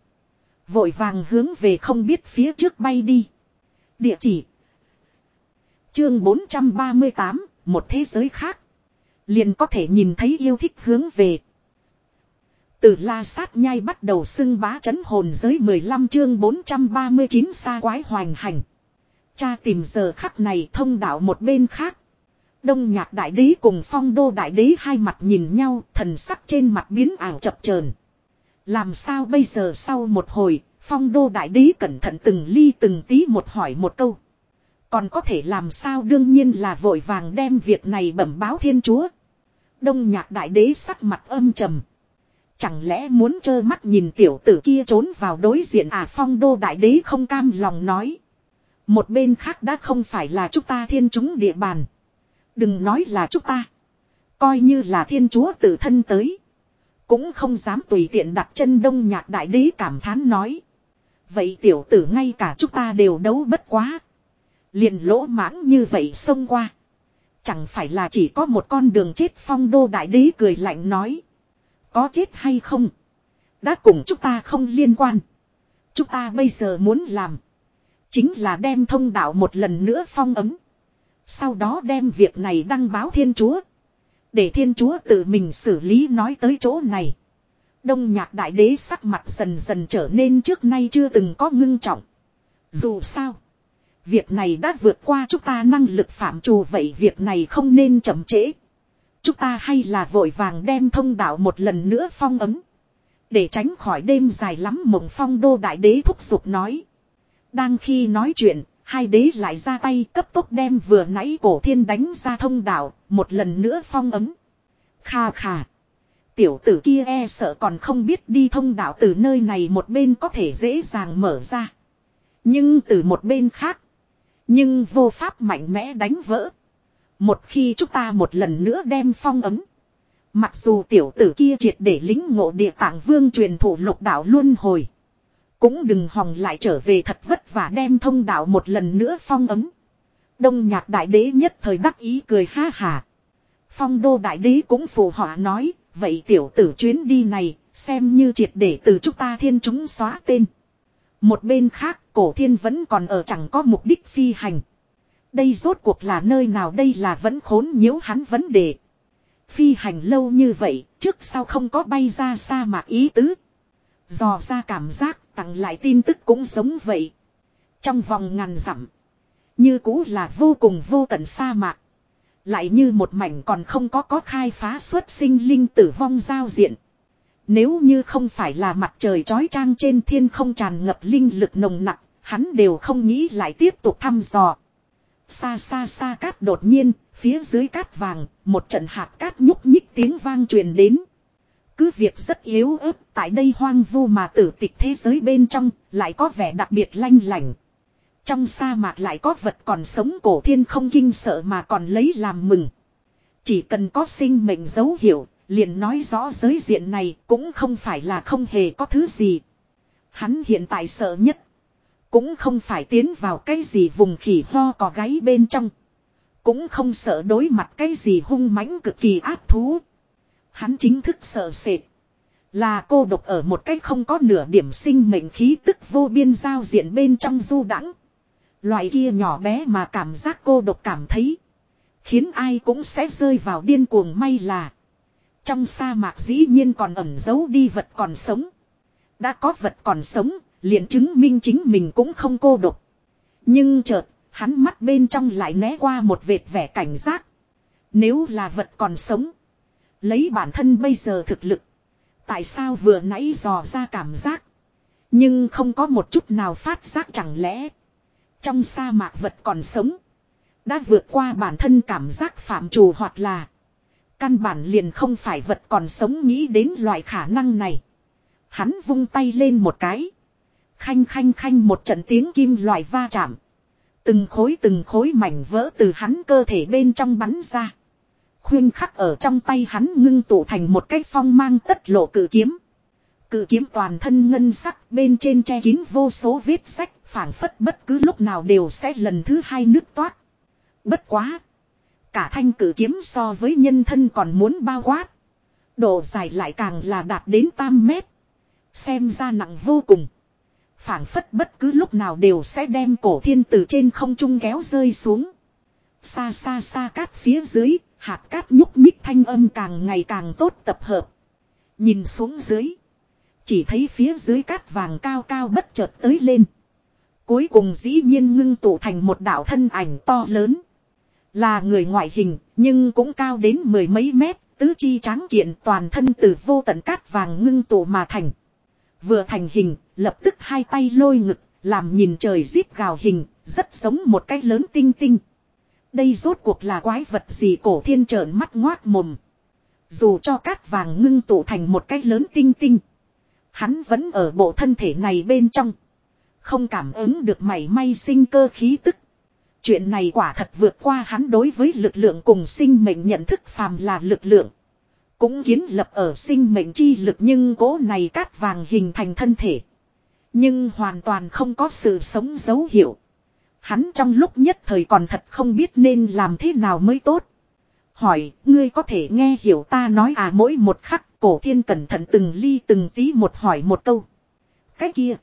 Vội vàng hướng về không biết phía trước bay đi. Địa chỉ. Chương 438, một thế giới khác. Liền có thể nhìn thấy yêu thích hướng về. Từ la sát nhai bắt đầu xưng bá chấn hồn giới 15 chương 439 xa quái hoành hành. Cha tìm giờ khắc này thông đạo một bên khác. Đông nhạc đại đế cùng phong đô đại đế hai mặt nhìn nhau thần sắc trên mặt biến ảo chập chờn Làm sao bây giờ sau một hồi, phong đô đại đế cẩn thận từng ly từng tí một hỏi một câu. Còn có thể làm sao đương nhiên là vội vàng đem việc này bẩm báo thiên chúa. Đông nhạc đại đế sắc mặt âm trầm. Chẳng lẽ muốn trơ mắt nhìn tiểu tử kia trốn vào đối diện à phong đô đại đế không cam lòng nói. Một bên khác đã không phải là chúng ta thiên chúng địa bàn. Đừng nói là chúng ta. Coi như là thiên chúa tự thân tới. Cũng không dám tùy tiện đặt chân đông nhạc đại đế cảm thán nói. Vậy tiểu tử ngay cả chúng ta đều đấu bất quá. Liền lỗ mãng như vậy xông qua. Chẳng phải là chỉ có một con đường chết phong đô đại đế cười lạnh nói. Có chết hay không? Đã cùng chúng ta không liên quan. Chúng ta bây giờ muốn làm. Chính là đem thông đạo một lần nữa phong ấm. Sau đó đem việc này đăng báo thiên chúa. Để thiên chúa tự mình xử lý nói tới chỗ này. Đông nhạc đại đế sắc mặt dần dần trở nên trước nay chưa từng có ngưng trọng. Dù sao. Việc này đã vượt qua chúng ta năng lực phạm trù, vậy việc này không nên chậm trễ. Chúng ta hay là vội vàng đem thông đạo một lần nữa phong ấm. Để tránh khỏi đêm dài lắm, mộng phong đô đại đế thúc giục nói. Đang khi nói chuyện, hai đế lại ra tay cấp tốc đem vừa nãy cổ thiên đánh ra thông đạo, một lần nữa phong ấm. Kha kha. Tiểu tử kia e sợ còn không biết đi thông đạo từ nơi này một bên có thể dễ dàng mở ra. Nhưng từ một bên khác. Nhưng vô pháp mạnh mẽ đánh vỡ. Một khi chúng ta một lần nữa đem phong ấm. Mặc dù tiểu tử kia triệt để lính ngộ địa tạng vương truyền thủ lục đạo luân hồi. Cũng đừng hòng lại trở về thật vất vả đem thông đạo một lần nữa phong ấm. Đông nhạc đại đế nhất thời đắc ý cười ha hà. Phong đô đại đế cũng phù họa nói, vậy tiểu tử chuyến đi này, xem như triệt để từ chúng ta thiên chúng xóa tên. Một bên khác, cổ thiên vẫn còn ở chẳng có mục đích phi hành. Đây rốt cuộc là nơi nào đây là vẫn khốn nhiễu hắn vấn đề. Phi hành lâu như vậy, trước sau không có bay ra sa mạc ý tứ. Dò ra cảm giác tặng lại tin tức cũng giống vậy. Trong vòng ngàn dặm. Như cũ là vô cùng vô tận sa mạc. Lại như một mảnh còn không có có khai phá xuất sinh linh tử vong giao diện. Nếu như không phải là mặt trời trói trang trên thiên không tràn ngập linh lực nồng nặng, hắn đều không nghĩ lại tiếp tục thăm dò. Xa xa xa cát đột nhiên, phía dưới cát vàng, một trận hạt cát nhúc nhích tiếng vang truyền đến. Cứ việc rất yếu ớt, tại đây hoang vu mà tử tịch thế giới bên trong, lại có vẻ đặc biệt lanh lành. Trong sa mạc lại có vật còn sống cổ thiên không kinh sợ mà còn lấy làm mừng. Chỉ cần có sinh mệnh dấu hiệu, liền nói rõ giới diện này cũng không phải là không hề có thứ gì. Hắn hiện tại sợ nhất. Cũng không phải tiến vào cái gì vùng khỉ ho có gáy bên trong. Cũng không sợ đối mặt cái gì hung mãnh cực kỳ áp thú. Hắn chính thức sợ sệt. Là cô độc ở một cách không có nửa điểm sinh mệnh khí tức vô biên giao diện bên trong du đãng Loại kia nhỏ bé mà cảm giác cô độc cảm thấy. Khiến ai cũng sẽ rơi vào điên cuồng may là. Trong sa mạc dĩ nhiên còn ẩn giấu đi vật còn sống. Đã có vật còn sống, liền chứng minh chính mình cũng không cô độc. Nhưng chợt, hắn mắt bên trong lại né qua một vệt vẻ cảnh giác. Nếu là vật còn sống, lấy bản thân bây giờ thực lực, tại sao vừa nãy dò ra cảm giác, nhưng không có một chút nào phát giác chẳng lẽ trong sa mạc vật còn sống, đã vượt qua bản thân cảm giác phạm trù hoặc là căn bản liền không phải vật còn sống nghĩ đến loại khả năng này. Hắn vung tay lên một cái. Khanh khanh khanh một trận tiếng kim loại va chạm. Từng khối từng khối mảnh vỡ từ hắn cơ thể bên trong bắn ra. Khuyên khắc ở trong tay hắn ngưng tụ thành một cái phong mang tất lộ cử kiếm. Cử kiếm toàn thân ngân sắc bên trên che kín vô số vết sách phảng phất bất cứ lúc nào đều sẽ lần thứ hai nước toát. Bất quá. Cả thanh cử kiếm so với nhân thân còn muốn bao quát. Độ dài lại càng là đạt đến tam mét. Xem ra nặng vô cùng. phảng phất bất cứ lúc nào đều sẽ đem cổ thiên từ trên không trung kéo rơi xuống. Xa xa xa cát phía dưới, hạt cát nhúc nhích thanh âm càng ngày càng tốt tập hợp. Nhìn xuống dưới. Chỉ thấy phía dưới cát vàng cao cao bất chợt tới lên. Cuối cùng dĩ nhiên ngưng tụ thành một đạo thân ảnh to lớn. Là người ngoại hình, nhưng cũng cao đến mười mấy mét, tứ chi tráng kiện toàn thân từ vô tận cát vàng ngưng tụ mà thành. Vừa thành hình, lập tức hai tay lôi ngực, làm nhìn trời giết gào hình, rất giống một cái lớn tinh tinh. Đây rốt cuộc là quái vật gì cổ thiên trợn mắt ngoác mồm. Dù cho cát vàng ngưng tụ thành một cái lớn tinh tinh. Hắn vẫn ở bộ thân thể này bên trong. Không cảm ứng được mảy may sinh cơ khí tức. Chuyện này quả thật vượt qua hắn đối với lực lượng cùng sinh mệnh nhận thức phàm là lực lượng. Cũng kiến lập ở sinh mệnh chi lực nhưng cố này cát vàng hình thành thân thể. Nhưng hoàn toàn không có sự sống dấu hiệu. Hắn trong lúc nhất thời còn thật không biết nên làm thế nào mới tốt. Hỏi, ngươi có thể nghe hiểu ta nói à mỗi một khắc cổ thiên cẩn thận từng ly từng tí một hỏi một câu. Cái kia.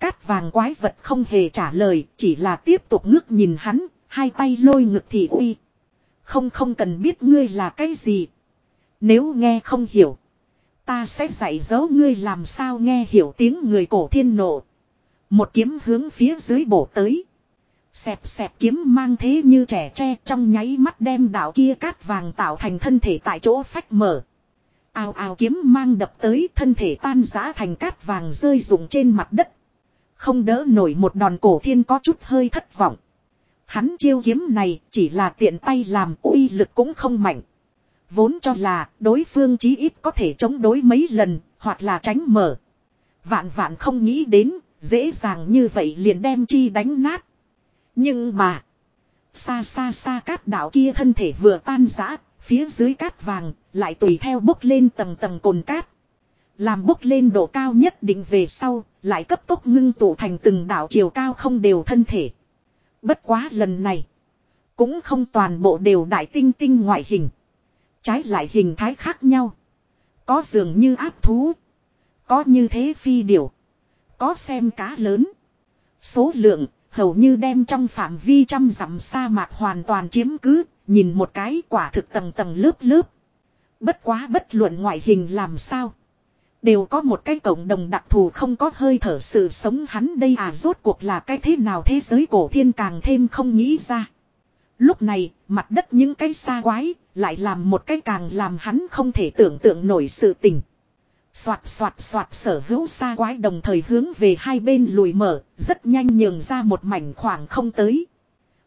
Cát vàng quái vật không hề trả lời, chỉ là tiếp tục ngước nhìn hắn, hai tay lôi ngực thì uy. Không không cần biết ngươi là cái gì. Nếu nghe không hiểu, ta sẽ dạy dỗ ngươi làm sao nghe hiểu tiếng người cổ thiên nộ. Một kiếm hướng phía dưới bổ tới. Xẹp xẹp kiếm mang thế như trẻ tre trong nháy mắt đem đạo kia cát vàng tạo thành thân thể tại chỗ phách mở. Ào ào kiếm mang đập tới, thân thể tan rã thành cát vàng rơi rụng trên mặt đất. Không đỡ nổi một đòn cổ thiên có chút hơi thất vọng. Hắn chiêu kiếm này chỉ là tiện tay làm, uy lực cũng không mạnh. Vốn cho là đối phương chí ít có thể chống đối mấy lần, hoặc là tránh mở. Vạn vạn không nghĩ đến, dễ dàng như vậy liền đem chi đánh nát. Nhưng mà xa xa xa cát đảo kia thân thể vừa tan rã, phía dưới cát vàng lại tùy theo bốc lên tầng tầng cồn cát. Làm bốc lên độ cao nhất định về sau, lại cấp tốc ngưng tụ thành từng đảo chiều cao không đều thân thể. Bất quá lần này, cũng không toàn bộ đều đại tinh tinh ngoại hình. Trái lại hình thái khác nhau. Có dường như áp thú. Có như thế phi điểu. Có xem cá lớn. Số lượng hầu như đem trong phạm vi trăm dặm sa mạc hoàn toàn chiếm cứ. Nhìn một cái quả thực tầng tầng lớp lớp. Bất quá bất luận ngoại hình làm sao. Đều có một cái cộng đồng đặc thù không có hơi thở sự sống hắn đây à rốt cuộc là cái thế nào thế giới cổ thiên càng thêm không nghĩ ra. Lúc này, mặt đất những cái xa quái, lại làm một cái càng làm hắn không thể tưởng tượng nổi sự tình. Xoạt xoạt xoạt sở hữu xa quái đồng thời hướng về hai bên lùi mở, rất nhanh nhường ra một mảnh khoảng không tới.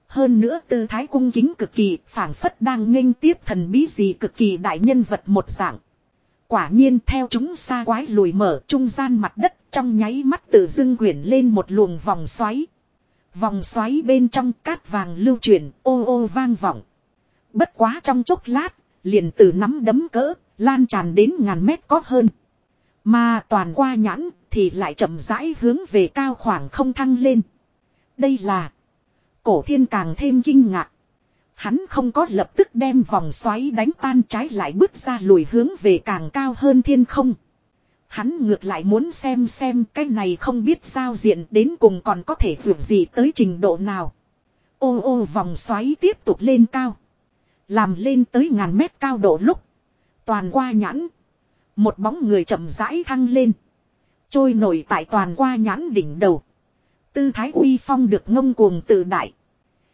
Hơn nữa tư thái cung kính cực kỳ, phảng phất đang nghênh tiếp thần bí gì cực kỳ đại nhân vật một dạng. Quả nhiên theo chúng xa quái lùi mở trung gian mặt đất trong nháy mắt tự dưng quyển lên một luồng vòng xoáy. Vòng xoáy bên trong cát vàng lưu chuyển ô ô vang vọng. Bất quá trong chốc lát, liền từ nắm đấm cỡ, lan tràn đến ngàn mét có hơn. Mà toàn qua nhãn thì lại chậm rãi hướng về cao khoảng không thăng lên. Đây là, cổ thiên càng thêm kinh ngạc. Hắn không có lập tức đem vòng xoáy đánh tan trái lại bước ra lùi hướng về càng cao hơn thiên không. Hắn ngược lại muốn xem xem cái này không biết giao diện đến cùng còn có thể vượt gì tới trình độ nào. Ô ô, vòng xoáy tiếp tục lên cao. Làm lên tới ngàn mét cao độ lúc. Toàn qua nhãn. Một bóng người chậm rãi thăng lên. Trôi nổi tại toàn qua nhãn đỉnh đầu. Tư thái uy phong được ngông cuồng tự đại.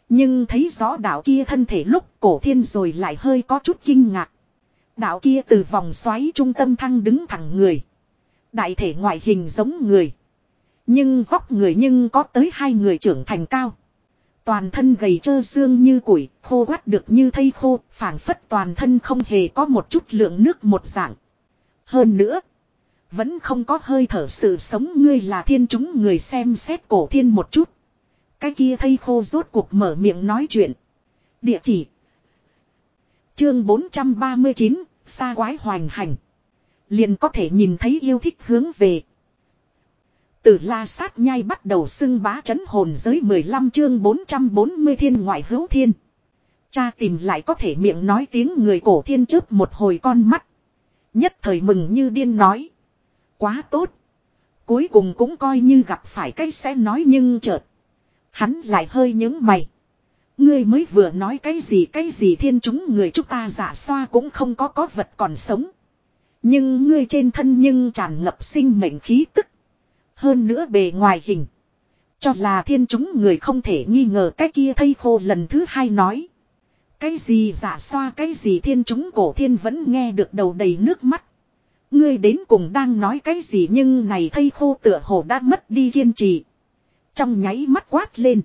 Nhưng thấy rõ đạo kia thân thể lúc cổ thiên rồi lại hơi có chút kinh ngạc. Đạo kia từ vòng xoáy trung tâm thăng đứng thẳng người. Đại thể ngoại hình giống người. Nhưng vóc người nhưng có tới hai người trưởng thành cao. Toàn thân gầy trơ xương như củi, khô quắt được như thây khô, phảng phất toàn thân không hề có một chút lượng nước một dạng. Hơn nữa, vẫn không có hơi thở sự sống ngươi là thiên chúng người xem xét cổ thiên một chút. Cái kia thây khô rốt cuộc mở miệng nói chuyện. Địa chỉ. Chương 439, xa quái hoành hành. Liền có thể nhìn thấy yêu thích hướng về. Từ la sát nhai bắt đầu xưng bá chấn hồn giới 15 chương 440 thiên ngoại hữu thiên. Cha tìm lại có thể miệng nói tiếng người cổ thiên chớp một hồi con mắt. Nhất thời mừng như điên nói. Quá tốt. Cuối cùng cũng coi như gặp phải cái sẽ nói nhưng chợt. Hắn lại hơi những mày. Ngươi mới vừa nói cái gì cái gì thiên chúng người chúng ta giả xoa cũng không có có vật còn sống. Nhưng ngươi trên thân nhưng tràn ngập sinh mệnh khí tức. Hơn nữa bề ngoài hình. Cho là thiên chúng người không thể nghi ngờ cái kia thây khô lần thứ hai nói. Cái gì giả xoa, cái gì thiên chúng cổ thiên vẫn nghe được đầu đầy nước mắt. Ngươi đến cùng đang nói cái gì nhưng này thây khô tựa hồ đã mất đi kiên trì. Trong nháy mắt quát lên.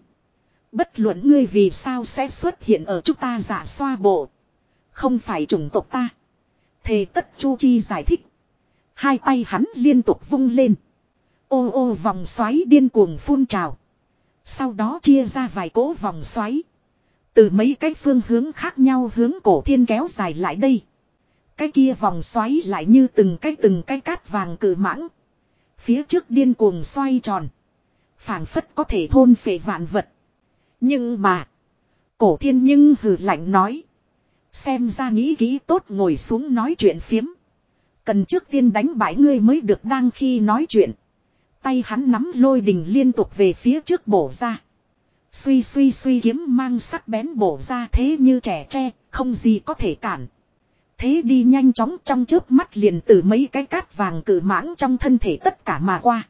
Bất luận ngươi vì sao sẽ xuất hiện ở chúng ta giả xoa bộ. Không phải chủng tộc ta. Thề tất chu chi giải thích. Hai tay hắn liên tục vung lên. Ô ô vòng xoáy điên cuồng phun trào. Sau đó chia ra vài cỗ vòng xoáy. Từ mấy cái phương hướng khác nhau hướng cổ thiên kéo dài lại đây. Cái kia vòng xoáy lại như từng cái từng cái cát vàng cử mãng. Phía trước điên cuồng xoay tròn. phảng phất có thể thôn phệ vạn vật. Nhưng mà. Cổ thiên nhưng hừ lạnh nói. Xem ra nghĩ kỹ tốt ngồi xuống nói chuyện phiếm. Cần trước tiên đánh bại ngươi mới được đang khi nói chuyện. Tay hắn nắm lôi đình liên tục về phía trước bổ ra. Suy suy suy kiếm mang sắc bén bổ ra thế như trẻ tre, không gì có thể cản. Thế đi nhanh chóng trong trước mắt liền từ mấy cái cát vàng cử mãng trong thân thể tất cả mà qua.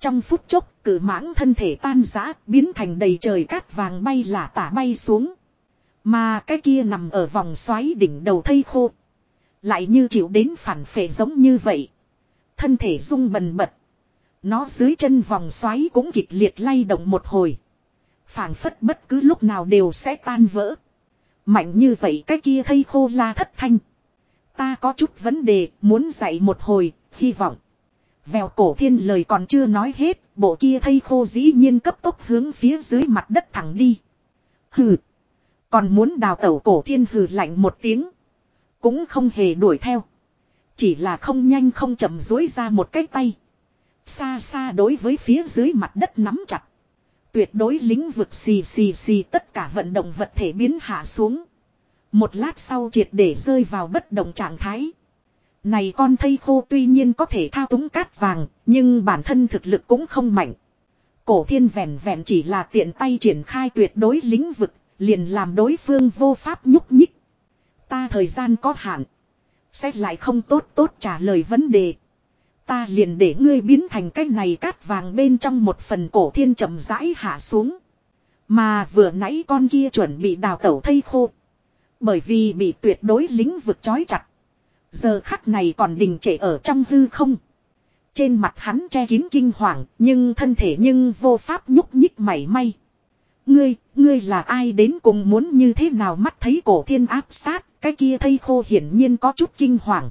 Trong phút chốc, cử mãng thân thể tan rã, biến thành đầy trời cát vàng bay lả tả bay xuống. Mà cái kia nằm ở vòng xoáy đỉnh đầu thây khô. Lại như chịu đến phản phệ giống như vậy. Thân thể rung bần bật. Nó dưới chân vòng xoáy cũng kịch liệt lay động một hồi phảng phất bất cứ lúc nào đều sẽ tan vỡ. Mạnh như vậy cái kia thây khô la thất thanh. Ta có chút vấn đề, muốn dạy một hồi, hy vọng. Vèo cổ thiên lời còn chưa nói hết, bộ kia thây khô dĩ nhiên cấp tốc hướng phía dưới mặt đất thẳng đi. Hừ. Còn muốn đào tẩu cổ thiên hừ lạnh một tiếng. Cũng không hề đuổi theo. Chỉ là không nhanh không chậm dối ra một cái tay. Xa xa đối với phía dưới mặt đất nắm chặt. Tuyệt đối lĩnh vực xì xì xì tất cả vận động vật thể biến hạ xuống. Một lát sau triệt để rơi vào bất động trạng thái. Này con thây khô tuy nhiên có thể thao túng cát vàng, nhưng bản thân thực lực cũng không mạnh. Cổ thiên vẹn vẹn chỉ là tiện tay triển khai tuyệt đối lĩnh vực, liền làm đối phương vô pháp nhúc nhích. Ta thời gian có hạn. Sẽ lại không tốt tốt trả lời vấn đề. Ta liền để ngươi biến thành cái này cát vàng bên trong một phần cổ thiên chậm rãi hạ xuống. Mà vừa nãy con kia chuẩn bị đào tẩu thây khô. Bởi vì bị tuyệt đối lính vực chói chặt. Giờ khắc này còn đình trệ ở trong hư không. Trên mặt hắn che kín kinh hoàng, nhưng thân thể nhưng vô pháp nhúc nhích mảy may. Ngươi, ngươi là ai đến cùng muốn như thế nào mắt thấy cổ thiên áp sát, cái kia thây khô hiển nhiên có chút kinh hoàng.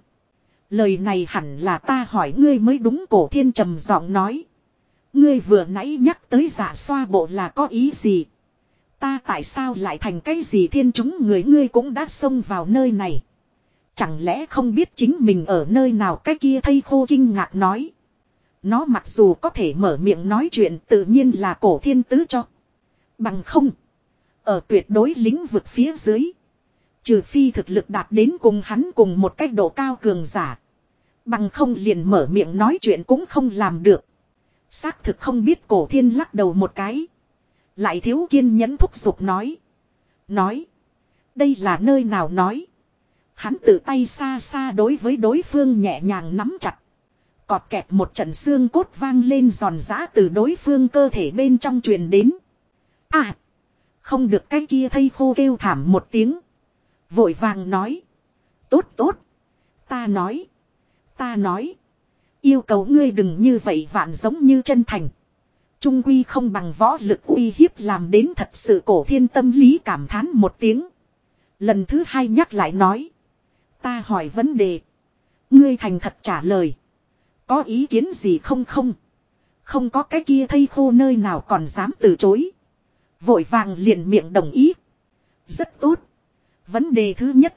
Lời này hẳn là ta hỏi ngươi mới đúng, cổ thiên trầm giọng nói. Ngươi vừa nãy nhắc tới giả xoa bộ là có ý gì? Ta tại sao lại thành cái gì thiên chúng người ngươi cũng đã xông vào nơi này? Chẳng lẽ không biết chính mình ở nơi nào cái kia thây khô kinh ngạc nói. Nó mặc dù có thể mở miệng nói chuyện, tự nhiên là cổ thiên tứ cho. Bằng không. Ở tuyệt đối lĩnh vực phía dưới. Trừ phi thực lực đạt đến cùng hắn cùng một cách độ cao cường giả. Bằng không liền mở miệng nói chuyện cũng không làm được. Xác thực không biết cổ thiên lắc đầu một cái. Lại thiếu kiên nhẫn thúc giục nói. Nói. Đây là nơi nào nói. Hắn tự tay xa xa đối với đối phương nhẹ nhàng nắm chặt. Cọt kẹt một trận xương cốt vang lên giòn giã từ đối phương cơ thể bên trong truyền đến. À. Không được cái kia thây khô kêu thảm một tiếng. Vội vàng nói. Tốt tốt. Ta nói. Ta nói. Yêu cầu ngươi đừng như vậy vạn giống như chân thành. Trung quy không bằng võ lực uy hiếp làm đến thật sự cổ thiên tâm lý cảm thán một tiếng. Lần thứ hai nhắc lại nói. Ta hỏi vấn đề. Ngươi thành thật trả lời. Có ý kiến gì không không? Không có cái kia thây khô nơi nào còn dám từ chối. Vội vàng liền miệng đồng ý. Rất tốt. Vấn đề thứ nhất.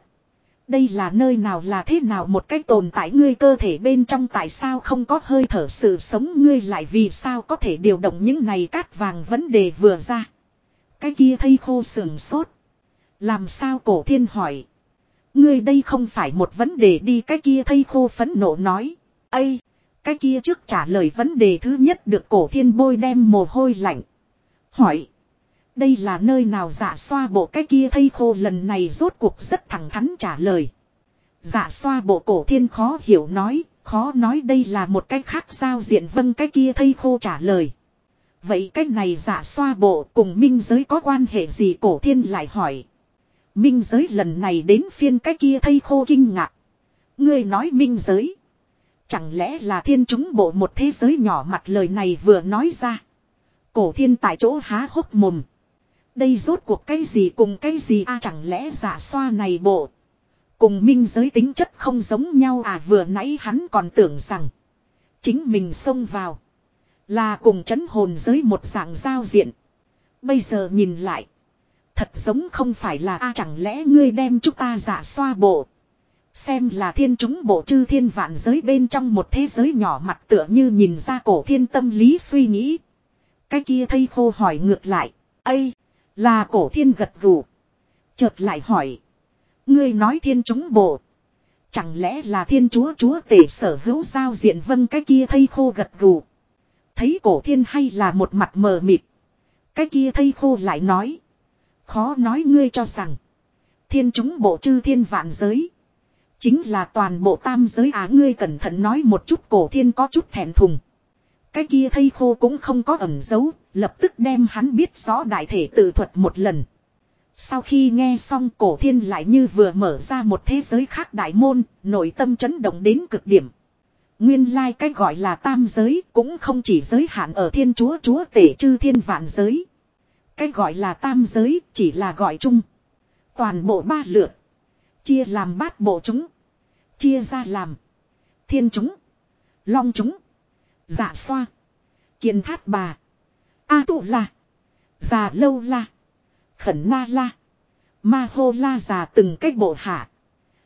Đây là nơi nào là thế nào một cái tồn tại ngươi cơ thể bên trong tại sao không có hơi thở sự sống ngươi lại vì sao có thể điều động những này cát vàng vấn đề vừa ra. Cái kia thây khô sườn sốt. Làm sao cổ thiên hỏi. Ngươi đây không phải một vấn đề đi cái kia thây khô phấn nộ nói. Ây! Cái kia trước trả lời vấn đề thứ nhất được cổ thiên bôi đem mồ hôi lạnh. Hỏi. Đây là nơi nào giả xoa bộ cái kia thây khô lần này rốt cuộc rất thẳng thắn trả lời. giả xoa bộ cổ thiên khó hiểu nói, khó nói đây là một cách khác giao diện vâng cái kia thây khô trả lời. Vậy cách này giả xoa bộ cùng minh giới có quan hệ gì cổ thiên lại hỏi. Minh giới lần này đến phiên cái kia thây khô kinh ngạc. Ngươi nói minh giới. Chẳng lẽ là thiên chúng bộ một thế giới nhỏ mặt lời này vừa nói ra. Cổ thiên tại chỗ há hốc mồm. Đây rốt cuộc cái gì cùng cái gì a chẳng lẽ giả xoa này bộ. Cùng minh giới tính chất không giống nhau à vừa nãy hắn còn tưởng rằng. Chính mình xông vào. Là cùng chấn hồn giới một dạng giao diện. Bây giờ nhìn lại. Thật giống không phải là a chẳng lẽ ngươi đem chúng ta giả xoa bộ. Xem là thiên chúng bộ chư thiên vạn giới bên trong một thế giới nhỏ mặt tựa như nhìn ra cổ thiên tâm lý suy nghĩ. Cái kia thây khô hỏi ngược lại. Ây! Là cổ thiên gật gù. Chợt lại hỏi. Ngươi nói thiên chúng bộ. Chẳng lẽ là thiên chúa chúa tể sở hữu giao diện vân cái kia thây khô gật gù. Thấy cổ thiên hay là một mặt mờ mịt. Cái kia thây khô lại nói. Khó nói ngươi cho rằng. Thiên chúng bộ chư thiên vạn giới. Chính là toàn bộ tam giới á ngươi cẩn thận nói một chút cổ thiên có chút thẹn thùng. Cái kia thây khô cũng không có ẩn giấu, lập tức đem hắn biết rõ đại thể tự thuật một lần. Sau khi nghe xong cổ thiên lại như vừa mở ra một thế giới khác đại môn, nội tâm chấn động đến cực điểm. Nguyên lai like cái gọi là tam giới cũng không chỉ giới hạn ở thiên chúa chúa tể chư thiên vạn giới. Cái gọi là tam giới chỉ là gọi chung. Toàn bộ ba lượt. Chia làm bát bộ chúng. Chia ra làm. Thiên chúng. Long chúng. Dạ xoa. Kiên thát bà. A tụ la. Già lâu la. Khẩn na la. Ma hô la già từng cách bộ hạ.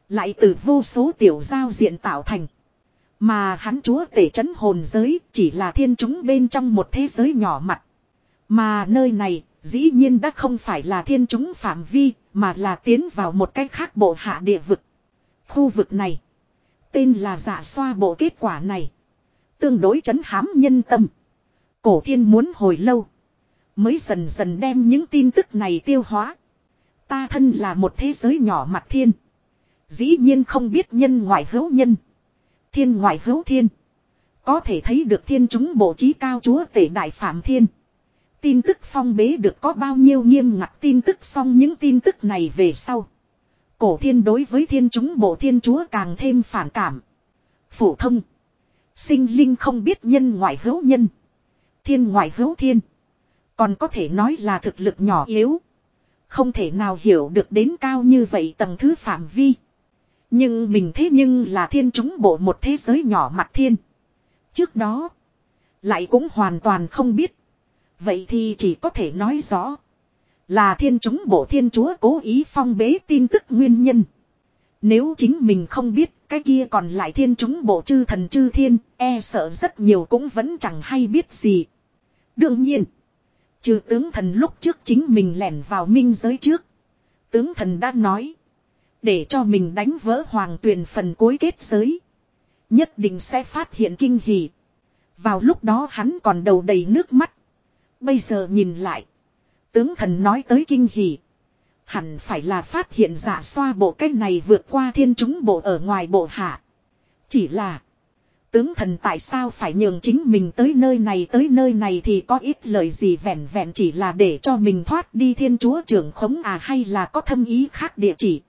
Lại từ vô số tiểu giao diện tạo thành. Mà hắn chúa tể chấn hồn giới chỉ là thiên chúng bên trong một thế giới nhỏ mặt. Mà nơi này dĩ nhiên đã không phải là thiên chúng phạm vi, mà là tiến vào một cách khác bộ hạ địa vực. Khu vực này, tên là giả xoa bộ kết quả này. Tương đối chấn hám nhân tâm. Cổ thiên muốn hồi lâu. Mới dần dần đem những tin tức này tiêu hóa. Ta thân là một thế giới nhỏ mặt thiên. Dĩ nhiên không biết nhân ngoại hữu nhân. Thiên ngoại hữu thiên. Có thể thấy được thiên chúng bộ trí cao chúa tể đại phạm thiên. Tin tức phong bế được có bao nhiêu nghiêm ngặt tin tức xong những tin tức này về sau. Cổ thiên đối với thiên chúng bộ thiên chúa càng thêm phản cảm. Phổ thông. Sinh linh không biết nhân ngoại hữu nhân. Thiên ngoại hữu thiên. Còn có thể nói là thực lực nhỏ yếu. Không thể nào hiểu được đến cao như vậy tầng thứ phạm vi. Nhưng mình thế nhưng là thiên chúng bộ một thế giới nhỏ mặt thiên. Trước đó. Lại cũng hoàn toàn không biết. Vậy thì chỉ có thể nói rõ. Là thiên chúng bộ thiên chúa cố ý phong bế tin tức nguyên nhân. Nếu chính mình không biết cái kia còn lại thiên chúng bộ chư thần chư thiên, e sợ rất nhiều cũng vẫn chẳng hay biết gì. Đương nhiên, trừ tướng thần lúc trước chính mình lẻn vào minh giới trước. Tướng thần đã nói, để cho mình đánh vỡ hoàng tuyền phần cuối kết giới. Nhất định sẽ phát hiện kinh hỉ. Vào lúc đó hắn còn đầu đầy nước mắt. Bây giờ nhìn lại. Tướng thần nói tới kinh hỉ. Hẳn phải là phát hiện giả xoa bộ cách này vượt qua thiên chúng bộ ở ngoài bộ hạ. Chỉ là. Tướng thần tại sao phải nhường chính mình tới nơi này, tới nơi này thì có ít lời gì vẹn vẹn chỉ là để cho mình thoát đi thiên chúa trưởng khống à hay là có thâm ý khác địa chỉ.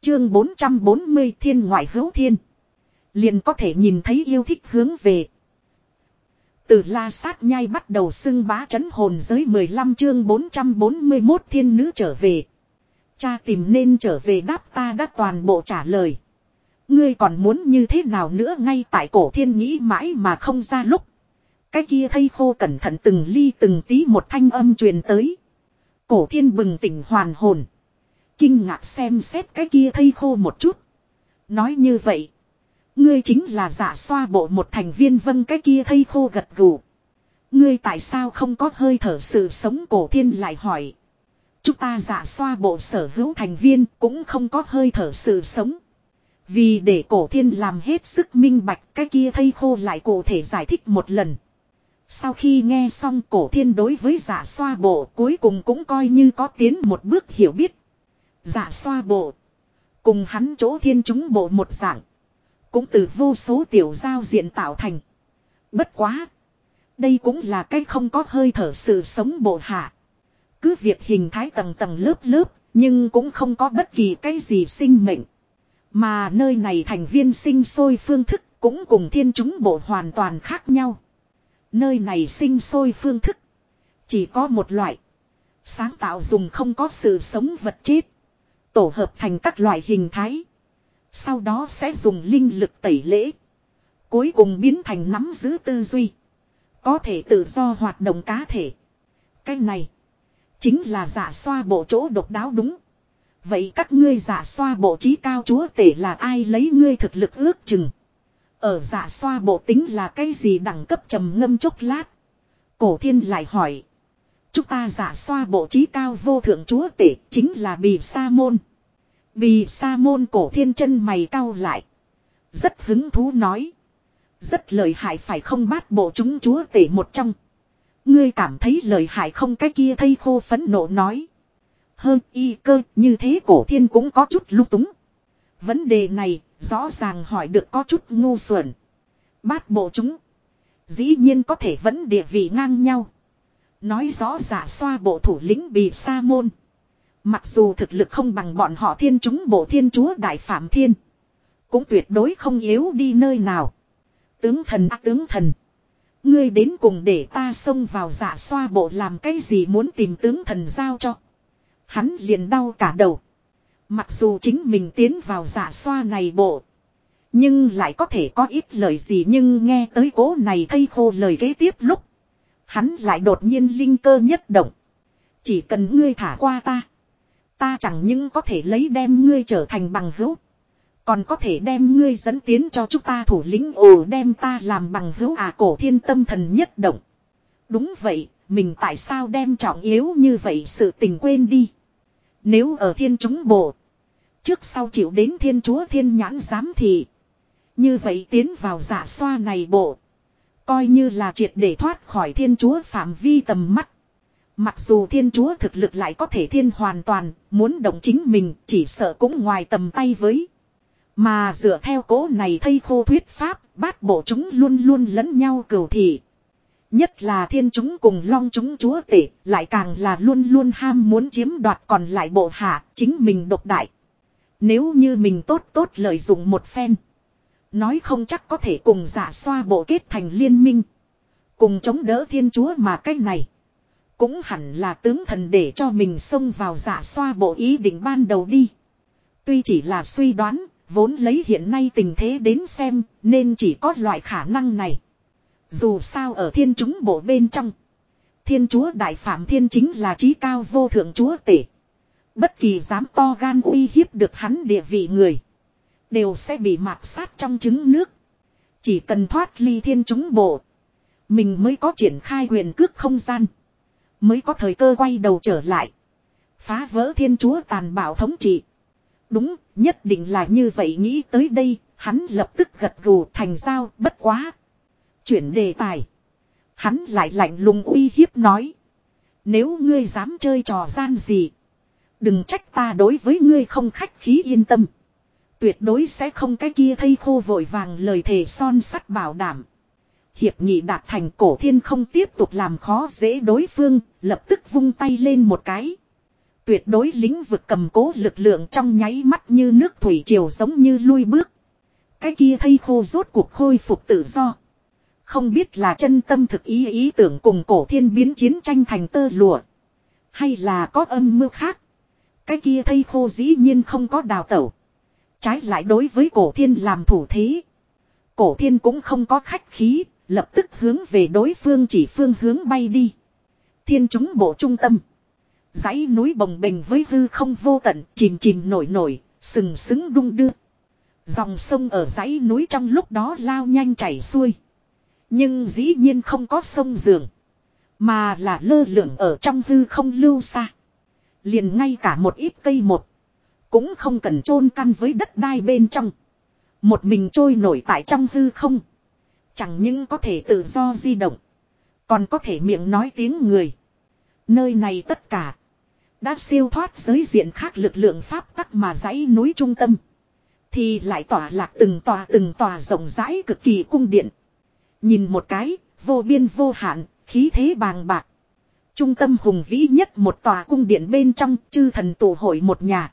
Chương 440 thiên ngoại hữu thiên. Liền có thể nhìn thấy yêu thích hướng về. Từ la sát nhai bắt đầu xưng bá chấn hồn giới 15 chương 441 thiên nữ trở về. Cha tìm nên trở về đáp ta đã toàn bộ trả lời. Ngươi còn muốn như thế nào nữa ngay tại cổ thiên nghĩ mãi mà không ra lúc. Cái kia thây khô cẩn thận từng ly từng tí một thanh âm truyền tới. Cổ thiên bừng tỉnh hoàn hồn. Kinh ngạc xem xét cái kia thây khô một chút. Nói như vậy. Ngươi chính là giả xoa bộ một thành viên vân cái kia thây khô gật gù. Ngươi tại sao không có hơi thở sự sống cổ thiên lại hỏi. Chúng ta giả xoa bộ sở hữu thành viên cũng không có hơi thở sự sống. Vì để cổ thiên làm hết sức minh bạch, cái kia thây khô lại cụ thể giải thích một lần. Sau khi nghe xong cổ thiên đối với giả xoa bộ, cuối cùng cũng coi như có tiến một bước hiểu biết. Giả xoa bộ. Cùng hắn chỗ thiên chúng bộ một dạng. Cũng từ vô số tiểu giao diện tạo thành. Bất quá. Đây cũng là cái không có hơi thở sự sống bộ hạ. Cứ việc hình thái tầng tầng lớp lớp. Nhưng cũng không có bất kỳ cái gì sinh mệnh. Mà nơi này thành viên sinh sôi phương thức cũng cùng thiên chúng bộ hoàn toàn khác nhau. Nơi này sinh sôi phương thức. Chỉ có một loại. Sáng tạo dùng không có sự sống vật chết. Tổ hợp thành các loại hình thái. Sau đó sẽ dùng linh lực tẩy lễ. Cuối cùng biến thành nắm giữ tư duy. Có thể tự do hoạt động cá thể. Cái này. Chính là giả xoa bộ chỗ độc đáo đúng. Vậy các ngươi giả xoa bộ trí cao chúa tể là ai lấy ngươi thực lực ước chừng. Ở giả xoa bộ tính là cái gì đẳng cấp trầm ngâm chốc lát. Cổ thiên lại hỏi. Chúng ta giả xoa bộ trí cao vô thượng chúa tể chính là bì sa môn. Bì sa môn cổ thiên chân mày cao lại. Rất hứng thú nói. Rất lợi hại phải không bát bộ chúng chúa tể một trong. Ngươi cảm thấy lời hại không cái kia thây khô phấn nộ nói hơn y cơ, như thế cổ thiên cũng có chút lung túng. Vấn đề này, rõ ràng hỏi được có chút ngu xuẩn. Bát bộ chúng. Dĩ nhiên có thể vẫn địa vị ngang nhau. Nói rõ giả xoa bộ thủ lĩnh bị sa môn. Mặc dù thực lực không bằng bọn họ thiên chúng bộ thiên chúa đại phạm thiên. Cũng tuyệt đối không yếu đi nơi nào. Tướng thần ác tướng thần. Ngươi đến cùng để ta xông vào giả xoa bộ làm cái gì muốn tìm tướng thần giao cho. Hắn liền đau cả đầu. Mặc dù chính mình tiến vào giả xoa này bộ. Nhưng lại có thể có ít lời gì nhưng nghe tới cố này thây khô lời kế tiếp lúc. Hắn lại đột nhiên linh cơ nhất động. Chỉ cần ngươi thả qua ta. Ta chẳng những có thể lấy đem ngươi trở thành bằng hữu. Còn có thể đem ngươi dẫn tiến cho chúng ta thủ lĩnh ồ đem ta làm bằng hữu à cổ thiên tâm thần nhất động. Đúng vậy, mình tại sao đem trọng yếu như vậy sự tình quên đi. Nếu ở thiên chúng bộ. Trước sau chịu đến thiên chúa thiên nhãn giám thị. Như vậy tiến vào giả xoa này bộ. Coi như là triệt để thoát khỏi thiên chúa phạm vi tầm mắt. Mặc dù thiên chúa thực lực lại có thể thiên hoàn toàn, muốn động chính mình chỉ sợ cũng ngoài tầm tay với. Mà dựa theo cố này thây khô thuyết pháp, bát bộ chúng luôn luôn lẫn nhau cầu thị. Nhất là thiên chúng cùng long chúng chúa tể, lại càng là luôn luôn ham muốn chiếm đoạt còn lại bộ hạ, chính mình độc đại. Nếu như mình tốt tốt lợi dụng một phen. Nói không chắc có thể cùng giả xoa bộ kết thành liên minh. Cùng chống đỡ thiên chúa mà cái này. Cũng hẳn là tướng thần để cho mình xông vào giả xoa bộ ý định ban đầu đi. Tuy chỉ là suy đoán, vốn lấy hiện nay tình thế đến xem, nên chỉ có loại khả năng này. Dù sao ở thiên chúng bộ bên trong. Thiên chúa đại phạm thiên chính là trí cao vô thượng chúa tể. Bất kỳ dám to gan uy hiếp được hắn địa vị người. Đều sẽ bị mạt sát trong trứng nước. Chỉ cần thoát ly thiên chúng bộ. Mình mới có triển khai quyền cước không gian. Mới có thời cơ quay đầu trở lại. Phá vỡ thiên chúa tàn bạo thống trị. Đúng, nhất định là như vậy nghĩ tới đây, Hắn lập tức gật gù thành sao bất quá. Chuyển đề tài. Hắn lại lạnh lùng uy hiếp nói. Nếu ngươi dám chơi trò gian gì. Đừng trách ta đối với ngươi không khách khí yên tâm. Tuyệt đối sẽ không cái kia thây khô vội vàng lời thề son sắt bảo đảm. Hiệp nghị đạt thành cổ thiên không tiếp tục làm khó dễ đối phương, lập tức vung tay lên một cái. Tuyệt đối lĩnh vực cầm cố lực lượng trong nháy mắt như nước thủy triều giống như lui bước. Cái kia thây khô rốt cuộc khôi phục tự do. Không biết là chân tâm thực ý ý tưởng cùng cổ thiên biến chiến tranh thành tơ lụa. Hay là có âm mưu khác. Cái kia thây khô dĩ nhiên không có đào tẩu. Trái lại đối với cổ thiên làm thủ thế. Cổ thiên cũng không có khách khí, lập tức hướng về đối phương chỉ phương hướng bay đi. Thiên chúng bộ trung tâm dãy núi bồng bềnh với hư không vô tận, chìm chìm nổi nổi, sừng sững đung đưa. Dòng sông ở dãy núi trong lúc đó lao nhanh chảy xuôi. Nhưng dĩ nhiên không có sông giường. Mà là lơ lửng ở trong hư không lưu xa. Liền ngay cả một ít cây một. Cũng không cần chôn căn với đất đai bên trong. Một mình trôi nổi tại trong hư không. Chẳng những có thể tự do di động. Còn có thể miệng nói tiếng người. Nơi này tất cả. Đã siêu thoát giới diện khác lực lượng pháp tắc mà dãy núi trung tâm. Thì lại tỏa lạc từng tòa từng tòa rộng rãi cực kỳ cung điện. Nhìn một cái, vô biên vô hạn, khí thế bàng bạc. Trung tâm hùng vĩ nhất một tòa cung điện bên trong chư thần tụ hội một nhà.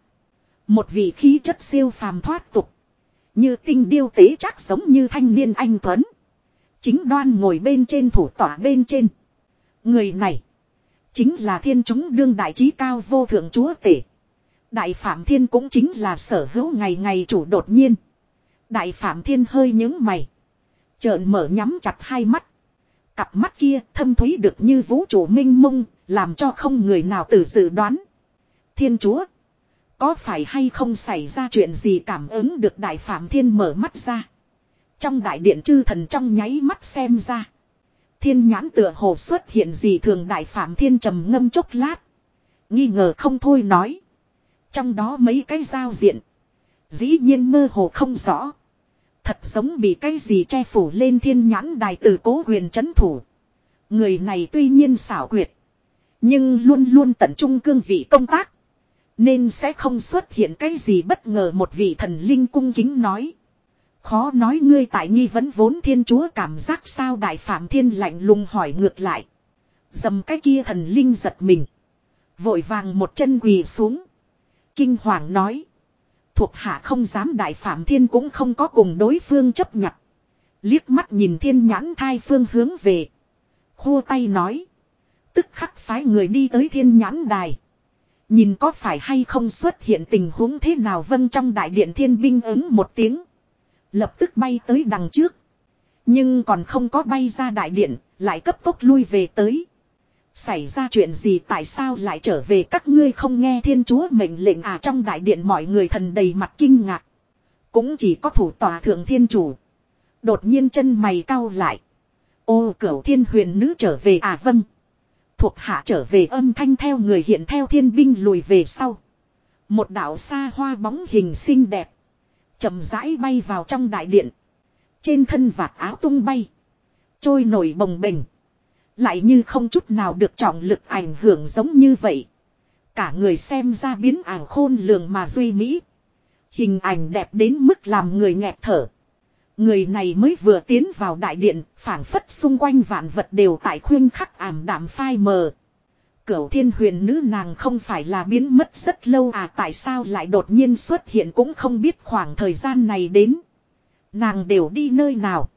Một vị khí chất siêu phàm thoát tục. Như tinh điêu tế chắc giống như thanh niên anh Tuấn. Chính đoan ngồi bên trên thủ tỏa bên trên. Người này. Chính là thiên chúng đương đại trí cao vô thượng chúa tể. Đại Phạm Thiên cũng chính là sở hữu ngày ngày chủ đột nhiên. Đại Phạm Thiên hơi những mày. Trợn mở nhắm chặt hai mắt. Cặp mắt kia thâm thúy được như vũ trụ minh mông, làm cho không người nào tự dự đoán. Thiên chúa. Có phải hay không xảy ra chuyện gì cảm ứng được đại phạm thiên mở mắt ra. Trong đại điện chư thần trong nháy mắt xem ra. Thiên nhãn tựa hồ xuất hiện gì thường đại phạm thiên trầm ngâm chốc lát. Nghi ngờ không thôi nói. Trong đó mấy cái giao diện. Dĩ nhiên mơ hồ không rõ. Thật giống bị cái gì che phủ lên thiên nhãn đài từ cố quyền chấn thủ. Người này tuy nhiên xảo quyệt. Nhưng luôn luôn tận trung cương vị công tác. Nên sẽ không xuất hiện cái gì bất ngờ một vị thần linh cung kính nói. Khó nói ngươi tại nghi vấn vốn thiên chúa cảm giác sao đại phạm thiên lạnh lùng hỏi ngược lại. Dầm cái kia thần linh giật mình. Vội vàng một chân quỳ xuống. Kinh hoàng nói. Thuộc hạ không dám đại phạm thiên cũng không có cùng đối phương chấp nhận. Liếc mắt nhìn thiên nhãn thai phương hướng về. Khua tay nói. Tức khắc phái người đi tới thiên nhãn đài. Nhìn có phải hay không xuất hiện tình huống thế nào vân trong đại điện thiên binh ứng một tiếng. Lập tức bay tới đằng trước. Nhưng còn không có bay ra đại điện, lại cấp tốc lui về tới. Xảy ra chuyện gì tại sao lại trở về các ngươi không nghe thiên chúa mệnh lệnh à trong đại điện mọi người thần đầy mặt kinh ngạc. Cũng chỉ có thủ tòa thượng thiên chủ. Đột nhiên chân mày cau lại. Ô cửu thiên huyền nữ trở về à vâng. Thuộc hạ trở về âm thanh theo người hiện theo thiên binh lùi về sau. Một đạo xa hoa bóng hình xinh đẹp chậm rãi bay vào trong đại điện. Trên thân vạt áo tung bay. Trôi nổi bồng bềnh. Lại như không chút nào được trọng lực ảnh hưởng giống như vậy. Cả người xem ra biến ảo khôn lường mà duy mỹ. Hình ảnh đẹp đến mức làm người nghẹt thở. Người này mới vừa tiến vào đại điện, phảng phất xung quanh vạn vật đều tại khuyên khắc ảm đạm phai mờ. Cửu thiên huyền nữ nàng không phải là biến mất rất lâu à tại sao lại đột nhiên xuất hiện cũng không biết khoảng thời gian này đến. Nàng đều đi nơi nào.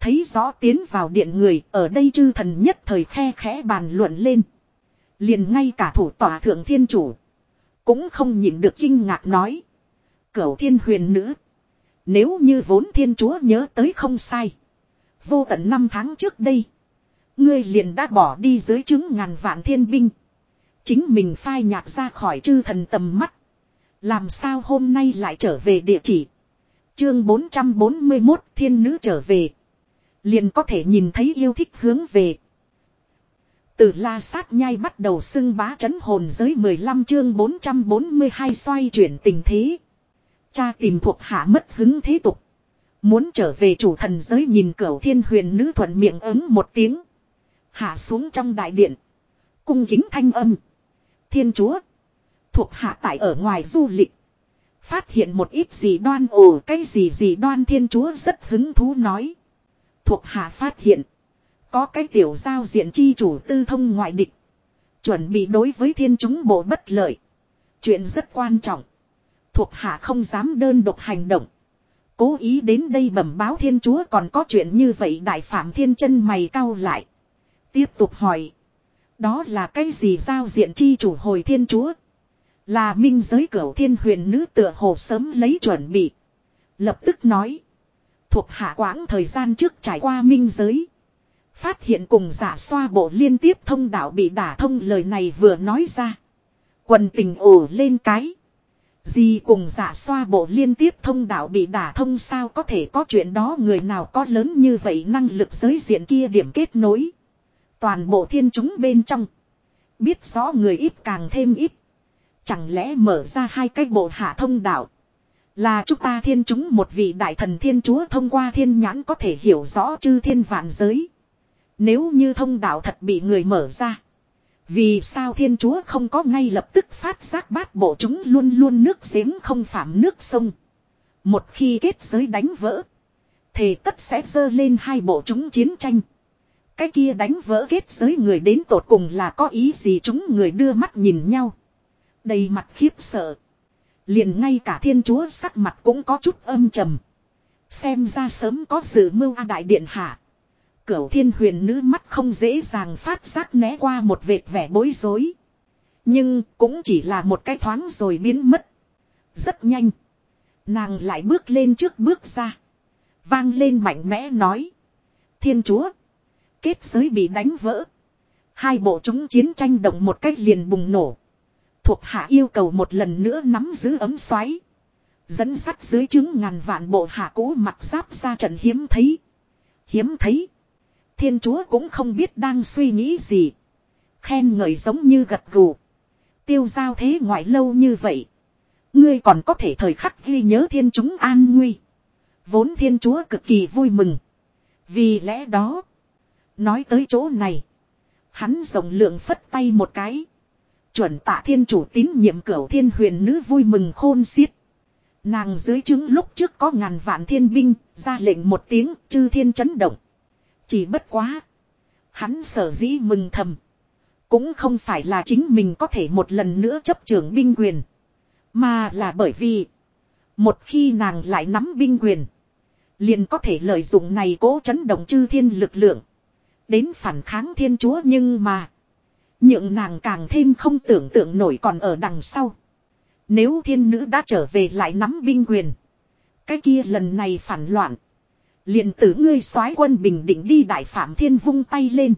Thấy rõ tiến vào điện người, ở đây chư thần nhất thời khe khẽ bàn luận lên. Liền ngay cả thủ tòa thượng thiên chủ. Cũng không nhịn được kinh ngạc nói. Cửu thiên huyền nữ. Nếu như vốn thiên chúa nhớ tới không sai. Vô tận năm tháng trước đây. Ngươi liền đã bỏ đi dưới chứng ngàn vạn thiên binh. Chính mình phai nhạt ra khỏi chư thần tầm mắt. Làm sao hôm nay lại trở về địa chỉ. Chương 441 thiên nữ trở về. Liền có thể nhìn thấy yêu thích hướng về. Từ la sát nhai bắt đầu xưng bá chấn hồn giới 15 chương 442 xoay chuyển tình thế. Cha tìm thuộc hạ mất hứng thế tục. Muốn trở về chủ thần giới nhìn cửu thiên huyền nữ thuận miệng ứng một tiếng. Hạ xuống trong đại điện. Cung kính thanh âm. Thiên chúa. Thuộc hạ tại ở ngoài du lịch. Phát hiện một ít gì đoan ồ, cái gì gì đoan thiên chúa rất hứng thú nói. Thuộc hạ phát hiện. Có cái tiểu giao diện chi chủ tư thông ngoại địch. Chuẩn bị đối với thiên chúng bộ bất lợi. Chuyện rất quan trọng. Thuộc hạ không dám đơn độc hành động. Cố ý đến đây bẩm báo thiên chúa còn có chuyện như vậy đại phạm thiên chân mày cau lại. Tiếp tục hỏi. Đó là cái gì giao diện chi chủ hồi thiên chúa? Là minh giới cửu thiên huyền nữ tựa hồ sớm lấy chuẩn bị. Lập tức nói. Thuộc hạ quãng thời gian trước trải qua minh giới. Phát hiện cùng giả xoa bộ liên tiếp thông đạo bị đả thông lời này vừa nói ra. Quần tình ổ lên cái. Gì cùng giả xoa bộ liên tiếp thông đạo bị đả thông sao có thể có chuyện đó người nào có lớn như vậy năng lực giới diện kia điểm kết nối. Toàn bộ thiên chúng bên trong. Biết rõ người ít càng thêm ít. Chẳng lẽ mở ra hai cái bộ hạ thông đạo. Là chúng ta thiên chúng một vị đại thần thiên chúa thông qua thiên nhãn có thể hiểu rõ chư thiên vạn giới. Nếu như thông đạo thật bị người mở ra. Vì sao thiên chúa không có ngay lập tức phát giác bát bộ chúng luôn luôn nước giếng không phạm nước sông. Một khi kết giới đánh vỡ. Thì tất sẽ dơ lên hai bộ chúng chiến tranh. Cái kia đánh vỡ kết giới người đến tột cùng là có ý gì chúng người đưa mắt nhìn nhau. Đầy mặt khiếp sợ. Liền ngay cả thiên chúa sắc mặt cũng có chút âm trầm. Xem ra sớm có sự mưu a đại điện hạ. Cửu thiên huyền nữ mắt không dễ dàng phát giác né qua một vệt vẻ bối rối. Nhưng cũng chỉ là một cái thoáng rồi biến mất. Rất nhanh. Nàng lại bước lên trước bước ra. Vang lên mạnh mẽ nói. Thiên chúa. Kết giới bị đánh vỡ. Hai bộ chúng chiến tranh động một cách liền bùng nổ. Thuộc hạ yêu cầu một lần nữa nắm giữ ấm xoáy. Dẫn sắt dưới chứng ngàn vạn bộ hạ cũ mặc giáp ra trận hiếm thấy. Hiếm thấy. Thiên chúa cũng không biết đang suy nghĩ gì. Khen ngợi giống như gật gù. Tiêu giao thế ngoại lâu như vậy. Ngươi còn có thể thời khắc ghi nhớ thiên chúng an nguy. Vốn thiên chúa cực kỳ vui mừng. Vì lẽ đó. Nói tới chỗ này. Hắn rộng lượng phất tay một cái. Chuẩn tạ thiên chủ tín nhiệm cửu thiên huyền nữ vui mừng khôn xiết. Nàng dưới chứng lúc trước có ngàn vạn thiên binh, ra lệnh một tiếng, chư thiên chấn động. Chỉ bất quá. Hắn sở dĩ mừng thầm. Cũng không phải là chính mình có thể một lần nữa chấp trưởng binh quyền. Mà là bởi vì. Một khi nàng lại nắm binh quyền. Liền có thể lợi dụng này cố chấn động chư thiên lực lượng. Đến phản kháng thiên chúa nhưng mà. Nhượng nàng càng thêm không tưởng tượng nổi còn ở đằng sau. Nếu thiên nữ đã trở về lại nắm binh quyền. Cái kia lần này phản loạn, liền tử ngươi soái quân bình định đi đại phạm thiên vung tay lên.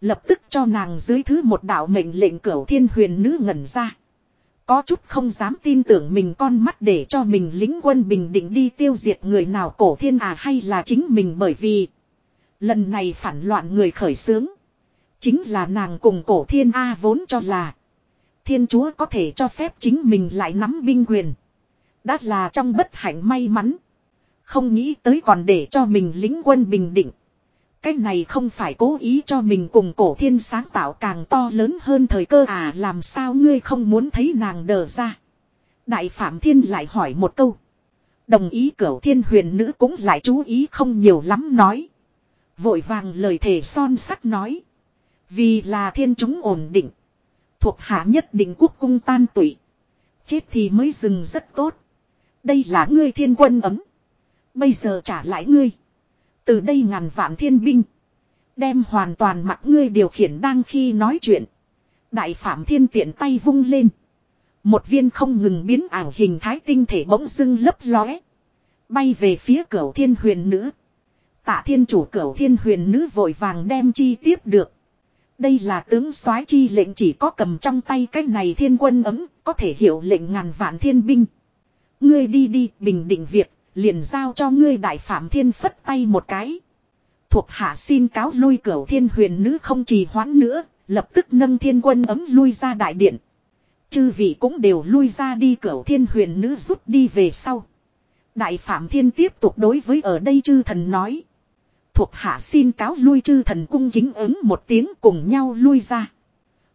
Lập tức cho nàng dưới thứ một đạo mệnh lệnh cửu thiên huyền nữ ngẩn ra. Có chút không dám tin tưởng mình con mắt để cho mình lính quân bình định đi tiêu diệt người nào cổ thiên à hay là chính mình bởi vì. Lần này phản loạn người khởi xướng. Chính là nàng cùng cổ thiên A vốn cho là. Thiên chúa có thể cho phép chính mình lại nắm binh quyền. Đã là trong bất hạnh may mắn. Không nghĩ tới còn để cho mình lính quân bình định. Cái này không phải cố ý cho mình cùng cổ thiên sáng tạo càng to lớn hơn thời cơ à làm sao ngươi không muốn thấy nàng đờ ra. Đại Phạm Thiên lại hỏi một câu. Đồng ý cửu thiên huyền nữ cũng lại chú ý không nhiều lắm nói. Vội vàng lời thề son sắt nói. Vì là thiên chúng ổn định. Thuộc hạ nhất định quốc cung tan tụy. Chết thì mới dừng rất tốt. Đây là ngươi thiên quân ấm. Bây giờ trả lại ngươi. Từ đây ngàn vạn thiên binh. Đem hoàn toàn mặc ngươi điều khiển đang khi nói chuyện. Đại phạm thiên tiện tay vung lên. Một viên không ngừng biến ảo hình thái tinh thể bỗng dưng lấp lóe. Bay về phía cửa thiên huyền nữ. Tạ thiên chủ cửu thiên huyền nữ vội vàng đem chi tiếp được. Đây là tướng soái chi lệnh chỉ có cầm trong tay cái này thiên quân ấm, có thể hiểu lệnh ngàn vạn thiên binh. Ngươi đi đi, bình định việc, liền giao cho ngươi đại phạm thiên phất tay một cái. Thuộc hạ xin cáo lui cửu thiên huyền nữ không trì hoãn nữa, lập tức nâng thiên quân ấm lui ra đại điện. Chư vị cũng đều lui ra đi cửu thiên huyền nữ rút đi về sau. Đại Phạm Thiên tiếp tục đối với ở đây chư thần nói. Thuộc hạ xin cáo lui chư thần cung kính ứng một tiếng cùng nhau lui ra.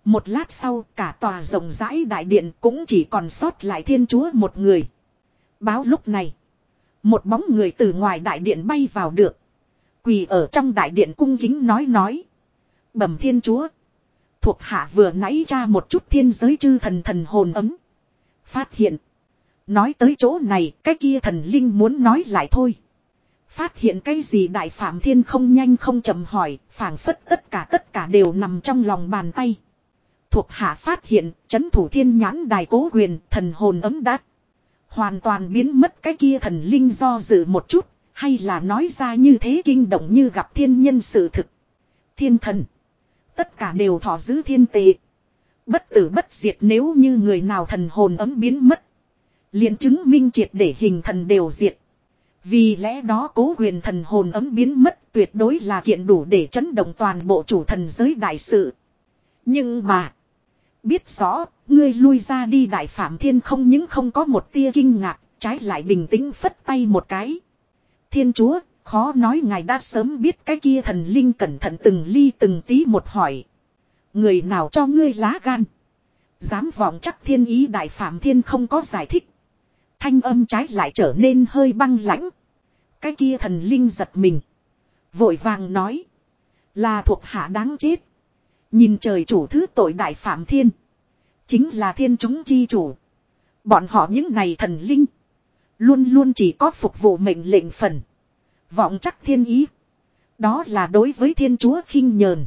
Một lát sau, cả tòa rộng rãi đại điện cũng chỉ còn sót lại thiên chúa một người. Báo lúc này. Một bóng người từ ngoài đại điện bay vào được. Quỳ ở trong đại điện cung kính nói nói. Bẩm thiên chúa. Thuộc hạ vừa nãy ra một chút thiên giới chư thần thần hồn ấm. Phát hiện. Nói tới chỗ này, cái kia thần linh muốn nói lại thôi. Phát hiện cái gì đại phạm thiên không nhanh không chậm hỏi, phảng phất tất cả tất cả đều nằm trong lòng bàn tay. Thuộc hạ phát hiện, chấn thủ thiên nhãn đài cố quyền, thần hồn ấm đắc. Hoàn toàn biến mất cái kia thần linh do dự một chút, hay là nói ra như thế kinh động như gặp thiên nhân sự thực. Thiên thần. Tất cả đều thọ giữ thiên tệ. Bất tử bất diệt nếu như người nào thần hồn ấm biến mất. liền chứng minh triệt để hình thần đều diệt. Vì lẽ đó cố quyền thần hồn ấm biến mất tuyệt đối là kiện đủ để chấn động toàn bộ chủ thần giới đại sự. Nhưng mà. Biết rõ, ngươi lui ra đi đại phạm thiên không những không có một tia kinh ngạc, trái lại bình tĩnh phất tay một cái. Thiên chúa, khó nói ngài đã sớm biết cái kia thần linh cẩn thận từng ly từng tí một hỏi. Người nào cho ngươi lá gan? Dám vọng chắc thiên ý đại phạm thiên không có giải thích. Thanh âm trái lại trở nên hơi băng lãnh. Cái kia thần linh giật mình. Vội vàng nói. Là thuộc hạ đáng chết. Nhìn trời chủ thứ tội đại phạm thiên. Chính là thiên chúng chi chủ. Bọn họ những này thần linh. Luôn luôn chỉ có phục vụ mệnh lệnh phần. Vọng chắc thiên ý. Đó là đối với thiên chúa khinh nhờn.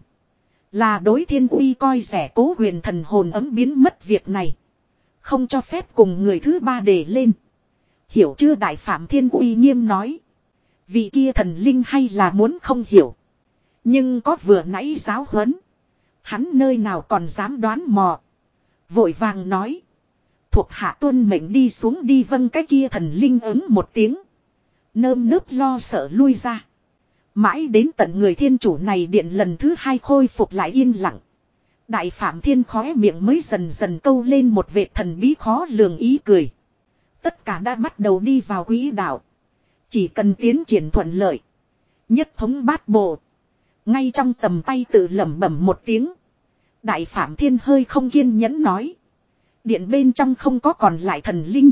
Là đối thiên uy coi rẻ cố huyền thần hồn ấm biến mất việc này. Không cho phép cùng người thứ ba để lên. Hiểu chưa đại phạm thiên uy nghiêm nói. Vị kia thần linh hay là muốn không hiểu. Nhưng có vừa nãy giáo huấn. Hắn nơi nào còn dám đoán mò. Vội vàng nói. Thuộc hạ tuân mệnh đi xuống đi vâng cái kia thần linh ứng một tiếng. Nơm nớp lo sợ lui ra. Mãi đến tận người thiên chủ này điện lần thứ hai khôi phục lại yên lặng. Đại phạm thiên khóe miệng mới dần dần câu lên một vệt thần bí khó lường ý cười. Tất cả đã bắt đầu đi vào quỹ đạo. Chỉ cần tiến triển thuận lợi. Nhất thống bát bộ. Ngay trong tầm tay tự lẩm bẩm một tiếng. Đại Phạm Thiên hơi không kiên nhẫn nói. Điện bên trong không có còn lại thần linh.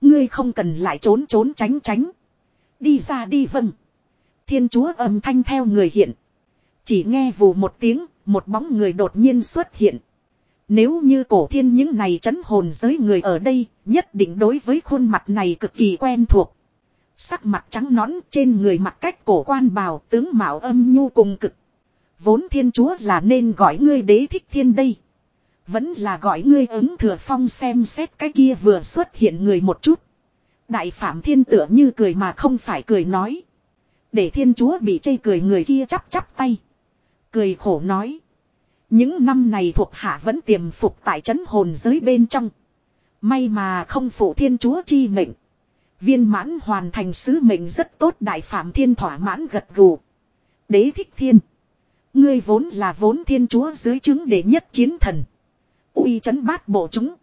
Ngươi không cần lại trốn trốn tránh tránh. Đi ra đi vâng. Thiên chúa âm thanh theo người hiện. Chỉ nghe vù một tiếng, một bóng người đột nhiên xuất hiện. Nếu như cổ thiên những này chấn hồn giới người ở đây, nhất định đối với khuôn mặt này cực kỳ quen thuộc. Sắc mặt trắng nõn trên người mặt cách cổ quan bào tướng mạo âm nhu cùng cực. Vốn thiên chúa là nên gọi ngươi đế thích thiên đây. Vẫn là gọi ngươi ứng thừa phong xem xét cái kia vừa xuất hiện người một chút. Đại phạm thiên tựa như cười mà không phải cười nói. Để thiên chúa bị chây cười người kia chắp chắp tay. Cười khổ nói. Những năm này thuộc hạ vẫn tiềm phục tại trấn hồn giới bên trong. May mà không phụ thiên chúa chi mệnh. Viên mãn hoàn thành sứ mệnh rất tốt đại phạm thiên thỏa mãn gật gù. Đế thích thiên. Ngươi vốn là vốn thiên chúa dưới chứng để nhất chiến thần. uy chấn bát bộ chúng.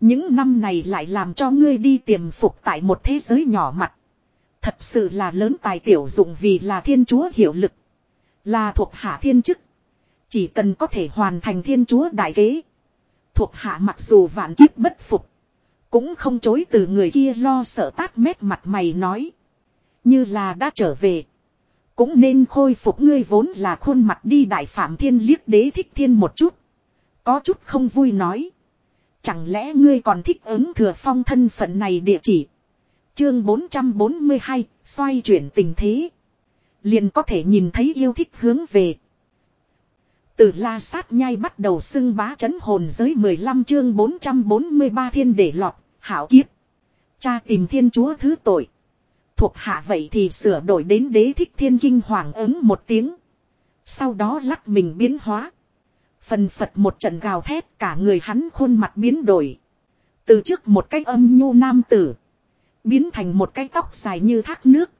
Những năm này lại làm cho ngươi đi tiềm phục tại một thế giới nhỏ mặt. Thật sự là lớn tài tiểu dụng vì là thiên chúa hiệu lực. Là thuộc hạ thiên chức. Chỉ cần có thể hoàn thành thiên chúa đại kế. Thuộc hạ mặc dù vạn kiếp bất phục. Cũng không chối từ người kia lo sợ tát mét mặt mày nói. Như là đã trở về. Cũng nên khôi phục ngươi vốn là khuôn mặt đi đại phạm thiên liếc đế thích thiên một chút. Có chút không vui nói. Chẳng lẽ ngươi còn thích ứng thừa phong thân phận này địa chỉ. Chương 442, xoay chuyển tình thế. Liền có thể nhìn thấy yêu thích hướng về. Từ la sát nhai bắt đầu xưng bá chấn hồn giới 15 chương 443 thiên để lọt, hảo kiếp. Cha tìm thiên chúa thứ tội. Thuộc hạ vậy thì sửa đổi đến đế thích thiên kinh hoàng ứng một tiếng. Sau đó lắc mình biến hóa. Phần phật một trận gào thét cả người hắn khuôn mặt biến đổi. Từ trước một cái âm nhu nam tử. Biến thành một cái tóc dài như thác nước.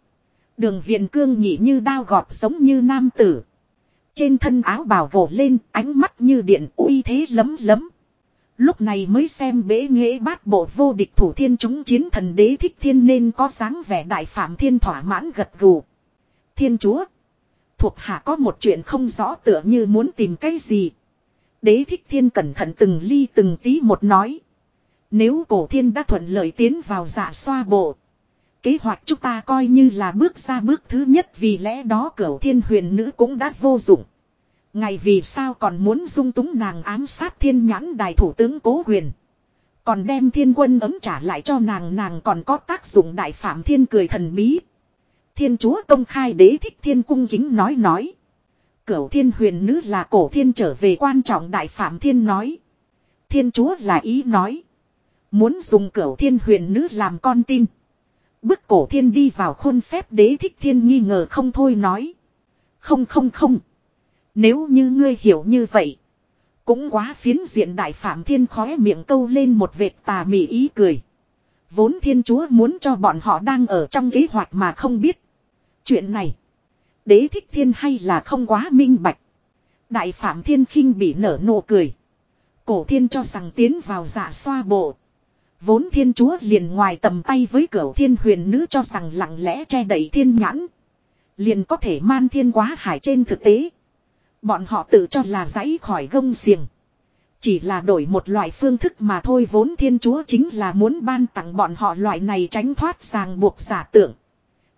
Đường viện cương nhị như đao gọt giống như nam tử. Trên thân áo bào vổ lên, ánh mắt như điện uy thế lấm lấm. Lúc này mới xem bế nghệ bát bộ vô địch thủ thiên chúng chiến thần đế thích thiên nên có dáng vẻ đại phạm thiên thỏa mãn gật gù. Thiên chúa. Thuộc hạ có một chuyện không rõ tựa như muốn tìm cái gì. Đế thích thiên cẩn thận từng ly từng tí một nói. Nếu cổ thiên đã thuận lợi tiến vào giả xoa bộ. Kế hoạch chúng ta coi như là bước ra bước thứ nhất vì lẽ đó cửu thiên huyền nữ cũng đã vô dụng. Ngày vì sao còn muốn dung túng nàng ám sát thiên nhãn đại thủ tướng cố huyền. Còn đem thiên quân ấm trả lại cho nàng nàng còn có tác dụng đại phạm thiên cười thần bí. Thiên chúa công khai đế thích thiên cung kính nói nói. Cửu thiên huyền nữ là cổ thiên trở về quan trọng đại phạm thiên nói. Thiên chúa là ý nói. Muốn dùng cửu thiên huyền nữ làm con tin. Bức cổ thiên đi vào khuôn phép đế thích thiên nghi ngờ không thôi nói. Không không không. Nếu như ngươi hiểu như vậy. Cũng quá phiến diện đại phạm thiên khóe miệng câu lên một vệt tà mị ý cười. Vốn thiên chúa muốn cho bọn họ đang ở trong kế hoạch mà không biết. Chuyện này. Đế thích thiên hay là không quá minh bạch. Đại phạm thiên khinh bị nở nụ cười. Cổ thiên cho rằng tiến vào giả xoa bộ. Vốn thiên chúa liền ngoài tầm tay với cửa thiên huyền nữ cho rằng lặng lẽ che đẩy thiên nhãn. Liền có thể man thiên quá hải trên thực tế. Bọn họ tự cho là giãy khỏi gông xiềng. Chỉ là đổi một loại phương thức mà thôi vốn thiên chúa chính là muốn ban tặng bọn họ loại này tránh thoát ràng buộc giả tưởng.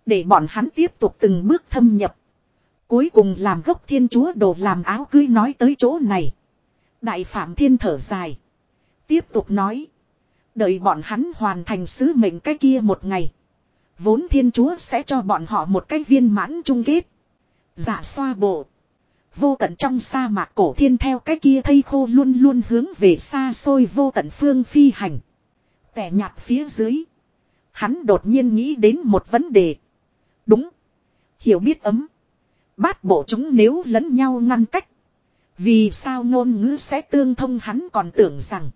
Để bọn hắn tiếp tục từng bước thâm nhập. Cuối cùng làm gốc thiên chúa đồ làm áo cưới nói tới chỗ này. Đại phạm thiên thở dài. Tiếp tục nói. Đợi bọn hắn hoàn thành sứ mệnh cái kia một ngày. Vốn thiên chúa sẽ cho bọn họ một cái viên mãn chung kết. Giả xoa bộ. Vô tận trong sa mạc cổ thiên theo cái kia thây khô luôn luôn hướng về xa xôi vô tận phương phi hành. Tẻ nhạt phía dưới. Hắn đột nhiên nghĩ đến một vấn đề. Đúng. Hiểu biết ấm. Bát bộ chúng nếu lẫn nhau ngăn cách. Vì sao ngôn ngữ sẽ tương thông hắn còn tưởng rằng.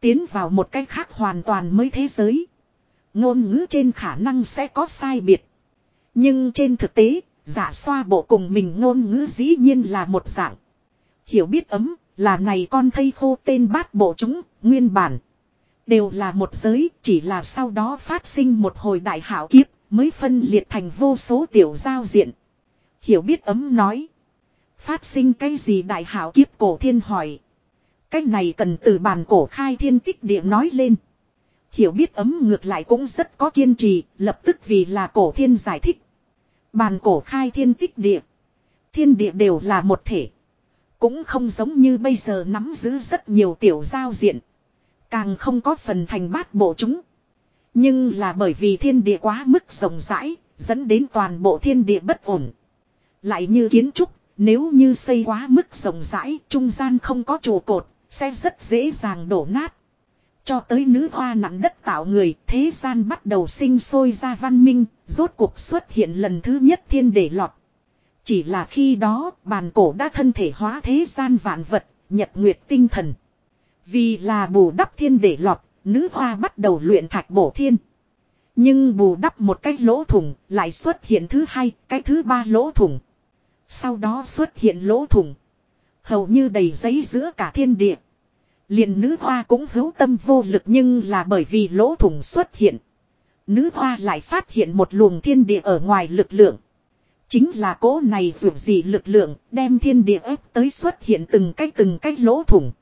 Tiến vào một cách khác hoàn toàn mới thế giới. Ngôn ngữ trên khả năng sẽ có sai biệt. Nhưng trên thực tế, giả xoa bộ cùng mình ngôn ngữ dĩ nhiên là một dạng. Hiểu biết ấm, là này con thây khô tên bát bộ chúng, nguyên bản. Đều là một giới, chỉ là sau đó phát sinh một hồi đại hảo kiếp, mới phân liệt thành vô số tiểu giao diện. Hiểu biết ấm nói. Phát sinh cái gì đại hảo kiếp cổ thiên hỏi. Cái này cần từ bàn cổ khai thiên tích địa nói lên. Hiểu biết ấm ngược lại cũng rất có kiên trì, lập tức vì là cổ thiên giải thích. Bàn cổ khai thiên tích địa. Thiên địa đều là một thể. Cũng không giống như bây giờ nắm giữ rất nhiều tiểu giao diện. Càng không có phần thành bát bộ chúng. Nhưng là bởi vì thiên địa quá mức rộng rãi, dẫn đến toàn bộ thiên địa bất ổn. Lại như kiến trúc, nếu như xây quá mức rộng rãi, trung gian không có trụ cột, sẽ rất dễ dàng đổ nát. Cho tới nữ hoa nặng đất tạo người, thế gian bắt đầu sinh sôi ra văn minh, rốt cuộc xuất hiện lần thứ nhất thiên để lọt. Chỉ là khi đó, bàn cổ đã thân thể hóa thế gian vạn vật, nhật nguyệt tinh thần. Vì là bù đắp thiên để lọt, nữ hoa bắt đầu luyện thạch bổ thiên. Nhưng bù đắp một cái lỗ thủng, lại xuất hiện thứ hai, cái thứ ba lỗ thủng. Sau đó xuất hiện lỗ thủng. Hầu như đầy giấy giữa cả thiên địa. liền nữ hoa cũng hữu tâm vô lực nhưng là bởi vì lỗ thủng xuất hiện. Nữ hoa lại phát hiện một luồng thiên địa ở ngoài lực lượng. Chính là cỗ này dù gì lực lượng đem thiên địa ép tới xuất hiện từng cách từng cách lỗ thủng.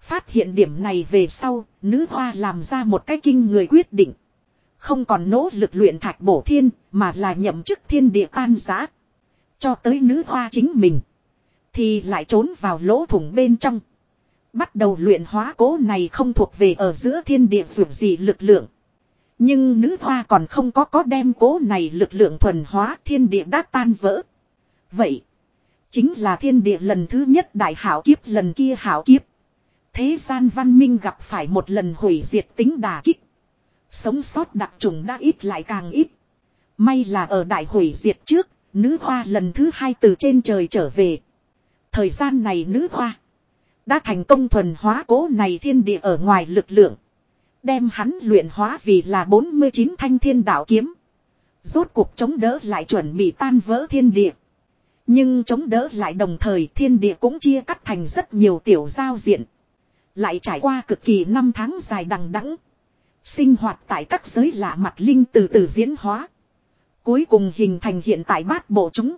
Phát hiện điểm này về sau, nữ hoa làm ra một cái kinh người quyết định. Không còn nỗ lực luyện thạch bổ thiên, mà là nhậm chức thiên địa tan giá. Cho tới nữ hoa chính mình. Thì lại trốn vào lỗ thủng bên trong. Bắt đầu luyện hóa cố này không thuộc về ở giữa thiên địa vượt gì lực lượng. Nhưng nữ hoa còn không có có đem cố này lực lượng thuần hóa thiên địa đã tan vỡ. Vậy. Chính là thiên địa lần thứ nhất đại hảo kiếp lần kia hảo kiếp. Thế gian văn minh gặp phải một lần hủy diệt tính đà kích. Sống sót đặc trùng đã ít lại càng ít. May là ở đại hủy diệt trước, nữ hoa lần thứ hai từ trên trời trở về. Thời gian này nữ hoa đã thành công thuần hóa cố này thiên địa ở ngoài lực lượng. Đem hắn luyện hóa vì là 49 thanh thiên đạo kiếm. Rốt cuộc chống đỡ lại chuẩn bị tan vỡ thiên địa. Nhưng chống đỡ lại đồng thời thiên địa cũng chia cắt thành rất nhiều tiểu giao diện. Lại trải qua cực kỳ năm tháng dài đằng đẵng Sinh hoạt tại các giới lạ mặt linh từ từ diễn hóa. Cuối cùng hình thành hiện tại bát bộ chúng.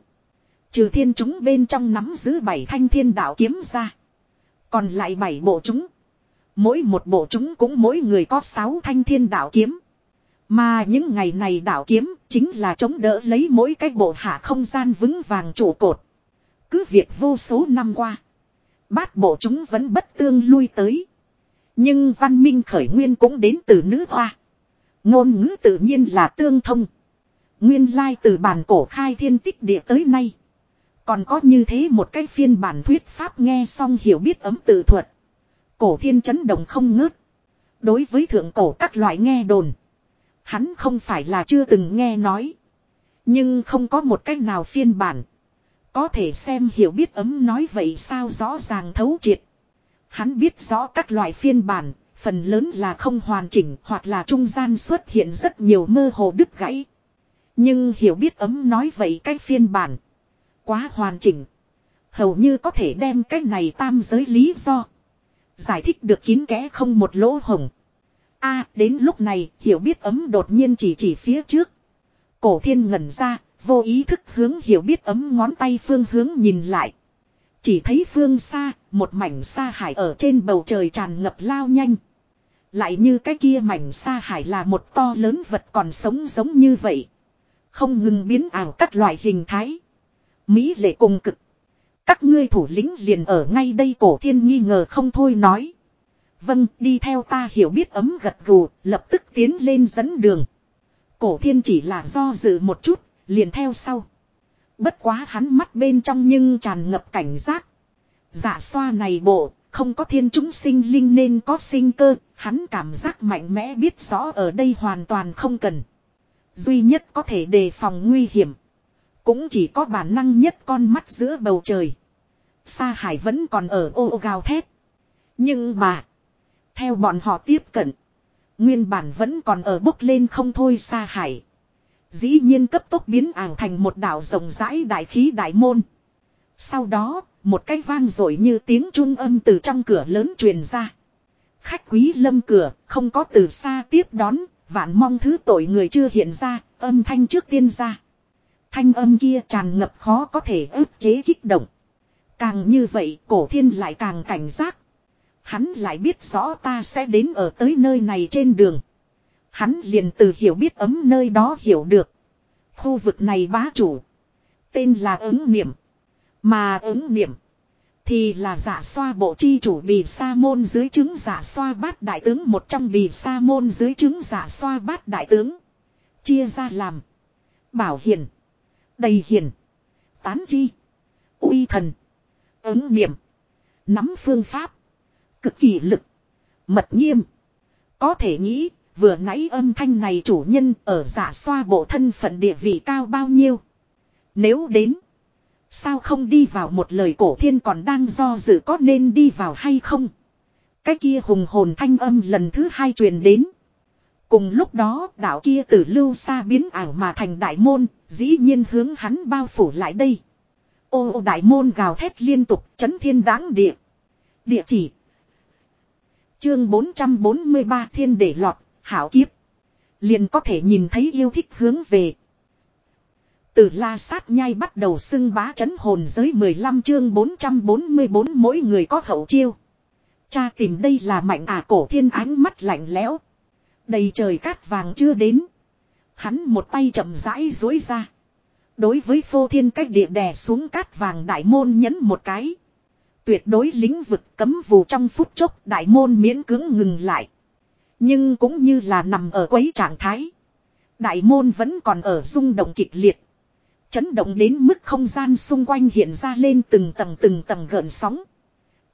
Trừ thiên chúng bên trong nắm giữ bảy thanh thiên đạo kiếm ra. Còn lại bảy bộ chúng. Mỗi một bộ chúng cũng mỗi người có sáu thanh thiên đạo kiếm. Mà những ngày này đạo kiếm chính là chống đỡ lấy mỗi cái bộ hạ không gian vững vàng trụ cột. Cứ việc vô số năm qua. Bát bộ chúng vẫn bất tương lui tới. Nhưng văn minh khởi nguyên cũng đến từ nữ hoa. Ngôn ngữ tự nhiên là tương thông. Nguyên lai từ bản cổ khai thiên tích địa tới nay. Còn có như thế một cái phiên bản thuyết pháp nghe xong hiểu biết ấm tự thuật. Cổ thiên chấn động không ngớt. Đối với thượng cổ các loại nghe đồn. Hắn không phải là chưa từng nghe nói. Nhưng không có một cách nào phiên bản. Có thể xem hiểu biết ấm nói vậy sao rõ ràng thấu triệt. Hắn biết rõ các loại phiên bản, phần lớn là không hoàn chỉnh hoặc là trung gian xuất hiện rất nhiều mơ hồ đứt gãy. Nhưng hiểu biết ấm nói vậy cái phiên bản. Quá hoàn chỉnh. Hầu như có thể đem cái này tam giới lý do. Giải thích được kín kẽ không một lỗ hồng. a đến lúc này hiểu biết ấm đột nhiên chỉ chỉ phía trước. Cổ thiên ngẩn ra, vô ý thức hướng hiểu biết ấm ngón tay phương hướng nhìn lại. Chỉ thấy phương xa, một mảnh xa hải ở trên bầu trời tràn ngập lao nhanh. Lại như cái kia mảnh xa hải là một to lớn vật còn sống giống như vậy. Không ngừng biến ảo các loại hình thái. Mỹ lệ cùng cực. Các ngươi thủ lĩnh liền ở ngay đây cổ thiên nghi ngờ không thôi nói. Vâng, đi theo ta hiểu biết ấm gật gù, lập tức tiến lên dẫn đường. Cổ thiên chỉ là do dự một chút, liền theo sau. Bất quá hắn mắt bên trong nhưng tràn ngập cảnh giác. Dạ xoa này bộ, không có thiên chúng sinh linh nên có sinh cơ, hắn cảm giác mạnh mẽ biết rõ ở đây hoàn toàn không cần. Duy nhất có thể đề phòng nguy hiểm. Cũng chỉ có bản năng nhất con mắt giữa bầu trời. Sa hải vẫn còn ở ô, ô gào thét. Nhưng mà. Theo bọn họ tiếp cận. Nguyên bản vẫn còn ở bốc lên không thôi sa hải. Dĩ nhiên cấp tốc biến ảng thành một đảo rộng rãi đại khí đại môn. Sau đó, một cái vang rồi như tiếng trung âm từ trong cửa lớn truyền ra. Khách quý lâm cửa, không có từ xa tiếp đón, vạn mong thứ tội người chưa hiện ra, âm thanh trước tiên ra. Thanh âm kia tràn ngập khó có thể ức chế kích động. Càng như vậy, cổ thiên lại càng cảnh giác. Hắn lại biết rõ ta sẽ đến ở tới nơi này trên đường. Hắn liền từ hiểu biết ấm nơi đó hiểu được. Khu vực này bá chủ. Tên là ứng niệm. Mà ứng niệm. Thì là giả xoa bộ chi chủ bì sa môn dưới chứng giả xoa bát đại tướng một trong bì sa môn dưới chứng giả xoa bát đại tướng. Chia ra làm. Bảo hiền. Đầy hiền. Tán chi. uy thần. Ứng niệm. Nắm phương pháp. Cực kỳ lực. Mật nghiêm. Có thể nghĩ, Vừa nãy âm thanh này chủ nhân ở giả xoa bộ thân phận địa vị cao bao nhiêu. Nếu đến. Sao không đi vào một lời cổ thiên còn đang do dự có nên đi vào hay không. Cái kia hùng hồn thanh âm lần thứ hai truyền đến. Cùng lúc đó đạo kia từ lưu xa biến ảo mà thành đại môn, dĩ nhiên hướng hắn bao phủ lại đây. Ô ô đại môn gào thét liên tục chấn thiên đáng địa. Địa chỉ. Chương 443 thiên để lọt, Hảo kiếp. Liền có thể nhìn thấy yêu thích hướng về. Từ la sát nhai bắt đầu xưng bá chấn hồn giới 15 chương 444 mỗi người có hậu chiêu. Cha tìm đây là mạnh à cổ thiên ánh mắt lạnh lẽo. Đầy trời cát vàng chưa đến. Hắn một tay chậm rãi dối ra. Đối với phô thiên cách địa đè xuống cát vàng đại môn nhấn một cái. Tuyệt đối lĩnh vực cấm vù trong phút chốc đại môn miễn cưỡng ngừng lại. Nhưng cũng như là nằm ở quấy trạng thái. Đại môn vẫn còn ở rung động kịch liệt. Chấn động đến mức không gian xung quanh hiện ra lên từng tầng từng tầng gợn sóng.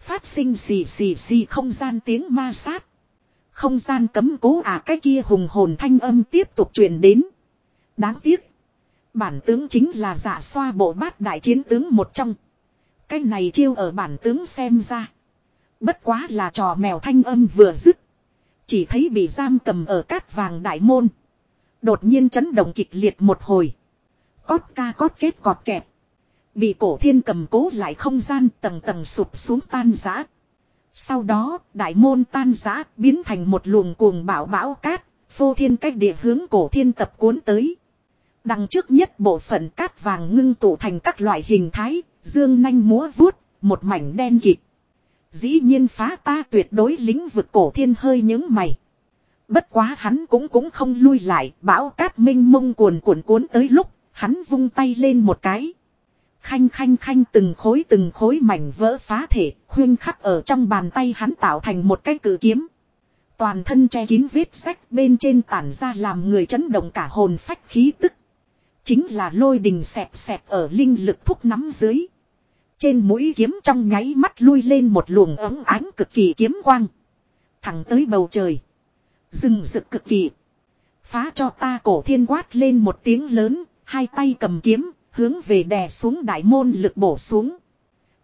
Phát sinh xì xì xì không gian tiếng ma sát. Không gian cấm cố à cái kia hùng hồn thanh âm tiếp tục truyền đến. Đáng tiếc. Bản tướng chính là giả xoa bộ bát đại chiến tướng một trong. Cái này chiêu ở bản tướng xem ra. Bất quá là trò mèo thanh âm vừa dứt. Chỉ thấy bị giam cầm ở cát vàng đại môn. Đột nhiên chấn động kịch liệt một hồi. Cót ca cót kết cọt kẹt. Bị cổ thiên cầm cố lại không gian tầng tầng sụp xuống tan rã. Sau đó, đại môn tan rã, biến thành một luồng cuồng bão bão cát, phô thiên cách địa hướng cổ thiên tập cuốn tới. Đằng trước nhất bộ phận cát vàng ngưng tụ thành các loại hình thái, dương nanh múa vuốt, một mảnh đen kịt. Dĩ nhiên phá ta tuyệt đối lĩnh vực cổ thiên hơi những mày. Bất quá hắn cũng cũng không lui lại, bão cát minh mông cuồn cuộn cuốn tới lúc, hắn vung tay lên một cái. Khanh khanh khanh từng khối từng khối mảnh vỡ phá thể, khuyên khắc ở trong bàn tay hắn tạo thành một cái cử kiếm. Toàn thân che kín vết sách bên trên tản ra làm người chấn động cả hồn phách khí tức. Chính là lôi đình xẹp xẹp ở linh lực thúc nắm dưới. Trên mũi kiếm trong nháy mắt lui lên một luồng ấm ánh cực kỳ kiếm quang. Thẳng tới bầu trời. Rừng rực cực kỳ. Phá cho ta cổ thiên quát lên một tiếng lớn, hai tay cầm kiếm, hướng về đè xuống đại môn lực bổ xuống.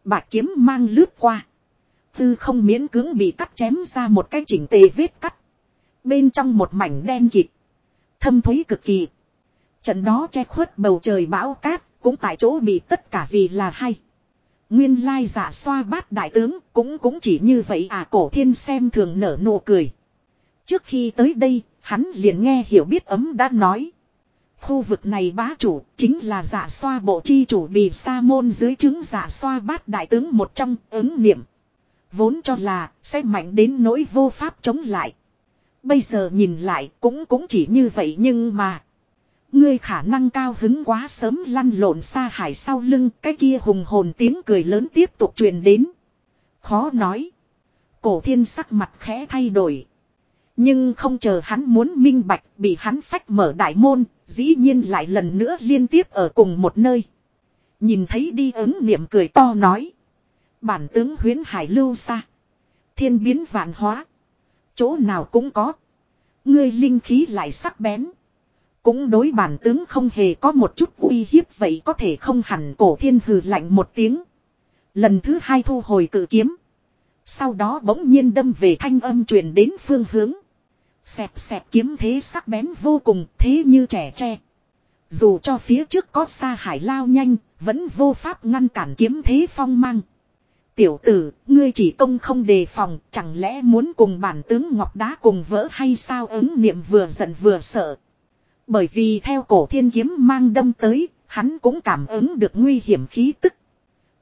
Bạc kiếm mang lướt qua. Tư không miễn cưỡng bị cắt chém ra một cái chỉnh tề vết cắt. Bên trong một mảnh đen kịt. Thâm thúy cực kỳ. Trận đó che khuất bầu trời bão cát, cũng tại chỗ bị tất cả vì là hay. Nguyên lai giả xoa bát đại tướng, cũng cũng chỉ như vậy à cổ thiên xem thường nở nụ cười. Trước khi tới đây, hắn liền nghe hiểu biết ấm đã nói. Khu vực này bá chủ chính là giả xoa bộ chi chủ bì sa môn dưới chứng giả xoa bát đại tướng một trong ứng niệm. Vốn cho là sẽ mạnh đến nỗi vô pháp chống lại. Bây giờ nhìn lại cũng cũng chỉ như vậy nhưng mà. Ngươi khả năng cao hứng quá sớm lăn lộn xa hải sau lưng, cái kia hùng hồn tiếng cười lớn tiếp tục truyền đến. Khó nói. Cổ thiên sắc mặt khẽ thay đổi. Nhưng không chờ hắn muốn minh bạch bị hắn phách mở đại môn, dĩ nhiên lại lần nữa liên tiếp ở cùng một nơi. Nhìn thấy đi ứng niệm cười to nói. Bản tướng huyến hải lưu xa. Thiên biến vạn hóa. Chỗ nào cũng có. Ngươi linh khí lại sắc bén. Cũng đối bản tướng không hề có một chút uy hiếp vậy có thể không hẳn cổ thiên hừ lạnh một tiếng. Lần thứ hai thu hồi cự kiếm. Sau đó bỗng nhiên đâm về thanh âm truyền đến phương hướng. Xẹp xẹp kiếm thế sắc bén vô cùng thế như trẻ tre. Dù cho phía trước có xa hải lao nhanh, vẫn vô pháp ngăn cản kiếm thế phong mang. Tiểu tử, ngươi chỉ công không đề phòng, chẳng lẽ muốn cùng bản tướng ngọc đá cùng vỡ hay sao ứng niệm vừa giận vừa sợ. Bởi vì theo cổ thiên kiếm mang đâm tới, hắn cũng cảm ứng được nguy hiểm khí tức.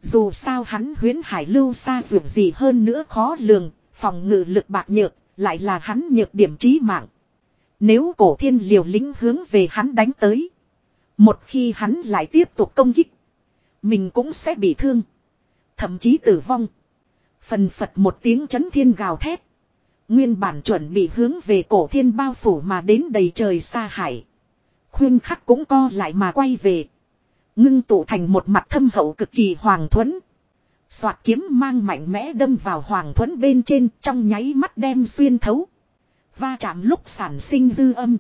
Dù sao hắn huyến hải lưu xa dù gì hơn nữa khó lường, phòng ngự lực bạc nhược, lại là hắn nhược điểm trí mạng. Nếu cổ thiên liều lính hướng về hắn đánh tới. Một khi hắn lại tiếp tục công kích. Mình cũng sẽ bị thương. Thậm chí tử vong. Phần phật một tiếng chấn thiên gào thét. Nguyên bản chuẩn bị hướng về cổ thiên bao phủ mà đến đầy trời xa hải. Khuyên khắc cũng co lại mà quay về. Ngưng tụ thành một mặt thâm hậu cực kỳ hoàng thuẫn. Xoạt kiếm mang mạnh mẽ đâm vào hoàng thuẫn bên trên trong nháy mắt đem xuyên thấu. Va chạm lúc sản sinh dư âm.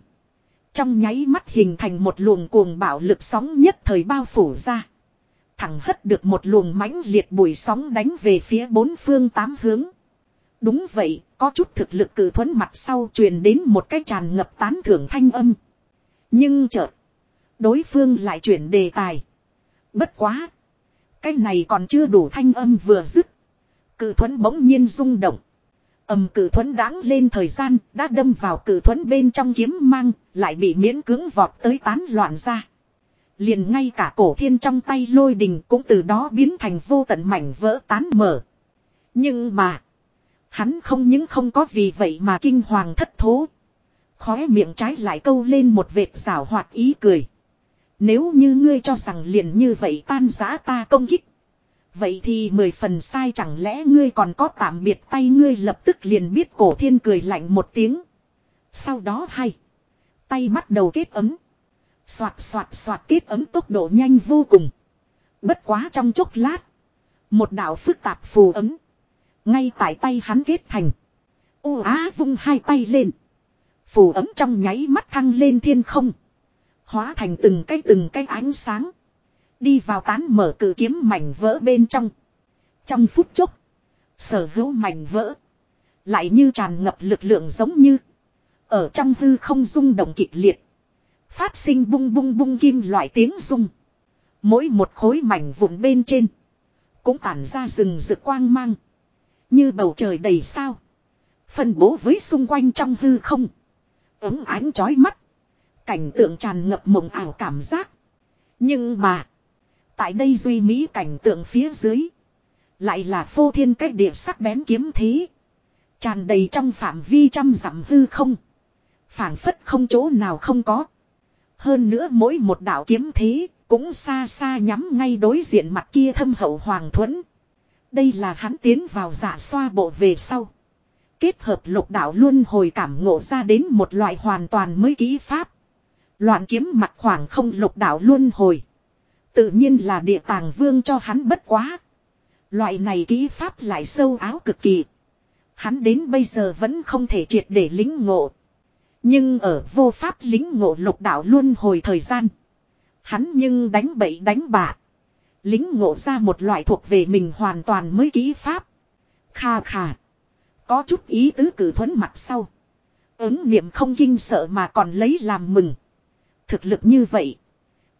Trong nháy mắt hình thành một luồng cuồng bạo lực sóng nhất thời bao phủ ra. Thẳng hất được một luồng mãnh liệt bụi sóng đánh về phía bốn phương tám hướng. Đúng vậy, có chút thực lực cử thuẫn mặt sau truyền đến một cái tràn ngập tán thưởng thanh âm. Nhưng chợt, đối phương lại chuyển đề tài. Bất quá. Cái này còn chưa đủ thanh âm vừa dứt. Cự thuẫn bỗng nhiên rung động. ầm cự thuẫn đáng lên thời gian, đã đâm vào cự thuẫn bên trong kiếm mang, lại bị miễn cưỡng vọt tới tán loạn ra. Liền ngay cả cổ thiên trong tay lôi đình cũng từ đó biến thành vô tận mảnh vỡ tán mở. Nhưng mà, hắn không những không có vì vậy mà kinh hoàng thất thố. Khóe miệng trái lại câu lên một vệt rào hoạt ý cười. Nếu như ngươi cho rằng liền như vậy tan giã ta công kích. Vậy thì mười phần sai chẳng lẽ ngươi còn có tạm biệt tay ngươi lập tức liền biết cổ thiên cười lạnh một tiếng. Sau đó hay. Tay bắt đầu kết ấm. Xoạt xoạt xoạt kết ấm tốc độ nhanh vô cùng. Bất quá trong chốc lát. Một đạo phức tạp phù ấm. Ngay tại tay hắn kết thành. U á vung hai tay lên. Phù ấm trong nháy mắt thăng lên thiên không. Hóa thành từng cái từng cái ánh sáng. Đi vào tán mở cử kiếm mảnh vỡ bên trong. Trong phút chốc. Sở hữu mảnh vỡ. Lại như tràn ngập lực lượng giống như. Ở trong hư không rung động kịch liệt. Phát sinh bung bung bung kim loại tiếng rung. Mỗi một khối mảnh vụn bên trên. Cũng tản ra rừng rực quang mang. Như bầu trời đầy sao. Phân bố với xung quanh trong hư không. Ấm ánh chói mắt. Cảnh tượng tràn ngập mộng ảo cảm giác. Nhưng mà. Tại đây duy mỹ cảnh tượng phía dưới. Lại là phô thiên cách địa sắc bén kiếm thế. Tràn đầy trong phạm vi trăm dặm hư không. phảng phất không chỗ nào không có. Hơn nữa mỗi một đạo kiếm thế cũng xa xa nhắm ngay đối diện mặt kia thâm hậu hoàng thuẫn. Đây là hắn tiến vào giả xoa bộ về sau. Kết hợp lục đạo luôn hồi cảm ngộ ra đến một loại hoàn toàn mới kỹ pháp. Loạn kiếm mặt khoảng không lục đạo luôn hồi. Tự nhiên là địa tàng vương cho hắn bất quá. Loại này kỹ pháp lại sâu áo cực kỳ. Hắn đến bây giờ vẫn không thể triệt để lính ngộ. Nhưng ở vô pháp lính ngộ lục đạo luôn hồi thời gian. Hắn nhưng đánh bậy đánh bạ. Lính ngộ ra một loại thuộc về mình hoàn toàn mới kỹ pháp. Kha kha. Có chút ý tứ cử thuẫn mặt sau. Ứng niệm không kinh sợ mà còn lấy làm mừng. Thực lực như vậy.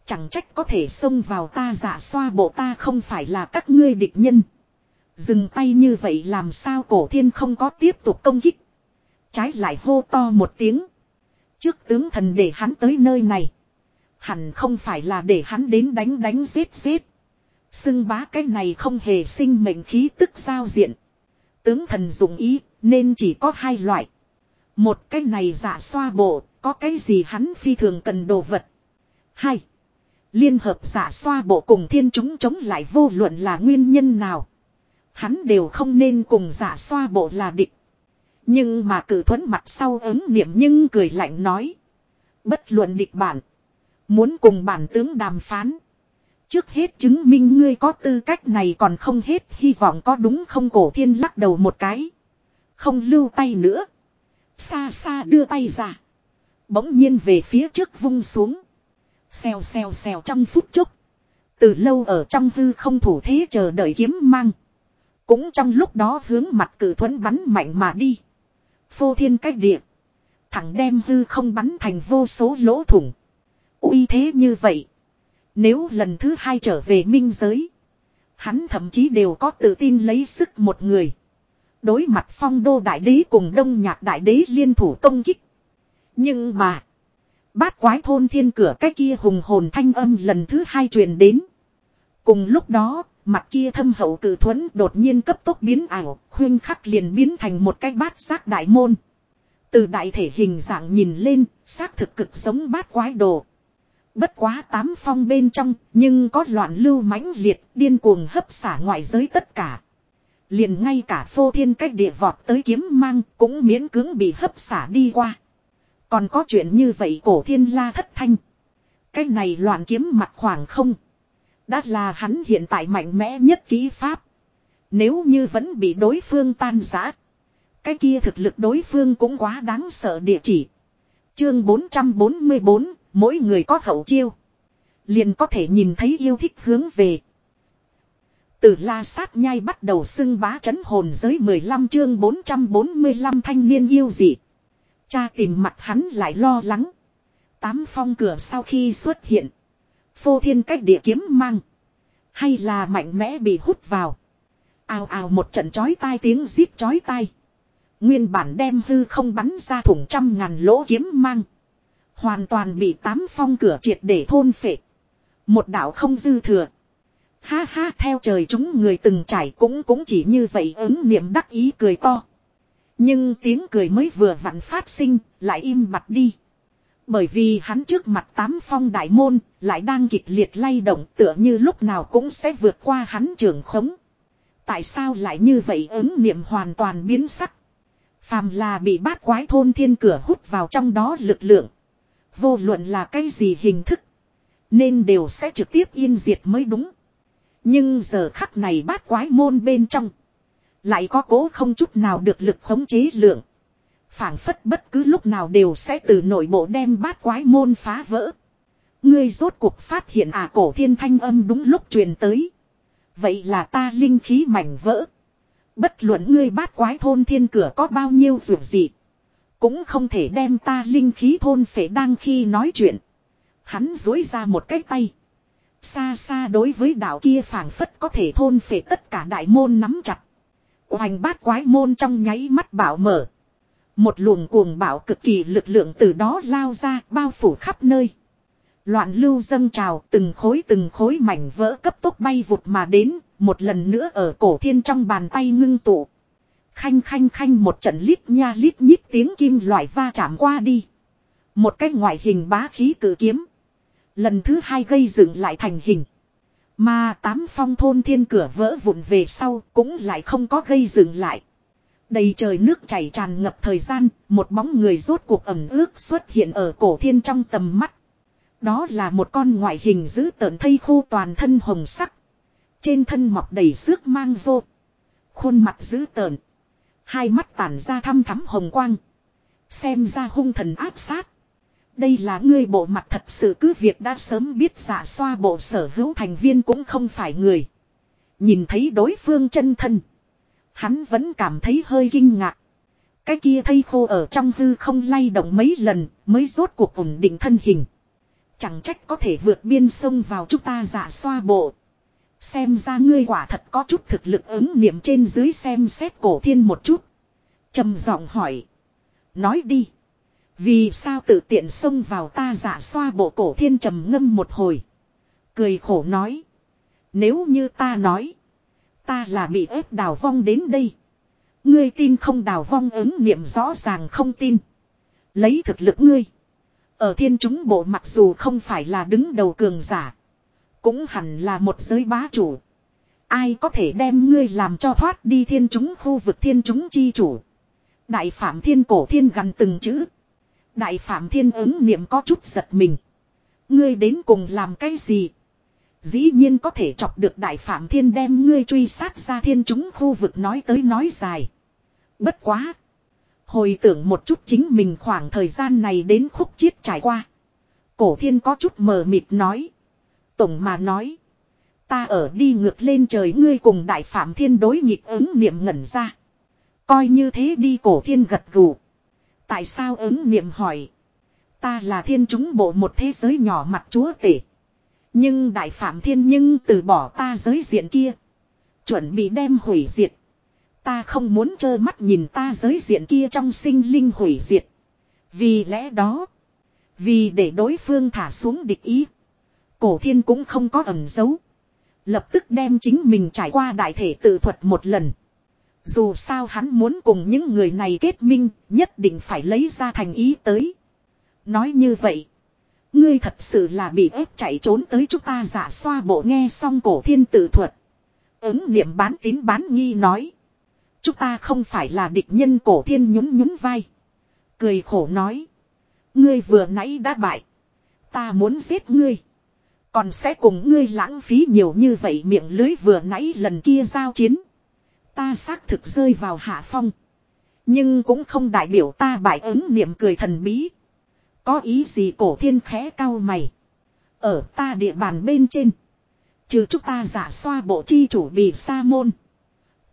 Chẳng trách có thể xông vào ta giả xoa bộ ta không phải là các ngươi địch nhân. Dừng tay như vậy làm sao cổ thiên không có tiếp tục công kích. Trái lại hô to một tiếng. Trước tướng thần để hắn tới nơi này. Hẳn không phải là để hắn đến đánh đánh giết giết. Xưng bá cái này không hề sinh mệnh khí tức giao diện. Tướng thần dùng ý nên chỉ có hai loại. Một cái này giả xoa bộ, có cái gì hắn phi thường cần đồ vật. Hai. Liên hợp giả xoa bộ cùng thiên chúng chống lại vô luận là nguyên nhân nào. Hắn đều không nên cùng giả xoa bộ là địch. Nhưng mà cử thuẫn mặt sau ứng niệm nhưng cười lạnh nói. Bất luận địch bản. Muốn cùng bản tướng đàm phán. Trước hết chứng minh ngươi có tư cách này còn không hết, hy vọng có đúng không cổ thiên lắc đầu một cái. Không lưu tay nữa. Xa xa đưa tay ra. Bỗng nhiên về phía trước vung xuống. Xèo xèo xèo trong phút chốc. Từ lâu ở trong hư không thủ thế chờ đợi kiếm mang. Cũng trong lúc đó hướng mặt cử thuẫn bắn mạnh mà đi. Phô thiên cách địa. Thẳng đem hư không bắn thành vô số lỗ thủng. uy thế như vậy. Nếu lần thứ hai trở về minh giới. Hắn thậm chí đều có tự tin lấy sức một người. Đối mặt phong đô đại đế cùng đông nhạc đại đế liên thủ công kích. Nhưng mà. Bát quái thôn thiên cửa cái kia hùng hồn thanh âm lần thứ hai truyền đến. Cùng lúc đó, mặt kia thâm hậu cử thuẫn đột nhiên cấp tốc biến ảo, khuyên khắc liền biến thành một cái bát giác đại môn. Từ đại thể hình dạng nhìn lên, xác thực cực giống bát quái đồ. Bất quá tám phong bên trong, nhưng có loạn lưu mãnh liệt, điên cuồng hấp xả ngoại giới tất cả. Liền ngay cả phô thiên cách địa vọt tới kiếm mang cũng miễn cưỡng bị hấp xả đi qua. Còn có chuyện như vậy cổ thiên la thất thanh. Cái này loạn kiếm mặt khoảng không. Đã là hắn hiện tại mạnh mẽ nhất kỹ pháp. Nếu như vẫn bị đối phương tan giã. Cái kia thực lực đối phương cũng quá đáng sợ địa chỉ. Chương 444, mỗi người có hậu chiêu. Liền có thể nhìn thấy yêu thích hướng về. Từ la sát nhai bắt đầu xưng bá chấn hồn giới 15 chương 445 thanh niên yêu dị. Cha tìm mặt hắn lại lo lắng. Tám phong cửa sau khi xuất hiện. Phô thiên cách địa kiếm mang. Hay là mạnh mẽ bị hút vào. Ào ào một trận chói tai tiếng giết chói tai. Nguyên bản đem hư không bắn ra thủng trăm ngàn lỗ kiếm mang. Hoàn toàn bị tám phong cửa triệt để thôn phệ. Một đạo không dư thừa. Ha ha, theo trời chúng người từng trải cũng cũng chỉ như vậy, ứng niệm đắc ý cười to. Nhưng tiếng cười mới vừa vặn phát sinh, lại im mặt đi. Bởi vì hắn trước mặt tám phong đại môn, lại đang kịch liệt lay động tựa như lúc nào cũng sẽ vượt qua hắn trường khống. Tại sao lại như vậy ứng niệm hoàn toàn biến sắc. Phàm là bị bát quái thôn thiên cửa hút vào trong đó lực lượng. Vô luận là cái gì hình thức. Nên đều sẽ trực tiếp yên diệt mới đúng. Nhưng giờ khắc này bát quái môn bên trong. Lại có cố không chút nào được lực khống chế lượng. phảng phất bất cứ lúc nào đều sẽ từ nội bộ đem bát quái môn phá vỡ. Ngươi rốt cuộc phát hiện à cổ thiên thanh âm đúng lúc truyền tới. Vậy là ta linh khí mảnh vỡ. Bất luận ngươi bát quái thôn thiên cửa có bao nhiêu dù gì. Cũng không thể đem ta linh khí thôn phệ đang khi nói chuyện. Hắn dối ra một cái tay. Xa xa đối với đạo kia phảng phất có thể thôn phệ tất cả đại môn nắm chặt. Hoành bát quái môn trong nháy mắt bảo mở. Một luồng cuồng bạo cực kỳ lực lượng từ đó lao ra bao phủ khắp nơi. Loạn lưu dâng trào từng khối từng khối mảnh vỡ cấp tốc bay vụt mà đến, một lần nữa ở cổ thiên trong bàn tay ngưng tụ. Khanh khanh khanh một trận lít nha lít nhít tiếng kim loại va chạm qua đi. Một cái ngoại hình bá khí cử kiếm. Lần thứ hai gây dựng lại thành hình. Mà tám phong thôn thiên cửa vỡ vụn về sau cũng lại không có gây dựng lại. Đầy trời nước chảy tràn ngập thời gian, một bóng người rốt cuộc ẩm ướt xuất hiện ở cổ thiên trong tầm mắt. Đó là một con ngoại hình giữ tợn thây khô toàn thân hồng sắc. Trên thân mọc đầy xước mang vô. Khuôn mặt giữ tợn. Hai mắt tản ra thăm thắm hồng quang. Xem ra hung thần áp sát. Đây là ngươi bộ mặt thật sự cứ việc đã sớm biết giả xoa bộ sở hữu thành viên cũng không phải người. Nhìn thấy đối phương chân thân. Hắn vẫn cảm thấy hơi kinh ngạc. Cái kia thây khô ở trong hư không lay động mấy lần mới rốt cuộc ổn định thân hình. Chẳng trách có thể vượt biên sông vào chúng ta giả xoa bộ. Xem ra ngươi quả thật có chút thực lực ứng niệm trên dưới xem xét cổ thiên một chút. trầm giọng hỏi. Nói đi. Vì sao tự tiện xông vào ta giả xoa bộ cổ thiên trầm ngâm một hồi. Cười khổ nói. Nếu như ta nói. Ta là bị ép đào vong đến đây. Ngươi tin không đào vong ứng niệm rõ ràng không tin. Lấy thực lực ngươi. Ở thiên chúng bộ mặc dù không phải là đứng đầu cường giả. Cũng hẳn là một giới bá chủ. Ai có thể đem ngươi làm cho thoát đi thiên chúng khu vực thiên chúng chi chủ. Đại phạm thiên cổ thiên gần từng chữ. Đại phạm thiên ứng niệm có chút giật mình. Ngươi đến cùng làm cái gì? Dĩ nhiên có thể chọc được đại phạm thiên đem ngươi truy sát ra thiên chúng khu vực nói tới nói dài. Bất quá. Hồi tưởng một chút chính mình khoảng thời gian này đến khúc chiết trải qua. Cổ thiên có chút mờ mịt nói. Tổng mà nói. Ta ở đi ngược lên trời ngươi cùng đại phạm thiên đối nghịch ứng niệm ngẩn ra. Coi như thế đi cổ thiên gật gù. Tại sao ứng niệm hỏi. Ta là thiên chúng bộ một thế giới nhỏ mặt chúa tể. Nhưng đại phạm thiên nhưng từ bỏ ta giới diện kia. Chuẩn bị đem hủy diệt. Ta không muốn trơ mắt nhìn ta giới diện kia trong sinh linh hủy diệt. Vì lẽ đó. Vì để đối phương thả xuống địch ý. Cổ thiên cũng không có ẩn giấu. Lập tức đem chính mình trải qua đại thể tự thuật một lần. Dù sao hắn muốn cùng những người này kết minh, nhất định phải lấy ra thành ý tới. Nói như vậy, ngươi thật sự là bị ép chạy trốn tới chúng ta giả xoa bộ nghe xong cổ thiên tự thuật. Ứng niệm bán tín bán nghi nói. Chúng ta không phải là địch nhân cổ thiên nhún nhún vai. Cười khổ nói. Ngươi vừa nãy đã bại. Ta muốn giết ngươi. Còn sẽ cùng ngươi lãng phí nhiều như vậy miệng lưới vừa nãy lần kia giao chiến. Ta xác thực rơi vào hạ phong. Nhưng cũng không đại biểu ta bại ứng niệm cười thần bí. Có ý gì cổ thiên khẽ cao mày. Ở ta địa bàn bên trên. Trừ chúng ta giả xoa bộ chi chủ bị sa môn.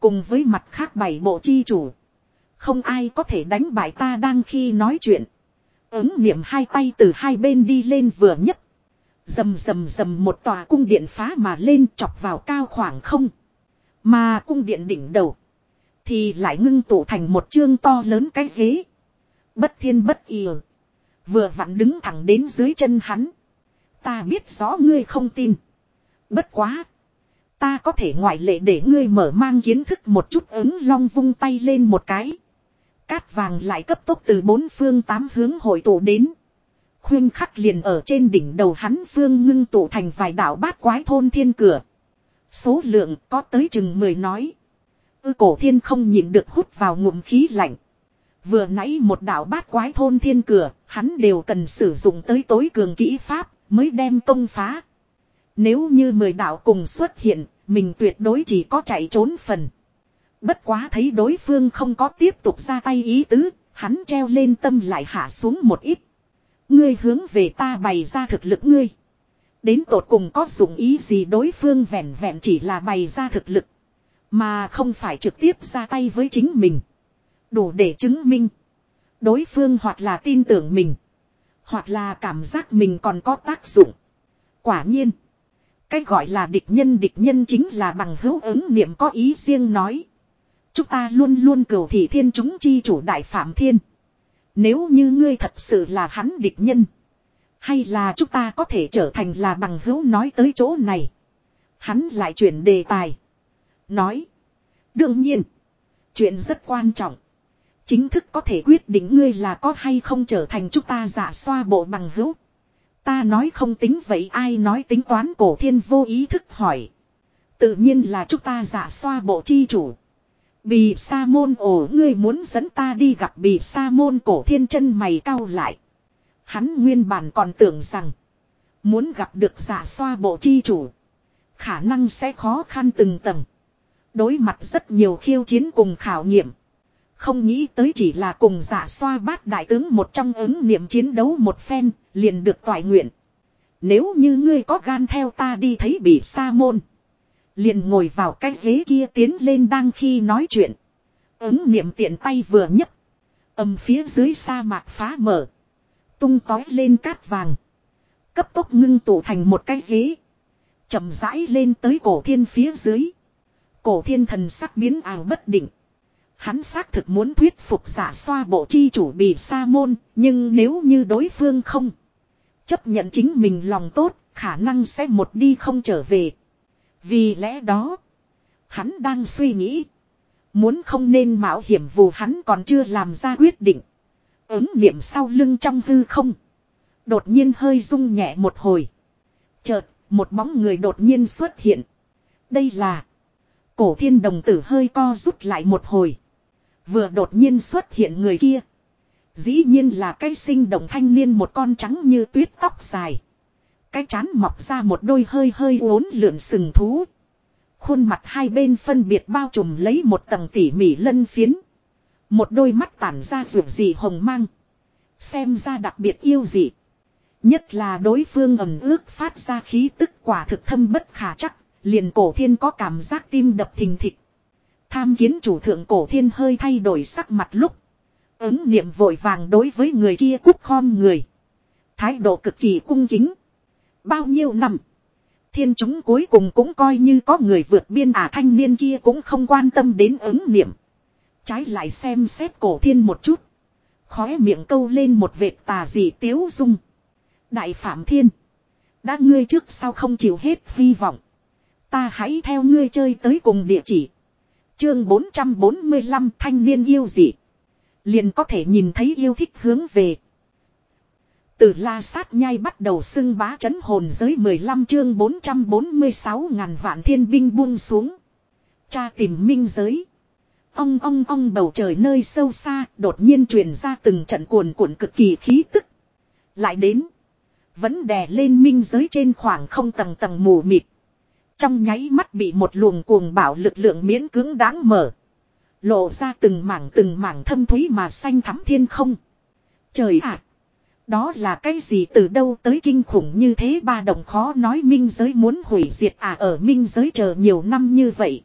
Cùng với mặt khác bảy bộ chi chủ. Không ai có thể đánh bại ta đang khi nói chuyện. Ứng niệm hai tay từ hai bên đi lên vừa nhất. Dầm dầm dầm một tòa cung điện phá mà lên chọc vào cao khoảng không. Mà cung điện đỉnh đầu. Thì lại ngưng tụ thành một chương to lớn cái ghế. Bất thiên bất y. Vừa vặn đứng thẳng đến dưới chân hắn. Ta biết rõ ngươi không tin. Bất quá. Ta có thể ngoại lệ để ngươi mở mang kiến thức một chút ứng long vung tay lên một cái. Cát vàng lại cấp tốc từ bốn phương tám hướng hội tụ đến. Khuyên khắc liền ở trên đỉnh đầu hắn phương ngưng tụ thành vài đảo bát quái thôn thiên cửa. Số lượng có tới chừng mười nói. Ư cổ thiên không nhìn được hút vào ngụm khí lạnh. Vừa nãy một đạo bát quái thôn thiên cửa, hắn đều cần sử dụng tới tối cường kỹ pháp, mới đem công phá. Nếu như mười đạo cùng xuất hiện, mình tuyệt đối chỉ có chạy trốn phần. Bất quá thấy đối phương không có tiếp tục ra tay ý tứ, hắn treo lên tâm lại hạ xuống một ít. Ngươi hướng về ta bày ra thực lực ngươi. Đến tột cùng có dụng ý gì đối phương vẹn vẹn chỉ là bày ra thực lực. Mà không phải trực tiếp ra tay với chính mình. Đủ để chứng minh. Đối phương hoặc là tin tưởng mình. Hoặc là cảm giác mình còn có tác dụng. Quả nhiên. Cái gọi là địch nhân địch nhân chính là bằng hữu ứng niệm có ý riêng nói. Chúng ta luôn luôn cầu thị thiên chúng chi chủ đại phạm thiên. Nếu như ngươi thật sự là hắn địch nhân. Hay là chúng ta có thể trở thành là bằng hữu nói tới chỗ này. Hắn lại chuyển đề tài. Nói. Đương nhiên. Chuyện rất quan trọng. Chính thức có thể quyết định ngươi là có hay không trở thành chúng ta giả xoa bộ bằng hữu. Ta nói không tính vậy, ai nói tính toán cổ thiên vô ý thức hỏi. Tự nhiên là chúng ta giả xoa bộ chi chủ. Bì sa môn ổ ngươi muốn dẫn ta đi gặp bì sa môn, cổ thiên chân mày cau lại. Hắn nguyên bản còn tưởng rằng. Muốn gặp được giả xoa bộ chi chủ. Khả năng sẽ khó khăn từng tầng. Đối mặt rất nhiều khiêu chiến cùng khảo nghiệm. Không nghĩ tới chỉ là cùng giả xoa bát đại tướng một trong ứng niệm chiến đấu một phen, liền được toại nguyện. Nếu như ngươi có gan theo ta đi thấy bị sa môn. Liền ngồi vào cái ghế kia tiến lên đang khi nói chuyện. Ứng niệm tiện tay vừa nhấc Âm phía dưới sa mạc phá mở. Tung tói lên cát vàng. Cấp tốc ngưng tụ thành một cái ghế. chậm rãi lên tới cổ thiên phía dưới. Cổ thiên thần sắc biến ảo bất định. Hắn xác thực muốn thuyết phục giả xoa bộ chi chủ bị sa môn, nhưng nếu như đối phương không chấp nhận chính mình lòng tốt, khả năng sẽ một đi không trở về. Vì lẽ đó, hắn đang suy nghĩ, muốn không nên mạo hiểm vù hắn còn chưa làm ra quyết định. Ứng niệm sau lưng trong hư không, đột nhiên hơi rung nhẹ một hồi. Chợt, một bóng người đột nhiên xuất hiện. Đây là Cổ thiên đồng tử hơi co rút lại một hồi. Vừa đột nhiên xuất hiện người kia. Dĩ nhiên là cái sinh động thanh niên một con trắng như tuyết tóc dài. Cái chán mọc ra một đôi hơi hơi uốn lượn sừng thú. Khuôn mặt hai bên phân biệt bao trùm lấy một tầng tỉ mỉ lân phiến. Một đôi mắt tản ra ruột gì hồng mang. Xem ra đặc biệt yêu dị. Nhất là đối phương ẩm ước phát ra khí tức quả thực thâm bất khả chắc. Liền cổ thiên có cảm giác tim đập thình thịch. Tham kiến chủ thượng cổ thiên hơi thay đổi sắc mặt lúc. Ứng niệm vội vàng đối với người kia cúc khom người. Thái độ cực kỳ cung kính. Bao nhiêu năm. Thiên chúng cuối cùng cũng coi như có người vượt biên à thanh niên kia cũng không quan tâm đến ứng niệm. Trái lại xem xét cổ thiên một chút. Khóe miệng câu lên một vệt tà dị tiếu dung. Đại phạm thiên. Đã ngươi trước sau không chịu hết hy vọng. Ta hãy theo ngươi chơi tới cùng địa chỉ. Chương 445 thanh niên yêu dị. Liền có thể nhìn thấy yêu thích hướng về. Từ la sát nhai bắt đầu xưng bá chấn hồn giới 15 chương 446 ngàn vạn thiên binh buông xuống. Cha tìm minh giới. Ong ong ong bầu trời nơi sâu xa, đột nhiên truyền ra từng trận cuồn cuộn cực kỳ khí tức. Lại đến. Vẫn đè lên minh giới trên khoảng không tầng tầng mù mịt. Trong nháy mắt bị một luồng cuồng bảo lực lượng miễn cưỡng đáng mở. Lộ ra từng mảng từng mảng thâm thúy mà xanh thắm thiên không. Trời ạ! đó là cái gì từ đâu tới kinh khủng như thế ba đồng khó nói minh giới muốn hủy diệt à ở minh giới chờ nhiều năm như vậy.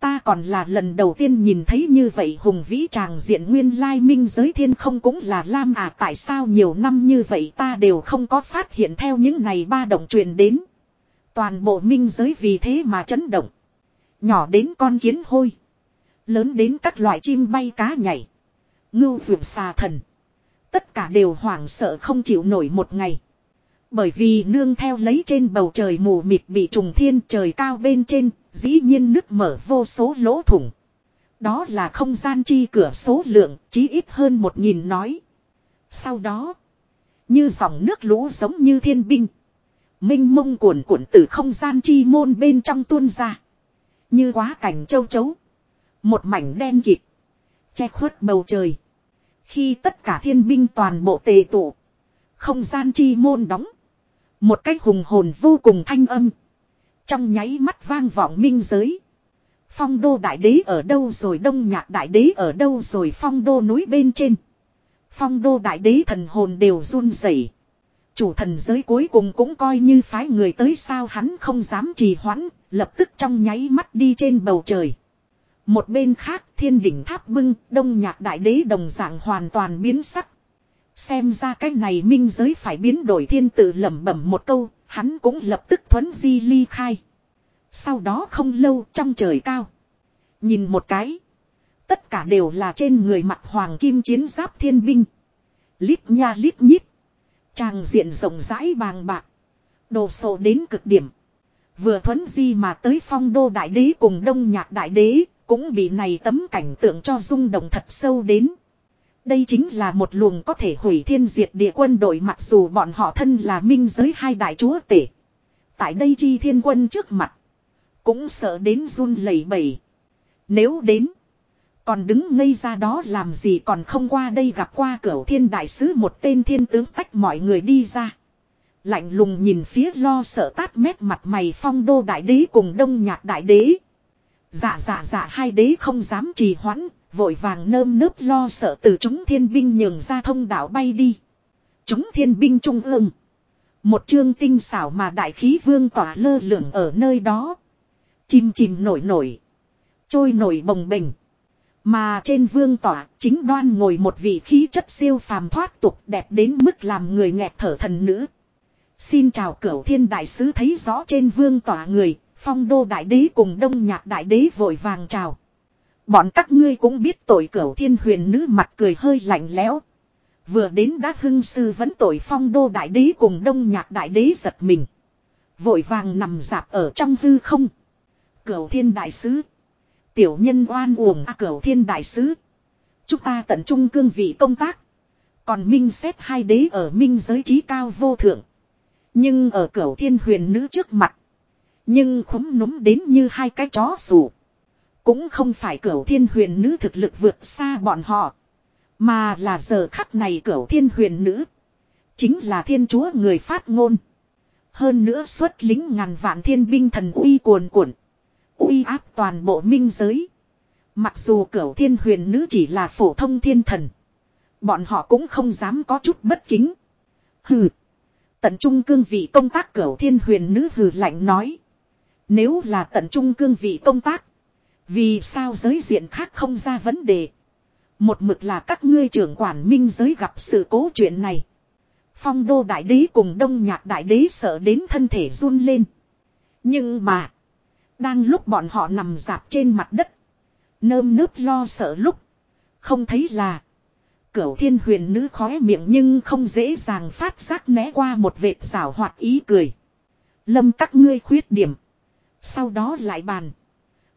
Ta còn là lần đầu tiên nhìn thấy như vậy hùng vĩ tràng diện nguyên lai minh giới thiên không cũng là lam à tại sao nhiều năm như vậy ta đều không có phát hiện theo những này ba động truyền đến. Toàn bộ minh giới vì thế mà chấn động. Nhỏ đến con kiến hôi. Lớn đến các loại chim bay cá nhảy. Ngưu vượt xà thần. Tất cả đều hoảng sợ không chịu nổi một ngày. Bởi vì nương theo lấy trên bầu trời mù mịt bị trùng thiên trời cao bên trên, dĩ nhiên nước mở vô số lỗ thủng. Đó là không gian chi cửa số lượng, chí ít hơn một nghìn nói. Sau đó, như dòng nước lũ giống như thiên binh. Minh mông cuồn cuộn từ không gian chi môn bên trong tuôn ra. Như quá cảnh châu chấu. Một mảnh đen kịt. Che khuất bầu trời. Khi tất cả thiên binh toàn bộ tề tụ. Không gian chi môn đóng. Một cái hùng hồn vô cùng thanh âm. Trong nháy mắt vang vọng minh giới. Phong đô đại đế ở đâu rồi đông nhạc đại đế ở đâu rồi phong đô núi bên trên. Phong đô đại đế thần hồn đều run rẩy. Chủ thần giới cuối cùng cũng coi như phái người tới sao hắn không dám trì hoãn, lập tức trong nháy mắt đi trên bầu trời. Một bên khác thiên đỉnh tháp bưng, đông nhạc đại đế đồng dạng hoàn toàn biến sắc. Xem ra cái này minh giới phải biến đổi thiên tự lẩm bẩm một câu, hắn cũng lập tức thuấn di ly khai. Sau đó không lâu trong trời cao. Nhìn một cái. Tất cả đều là trên người mặt hoàng kim chiến giáp thiên binh. Lít nha lít nhít. Tràng diện rộng rãi bàng bạc. Đồ sộ đến cực điểm. Vừa thuấn di mà tới phong đô đại đế cùng đông nhạc đại đế, cũng bị này tấm cảnh tượng cho rung động thật sâu đến. Đây chính là một luồng có thể hủy thiên diệt địa quân đội mặc dù bọn họ thân là minh giới hai đại chúa tể. Tại đây chi thiên quân trước mặt. Cũng sợ đến run lẩy bẩy. Nếu đến. Còn đứng ngây ra đó làm gì còn không qua đây gặp qua cửa thiên đại sứ một tên thiên tướng tách mọi người đi ra. Lạnh lùng nhìn phía lo sợ tát mét mặt mày phong đô đại đế cùng đông nhạc đại đế. Dạ dạ dạ hai đế không dám trì hoãn, vội vàng nơm nớp lo sợ từ chúng thiên binh nhường ra thông đạo bay đi. Chúng thiên binh trung ương. Một chương tinh xảo mà đại khí vương tỏa lơ lửng ở nơi đó. Chìm chìm nổi nổi. Trôi nổi bồng bềnh. Mà trên vương tỏa chính đoan ngồi một vị khí chất siêu phàm thoát tục đẹp đến mức làm người nghẹt thở thần nữ. Xin chào cửu thiên đại sứ thấy rõ trên vương tỏa người, phong đô đại đế cùng đông nhạc đại đế vội vàng chào. Bọn các ngươi cũng biết tội cửu thiên huyền nữ mặt cười hơi lạnh lẽo. Vừa đến đã hưng sư vẫn tội phong đô đại đế cùng đông nhạc đại đế giật mình. Vội vàng nằm dạp ở trong hư không. Cửu thiên đại sứ. Tiểu nhân oan uổng a cửu thiên đại sứ. Chúng ta tận trung cương vị công tác. Còn minh xếp hai đế ở minh giới trí cao vô thượng. Nhưng ở cửu thiên huyền nữ trước mặt. Nhưng khúm núm đến như hai cái chó sủ. Cũng không phải cửu thiên huyền nữ thực lực vượt xa bọn họ. Mà là giờ khắc này cửu thiên huyền nữ. Chính là thiên chúa người phát ngôn. Hơn nữa xuất lính ngàn vạn thiên binh thần uy cuồn cuộn. Uy áp toàn bộ minh giới. Mặc dù cửu thiên huyền nữ chỉ là phổ thông thiên thần. Bọn họ cũng không dám có chút bất kính. Hừ. Tận trung cương vị công tác cửu thiên huyền nữ hừ lạnh nói. Nếu là tận trung cương vị công tác. Vì sao giới diện khác không ra vấn đề. Một mực là các ngươi trưởng quản minh giới gặp sự cố chuyện này. Phong đô đại đế cùng đông nhạc đại đế sợ đến thân thể run lên. Nhưng mà. Đang lúc bọn họ nằm dạp trên mặt đất. Nơm nớp lo sợ lúc. Không thấy là. Cửu thiên huyền nữ khóe miệng nhưng không dễ dàng phát giác né qua một vệt rào hoạt ý cười. Lâm các ngươi khuyết điểm. Sau đó lại bàn.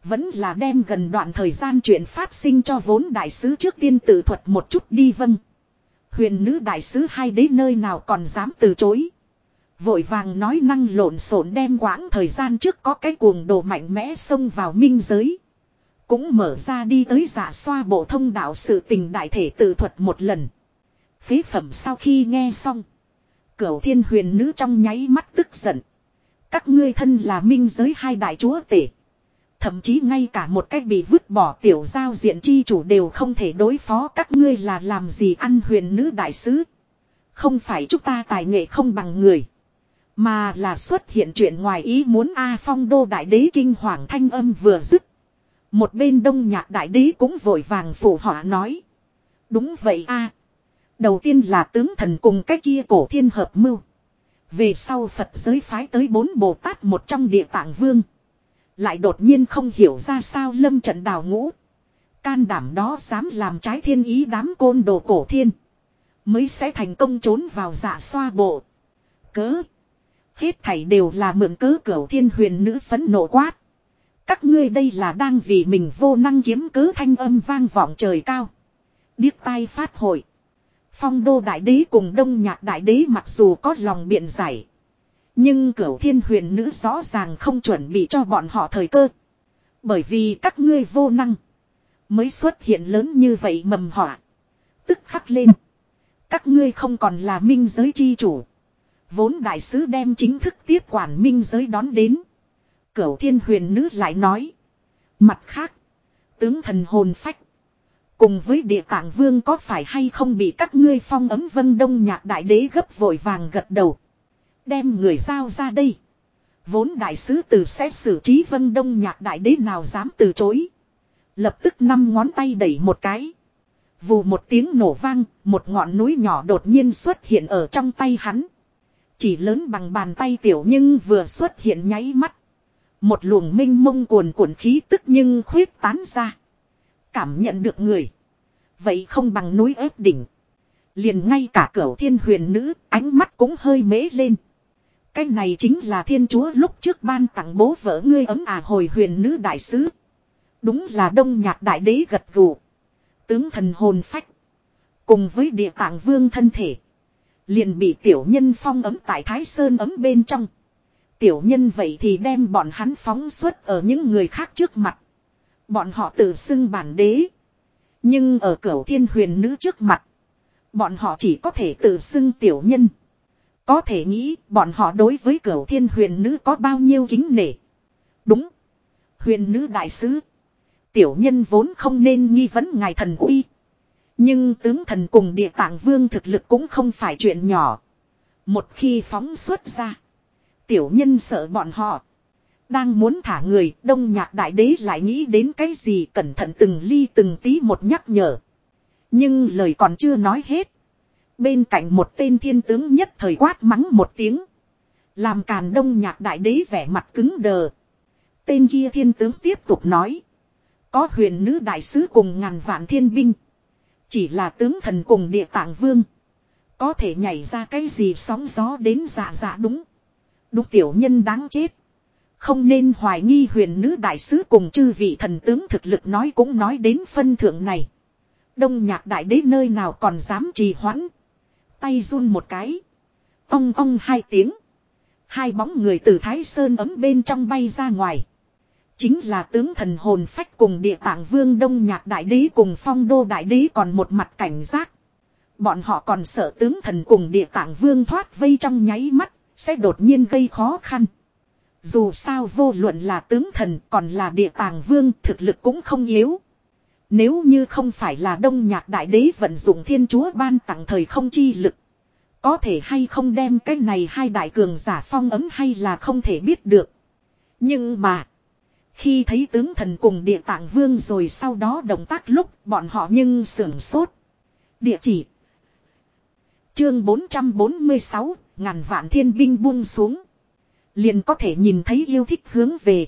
Vẫn là đem gần đoạn thời gian chuyện phát sinh cho vốn đại sứ trước tiên tự thuật một chút đi vâng. Huyền nữ đại sứ hai đế nơi nào còn dám từ chối. Vội vàng nói năng lộn xộn đem quãng thời gian trước có cái cuồng đồ mạnh mẽ xông vào minh giới. Cũng mở ra đi tới giả xoa bộ thông đạo sự tình đại thể tự thuật một lần. Phế phẩm sau khi nghe xong. Cửu thiên huyền nữ trong nháy mắt tức giận. Các ngươi thân là minh giới hai đại chúa tể. Thậm chí ngay cả một cách bị vứt bỏ tiểu giao diện chi chủ đều không thể đối phó các ngươi là làm gì ăn huyền nữ đại sứ. Không phải chúng ta tài nghệ không bằng người. Mà là xuất hiện chuyện ngoài ý muốn A phong đô đại đế kinh hoàng thanh âm vừa dứt. Một bên đông nhạc đại đế cũng vội vàng phụ họa nói. Đúng vậy a Đầu tiên là tướng thần cùng cái kia cổ thiên hợp mưu. Về sau Phật giới phái tới bốn Bồ Tát một trong địa tạng vương. Lại đột nhiên không hiểu ra sao lâm trận đào ngũ. Can đảm đó dám làm trái thiên ý đám côn đồ cổ thiên. Mới sẽ thành công trốn vào dạ xoa bộ. Cớ. Hết thảy đều là mượn cớ cửu thiên huyền nữ phấn nộ quát. Các ngươi đây là đang vì mình vô năng kiếm cớ thanh âm vang vọng trời cao. Điếc tai phát hội. Phong đô đại đế cùng đông nhạc đại đế mặc dù có lòng biện giải. Nhưng cửu thiên huyền nữ rõ ràng không chuẩn bị cho bọn họ thời cơ. Bởi vì các ngươi vô năng. Mới xuất hiện lớn như vậy mầm họa. Tức khắc lên. Các ngươi không còn là minh giới chi chủ. Vốn đại sứ đem chính thức tiếp quản minh giới đón đến. Cửu thiên huyền nữ lại nói. Mặt khác. Tướng thần hồn phách. Cùng với địa tạng vương có phải hay không bị các ngươi phong ấm vân đông nhạc đại đế gấp vội vàng gật đầu. Đem người giao ra đây. Vốn đại sứ từ xét xử trí vân đông nhạc đại đế nào dám từ chối. Lập tức năm ngón tay đẩy một cái. Vù một tiếng nổ vang, một ngọn núi nhỏ đột nhiên xuất hiện ở trong tay hắn. Chỉ lớn bằng bàn tay tiểu nhưng vừa xuất hiện nháy mắt. Một luồng minh mông cuồn cuộn khí tức nhưng khuyết tán ra. Cảm nhận được người. Vậy không bằng núi ép đỉnh. Liền ngay cả cửa thiên huyền nữ, ánh mắt cũng hơi mễ lên. Cái này chính là thiên chúa lúc trước ban tặng bố vợ ngươi ấm à hồi huyền nữ đại sứ. Đúng là đông nhạc đại đế gật gù. Tướng thần hồn phách. Cùng với địa tạng vương thân thể. Liền bị tiểu nhân phong ấm tại Thái Sơn ấm bên trong. Tiểu nhân vậy thì đem bọn hắn phóng xuất ở những người khác trước mặt. Bọn họ tự xưng bản đế. Nhưng ở cửu thiên huyền nữ trước mặt. Bọn họ chỉ có thể tự xưng tiểu nhân. Có thể nghĩ, bọn họ đối với cửu thiên huyền nữ có bao nhiêu kính nể. Đúng. Huyền nữ đại sứ. Tiểu nhân vốn không nên nghi vấn ngài thần uy. Nhưng tướng thần cùng địa tạng vương thực lực cũng không phải chuyện nhỏ. Một khi phóng xuất ra. Tiểu nhân sợ bọn họ. Đang muốn thả người, đông nhạc đại đế lại nghĩ đến cái gì cẩn thận từng ly từng tí một nhắc nhở. Nhưng lời còn chưa nói hết. Bên cạnh một tên thiên tướng nhất thời quát mắng một tiếng. Làm càn đông nhạc đại đế vẻ mặt cứng đờ. Tên kia thiên tướng tiếp tục nói. Có huyền nữ đại sứ cùng ngàn vạn thiên binh. Chỉ là tướng thần cùng địa tạng vương. Có thể nhảy ra cái gì sóng gió đến dạ dạ đúng. Đúng tiểu nhân đáng chết. Không nên hoài nghi huyền nữ đại sứ cùng chư vị thần tướng thực lực nói cũng nói đến phân thượng này. Đông nhạc đại đế nơi nào còn dám trì hoãn. Tay run một cái. ông ông hai tiếng. Hai bóng người từ Thái Sơn ấm bên trong bay ra ngoài. Chính là tướng thần hồn phách cùng địa tạng vương đông nhạc đại đế cùng phong đô đại đế còn một mặt cảnh giác. Bọn họ còn sợ tướng thần cùng địa tạng vương thoát vây trong nháy mắt, sẽ đột nhiên gây khó khăn. Dù sao vô luận là tướng thần còn là địa tàng vương thực lực cũng không yếu. Nếu như không phải là đông nhạc đại đế vận dụng thiên chúa ban tặng thời không chi lực. Có thể hay không đem cái này hai đại cường giả phong ấm hay là không thể biết được. Nhưng mà. Khi thấy tướng thần cùng địa tạng vương rồi sau đó động tác lúc bọn họ nhưng sưởng sốt. Địa chỉ. Chương 446, ngàn vạn thiên binh buông xuống. Liền có thể nhìn thấy yêu thích hướng về.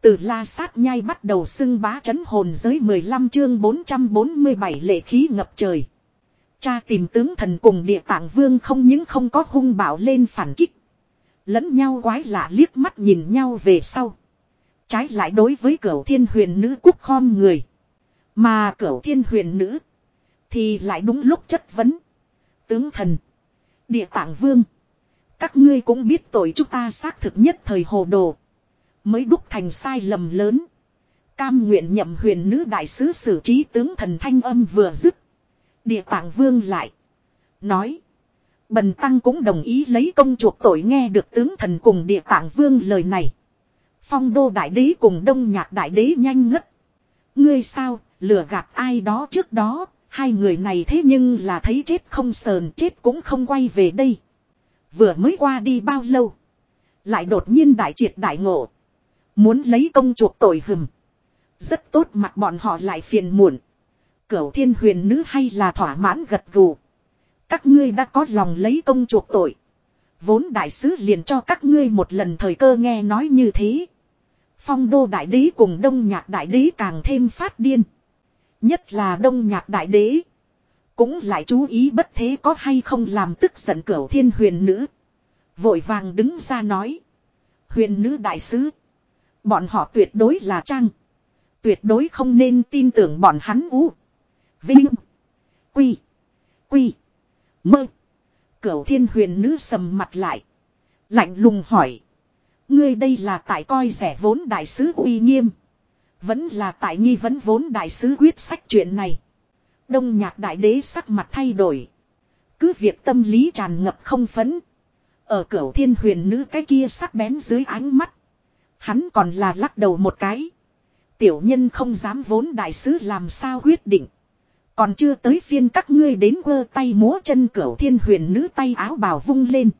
Từ la sát nhai bắt đầu xưng bá chấn hồn giới 15 chương 447 lệ khí ngập trời. Cha tìm tướng thần cùng địa tạng vương không những không có hung bạo lên phản kích. Lẫn nhau quái lạ liếc mắt nhìn nhau về sau. Trái lại đối với cửu thiên huyền nữ quốc khom người. Mà cửu thiên huyền nữ. Thì lại đúng lúc chất vấn. Tướng thần. Địa tạng vương. Các ngươi cũng biết tội chúng ta xác thực nhất thời hồ đồ. Mới đúc thành sai lầm lớn. Cam nguyện nhậm huyền nữ đại sứ xử trí tướng thần thanh âm vừa dứt. Địa tạng vương lại. Nói. Bần tăng cũng đồng ý lấy công chuộc tội nghe được tướng thần cùng địa tạng vương lời này. Phong đô đại đế cùng đông nhạc đại đế nhanh ngất. Ngươi sao, lừa gạt ai đó trước đó, hai người này thế nhưng là thấy chết không sờn chết cũng không quay về đây. Vừa mới qua đi bao lâu. Lại đột nhiên đại triệt đại ngộ. Muốn lấy công chuộc tội hừm. Rất tốt mặt bọn họ lại phiền muộn. Cửu thiên huyền nữ hay là thỏa mãn gật gù. Các ngươi đã có lòng lấy công chuộc tội. Vốn đại sứ liền cho các ngươi một lần thời cơ nghe nói như thế. Phong đô đại đế cùng đông nhạc đại đế càng thêm phát điên. Nhất là đông nhạc đại đế. Cũng lại chú ý bất thế có hay không làm tức giận cửu thiên huyền nữ. Vội vàng đứng ra nói. Huyền nữ đại sứ. Bọn họ tuyệt đối là trang. Tuyệt đối không nên tin tưởng bọn hắn ú. Vinh. Quy. Quy. Mơ. Cửu thiên huyền nữ sầm mặt lại. Lạnh lùng hỏi. Ngươi đây là tại coi rẻ vốn đại sứ uy nghiêm. Vẫn là tại nghi vấn vốn đại sứ quyết sách chuyện này. Đông nhạc đại đế sắc mặt thay đổi. Cứ việc tâm lý tràn ngập không phấn. Ở cửa thiên huyền nữ cái kia sắc bén dưới ánh mắt. Hắn còn là lắc đầu một cái. Tiểu nhân không dám vốn đại sứ làm sao quyết định. Còn chưa tới phiên các ngươi đến quơ tay múa chân cửa thiên huyền nữ tay áo bào vung lên.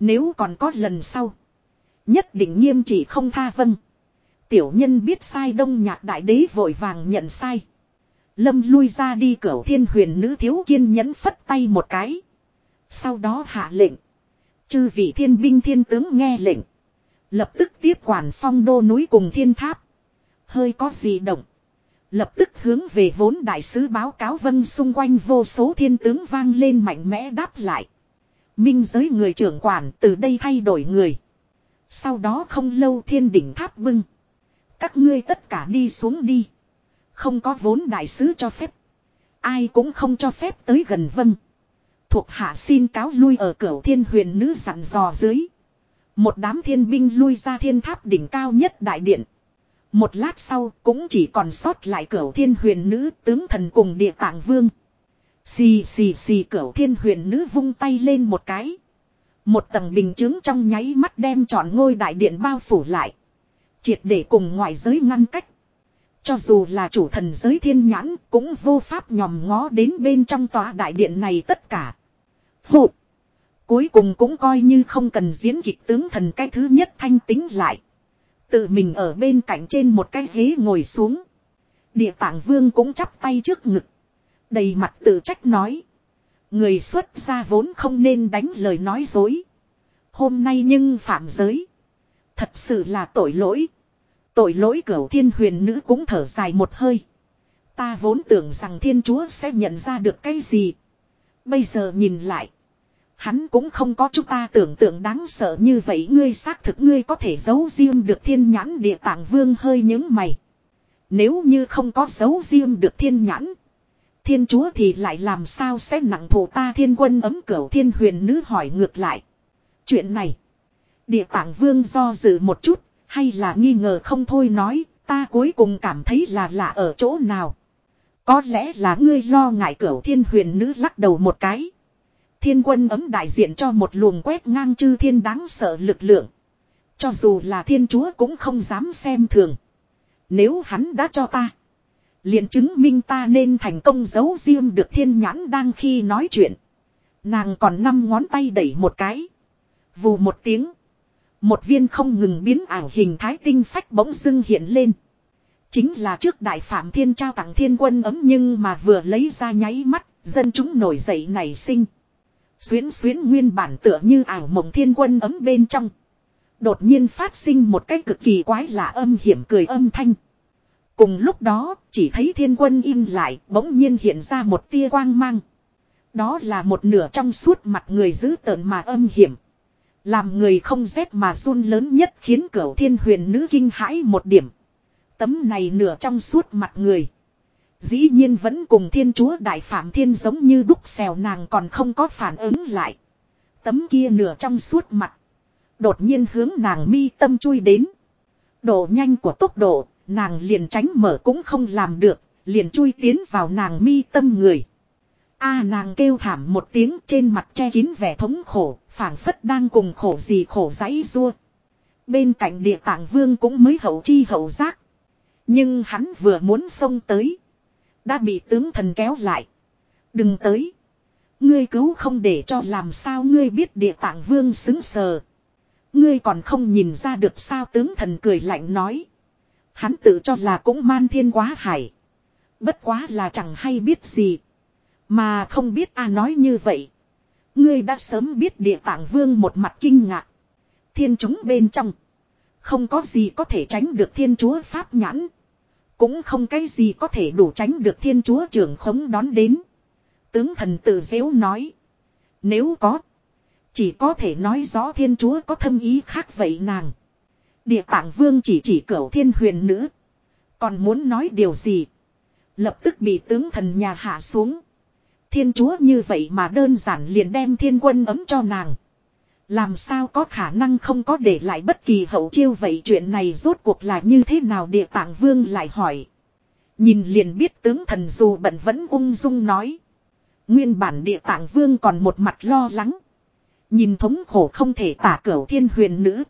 Nếu còn có lần sau. Nhất định nghiêm chỉ không tha vâng. Tiểu nhân biết sai đông nhạc đại đế vội vàng nhận sai. Lâm lui ra đi cửa thiên huyền nữ thiếu kiên nhẫn phất tay một cái. Sau đó hạ lệnh. Chư vị thiên binh thiên tướng nghe lệnh. Lập tức tiếp quản phong đô núi cùng thiên tháp. Hơi có gì động. Lập tức hướng về vốn đại sứ báo cáo vân xung quanh vô số thiên tướng vang lên mạnh mẽ đáp lại. Minh giới người trưởng quản từ đây thay đổi người. Sau đó không lâu thiên đỉnh tháp bưng. Các ngươi tất cả đi xuống đi. Không có vốn đại sứ cho phép. Ai cũng không cho phép tới gần vân. Thuộc hạ xin cáo lui ở cửa thiên huyền nữ dặn dò dưới. Một đám thiên binh lui ra thiên tháp đỉnh cao nhất đại điện. Một lát sau cũng chỉ còn sót lại cửa thiên huyền nữ tướng thần cùng địa tạng vương. Xì xì xì cửa thiên huyền nữ vung tay lên một cái. Một tầng bình chứng trong nháy mắt đem trọn ngôi đại điện bao phủ lại. Triệt để cùng ngoại giới ngăn cách. Cho dù là chủ thần giới thiên nhãn cũng vô pháp nhòm ngó đến bên trong tòa đại điện này tất cả. Phụ. Cuối cùng cũng coi như không cần diễn kịch tướng thần cái thứ nhất thanh tính lại. Tự mình ở bên cạnh trên một cái ghế ngồi xuống. Địa tạng vương cũng chắp tay trước ngực. Đầy mặt tự trách nói. Người xuất gia vốn không nên đánh lời nói dối. Hôm nay nhưng phạm giới. Thật sự là tội lỗi. Tội lỗi cửu thiên huyền nữ cũng thở dài một hơi. Ta vốn tưởng rằng thiên chúa sẽ nhận ra được cái gì. Bây giờ nhìn lại. Hắn cũng không có chúng ta tưởng tượng đáng sợ như vậy ngươi xác thực ngươi có thể giấu riêng được thiên nhãn địa tạng vương hơi những mày. Nếu như không có giấu riêng được thiên nhãn. Thiên chúa thì lại làm sao sẽ nặng thủ ta thiên quân ấm cửu thiên huyền nữ hỏi ngược lại. Chuyện này. Địa tạng vương do dự một chút. Hay là nghi ngờ không thôi nói. Ta cuối cùng cảm thấy là lạ ở chỗ nào. Có lẽ là ngươi lo ngại cửu thiên huyền nữ lắc đầu một cái. Thiên quân ấm đại diện cho một luồng quét ngang chư thiên đáng sợ lực lượng. Cho dù là thiên chúa cũng không dám xem thường. Nếu hắn đã cho ta. liền chứng minh ta nên thành công giấu riêng được thiên nhãn đang khi nói chuyện. Nàng còn năm ngón tay đẩy một cái. Vù một tiếng. Một viên không ngừng biến ảo hình thái tinh phách bỗng dưng hiện lên. Chính là trước đại phạm thiên trao tặng thiên quân ấm nhưng mà vừa lấy ra nháy mắt, dân chúng nổi dậy nảy sinh. Xuyến xuyến nguyên bản tựa như ảo mộng thiên quân ấm bên trong. Đột nhiên phát sinh một cái cực kỳ quái lạ âm hiểm cười âm thanh. Cùng lúc đó, chỉ thấy thiên quân im lại, bỗng nhiên hiện ra một tia quang mang. Đó là một nửa trong suốt mặt người giữ tợn mà âm hiểm. Làm người không rét mà run lớn nhất khiến cửu thiên huyền nữ kinh hãi một điểm. Tấm này nửa trong suốt mặt người. Dĩ nhiên vẫn cùng thiên chúa đại phạm thiên giống như đúc xèo nàng còn không có phản ứng lại. Tấm kia nửa trong suốt mặt. Đột nhiên hướng nàng mi tâm chui đến. Độ nhanh của tốc độ, nàng liền tránh mở cũng không làm được, liền chui tiến vào nàng mi tâm người. A nàng kêu thảm một tiếng trên mặt che kín vẻ thống khổ, phảng phất đang cùng khổ gì khổ giấy rua. Bên cạnh địa tạng vương cũng mới hậu chi hậu giác. Nhưng hắn vừa muốn xông tới. Đã bị tướng thần kéo lại. Đừng tới. Ngươi cứu không để cho làm sao ngươi biết địa tạng vương xứng sờ. Ngươi còn không nhìn ra được sao tướng thần cười lạnh nói. Hắn tự cho là cũng man thiên quá hải. Bất quá là chẳng hay biết gì. Mà không biết a nói như vậy. Ngươi đã sớm biết địa tạng vương một mặt kinh ngạc. Thiên chúng bên trong. Không có gì có thể tránh được thiên chúa pháp nhãn. Cũng không cái gì có thể đủ tránh được thiên chúa trưởng khống đón đến. Tướng thần tự dễu nói. Nếu có. Chỉ có thể nói rõ thiên chúa có thâm ý khác vậy nàng. Địa tạng vương chỉ chỉ cửu thiên huyền nữ. Còn muốn nói điều gì. Lập tức bị tướng thần nhà hạ xuống. Thiên chúa như vậy mà đơn giản liền đem thiên quân ấm cho nàng. Làm sao có khả năng không có để lại bất kỳ hậu chiêu vậy chuyện này rốt cuộc là như thế nào địa tạng vương lại hỏi. Nhìn liền biết tướng thần dù bận vẫn ung dung nói. Nguyên bản địa tạng vương còn một mặt lo lắng. Nhìn thống khổ không thể tả cửu thiên huyền nữ.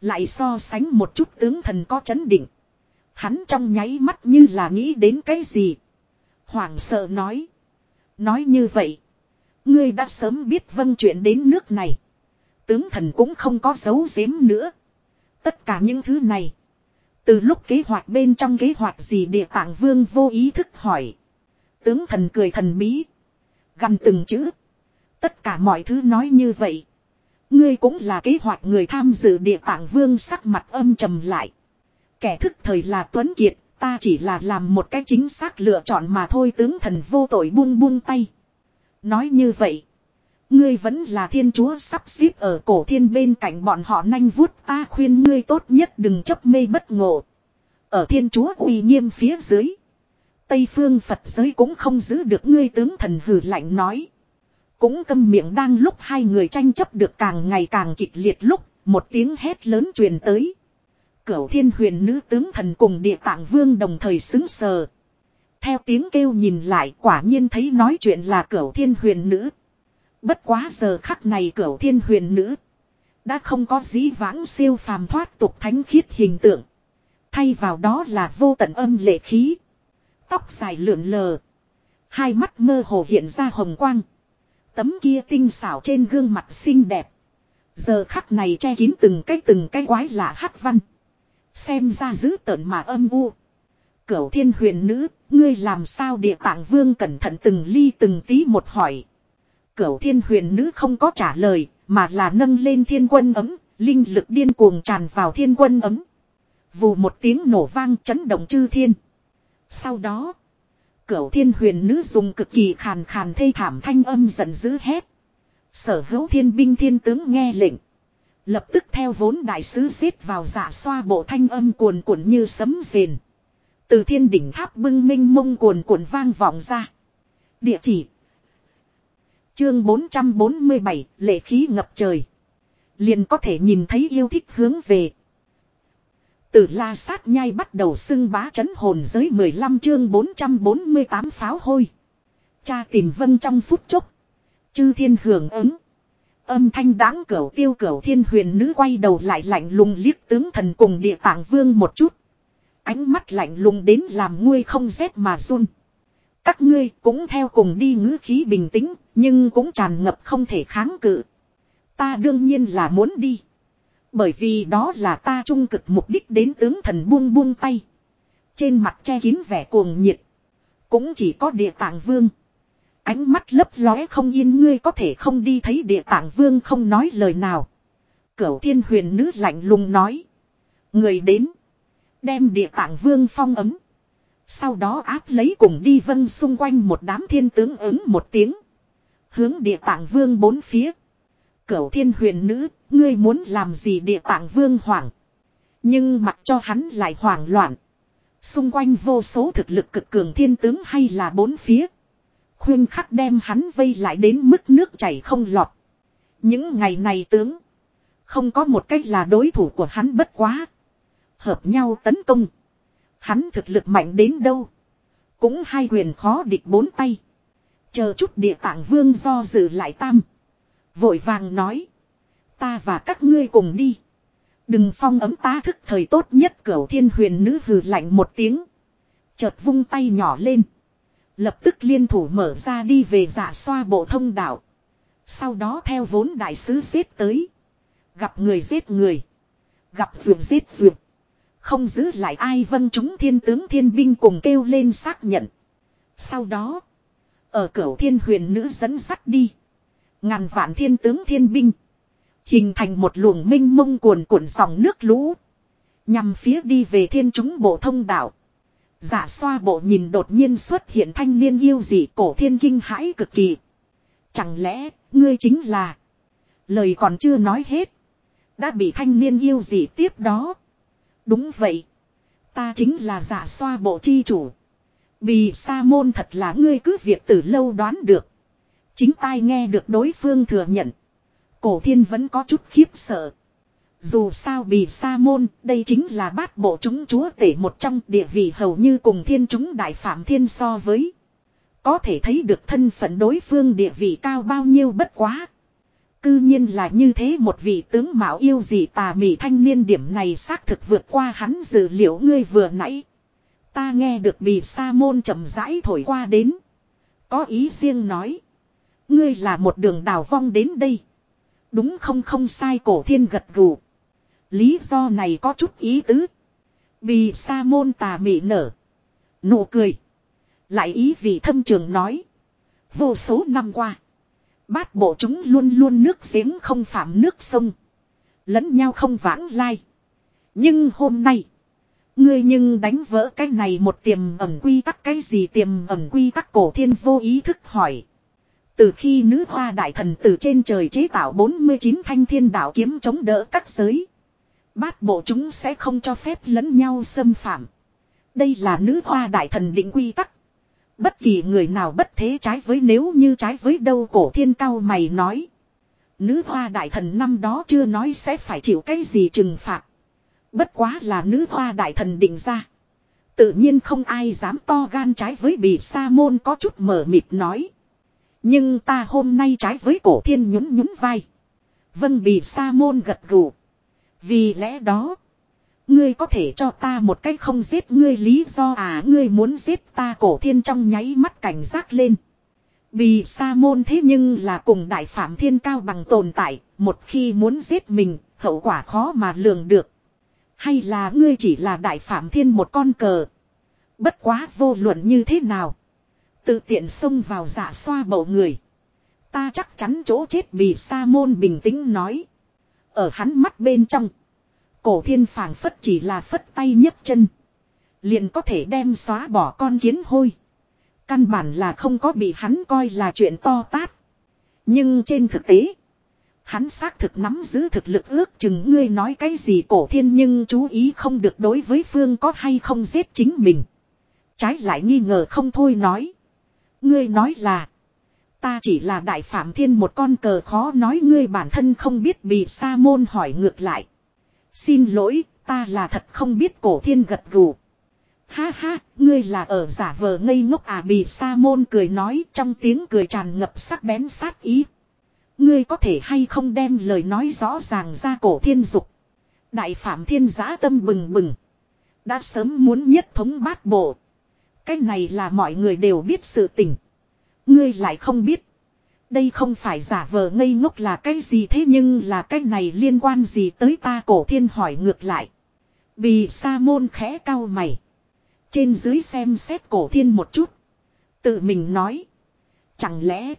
Lại so sánh một chút tướng thần có chấn định. Hắn trong nháy mắt như là nghĩ đến cái gì. Hoàng sợ nói. Nói như vậy. Ngươi đã sớm biết vâng chuyện đến nước này tướng thần cũng không có dấu giếm nữa. Tất cả những thứ này. Từ lúc kế hoạch bên trong kế hoạch gì địa tạng vương vô ý thức hỏi. Tướng thần cười thần bí. Gần từng chữ. Tất cả mọi thứ nói như vậy. Ngươi cũng là kế hoạch người tham dự địa tạng vương sắc mặt âm trầm lại. Kẻ thức thời là Tuấn Kiệt, Ta chỉ là làm một cái chính xác lựa chọn mà thôi tướng thần vô tội buông buông tay. Nói như vậy. Ngươi vẫn là thiên chúa sắp xếp ở cổ thiên bên cạnh bọn họ nanh vuốt ta khuyên ngươi tốt nhất đừng chấp mê bất ngộ. Ở thiên chúa uy nghiêm phía dưới. Tây phương Phật giới cũng không giữ được ngươi tướng thần hử lạnh nói. Cũng câm miệng đang lúc hai người tranh chấp được càng ngày càng kịch liệt lúc, một tiếng hét lớn truyền tới. Cửu thiên huyền nữ tướng thần cùng địa tạng vương đồng thời xứng sờ. Theo tiếng kêu nhìn lại, quả nhiên thấy nói chuyện là cửu thiên huyền nữ. Bất quá giờ khắc này cửu thiên huyền nữ. Đã không có dĩ vãng siêu phàm thoát tục thánh khiết hình tượng. Thay vào đó là vô tận âm lệ khí. Tóc dài lượn lờ. Hai mắt mơ hồ hiện ra hồng quang. Tấm kia tinh xảo trên gương mặt xinh đẹp. Giờ khắc này che kín từng cái từng cái quái lạ hắc văn. Xem ra dữ tợn mà âm u. Cửu thiên huyền nữ, ngươi làm sao địa tạng vương cẩn thận từng ly từng tí một hỏi. Cửu thiên huyền nữ không có trả lời, mà là nâng lên thiên quân ấm, linh lực điên cuồng tràn vào thiên quân ấm. Vù một tiếng nổ vang chấn động chư thiên. Sau đó, cửu thiên huyền nữ dùng cực kỳ khàn khàn thê thảm thanh âm giận dữ hét. Sở hữu thiên binh thiên tướng nghe lệnh. Lập tức theo vốn đại sứ xếp vào giả xoa bộ thanh âm cuồn cuộn như sấm rền. Từ thiên đỉnh tháp bưng minh mông cuồn cuộn vang vọng ra. Địa chỉ. Chương 447, lệ khí ngập trời. Liền có thể nhìn thấy yêu thích hướng về. Từ la sát nhai bắt đầu xưng bá chấn hồn giới 15 chương 448 pháo hôi. Cha tìm vân trong phút chốc. Chư thiên hưởng ứng. Âm thanh đáng cửu tiêu cửu thiên huyền nữ quay đầu lại lạnh lùng liếc tướng thần cùng địa tạng vương một chút. Ánh mắt lạnh lùng đến làm ngươi không rét mà run. Các ngươi cũng theo cùng đi ngữ khí bình tĩnh, nhưng cũng tràn ngập không thể kháng cự. Ta đương nhiên là muốn đi. Bởi vì đó là ta trung cực mục đích đến tướng thần buông buông tay. Trên mặt che kín vẻ cuồng nhiệt. Cũng chỉ có địa tạng vương. Ánh mắt lấp lóe không yên ngươi có thể không đi thấy địa tạng vương không nói lời nào. Cửu thiên huyền nữ lạnh lùng nói. Người đến. Đem địa tạng vương phong ấm. Sau đó áp lấy cùng đi vân xung quanh một đám thiên tướng ứng một tiếng. Hướng địa tạng vương bốn phía. Cửu thiên huyền nữ, ngươi muốn làm gì địa tạng vương hoảng. Nhưng mặc cho hắn lại hoảng loạn. Xung quanh vô số thực lực cực cường thiên tướng hay là bốn phía. Khuyên khắc đem hắn vây lại đến mức nước chảy không lọt. Những ngày này tướng. Không có một cách là đối thủ của hắn bất quá. Hợp nhau tấn công. Hắn thực lực mạnh đến đâu. Cũng hai quyền khó địch bốn tay. Chờ chút địa tạng vương do dự lại tam. Vội vàng nói. Ta và các ngươi cùng đi. Đừng phong ấm ta thức thời tốt nhất, cửu thiên huyền nữ hừ lạnh một tiếng. Chợt vung tay nhỏ lên. Lập tức liên thủ mở ra đi về giả xoa bộ thông đạo. Sau đó theo vốn đại sứ giết tới. Gặp người giết người. Gặp vượt giết vượt. Không giữ lại ai vân chúng thiên tướng thiên binh cùng kêu lên xác nhận. Sau đó. Ở cửu thiên huyền nữ dẫn sắt đi. Ngàn vạn thiên tướng thiên binh. Hình thành một luồng minh mông cuồn cuộn dòng nước lũ. Nhằm phía đi về thiên chúng bộ thông đạo. Giả xoa bộ nhìn đột nhiên xuất hiện thanh niên yêu dị cổ thiên kinh hãi cực kỳ. Chẳng lẽ, ngươi chính là... Lời còn chưa nói hết. Đã bị thanh niên yêu dị tiếp đó. Đúng vậy. Ta chính là giả xoa bộ chi chủ. vì sa môn thật là ngươi cứ việc từ lâu đoán được. Chính tai nghe được đối phương thừa nhận. Cổ thiên vẫn có chút khiếp sợ. Dù sao bì sa môn, đây chính là bát bộ chúng chúa tể một trong địa vị hầu như cùng thiên chúng đại phạm thiên so với. Có thể thấy được thân phận đối phương địa vị cao bao nhiêu bất quá. Cư nhiên là như thế một vị tướng mạo yêu gì tà mị thanh niên điểm này xác thực vượt qua hắn dự liệu ngươi vừa nãy. Ta nghe được bì sa môn chậm rãi thổi qua đến. Có ý riêng nói. Ngươi là một đường đào vong đến đây. Đúng không không sai cổ thiên gật gù. Lý do này có chút ý tứ. Bì sa môn tà mị nở. Nụ cười. Lại ý vị thâm trường nói. Vô số năm qua. Bát bộ chúng luôn luôn nước giếng không phạm nước sông. Lẫn nhau không vãng lai. Nhưng hôm nay. Ngươi nhưng đánh vỡ cái này một tiềm ẩn quy tắc cái gì tiềm ẩn quy tắc cổ thiên vô ý thức hỏi. Từ khi nữ hoa đại thần từ trên trời chế tạo 49 thanh thiên đạo kiếm chống đỡ các giới. Bát bộ chúng sẽ không cho phép lẫn nhau xâm phạm. Đây là nữ hoa đại thần định quy tắc. Bất kỳ người nào bất thế trái với nếu như trái với đâu cổ thiên cao mày nói. Nữ hoa đại thần năm đó chưa nói sẽ phải chịu cái gì trừng phạt. Bất quá là nữ hoa đại thần định ra. Tự nhiên không ai dám to gan trái với bì sa môn có chút mở mịt nói. Nhưng ta hôm nay trái với cổ thiên nhún nhún vai. Vâng bì sa môn gật gù. Vì lẽ đó. Ngươi có thể cho ta một cách không giết ngươi lý do à ngươi muốn giết ta cổ thiên trong nháy mắt cảnh giác lên. Bì sa môn thế nhưng là cùng đại phạm thiên cao bằng tồn tại, một khi muốn giết mình, hậu quả khó mà lường được. Hay là ngươi chỉ là đại phạm thiên một con cờ. Bất quá vô luận như thế nào. Tự tiện xông vào giả xoa bầu người. Ta chắc chắn chỗ chết bì sa môn bình tĩnh nói. Ở hắn mắt bên trong. Cổ thiên phảng phất chỉ là phất tay nhấc chân. Liền có thể đem xóa bỏ con kiến hôi. Căn bản là không có bị hắn coi là chuyện to tát. Nhưng trên thực tế. Hắn xác thực nắm giữ thực lực ước chừng ngươi nói cái gì cổ thiên nhưng chú ý không được đối với phương có hay không giết chính mình. Trái lại nghi ngờ không thôi nói. Ngươi nói là. Ta chỉ là đại phạm thiên một con cờ khó nói ngươi bản thân không biết bị sa môn hỏi ngược lại. Xin lỗi, ta là thật không biết cổ thiên gật gù. Ha ha, ngươi là ở giả vờ ngây ngốc à bị sa môn cười nói trong tiếng cười tràn ngập sắc bén sát ý. Ngươi có thể hay không đem lời nói rõ ràng ra cổ thiên dục. Đại phạm thiên giã tâm bừng bừng. Đã sớm muốn nhất thống bát bộ. Cái này là mọi người đều biết sự tình. Ngươi lại không biết. Đây không phải giả vờ ngây ngốc là cái gì thế nhưng là cái này liên quan gì tới ta cổ thiên hỏi ngược lại. Vì sa môn khẽ cao mày. Trên dưới xem xét cổ thiên một chút. Tự mình nói. Chẳng lẽ.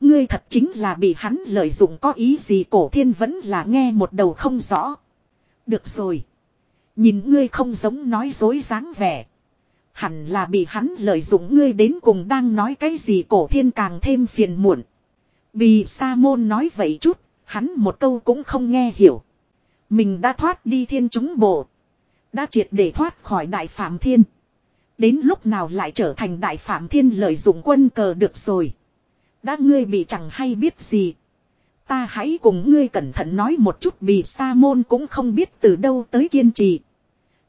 Ngươi thật chính là bị hắn lợi dụng có ý gì cổ thiên vẫn là nghe một đầu không rõ. Được rồi. Nhìn ngươi không giống nói dối dáng vẻ. Hẳn là bị hắn lợi dụng ngươi đến cùng đang nói cái gì cổ thiên càng thêm phiền muộn. Vì sa môn nói vậy chút, hắn một câu cũng không nghe hiểu. Mình đã thoát đi thiên chúng bộ. Đã triệt để thoát khỏi đại phạm thiên. Đến lúc nào lại trở thành đại phạm thiên lợi dụng quân cờ được rồi. Đã ngươi bị chẳng hay biết gì. Ta hãy cùng ngươi cẩn thận nói một chút vì sa môn cũng không biết từ đâu tới kiên trì.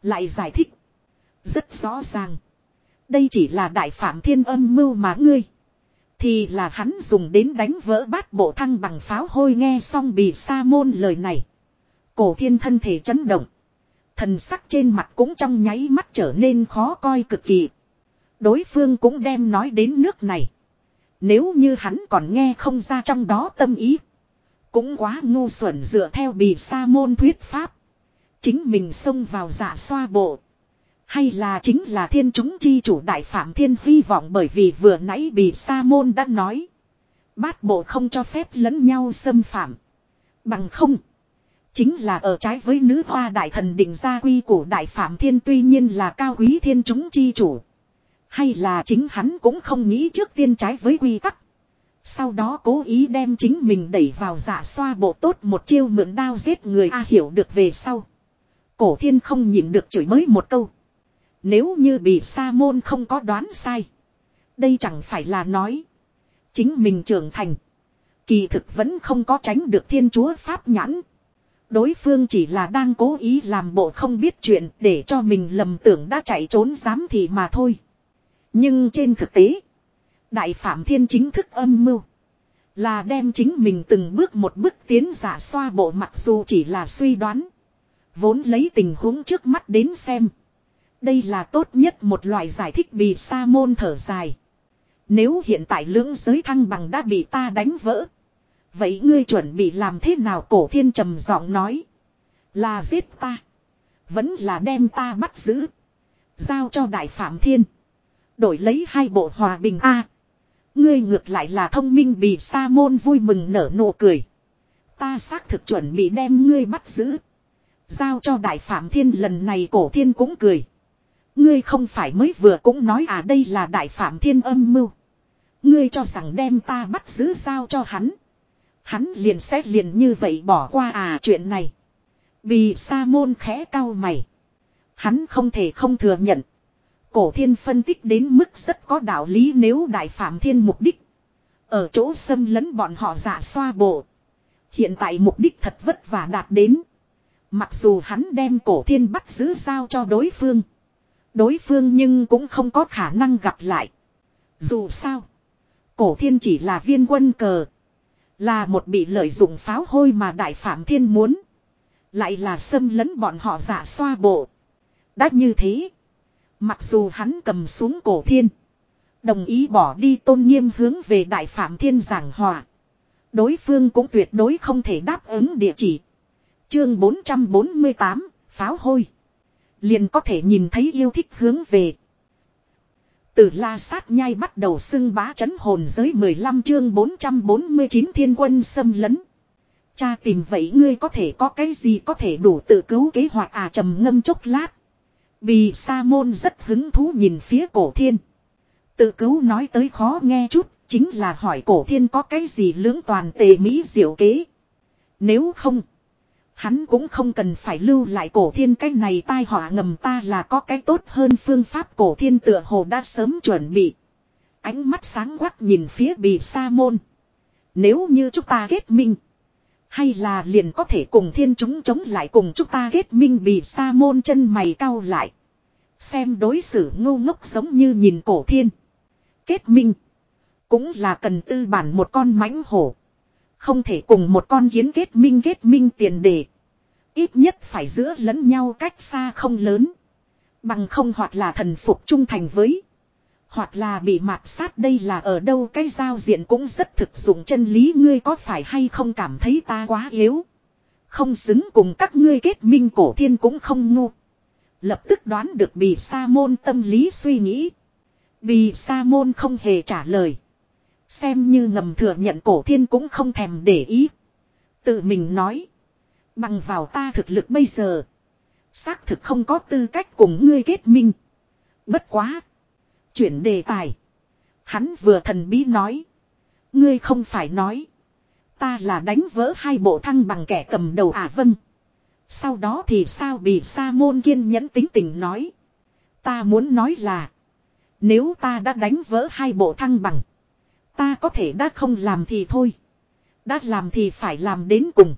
Lại giải thích. Rất rõ ràng. Đây chỉ là đại phạm thiên âm mưu mà ngươi. Thì là hắn dùng đến đánh vỡ bát bộ thăng bằng pháo hôi nghe xong bị sa môn lời này. Cổ thiên thân thể chấn động. Thần sắc trên mặt cũng trong nháy mắt trở nên khó coi cực kỳ. Đối phương cũng đem nói đến nước này. Nếu như hắn còn nghe không ra trong đó tâm ý. Cũng quá ngu xuẩn dựa theo bì sa môn thuyết pháp. Chính mình xông vào dạ xoa bộ. Hay là chính là thiên chúng chi chủ đại phạm thiên hy vọng bởi vì vừa nãy bị sa môn đã nói. Bát bộ không cho phép lẫn nhau xâm phạm. Bằng không. Chính là ở trái với nữ hoa đại thần định gia quy của đại phạm thiên tuy nhiên là cao quý thiên chúng chi chủ. Hay là chính hắn cũng không nghĩ trước tiên trái với quy tắc. Sau đó cố ý đem chính mình đẩy vào giả xoa bộ tốt một chiêu mượn đao giết người A hiểu được về sau. Cổ thiên không nhịn được chửi mới một câu. Nếu như bị sa môn không có đoán sai. Đây chẳng phải là nói. Chính mình trưởng thành. Kỳ thực vẫn không có tránh được thiên chúa pháp nhãn. Đối phương chỉ là đang cố ý làm bộ không biết chuyện để cho mình lầm tưởng đã chạy trốn dám thì mà thôi. Nhưng trên thực tế. Đại Phạm Thiên chính thức âm mưu. Là đem chính mình từng bước một bước tiến giả xoa bộ mặc dù chỉ là suy đoán. Vốn lấy tình huống trước mắt đến xem. Đây là tốt nhất một loại giải thích bị sa môn thở dài. Nếu hiện tại lưỡng giới thăng bằng đã bị ta đánh vỡ. Vậy ngươi chuẩn bị làm thế nào cổ thiên trầm giọng nói. Là giết ta. Vẫn là đem ta bắt giữ. Giao cho đại phạm thiên. Đổi lấy hai bộ hòa bình A. ngươi ngược lại là thông minh bị sa môn vui mừng nở nụ cười. Ta xác thực chuẩn bị đem ngươi bắt giữ. Giao cho đại phạm thiên lần này cổ thiên cũng cười. Ngươi không phải mới vừa cũng nói à đây là đại phạm thiên âm mưu. Ngươi cho rằng đem ta bắt giữ sao cho hắn. Hắn liền xét liền như vậy bỏ qua à chuyện này. Vì sa môn khẽ cao mày. Hắn không thể không thừa nhận. Cổ thiên phân tích đến mức rất có đạo lý nếu đại phạm thiên mục đích. Ở chỗ xâm lấn bọn họ giả xoa bộ. Hiện tại mục đích thật vất vả đạt đến. Mặc dù hắn đem cổ thiên bắt giữ sao cho đối phương. Đối phương nhưng cũng không có khả năng gặp lại. Dù sao. Cổ thiên chỉ là viên quân cờ. Là một bị lợi dụng pháo hôi mà đại phạm thiên muốn. Lại là xâm lấn bọn họ giả xoa bộ. Đã như thế. Mặc dù hắn cầm xuống cổ thiên. Đồng ý bỏ đi tôn nghiêm hướng về đại phạm thiên giảng hòa. Đối phương cũng tuyệt đối không thể đáp ứng địa chỉ. Chương 448, pháo hôi. Liền có thể nhìn thấy yêu thích hướng về. Từ la sát nhai bắt đầu xưng bá chấn hồn giới 15 chương 449 thiên quân xâm lấn. Cha tìm vậy ngươi có thể có cái gì có thể đủ tự cứu kế hoạch à trầm ngâm chốc lát. Bì sa môn rất hứng thú nhìn phía cổ thiên. Tự cứu nói tới khó nghe chút, chính là hỏi cổ thiên có cái gì lưỡng toàn tề mỹ diệu kế. Nếu không, hắn cũng không cần phải lưu lại cổ thiên cái này tai họa ngầm ta là có cái tốt hơn phương pháp cổ thiên tựa hồ đã sớm chuẩn bị. Ánh mắt sáng quắc nhìn phía bì sa môn. Nếu như chúng ta kết minh. Hay là liền có thể cùng thiên chúng chống lại cùng chúng ta kết minh bì sa môn chân mày cau lại. Xem đối xử ngu ngốc giống như nhìn cổ thiên. Kết minh. Cũng là cần tư bản một con mãnh hổ. Không thể cùng một con kiến kết minh kết minh tiền đề. Ít nhất phải giữa lẫn nhau cách xa không lớn. Bằng không hoặc là thần phục trung thành với. Hoặc là bị mạt sát đây là ở đâu cái giao diện cũng rất thực dụng chân lý ngươi có phải hay không cảm thấy ta quá yếu. Không xứng cùng các ngươi kết minh cổ thiên cũng không ngu. Lập tức đoán được bì sa môn tâm lý suy nghĩ. Bì sa môn không hề trả lời. Xem như ngầm thừa nhận cổ thiên cũng không thèm để ý. Tự mình nói. Bằng vào ta thực lực bây giờ. Xác thực không có tư cách cùng ngươi kết minh. Bất quá. Chuyển đề tài. Hắn vừa thần bí nói. Ngươi không phải nói. Ta là đánh vỡ hai bộ thăng bằng kẻ cầm đầu à vâng. Sau đó thì sao bị sa môn kiên nhẫn tính tình nói. Ta muốn nói là. Nếu ta đã đánh vỡ hai bộ thăng bằng. Ta có thể đã không làm thì thôi. Đã làm thì phải làm đến cùng.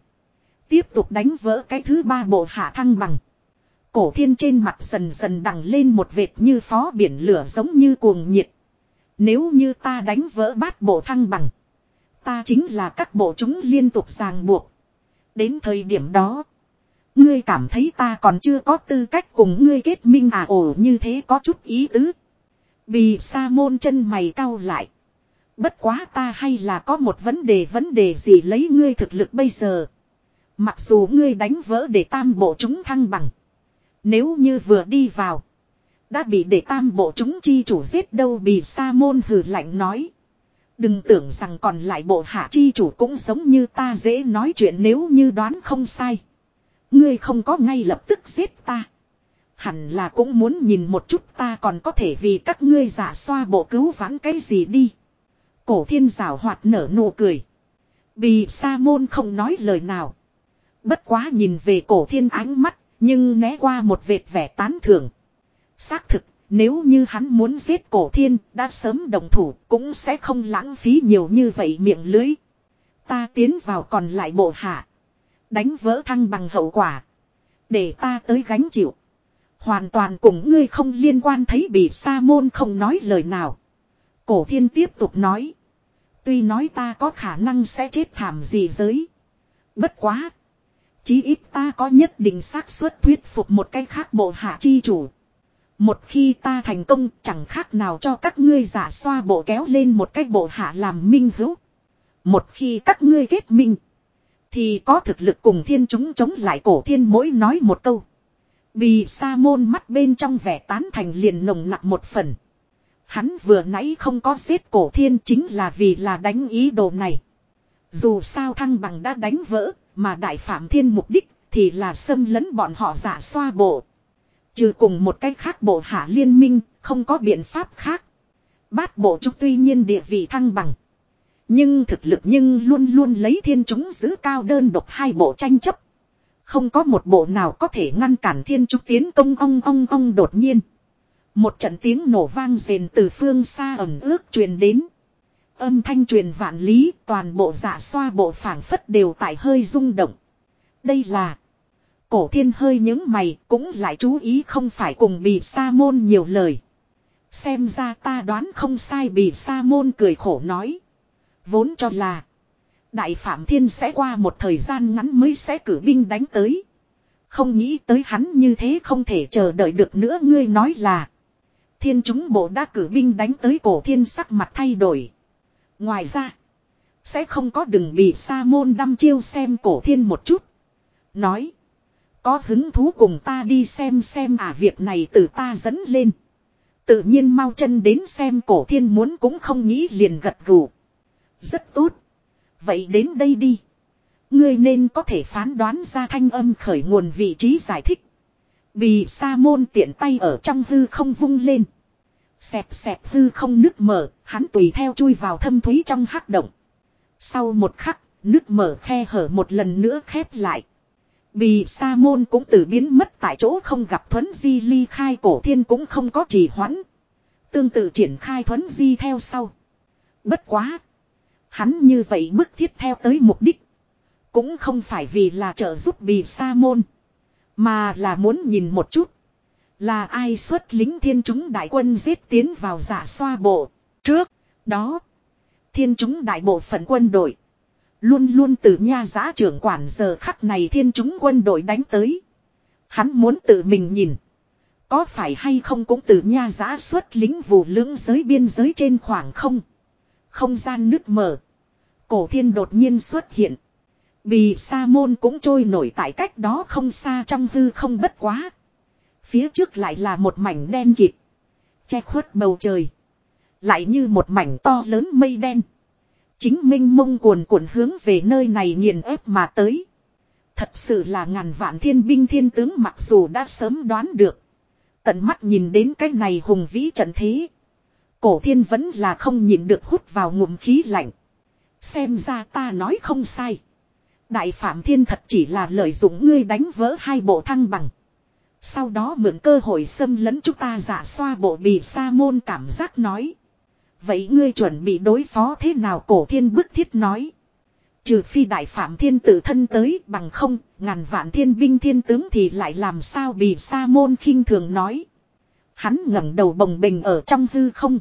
Tiếp tục đánh vỡ cái thứ ba bộ hạ thăng bằng. Cổ thiên trên mặt dần dần đằng lên một vệt như phó biển lửa giống như cuồng nhiệt. Nếu như ta đánh vỡ bát bộ thăng bằng. Ta chính là các bộ chúng liên tục ràng buộc. Đến thời điểm đó. Ngươi cảm thấy ta còn chưa có tư cách cùng ngươi kết minh à ổ như thế có chút ý tứ. Vì sa môn chân mày cau lại. Bất quá ta hay là có một vấn đề vấn đề gì lấy ngươi thực lực bây giờ. Mặc dù ngươi đánh vỡ để tam bộ chúng thăng bằng. Nếu như vừa đi vào. Đã bị để tam bộ chúng chi chủ giết đâu bị sa môn hừ lạnh nói. Đừng tưởng rằng còn lại bộ hạ chi chủ cũng giống như ta dễ nói chuyện nếu như đoán không sai. Ngươi không có ngay lập tức giết ta. Hẳn là cũng muốn nhìn một chút ta còn có thể vì các ngươi giả xoa bộ cứu vãn cái gì đi. Cổ thiên rào hoạt nở nụ cười. Bì sa môn không nói lời nào. Bất quá nhìn về cổ thiên ánh mắt, nhưng né qua một vệt vẻ tán thưởng. Xác thực, nếu như hắn muốn giết cổ thiên, đã sớm đồng thủ, cũng sẽ không lãng phí nhiều như vậy miệng lưới. Ta tiến vào còn lại bộ hạ. Đánh vỡ thăng bằng hậu quả. Để ta tới gánh chịu. Hoàn toàn cùng ngươi không liên quan thấy bị sa môn không nói lời nào. Cổ thiên tiếp tục nói. Tuy nói ta có khả năng sẽ chết thảm gì giới. Bất quá. Chí ít ta có nhất định xác suất thuyết phục một cái khác bộ hạ chi chủ. Một khi ta thành công, chẳng khác nào cho các ngươi giả xoa bộ kéo lên một cái bộ hạ làm minh hữu. Một khi các ngươi kết minh. Thì có thực lực cùng thiên chúng chống lại cổ thiên mỗi nói một câu. Bì sa môn mắt bên trong vẻ tán thành liền nồng nặng một phần. Hắn vừa nãy không có giết cổ thiên chính là vì là đánh ý đồ này. Dù sao thăng bằng đã đánh vỡ, mà đại phạm thiên mục đích thì là xâm lấn bọn họ giả xoa bộ. Trừ cùng một cách khác bộ hạ liên minh, không có biện pháp khác. Bát bộ trúc tuy nhiên địa vị thăng bằng. Nhưng thực lực nhưng luôn luôn lấy thiên chúng giữ cao đơn độc hai bộ tranh chấp. Không có một bộ nào có thể ngăn cản thiên trúc tiến công ong ong ong đột nhiên. Một trận tiếng nổ vang rền từ phương xa ẩm ước truyền đến. Âm thanh truyền vạn lý, toàn bộ dạ xoa bộ phảng phất đều tại hơi rung động. Đây là. Cổ thiên hơi những mày cũng lại chú ý không phải cùng bị sa môn nhiều lời. Xem ra ta đoán không sai bị sa môn cười khổ nói. Vốn cho là. Đại Phạm Thiên sẽ qua một thời gian ngắn mới sẽ cử binh đánh tới. Không nghĩ tới hắn như thế không thể chờ đợi được nữa, ngươi nói là. Thiên chúng bộ đã cử binh đánh tới cổ thiên sắc mặt thay đổi. Ngoài ra. Sẽ không có đừng bị sa môn đăm chiêu xem cổ thiên một chút. Nói. Có hứng thú cùng ta đi xem xem à việc này từ ta dẫn lên. Tự nhiên mau chân đến xem cổ thiên muốn cũng không nghĩ liền gật gù. Rất tốt. Vậy đến đây đi. Ngươi nên có thể phán đoán ra thanh âm khởi nguồn vị trí giải thích. Vì sa môn tiện tay ở trong hư không vung lên. Xẹp xẹp hư không nước mở, hắn tùy theo chui vào thâm thúy trong hắc động. Sau một khắc, nước mở khe hở một lần nữa khép lại. Vì sa môn cũng từ biến mất tại chỗ không gặp thuấn di ly khai cổ thiên cũng không có trì hoãn. Tương tự triển khai thuấn di theo sau. Bất quá. Hắn như vậy bức thiết theo tới mục đích. Cũng không phải vì là trợ giúp bì sa môn. Mà là muốn nhìn một chút. Là ai xuất lính thiên chúng đại quân giết tiến vào giả xoa bộ. Trước đó. Thiên chúng đại bộ phận quân đội. Luôn luôn từ nha giá trưởng quản giờ khắc này thiên chúng quân đội đánh tới. Hắn muốn tự mình nhìn. Có phải hay không cũng từ nha giá xuất lính vụ lưỡng giới biên giới trên khoảng không. Không gian nước mở. Cổ thiên đột nhiên xuất hiện. Bì sa môn cũng trôi nổi tại cách đó không xa trong hư không bất quá. Phía trước lại là một mảnh đen kịt. Che khuất bầu trời. Lại như một mảnh to lớn mây đen. Chính minh mông cuồn cuộn hướng về nơi này nghiền ép mà tới. Thật sự là ngàn vạn thiên binh thiên tướng mặc dù đã sớm đoán được. Tận mắt nhìn đến cái này hùng vĩ trận thế. Cổ thiên vẫn là không nhìn được hút vào ngụm khí lạnh. Xem ra ta nói không sai. Đại Phạm Thiên thật chỉ là lợi dụng ngươi đánh vỡ hai bộ thăng bằng. Sau đó mượn cơ hội xâm lấn chúng ta giả xoa bộ bị sa môn cảm giác nói. Vậy ngươi chuẩn bị đối phó thế nào cổ thiên bức thiết nói. Trừ phi đại phạm thiên tự thân tới bằng không, ngàn vạn thiên binh thiên tướng thì lại làm sao bị sa môn khinh thường nói. Hắn ngẩng đầu bồng bình ở trong hư không.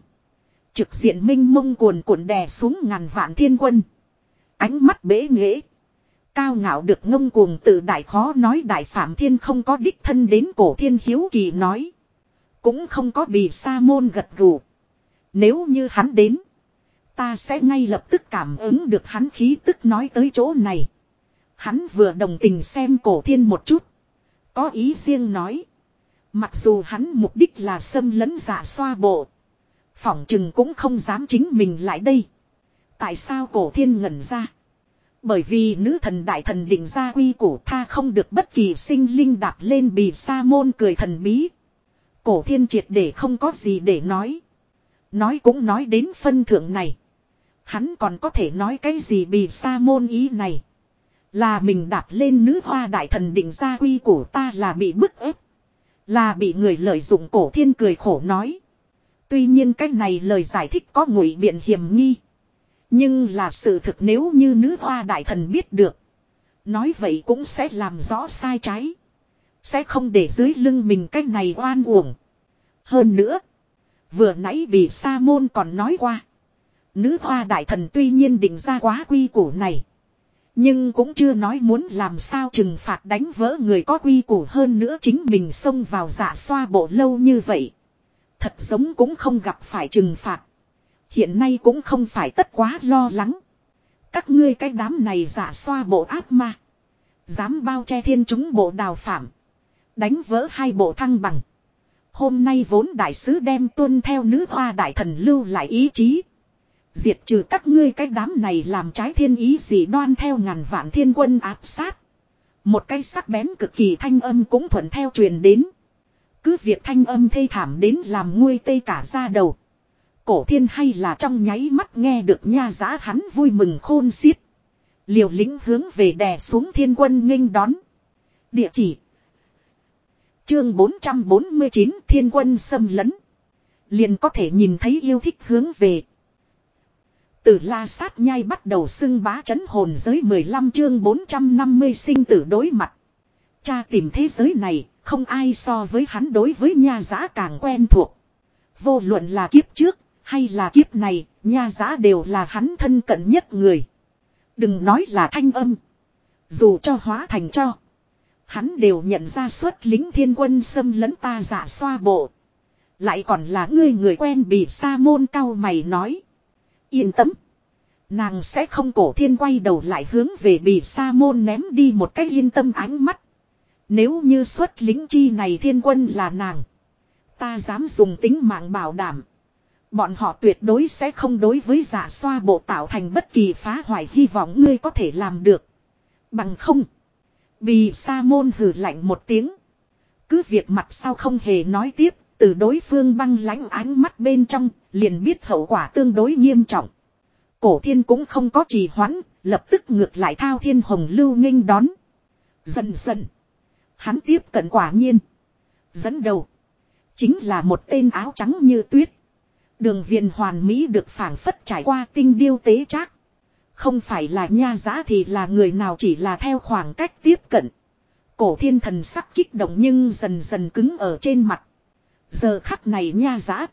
Trực diện minh mông cuồn cuộn đè xuống ngàn vạn thiên quân. Ánh mắt bế nghễ. Cao ngạo được ngông cuồng tự đại khó nói đại phạm thiên không có đích thân đến cổ thiên hiếu kỳ nói. Cũng không có bị sa môn gật gù. Nếu như hắn đến. Ta sẽ ngay lập tức cảm ứng được hắn khí tức nói tới chỗ này. Hắn vừa đồng tình xem cổ thiên một chút. Có ý riêng nói. Mặc dù hắn mục đích là xâm lấn giả xoa bộ. Phỏng chừng cũng không dám chính mình lại đây. Tại sao cổ thiên ngẩn ra? Bởi vì nữ thần đại thần định ra quy củ tha không được bất kỳ sinh linh đạp lên bì sa môn cười thần bí. Cổ thiên triệt để không có gì để nói. Nói cũng nói đến phân thượng này. Hắn còn có thể nói cái gì bì sa môn ý này. Là mình đạp lên nữ hoa đại thần định ra quy củ ta là bị bức ép. Là bị người lợi dụng cổ thiên cười khổ nói. Tuy nhiên cái này lời giải thích có ngụy biện hiểm nghi. Nhưng là sự thực nếu như nữ hoa đại thần biết được. Nói vậy cũng sẽ làm rõ sai trái. Sẽ không để dưới lưng mình cái này oan uổng. Hơn nữa. Vừa nãy vì Sa môn còn nói qua. Nữ hoa đại thần tuy nhiên định ra quá quy củ này. Nhưng cũng chưa nói muốn làm sao trừng phạt đánh vỡ người có quy củ hơn nữa chính mình xông vào giả xoa bộ lâu như vậy. Thật giống cũng không gặp phải trừng phạt. Hiện nay cũng không phải tất quá lo lắng. Các ngươi cái đám này giả xoa bộ ác ma. Dám bao che thiên chúng bộ đào phạm. Đánh vỡ hai bộ thăng bằng. Hôm nay vốn đại sứ đem tuân theo nữ hoa đại thần lưu lại ý chí. Diệt trừ các ngươi cái đám này làm trái thiên ý gì đoan theo ngàn vạn thiên quân áp sát. Một cái sắc bén cực kỳ thanh âm cũng thuận theo truyền đến. Cứ việc thanh âm thê thảm đến làm nguôi tê cả ra đầu. Cổ thiên hay là trong nháy mắt nghe được nha giá hắn vui mừng khôn xiết. Liều lĩnh hướng về đè xuống thiên quân nghênh đón. Địa chỉ. Chương 449 thiên quân xâm lấn. Liền có thể nhìn thấy yêu thích hướng về. Từ la sát nhai bắt đầu xưng bá chấn hồn giới 15 chương 450 sinh tử đối mặt. Cha tìm thế giới này, không ai so với hắn đối với nha giá càng quen thuộc. Vô luận là kiếp trước, hay là kiếp này, nha giá đều là hắn thân cận nhất người. Đừng nói là thanh âm. Dù cho hóa thành cho. Hắn đều nhận ra xuất lính thiên quân xâm lấn ta giả xoa bộ. Lại còn là ngươi người quen bị sa môn cao mày nói. Yên tâm. Nàng sẽ không cổ thiên quay đầu lại hướng về bì sa môn ném đi một cách yên tâm ánh mắt. Nếu như xuất lính chi này thiên quân là nàng. Ta dám dùng tính mạng bảo đảm. Bọn họ tuyệt đối sẽ không đối với giả xoa bộ tạo thành bất kỳ phá hoại hy vọng ngươi có thể làm được. Bằng không. Bì sa môn hử lạnh một tiếng. Cứ việc mặt sau không hề nói tiếp. Từ đối phương băng lãnh ánh mắt bên trong. Liền biết hậu quả tương đối nghiêm trọng. Cổ thiên cũng không có trì hoãn. Lập tức ngược lại thao thiên hồng lưu nghênh đón. Dần dần. Hắn tiếp cận quả nhiên. Dẫn đầu. Chính là một tên áo trắng như tuyết. Đường viền hoàn mỹ được phản phất trải qua tinh điêu tế trác. Không phải là nha giá thì là người nào chỉ là theo khoảng cách tiếp cận. Cổ thiên thần sắc kích động nhưng dần dần cứng ở trên mặt. Giờ khắc này nha giá.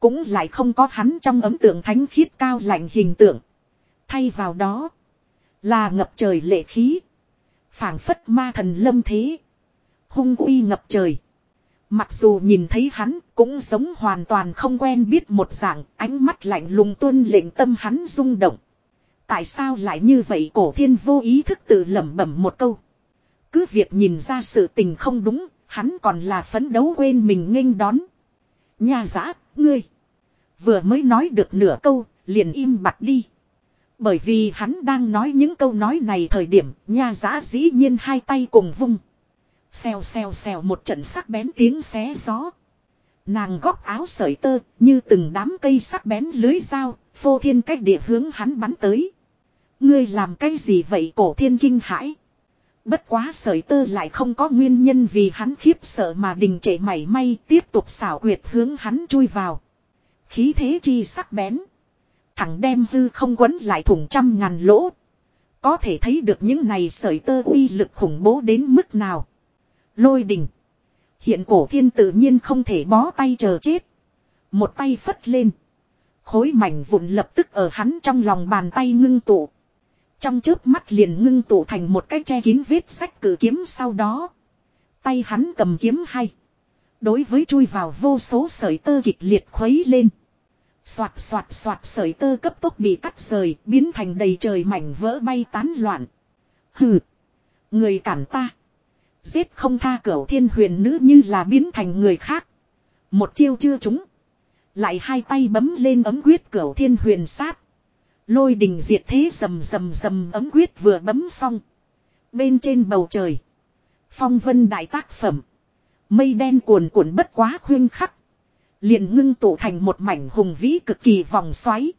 Cũng lại không có hắn trong ấm tượng thánh khiết cao lạnh hình tượng. Thay vào đó. Là ngập trời lệ khí. phảng phất ma thần lâm thế. Hung uy ngập trời. Mặc dù nhìn thấy hắn cũng giống hoàn toàn không quen biết một dạng ánh mắt lạnh lùng tuôn lệnh tâm hắn rung động. Tại sao lại như vậy cổ thiên vô ý thức tự lẩm bẩm một câu. Cứ việc nhìn ra sự tình không đúng, hắn còn là phấn đấu quên mình nghênh đón. Nha giã, ngươi. Vừa mới nói được nửa câu, liền im bặt đi. Bởi vì hắn đang nói những câu nói này thời điểm, nha giã dĩ nhiên hai tay cùng vung. Xèo xèo xèo một trận sắc bén tiếng xé gió. Nàng góc áo sợi tơ, như từng đám cây sắc bén lưới dao, phô thiên cách địa hướng hắn bắn tới. Ngươi làm cái gì vậy cổ thiên kinh hãi. Bất quá sợi tơ lại không có nguyên nhân vì hắn khiếp sợ mà đình trệ mảy may tiếp tục xảo quyệt hướng hắn chui vào. Khí thế chi sắc bén. Thẳng đem hư không quấn lại thủng trăm ngàn lỗ. Có thể thấy được những này sợi tơ uy lực khủng bố đến mức nào. Lôi đình. Hiện cổ thiên tự nhiên không thể bó tay chờ chết. Một tay phất lên. Khối mảnh vụn lập tức ở hắn trong lòng bàn tay ngưng tụ. Trong chớp mắt liền ngưng tụ thành một cái che kín vết sách cử kiếm sau đó. Tay hắn cầm kiếm hay. Đối với chui vào vô số sợi tơ kịch liệt khuấy lên. Xoạt xoạt xoạt sợi tơ cấp tốc bị cắt rời, biến thành đầy trời mảnh vỡ bay tán loạn. Hừ. Người cản ta. Giết không tha cửu thiên huyền nữ như là biến thành người khác. Một chiêu chưa trúng. Lại hai tay bấm lên ấm quyết cửu thiên huyền sát. Lôi đình diệt thế rầm rầm rầm ấm quyết vừa bấm xong. Bên trên bầu trời. Phong vân đại tác phẩm. Mây đen cuồn cuộn bất quá khuyên khắc. Liền ngưng tụ thành một mảnh hùng vĩ cực kỳ vòng xoáy.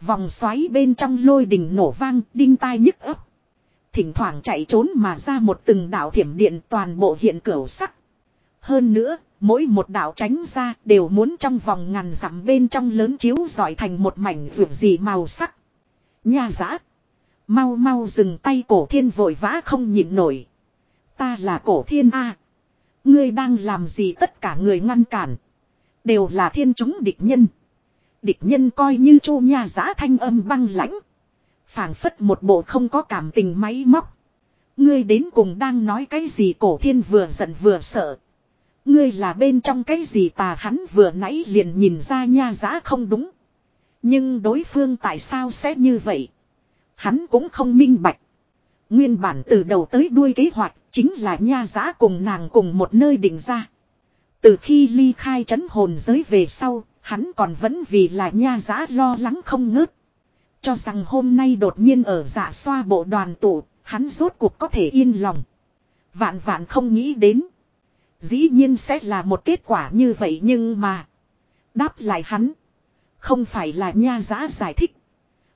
Vòng xoáy bên trong lôi đình nổ vang, đinh tai nhức ấp. Thỉnh thoảng chạy trốn mà ra một từng đạo thiểm điện toàn bộ hiện cửu sắc. Hơn nữa, mỗi một đạo tránh ra đều muốn trong vòng ngàn dặm bên trong lớn chiếu dọi thành một mảnh ruộng gì màu sắc. Nha giã. Mau mau dừng tay cổ thiên vội vã không nhịn nổi. Ta là cổ thiên A. Ngươi đang làm gì tất cả người ngăn cản. Đều là thiên chúng địch nhân. Địch nhân coi như chu nha giã thanh âm băng lãnh phảng phất một bộ không có cảm tình máy móc. Ngươi đến cùng đang nói cái gì cổ thiên vừa giận vừa sợ. Ngươi là bên trong cái gì tà hắn vừa nãy liền nhìn ra nha giá không đúng. Nhưng đối phương tại sao sẽ như vậy? Hắn cũng không minh bạch. Nguyên bản từ đầu tới đuôi kế hoạch chính là nha giá cùng nàng cùng một nơi định ra. Từ khi ly khai trấn hồn giới về sau, hắn còn vẫn vì là nha giá lo lắng không ngớt. Cho rằng hôm nay đột nhiên ở dạ xoa bộ đoàn tụ, Hắn rốt cuộc có thể yên lòng. Vạn vạn không nghĩ đến. Dĩ nhiên sẽ là một kết quả như vậy nhưng mà. Đáp lại hắn. Không phải là nha giã giải thích.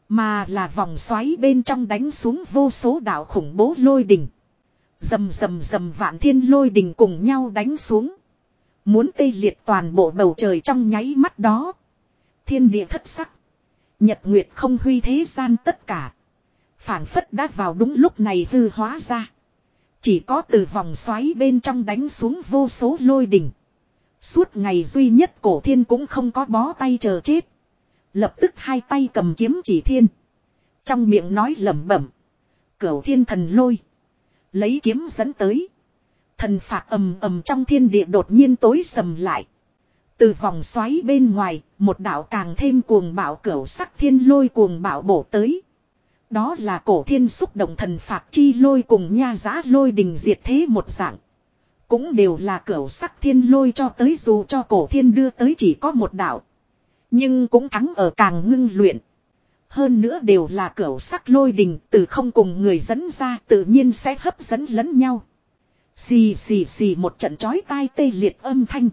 Mà là vòng xoáy bên trong đánh xuống vô số đạo khủng bố lôi đình. Dầm dầm dầm vạn thiên lôi đình cùng nhau đánh xuống. Muốn tê liệt toàn bộ bầu trời trong nháy mắt đó. Thiên địa thất sắc. Nhật nguyệt không huy thế gian tất cả. phảng phất đã vào đúng lúc này hư hóa ra. Chỉ có từ vòng xoáy bên trong đánh xuống vô số lôi đỉnh. Suốt ngày duy nhất cổ thiên cũng không có bó tay chờ chết. Lập tức hai tay cầm kiếm chỉ thiên. Trong miệng nói lẩm bẩm. Cửu thiên thần lôi. Lấy kiếm dẫn tới. Thần phạt ầm ầm trong thiên địa đột nhiên tối sầm lại. Từ vòng xoáy bên ngoài, một đạo càng thêm cuồng bạo cửu sắc thiên lôi cuồng bạo bổ tới. Đó là cổ thiên xúc động thần phạt chi lôi cùng nha giá lôi đình diệt thế một dạng. Cũng đều là cửu sắc thiên lôi cho tới dù cho cổ thiên đưa tới chỉ có một đạo. Nhưng cũng thắng ở càng ngưng luyện. Hơn nữa đều là cửu sắc lôi đình từ không cùng người dẫn ra tự nhiên sẽ hấp dẫn lẫn nhau. Xì xì xì một trận chói tai tê liệt âm thanh.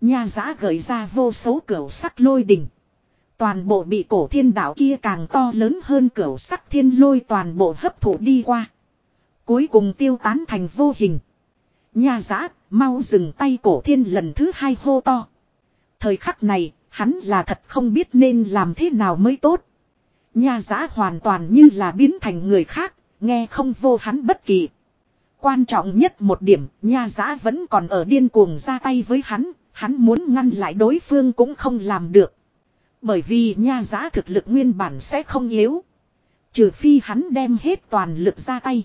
Nha giã gợi ra vô số cửa sắc lôi đình. Toàn bộ bị cổ thiên đạo kia càng to lớn hơn cửa sắc thiên lôi toàn bộ hấp thụ đi qua. Cuối cùng tiêu tán thành vô hình. Nha giã, mau dừng tay cổ thiên lần thứ hai hô to. Thời khắc này, hắn là thật không biết nên làm thế nào mới tốt. Nha giã hoàn toàn như là biến thành người khác, nghe không vô hắn bất kỳ. Quan trọng nhất một điểm, nha giã vẫn còn ở điên cuồng ra tay với hắn, hắn muốn ngăn lại đối phương cũng không làm được. Bởi vì nha giá thực lực nguyên bản sẽ không yếu. Trừ phi hắn đem hết toàn lực ra tay.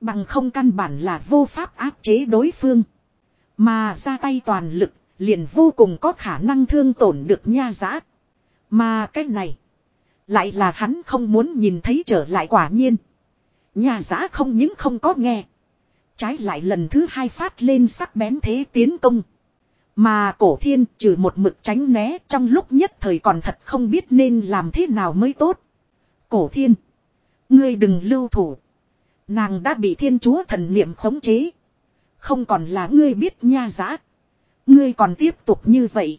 Bằng không căn bản là vô pháp áp chế đối phương. Mà ra tay toàn lực, liền vô cùng có khả năng thương tổn được nha giá, Mà cái này, lại là hắn không muốn nhìn thấy trở lại quả nhiên. Nha giã không những không có nghe. Trái lại lần thứ hai phát lên sắc bén thế tiến công. Mà cổ thiên trừ một mực tránh né trong lúc nhất thời còn thật không biết nên làm thế nào mới tốt. Cổ thiên. Ngươi đừng lưu thủ. Nàng đã bị thiên chúa thần niệm khống chế. Không còn là ngươi biết nha giá. Ngươi còn tiếp tục như vậy.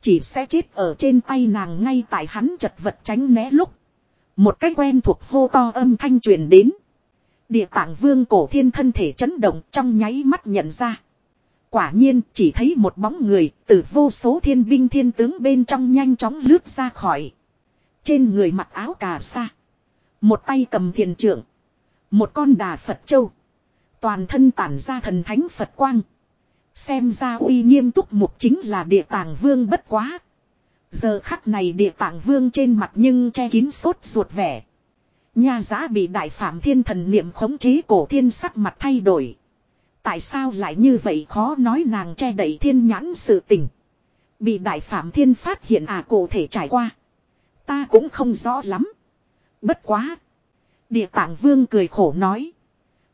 Chỉ sẽ chết ở trên tay nàng ngay tại hắn chật vật tránh né lúc. Một cái quen thuộc hô to âm thanh truyền đến. Địa tạng vương cổ thiên thân thể chấn động trong nháy mắt nhận ra. Quả nhiên chỉ thấy một bóng người từ vô số thiên binh thiên tướng bên trong nhanh chóng lướt ra khỏi. Trên người mặc áo cà sa. Một tay cầm thiền trưởng. Một con đà Phật châu. Toàn thân tản ra thần thánh Phật quang. Xem ra uy nghiêm túc mục chính là địa tạng vương bất quá. Giờ khắc này địa tạng vương trên mặt nhưng che kín sốt ruột vẻ. Nha giá bị đại phạm thiên thần niệm khống chế cổ thiên sắc mặt thay đổi. Tại sao lại như vậy khó nói nàng che đậy thiên nhãn sự tình. Bị đại phạm thiên phát hiện à cụ thể trải qua. Ta cũng không rõ lắm. Bất quá. Địa tạng vương cười khổ nói.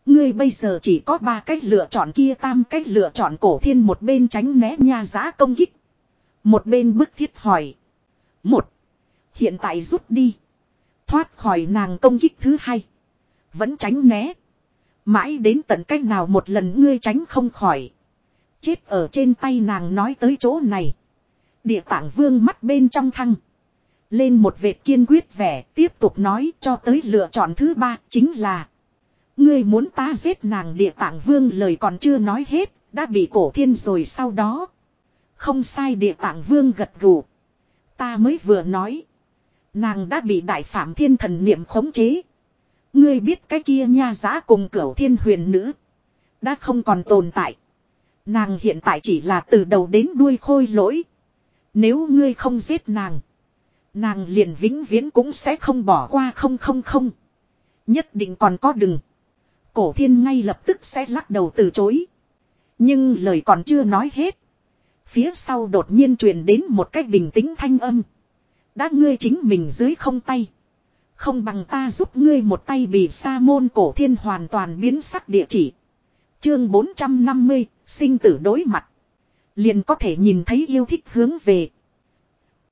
Ngươi bây giờ chỉ có ba cách lựa chọn kia tam cách lựa chọn cổ thiên một bên tránh né nha giá công kích. Một bên bức thiết hỏi. Một. Hiện tại rút đi. Thoát khỏi nàng công kích thứ hai. Vẫn tránh né. Mãi đến tận cách nào một lần ngươi tránh không khỏi. Chết ở trên tay nàng nói tới chỗ này. Địa tạng vương mắt bên trong thăng. Lên một vệt kiên quyết vẻ tiếp tục nói cho tới lựa chọn thứ ba chính là. Ngươi muốn ta giết nàng địa tạng vương lời còn chưa nói hết, đã bị cổ thiên rồi sau đó. Không sai địa tạng vương gật gù. Ta mới vừa nói. Nàng đã bị đại phạm thiên thần niệm khống chế. Ngươi biết cái kia nha giá cùng cửu thiên huyền nữ. Đã không còn tồn tại. Nàng hiện tại chỉ là từ đầu đến đuôi khôi lỗi. Nếu ngươi không giết nàng. Nàng liền vĩnh viễn cũng sẽ không bỏ qua không không không. Nhất định còn có đừng. Cổ thiên ngay lập tức sẽ lắc đầu từ chối. Nhưng lời còn chưa nói hết. Phía sau đột nhiên truyền đến một cách bình tĩnh thanh âm. Đã ngươi chính mình dưới không tay. Không bằng ta giúp ngươi một tay bị sa môn cổ thiên hoàn toàn biến sắc địa chỉ. Chương 450, sinh tử đối mặt. Liền có thể nhìn thấy yêu thích hướng về.